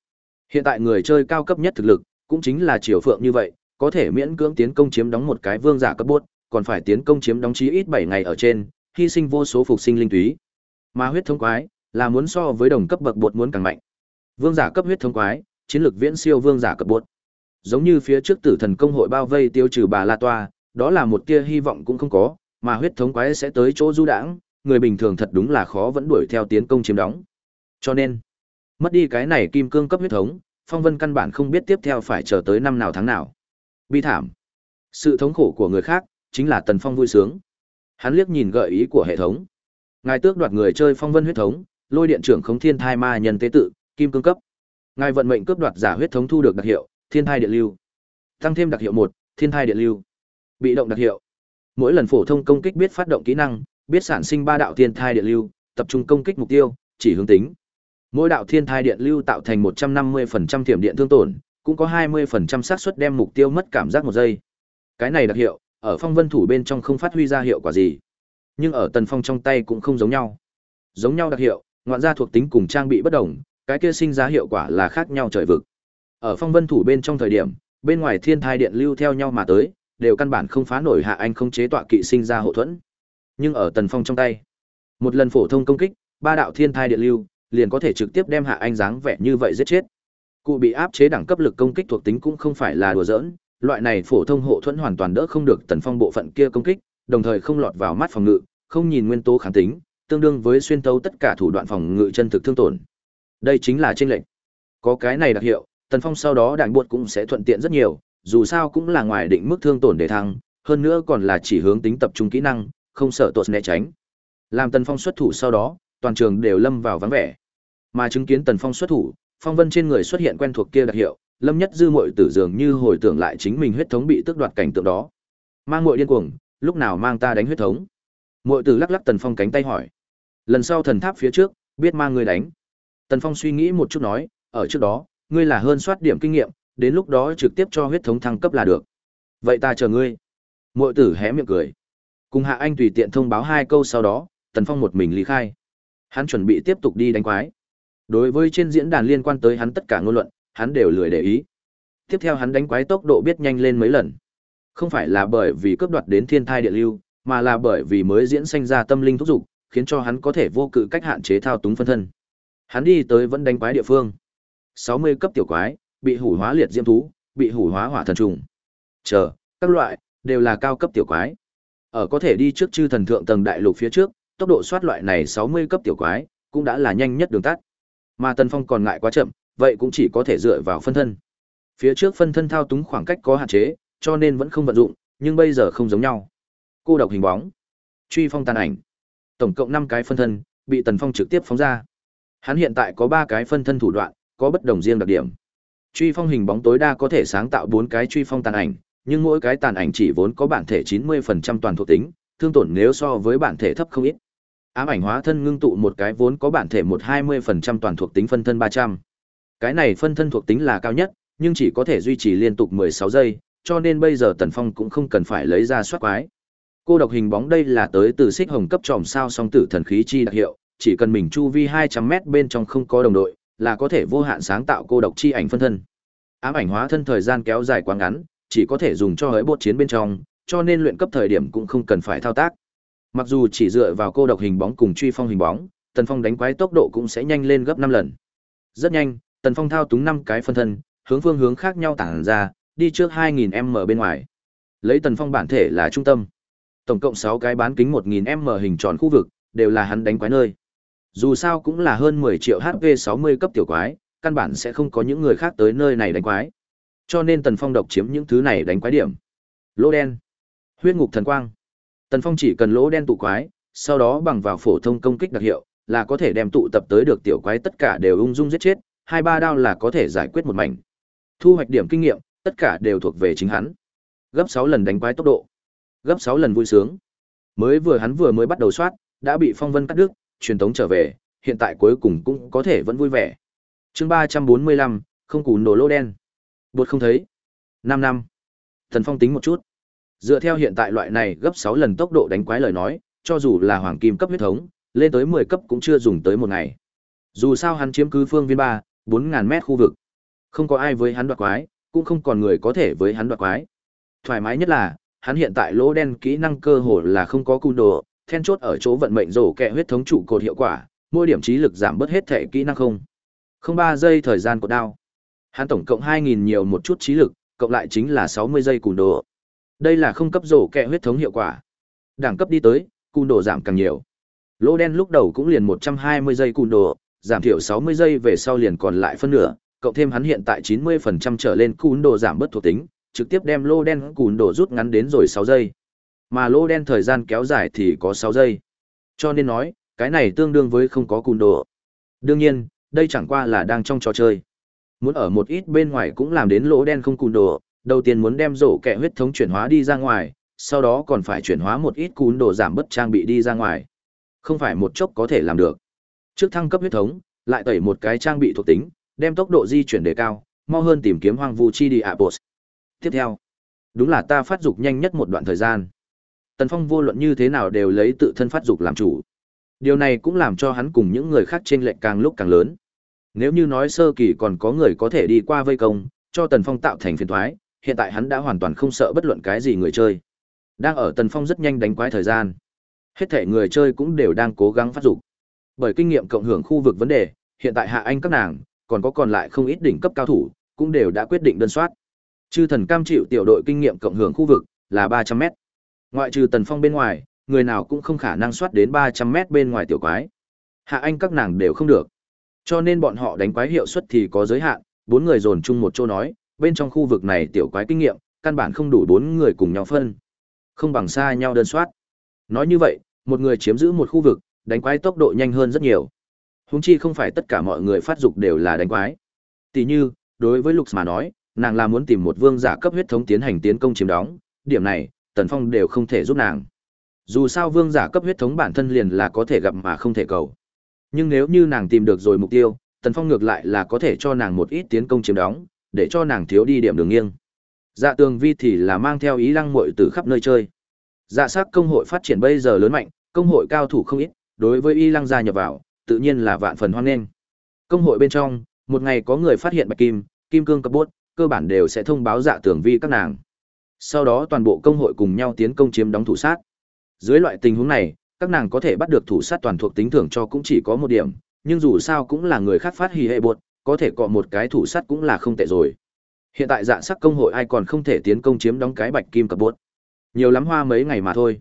Hiện tại người chơi cao cấp nhất thực lực, cũng chính là Triều Phượng như vậy, có thể miễn cưỡng tiến công chiếm đóng một cái vương giả cấp bốt, còn phải tiến công chiếm đóng chí ít 7 ngày ở trên, hy sinh vô số phục sinh linh túy. Mà huyết thống quái là muốn so với đồng cấp bậc bột muốn càng mạnh. Vương giả cấp huyết thống quái, chiến lược viễn siêu vương giả cấp bột. Giống như phía trước Tử Thần công hội bao vây tiêu trừ bà La Toa, đó là một tia hy vọng cũng không có, mà huyết thống quái sẽ tới chỗ du đãng, người bình thường thật đúng là khó vẫn đuổi theo tiến công chiếm đóng. Cho nên, mất đi cái này kim cương cấp huyết thống, Phong Vân căn bản không biết tiếp theo phải chờ tới năm nào tháng nào. Bi thảm. Sự thống khổ của người khác chính là Tần Phong vui sướng. Hắn liếc nhìn gợi ý của hệ thống. Ngài tước đoạt người chơi Phong Vân huyết thống, lôi điện trưởng khống thiên thai ma nhân tế tự, kim cương cấp. Ngài vận mệnh cướp đoạt giả huyết thống thu được đặc hiệu, thiên thai điện lưu. Tăng thêm đặc hiệu một, thiên thai điện lưu. Bị động đặc hiệu. Mỗi lần phổ thông công kích biết phát động kỹ năng, biết sản sinh ba đạo thiên thai điện lưu, tập trung công kích mục tiêu, chỉ hướng tính. Mỗi đạo thiên thai điện lưu tạo thành 150% thiểm điện thương tổn, cũng có 20% xác suất đem mục tiêu mất cảm giác một giây. Cái này đặc hiệu, ở phong vân thủ bên trong không phát huy ra hiệu quả gì. Nhưng ở tần phong trong tay cũng không giống nhau. Giống nhau đặc hiệu, ngoạn gia thuộc tính cùng trang bị bất đồng, cái kia sinh ra hiệu quả là khác nhau trời vực. Ở phong vân thủ bên trong thời điểm, bên ngoài thiên thai điện lưu theo nhau mà tới, đều căn bản không phá nổi hạ anh không chế tọa kỵ sinh ra hộ thuẫn. Nhưng ở tần phong trong tay, một lần phổ thông công kích, ba đạo thiên thai điện lưu, liền có thể trực tiếp đem hạ anh dáng vẻ như vậy giết chết. Cụ bị áp chế đẳng cấp lực công kích thuộc tính cũng không phải là đùa giỡn, loại này phổ thông hộ thuẫn hoàn toàn đỡ không được tần phong bộ phận kia công kích, đồng thời không lọt vào mắt phòng ngự, không nhìn nguyên tố kháng tính, tương đương với xuyên tấu tất cả thủ đoạn phòng ngự chân thực thương tổn. Đây chính là chênh lệnh. Có cái này đặc hiệu, Tần Phong sau đó đạn buột cũng sẽ thuận tiện rất nhiều, dù sao cũng là ngoài định mức thương tổn để thăng, hơn nữa còn là chỉ hướng tính tập trung kỹ năng, không sợ tột né tránh. Làm Tần Phong xuất thủ sau đó, toàn trường đều lâm vào vắng vẻ. Mà chứng kiến Tần Phong xuất thủ, phong vân trên người xuất hiện quen thuộc kia đặc hiệu, Lâm Nhất Dư muội tử dường như hồi tưởng lại chính mình huyết thống bị tước đoạt cảnh tượng đó. Mang muội điên cuồng, lúc nào mang ta đánh huyết thống? Muội tử lắc lắc Tần Phong cánh tay hỏi. Lần sau thần tháp phía trước, biết mang ngươi đánh. Tần Phong suy nghĩ một chút nói, ở trước đó, ngươi là hơn soát điểm kinh nghiệm, đến lúc đó trực tiếp cho huyết thống thăng cấp là được. Vậy ta chờ ngươi. Muội tử hé miệng cười. Cùng Hạ Anh tùy tiện thông báo hai câu sau đó, Tần Phong một mình lý khai. Hắn chuẩn bị tiếp tục đi đánh quái. Đối với trên diễn đàn liên quan tới hắn tất cả ngôn luận, hắn đều lười để ý. Tiếp theo hắn đánh quái tốc độ biết nhanh lên mấy lần. Không phải là bởi vì cướp đoạt đến thiên thai địa lưu, mà là bởi vì mới diễn sanh ra tâm linh thúc giục khiến cho hắn có thể vô cự cách hạn chế thao túng phân thân. Hắn đi tới vẫn đánh quái địa phương. 60 cấp tiểu quái, bị hủ hóa liệt diễm thú, bị hủ hóa hỏa thần trùng. Chờ, các loại đều là cao cấp tiểu quái. Ở có thể đi trước chư thần thượng tầng đại lục phía trước, tốc độ soát loại này 60 cấp tiểu quái cũng đã là nhanh nhất đường tắt. Mà Tần Phong còn ngại quá chậm, vậy cũng chỉ có thể dựa vào phân thân. Phía trước phân thân thao túng khoảng cách có hạn chế, cho nên vẫn không vận dụng, nhưng bây giờ không giống nhau. Cô độc hình bóng, truy phong tàn ảnh, tổng cộng 5 cái phân thân, bị Tần Phong trực tiếp phóng ra. Hắn hiện tại có 3 cái phân thân thủ đoạn, có bất đồng riêng đặc điểm. Truy phong hình bóng tối đa có thể sáng tạo 4 cái truy phong tàn ảnh, nhưng mỗi cái tàn ảnh chỉ vốn có bản thể 90% toàn thuộc tính, thương tổn nếu so với bản thể thấp không ít. Ám ảnh hóa thân ngưng tụ một cái vốn có bản thể một 20% toàn thuộc tính phân thân 300. Cái này phân thân thuộc tính là cao nhất, nhưng chỉ có thể duy trì liên tục 16 giây, cho nên bây giờ Tần Phong cũng không cần phải lấy ra soát quái. Cô độc hình bóng đây là tới từ xích hồng cấp tròm sao song tử thần khí chi đặc hiệu, chỉ cần mình chu vi 200m bên trong không có đồng đội, là có thể vô hạn sáng tạo cô độc chi ảnh phân thân. Ám ảnh hóa thân thời gian kéo dài quá ngắn, chỉ có thể dùng cho hỡi bột chiến bên trong, cho nên luyện cấp thời điểm cũng không cần phải thao tác. Mặc dù chỉ dựa vào cô độc hình bóng cùng truy phong hình bóng, Tần Phong đánh quái tốc độ cũng sẽ nhanh lên gấp năm lần. Rất nhanh, Tần Phong thao túng năm cái phân thân, hướng phương hướng khác nhau tản ra, đi trước 2000m bên ngoài. Lấy Tần Phong bản thể là trung tâm. Tổng cộng 6 cái bán kính 1000m hình tròn khu vực, đều là hắn đánh quái nơi. Dù sao cũng là hơn 10 triệu HP 60 cấp tiểu quái, căn bản sẽ không có những người khác tới nơi này đánh quái. Cho nên Tần Phong độc chiếm những thứ này đánh quái điểm. Lỗ đen, huyết ngục thần quang. Tần Phong chỉ cần lỗ đen tụ quái, sau đó bằng vào phổ thông công kích đặc hiệu, là có thể đem tụ tập tới được tiểu quái tất cả đều ung dung giết chết, hai ba đao là có thể giải quyết một mảnh. Thu hoạch điểm kinh nghiệm, tất cả đều thuộc về chính hắn. Gấp 6 lần đánh quái tốc độ, gấp 6 lần vui sướng. Mới vừa hắn vừa mới bắt đầu soát, đã bị phong vân cắt đứt, truyền tống trở về, hiện tại cuối cùng cũng có thể vẫn vui vẻ. Chương 345, không củ nổ lô đen. Bột không thấy. 5 năm. Thần Phong tính một chút. Dựa theo hiện tại loại này gấp 6 lần tốc độ đánh quái lời nói, cho dù là hoàng kim cấp huyết thống, lên tới 10 cấp cũng chưa dùng tới một ngày. Dù sao hắn chiếm cứ phương viên 3, 4000 mét khu vực. Không có ai với hắn đoạt quái, cũng không còn người có thể với hắn đoạt quái. Thoải mái nhất là, hắn hiện tại lỗ đen kỹ năng cơ hồ là không có cung đồ, then chốt ở chỗ vận mệnh rổ kẹ huyết thống trụ cột hiệu quả, mỗi điểm trí lực giảm bớt hết thể kỹ năng không. Không ba giây thời gian của đao. Hắn tổng cộng 2000 nhiều một chút trí lực, cộng lại chính là 60 giây cung đồ. Đây là không cấp rổ kẹ huyết thống hiệu quả. Đẳng cấp đi tới, cung đồ giảm càng nhiều. Lỗ đen lúc đầu cũng liền 120 giây cung đồ, giảm thiểu 60 giây về sau liền còn lại phân nửa, cộng thêm hắn hiện tại 90% trở lên cung đồ giảm bớt thuộc tính, trực tiếp đem lô đen cùn đổ rút ngắn đến rồi 6 giây. Mà lô đen thời gian kéo dài thì có 6 giây. Cho nên nói, cái này tương đương với không có cùn đổ. Đương nhiên, đây chẳng qua là đang trong trò chơi. Muốn ở một ít bên ngoài cũng làm đến lỗ đen không cùn đổ. đầu tiên muốn đem rổ kẹ huyết thống chuyển hóa đi ra ngoài, sau đó còn phải chuyển hóa một ít cùn đổ giảm bất trang bị đi ra ngoài. Không phải một chốc có thể làm được. Trước thăng cấp huyết thống, lại tẩy một cái trang bị thuộc tính, đem tốc độ di chuyển đề cao, mau hơn tìm kiếm hoang vu chi đi Apos. Tiếp theo, đúng là ta phát dục nhanh nhất một đoạn thời gian. Tần Phong vô luận như thế nào đều lấy tự thân phát dục làm chủ. Điều này cũng làm cho hắn cùng những người khác trên lệnh càng lúc càng lớn. Nếu như nói sơ kỳ còn có người có thể đi qua vây công, cho Tần Phong tạo thành phiền thoái, hiện tại hắn đã hoàn toàn không sợ bất luận cái gì người chơi. Đang ở Tần Phong rất nhanh đánh quái thời gian. Hết thể người chơi cũng đều đang cố gắng phát dục. Bởi kinh nghiệm cộng hưởng khu vực vấn đề, hiện tại Hạ Anh các nàng, còn có còn lại không ít đỉnh cấp cao thủ, cũng đều đã quyết định đơn soát. Chư thần cam chịu tiểu đội kinh nghiệm cộng hưởng khu vực là 300m. Ngoại trừ Tần Phong bên ngoài, người nào cũng không khả năng soát đến 300m bên ngoài tiểu quái. Hạ Anh các nàng đều không được. Cho nên bọn họ đánh quái hiệu suất thì có giới hạn, bốn người dồn chung một chỗ nói, bên trong khu vực này tiểu quái kinh nghiệm, căn bản không đủ bốn người cùng nhau phân. Không bằng xa nhau đơn soát. Nói như vậy, một người chiếm giữ một khu vực, đánh quái tốc độ nhanh hơn rất nhiều. Huống chi không phải tất cả mọi người phát dục đều là đánh quái. Tỷ như, đối với Lục mà nói, nàng là muốn tìm một vương giả cấp huyết thống tiến hành tiến công chiếm đóng, điểm này, Tần Phong đều không thể giúp nàng. Dù sao vương giả cấp huyết thống bản thân liền là có thể gặp mà không thể cầu. Nhưng nếu như nàng tìm được rồi mục tiêu, Tần Phong ngược lại là có thể cho nàng một ít tiến công chiếm đóng, để cho nàng thiếu đi điểm đường nghiêng. Dạ tường vi thì là mang theo ý lăng muội từ khắp nơi chơi. Dạ sắc công hội phát triển bây giờ lớn mạnh, công hội cao thủ không ít, đối với y lăng gia nhập vào, tự nhiên là vạn phần hoan nghênh. Công hội bên trong, một ngày có người phát hiện bạch kim, kim cương cấp bốt, cơ bản đều sẽ thông báo dạ tường vi các nàng. Sau đó toàn bộ công hội cùng nhau tiến công chiếm đóng thủ sát. Dưới loại tình huống này, các nàng có thể bắt được thủ sát toàn thuộc tính thưởng cho cũng chỉ có một điểm, nhưng dù sao cũng là người khác phát hì hệ bột, có thể cọ một cái thủ sát cũng là không tệ rồi. Hiện tại dạ sắc công hội ai còn không thể tiến công chiếm đóng cái bạch kim cập bột. Nhiều lắm hoa mấy ngày mà thôi.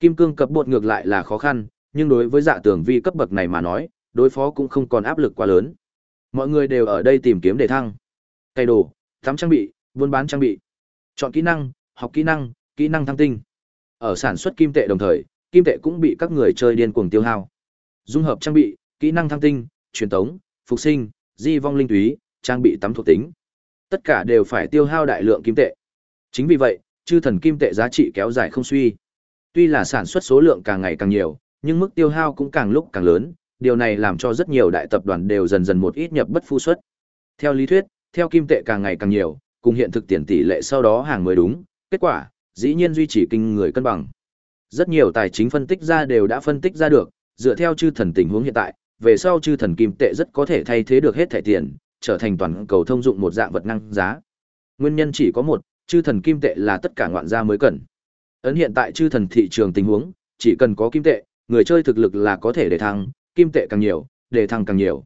Kim cương cập bột ngược lại là khó khăn, nhưng đối với dạ tường vi cấp bậc này mà nói, đối phó cũng không còn áp lực quá lớn. Mọi người đều ở đây tìm kiếm để thăng. Cây đồ, tắm trang bị, buôn bán trang bị. Chọn kỹ năng, học kỹ năng, kỹ năng thăng tinh. Ở sản xuất kim tệ đồng thời, kim tệ cũng bị các người chơi điên cuồng tiêu hao. Dung hợp trang bị, kỹ năng thăng tinh, truyền tống, phục sinh, di vong linh túy, trang bị tắm thuộc tính. Tất cả đều phải tiêu hao đại lượng kim tệ. Chính vì vậy, chư thần kim tệ giá trị kéo dài không suy. Tuy là sản xuất số lượng càng ngày càng nhiều, nhưng mức tiêu hao cũng càng lúc càng lớn, điều này làm cho rất nhiều đại tập đoàn đều dần dần một ít nhập bất phu xuất. Theo lý thuyết, theo kim tệ càng ngày càng nhiều, cùng hiện thực tiền tỷ lệ sau đó hàng mới đúng, kết quả, dĩ nhiên duy trì kinh người cân bằng. Rất nhiều tài chính phân tích ra đều đã phân tích ra được, dựa theo chư thần tình huống hiện tại, về sau chư thần kim tệ rất có thể thay thế được hết thẻ tiền, trở thành toàn cầu thông dụng một dạng vật năng giá. Nguyên nhân chỉ có một, chư thần kim tệ là tất cả ngoạn gia mới cần. Ấn hiện tại chư thần thị trường tình huống, chỉ cần có kim tệ, người chơi thực lực là có thể để thăng, kim tệ càng nhiều, để thăng càng nhiều.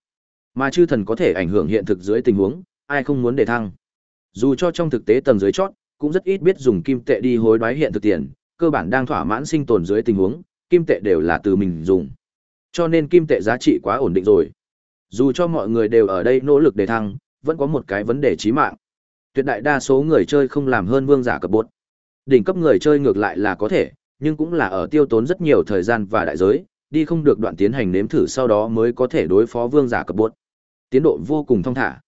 Mà chư thần có thể ảnh hưởng hiện thực dưới tình huống, ai không muốn để thăng. Dù cho trong thực tế tầng dưới chót, cũng rất ít biết dùng kim tệ đi hối đoái hiện thực tiền, cơ bản đang thỏa mãn sinh tồn dưới tình huống, kim tệ đều là từ mình dùng. Cho nên kim tệ giá trị quá ổn định rồi. Dù cho mọi người đều ở đây nỗ lực để thăng, vẫn có một cái vấn đề chí mạng. Tuyệt đại đa số người chơi không làm hơn vương giả cấp bột. Đỉnh cấp người chơi ngược lại là có thể, nhưng cũng là ở tiêu tốn rất nhiều thời gian và đại giới, đi không được đoạn tiến hành nếm thử sau đó mới có thể đối phó vương giả cấp bột. Tiến độ vô cùng thong thả.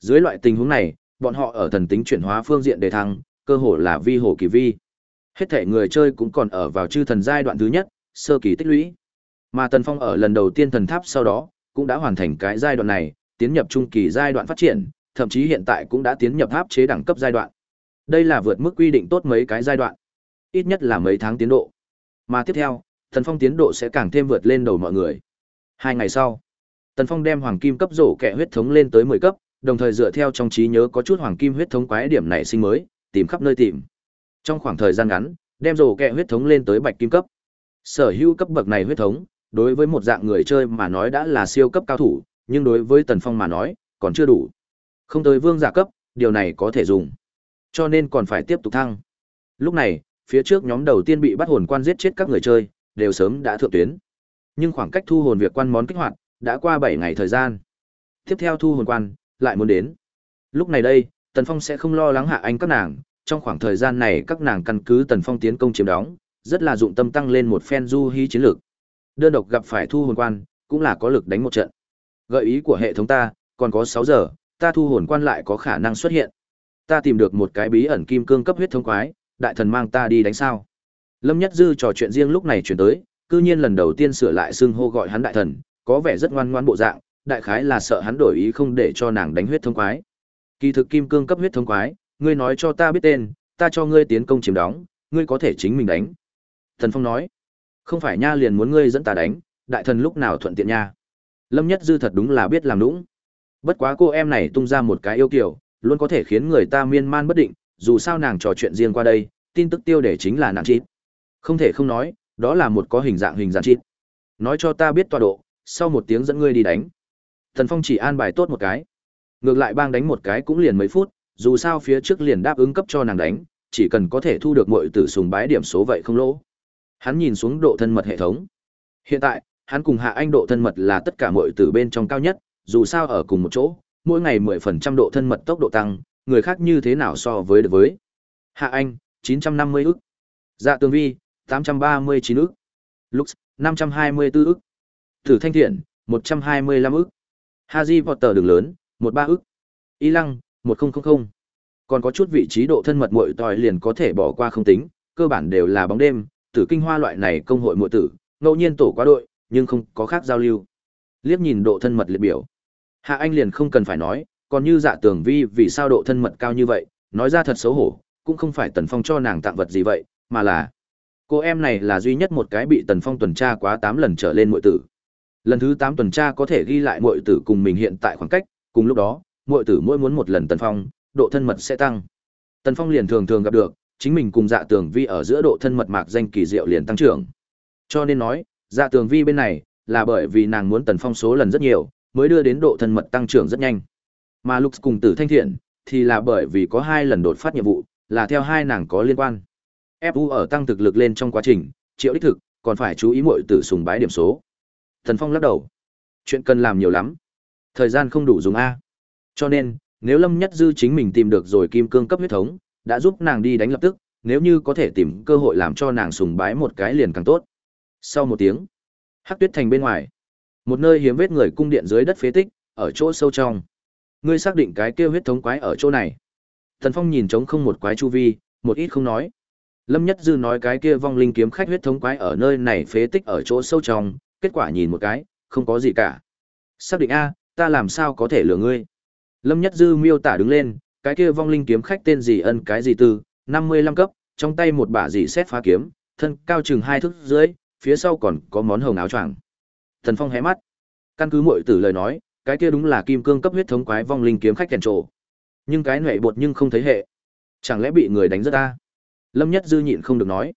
Dưới loại tình huống này, bọn họ ở thần tính chuyển hóa phương diện đề thăng, cơ hồ là vi hồ kỳ vi. Hết thể người chơi cũng còn ở vào chư thần giai đoạn thứ nhất, sơ kỳ tích lũy. Mà Tần Phong ở lần đầu tiên thần tháp sau đó, cũng đã hoàn thành cái giai đoạn này, tiến nhập trung kỳ giai đoạn phát triển, thậm chí hiện tại cũng đã tiến nhập tháp chế đẳng cấp giai đoạn. Đây là vượt mức quy định tốt mấy cái giai đoạn, ít nhất là mấy tháng tiến độ. Mà tiếp theo, Tần Phong tiến độ sẽ càng thêm vượt lên đầu mọi người. Hai ngày sau, Tần Phong đem hoàng kim cấp rổ kẹ huyết thống lên tới 10 cấp, đồng thời dựa theo trong trí nhớ có chút hoàng kim huyết thống quái điểm này sinh mới, tìm khắp nơi tìm. Trong khoảng thời gian ngắn, đem rổ kẹ huyết thống lên tới bạch kim cấp. Sở hữu cấp bậc này huyết thống, đối với một dạng người chơi mà nói đã là siêu cấp cao thủ, nhưng đối với Tần Phong mà nói, còn chưa đủ. Không tới vương giả cấp, điều này có thể dùng. Cho nên còn phải tiếp tục thăng. Lúc này, phía trước nhóm đầu tiên bị bắt hồn quan giết chết các người chơi, đều sớm đã thượng tuyến. Nhưng khoảng cách thu hồn việc quan món kích hoạt, đã qua 7 ngày thời gian. Tiếp theo thu hồn quan, lại muốn đến. Lúc này đây, Tần Phong sẽ không lo lắng hạ anh các nàng, trong khoảng thời gian này các nàng căn cứ Tần Phong tiến công chiếm đóng, rất là dụng tâm tăng lên một phen du hí chiến lược. Đơn độc gặp phải thu hồn quan, cũng là có lực đánh một trận. Gợi ý của hệ thống ta, còn có 6 giờ, ta thu hồn quan lại có khả năng xuất hiện. Ta tìm được một cái bí ẩn kim cương cấp huyết thống quái, đại thần mang ta đi đánh sao. Lâm Nhất Dư trò chuyện riêng lúc này chuyển tới, cư nhiên lần đầu tiên sửa lại xưng hô gọi hắn đại thần, có vẻ rất ngoan ngoãn bộ dạng, đại khái là sợ hắn đổi ý không để cho nàng đánh huyết thống quái. Kỳ thực kim cương cấp huyết thống quái, ngươi nói cho ta biết tên, ta cho ngươi tiến công chiếm đóng, ngươi có thể chính mình đánh. Thần Phong nói, không phải nha liền muốn ngươi dẫn ta đánh, đại thần lúc nào thuận tiện nha. Lâm Nhất Dư thật đúng là biết làm nũng. Bất quá cô em này tung ra một cái yêu kiểu, luôn có thể khiến người ta miên man bất định, dù sao nàng trò chuyện riêng qua đây, tin tức tiêu để chính là nàng chít. Không thể không nói, đó là một có hình dạng hình dạng chít. Nói cho ta biết tọa độ, sau một tiếng dẫn ngươi đi đánh. Thần Phong chỉ an bài tốt một cái. Ngược lại bang đánh một cái cũng liền mấy phút, dù sao phía trước liền đáp ứng cấp cho nàng đánh, chỉ cần có thể thu được mọi tử sùng bái điểm số vậy không lỗ. Hắn nhìn xuống độ thân mật hệ thống. Hiện tại, hắn cùng Hạ Anh độ thân mật là tất cả mọi tử bên trong cao nhất, dù sao ở cùng một chỗ, mỗi ngày 10% độ thân mật tốc độ tăng, người khác như thế nào so với được với. Hạ Anh, 950 ức. Dạ Tương Vi, 839 ức. Lux, 524 ức. Tử Thanh Thiện, 125 ức. Haji Potter đường lớn, 13 ức. Y Lăng, 1000. Còn có chút vị trí độ thân mật muội tòi liền có thể bỏ qua không tính, cơ bản đều là bóng đêm, tử kinh hoa loại này công hội muội tử, ngẫu nhiên tổ quá đội, nhưng không có khác giao lưu. Liếc nhìn độ thân mật liệt biểu. Hạ Anh liền không cần phải nói, còn như dạ tường vi vì sao độ thân mật cao như vậy, nói ra thật xấu hổ, cũng không phải Tần Phong cho nàng tặng vật gì vậy, mà là cô em này là duy nhất một cái bị Tần Phong tuần tra quá 8 lần trở lên muội tử. Lần thứ 8 tuần tra có thể ghi lại muội tử cùng mình hiện tại khoảng cách, cùng lúc đó, muội tử mỗi muốn một lần Tần Phong, độ thân mật sẽ tăng. Tần Phong liền thường thường gặp được, chính mình cùng dạ tường vi ở giữa độ thân mật mạc danh kỳ diệu liền tăng trưởng. Cho nên nói, dạ tường vi bên này, là bởi vì nàng muốn Tần Phong số lần rất nhiều, mới đưa đến độ thân mật tăng trưởng rất nhanh. Mà Lux cùng Tử Thanh Thiện, thì là bởi vì có hai lần đột phát nhiệm vụ, là theo hai nàng có liên quan. FU ở tăng thực lực lên trong quá trình, triệu đích thực, còn phải chú ý muội tử sùng bái điểm số. Thần Phong lắc đầu. Chuyện cần làm nhiều lắm. Thời gian không đủ dùng A. Cho nên, nếu Lâm Nhất Dư chính mình tìm được rồi kim cương cấp huyết thống, đã giúp nàng đi đánh lập tức, nếu như có thể tìm cơ hội làm cho nàng sùng bái một cái liền càng tốt. Sau một tiếng, Hắc Tuyết Thành bên ngoài, một nơi hiếm vết người cung điện dưới đất phế tích, ở chỗ sâu trong. Ngươi xác định cái kia huyết thống quái ở chỗ này. Thần Phong nhìn trống không một quái chu vi, một ít không nói. Lâm Nhất Dư nói cái kia vong linh kiếm khách huyết thống quái ở nơi này phế tích ở chỗ sâu trong, kết quả nhìn một cái, không có gì cả. Xác định a, ta làm sao có thể lừa ngươi? Lâm Nhất Dư miêu tả đứng lên, cái kia vong linh kiếm khách tên gì ân cái gì từ, 55 cấp, trong tay một bả dị xét phá kiếm, thân cao chừng hai thước dưới, phía sau còn có món hồng áo choàng. Thần Phong hé mắt. Căn cứ muội tử lời nói, cái kia đúng là kim cương cấp huyết thống quái vong linh kiếm khách kèn trổ. Nhưng cái nệ bột nhưng không thấy hệ. Chẳng lẽ bị người đánh rất ta? Lâm Nhất Dư nhịn không được nói.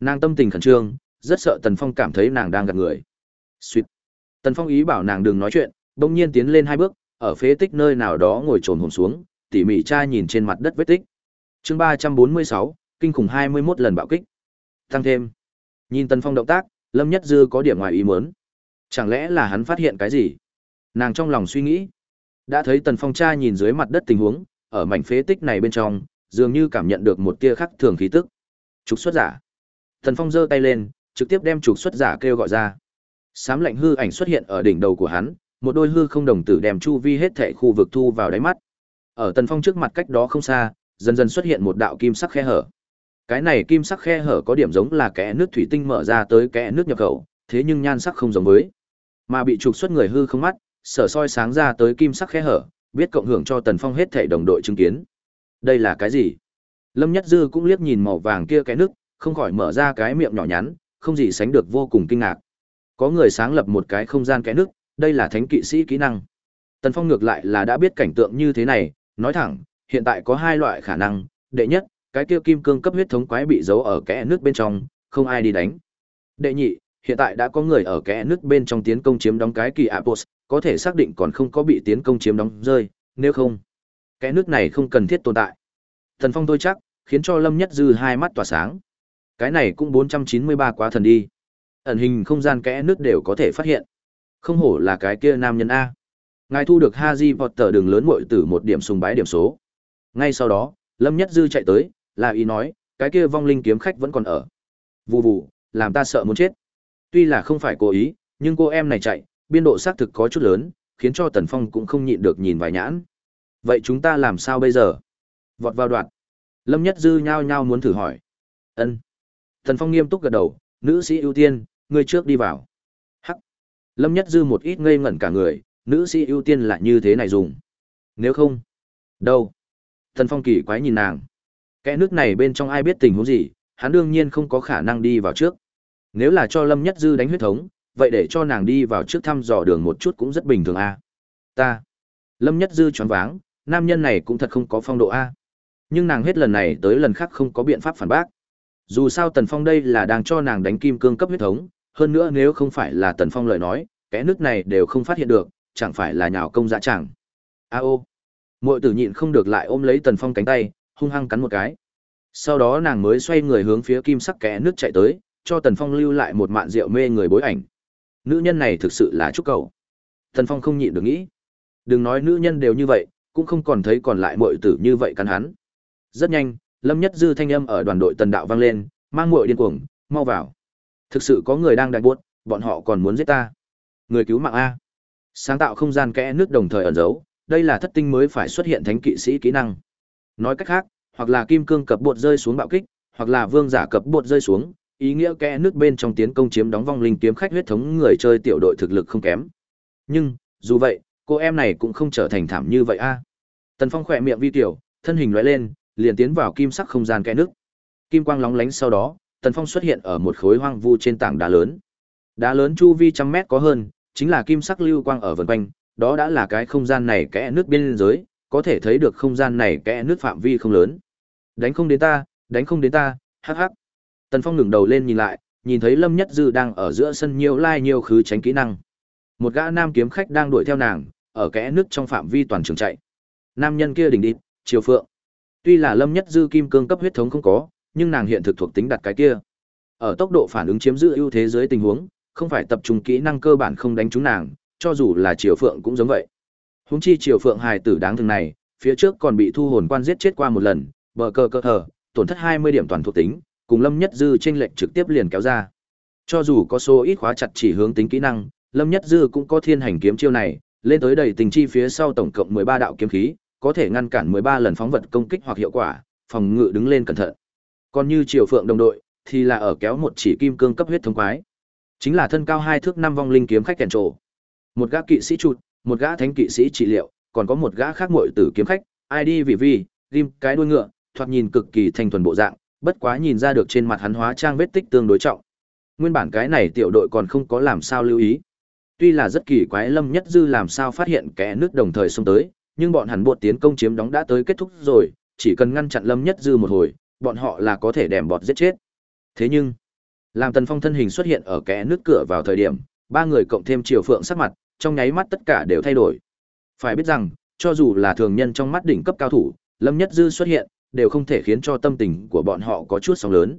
Nàng tâm tình khẩn trương, rất sợ Tần Phong cảm thấy nàng đang gạt người. Xuyệt. Tần Phong ý bảo nàng đừng nói chuyện, bỗng nhiên tiến lên hai bước, ở phế tích nơi nào đó ngồi trồn hồn xuống, tỉ mỉ tra nhìn trên mặt đất vết tích. Chương ba trăm bốn mươi sáu, kinh khủng hai mươi 21 lần bạo kích. Tăng thêm. Nhìn Tần Phong động tác, Lâm Nhất Dư có điểm ngoài ý muốn. Chẳng lẽ là hắn phát hiện cái gì? Nàng trong lòng suy nghĩ. Đã thấy Tần Phong tra nhìn dưới mặt đất tình huống, ở mảnh phế tích này bên trong, dường như cảm nhận được một tia khắc thường khí tức. Trục xuất giả. Tần Phong giơ tay lên, trực tiếp đem trục xuất giả kêu gọi ra. Sám lạnh hư ảnh xuất hiện ở đỉnh đầu của hắn, một đôi hư không đồng tử đem chu vi hết thảy khu vực thu vào đáy mắt. Ở Tần Phong trước mặt cách đó không xa, dần dần xuất hiện một đạo kim sắc khe hở. Cái này kim sắc khe hở có điểm giống là kẽ nước thủy tinh mở ra tới kẽ nước nhập khẩu, thế nhưng nhan sắc không giống với. Mà bị trục xuất người hư không mắt, sở soi sáng ra tới kim sắc khe hở, biết cộng hưởng cho Tần Phong hết thảy đồng đội chứng kiến. Đây là cái gì? Lâm Nhất Dư cũng liếc nhìn màu vàng kia cái nước, không khỏi mở ra cái miệng nhỏ nhắn, không gì sánh được vô cùng kinh ngạc. Có người sáng lập một cái không gian kẽ nước, đây là thánh kỵ sĩ kỹ năng. Tần Phong ngược lại là đã biết cảnh tượng như thế này, nói thẳng, hiện tại có hai loại khả năng, đệ nhất, cái kia kim cương cấp huyết thống quái bị giấu ở kẽ nước bên trong, không ai đi đánh. Đệ nhị, hiện tại đã có người ở kẽ nước bên trong tiến công chiếm đóng cái kỳ Apos, có thể xác định còn không có bị tiến công chiếm đóng rơi, nếu không, kẽ nước này không cần thiết tồn tại. Thần Phong tôi chắc, khiến cho Lâm Nhất Dư hai mắt tỏa sáng. Cái này cũng 493 quá thần đi. Ẩn hình không gian kẽ nước đều có thể phát hiện. Không hổ là cái kia nam nhân A. Ngài thu được Haji Potter đường lớn muội tử một điểm sùng bái điểm số. Ngay sau đó, Lâm Nhất Dư chạy tới, là ý nói, cái kia vong linh kiếm khách vẫn còn ở. Vù vù, làm ta sợ muốn chết. Tuy là không phải cố ý, nhưng cô em này chạy, biên độ xác thực có chút lớn, khiến cho Tần Phong cũng không nhịn được nhìn vài nhãn. Vậy chúng ta làm sao bây giờ? Vọt vào đoạn. Lâm Nhất Dư nhao nhao muốn thử hỏi. Ân. Tần Phong nghiêm túc gật đầu, nữ sĩ ưu tiên, người trước đi vào. Hắc. Lâm Nhất Dư một ít ngây ngẩn cả người, nữ sĩ ưu tiên là như thế này dùng. Nếu không. Đâu? Thần Phong kỳ quái nhìn nàng. Kẽ nước này bên trong ai biết tình huống gì, hắn đương nhiên không có khả năng đi vào trước. Nếu là cho Lâm Nhất Dư đánh huyết thống, vậy để cho nàng đi vào trước thăm dò đường một chút cũng rất bình thường a. Ta. Lâm Nhất Dư choáng váng, nam nhân này cũng thật không có phong độ a. Nhưng nàng hết lần này tới lần khác không có biện pháp phản bác. Dù sao Tần Phong đây là đang cho nàng đánh kim cương cấp huyết thống, hơn nữa nếu không phải là Tần Phong lời nói, kẽ nước này đều không phát hiện được, chẳng phải là nhào công dã chẳng. A ô. Muội tử nhịn không được lại ôm lấy Tần Phong cánh tay, hung hăng cắn một cái. Sau đó nàng mới xoay người hướng phía kim sắc kẽ nước chạy tới, cho Tần Phong lưu lại một mạn rượu mê người bối ảnh. Nữ nhân này thực sự là trúc cầu. Tần Phong không nhịn được nghĩ. Đừng nói nữ nhân đều như vậy, cũng không còn thấy còn lại muội tử như vậy cắn hắn. Rất nhanh, Lâm Nhất Dư thanh âm ở đoàn đội Tần Đạo vang lên, mang muội điên cuồng, mau vào. Thực sự có người đang đại buốt, bọn họ còn muốn giết ta. Người cứu mạng a. Sáng tạo không gian kẽ nước đồng thời ẩn giấu, đây là thất tinh mới phải xuất hiện thánh kỵ sĩ kỹ năng. Nói cách khác, hoặc là kim cương cập bột rơi xuống bạo kích, hoặc là vương giả cập bột rơi xuống, ý nghĩa kẽ nước bên trong tiến công chiếm đóng vong linh kiếm khách huyết thống người chơi tiểu đội thực lực không kém. Nhưng, dù vậy, cô em này cũng không trở thành thảm như vậy a. Tần Phong khỏe miệng vi tiểu, thân hình loại lên, liền tiến vào kim sắc không gian kẽ nước. Kim quang lóng lánh sau đó, Tần Phong xuất hiện ở một khối hoang vu trên tảng đá lớn. Đá lớn chu vi trăm mét có hơn, chính là kim sắc lưu quang ở vần quanh, đó đã là cái không gian này kẽ nước biên giới, có thể thấy được không gian này kẽ nước phạm vi không lớn. Đánh không đến ta, đánh không đến ta, hắc hắc. Tần Phong ngẩng đầu lên nhìn lại, nhìn thấy Lâm Nhất Dư đang ở giữa sân nhiều lai nhiều khứ tránh kỹ năng. Một gã nam kiếm khách đang đuổi theo nàng, ở kẽ nước trong phạm vi toàn trường chạy. Nam nhân kia đỉnh đi, chiều Phượng. Tuy là Lâm Nhất Dư kim cương cấp huyết thống không có, nhưng nàng hiện thực thuộc tính đặt cái kia. Ở tốc độ phản ứng chiếm giữ ưu thế dưới tình huống, không phải tập trung kỹ năng cơ bản không đánh trúng nàng, cho dù là Triều Phượng cũng giống vậy. Huống chi Triều Phượng hài tử đáng thương này, phía trước còn bị thu hồn quan giết chết qua một lần, bờ cờ cơ thở, tổn thất 20 điểm toàn thuộc tính, cùng Lâm Nhất Dư chênh lệch trực tiếp liền kéo ra. Cho dù có số ít khóa chặt chỉ hướng tính kỹ năng, Lâm Nhất Dư cũng có thiên hành kiếm chiêu này, lên tới đầy tình chi phía sau tổng cộng 13 đạo kiếm khí, có thể ngăn cản 13 lần phóng vật công kích hoặc hiệu quả, phòng ngự đứng lên cẩn thận. Còn như Triều Phượng đồng đội, thì là ở kéo một chỉ kim cương cấp huyết thống quái. Chính là thân cao hai thước năm vong linh kiếm khách kèn trổ. Một gã kỵ sĩ chuột một gã thánh kỵ sĩ trị liệu, còn có một gã khác muội tử kiếm khách, ID vì vì, rim cái đuôi ngựa, thoạt nhìn cực kỳ thanh thuần bộ dạng, bất quá nhìn ra được trên mặt hắn hóa trang vết tích tương đối trọng. Nguyên bản cái này tiểu đội còn không có làm sao lưu ý. Tuy là rất kỳ quái Lâm Nhất Dư làm sao phát hiện kẻ nước đồng thời xông tới, nhưng bọn hắn buộc tiến công chiếm đóng đã tới kết thúc rồi, chỉ cần ngăn chặn Lâm Nhất Dư một hồi, bọn họ là có thể đèm bọt giết chết. Thế nhưng, làm Tần Phong thân hình xuất hiện ở kẽ nước cửa vào thời điểm, ba người cộng thêm Triều Phượng sắc mặt, trong nháy mắt tất cả đều thay đổi. Phải biết rằng, cho dù là thường nhân trong mắt đỉnh cấp cao thủ, Lâm Nhất Dư xuất hiện, đều không thể khiến cho tâm tình của bọn họ có chút sóng lớn.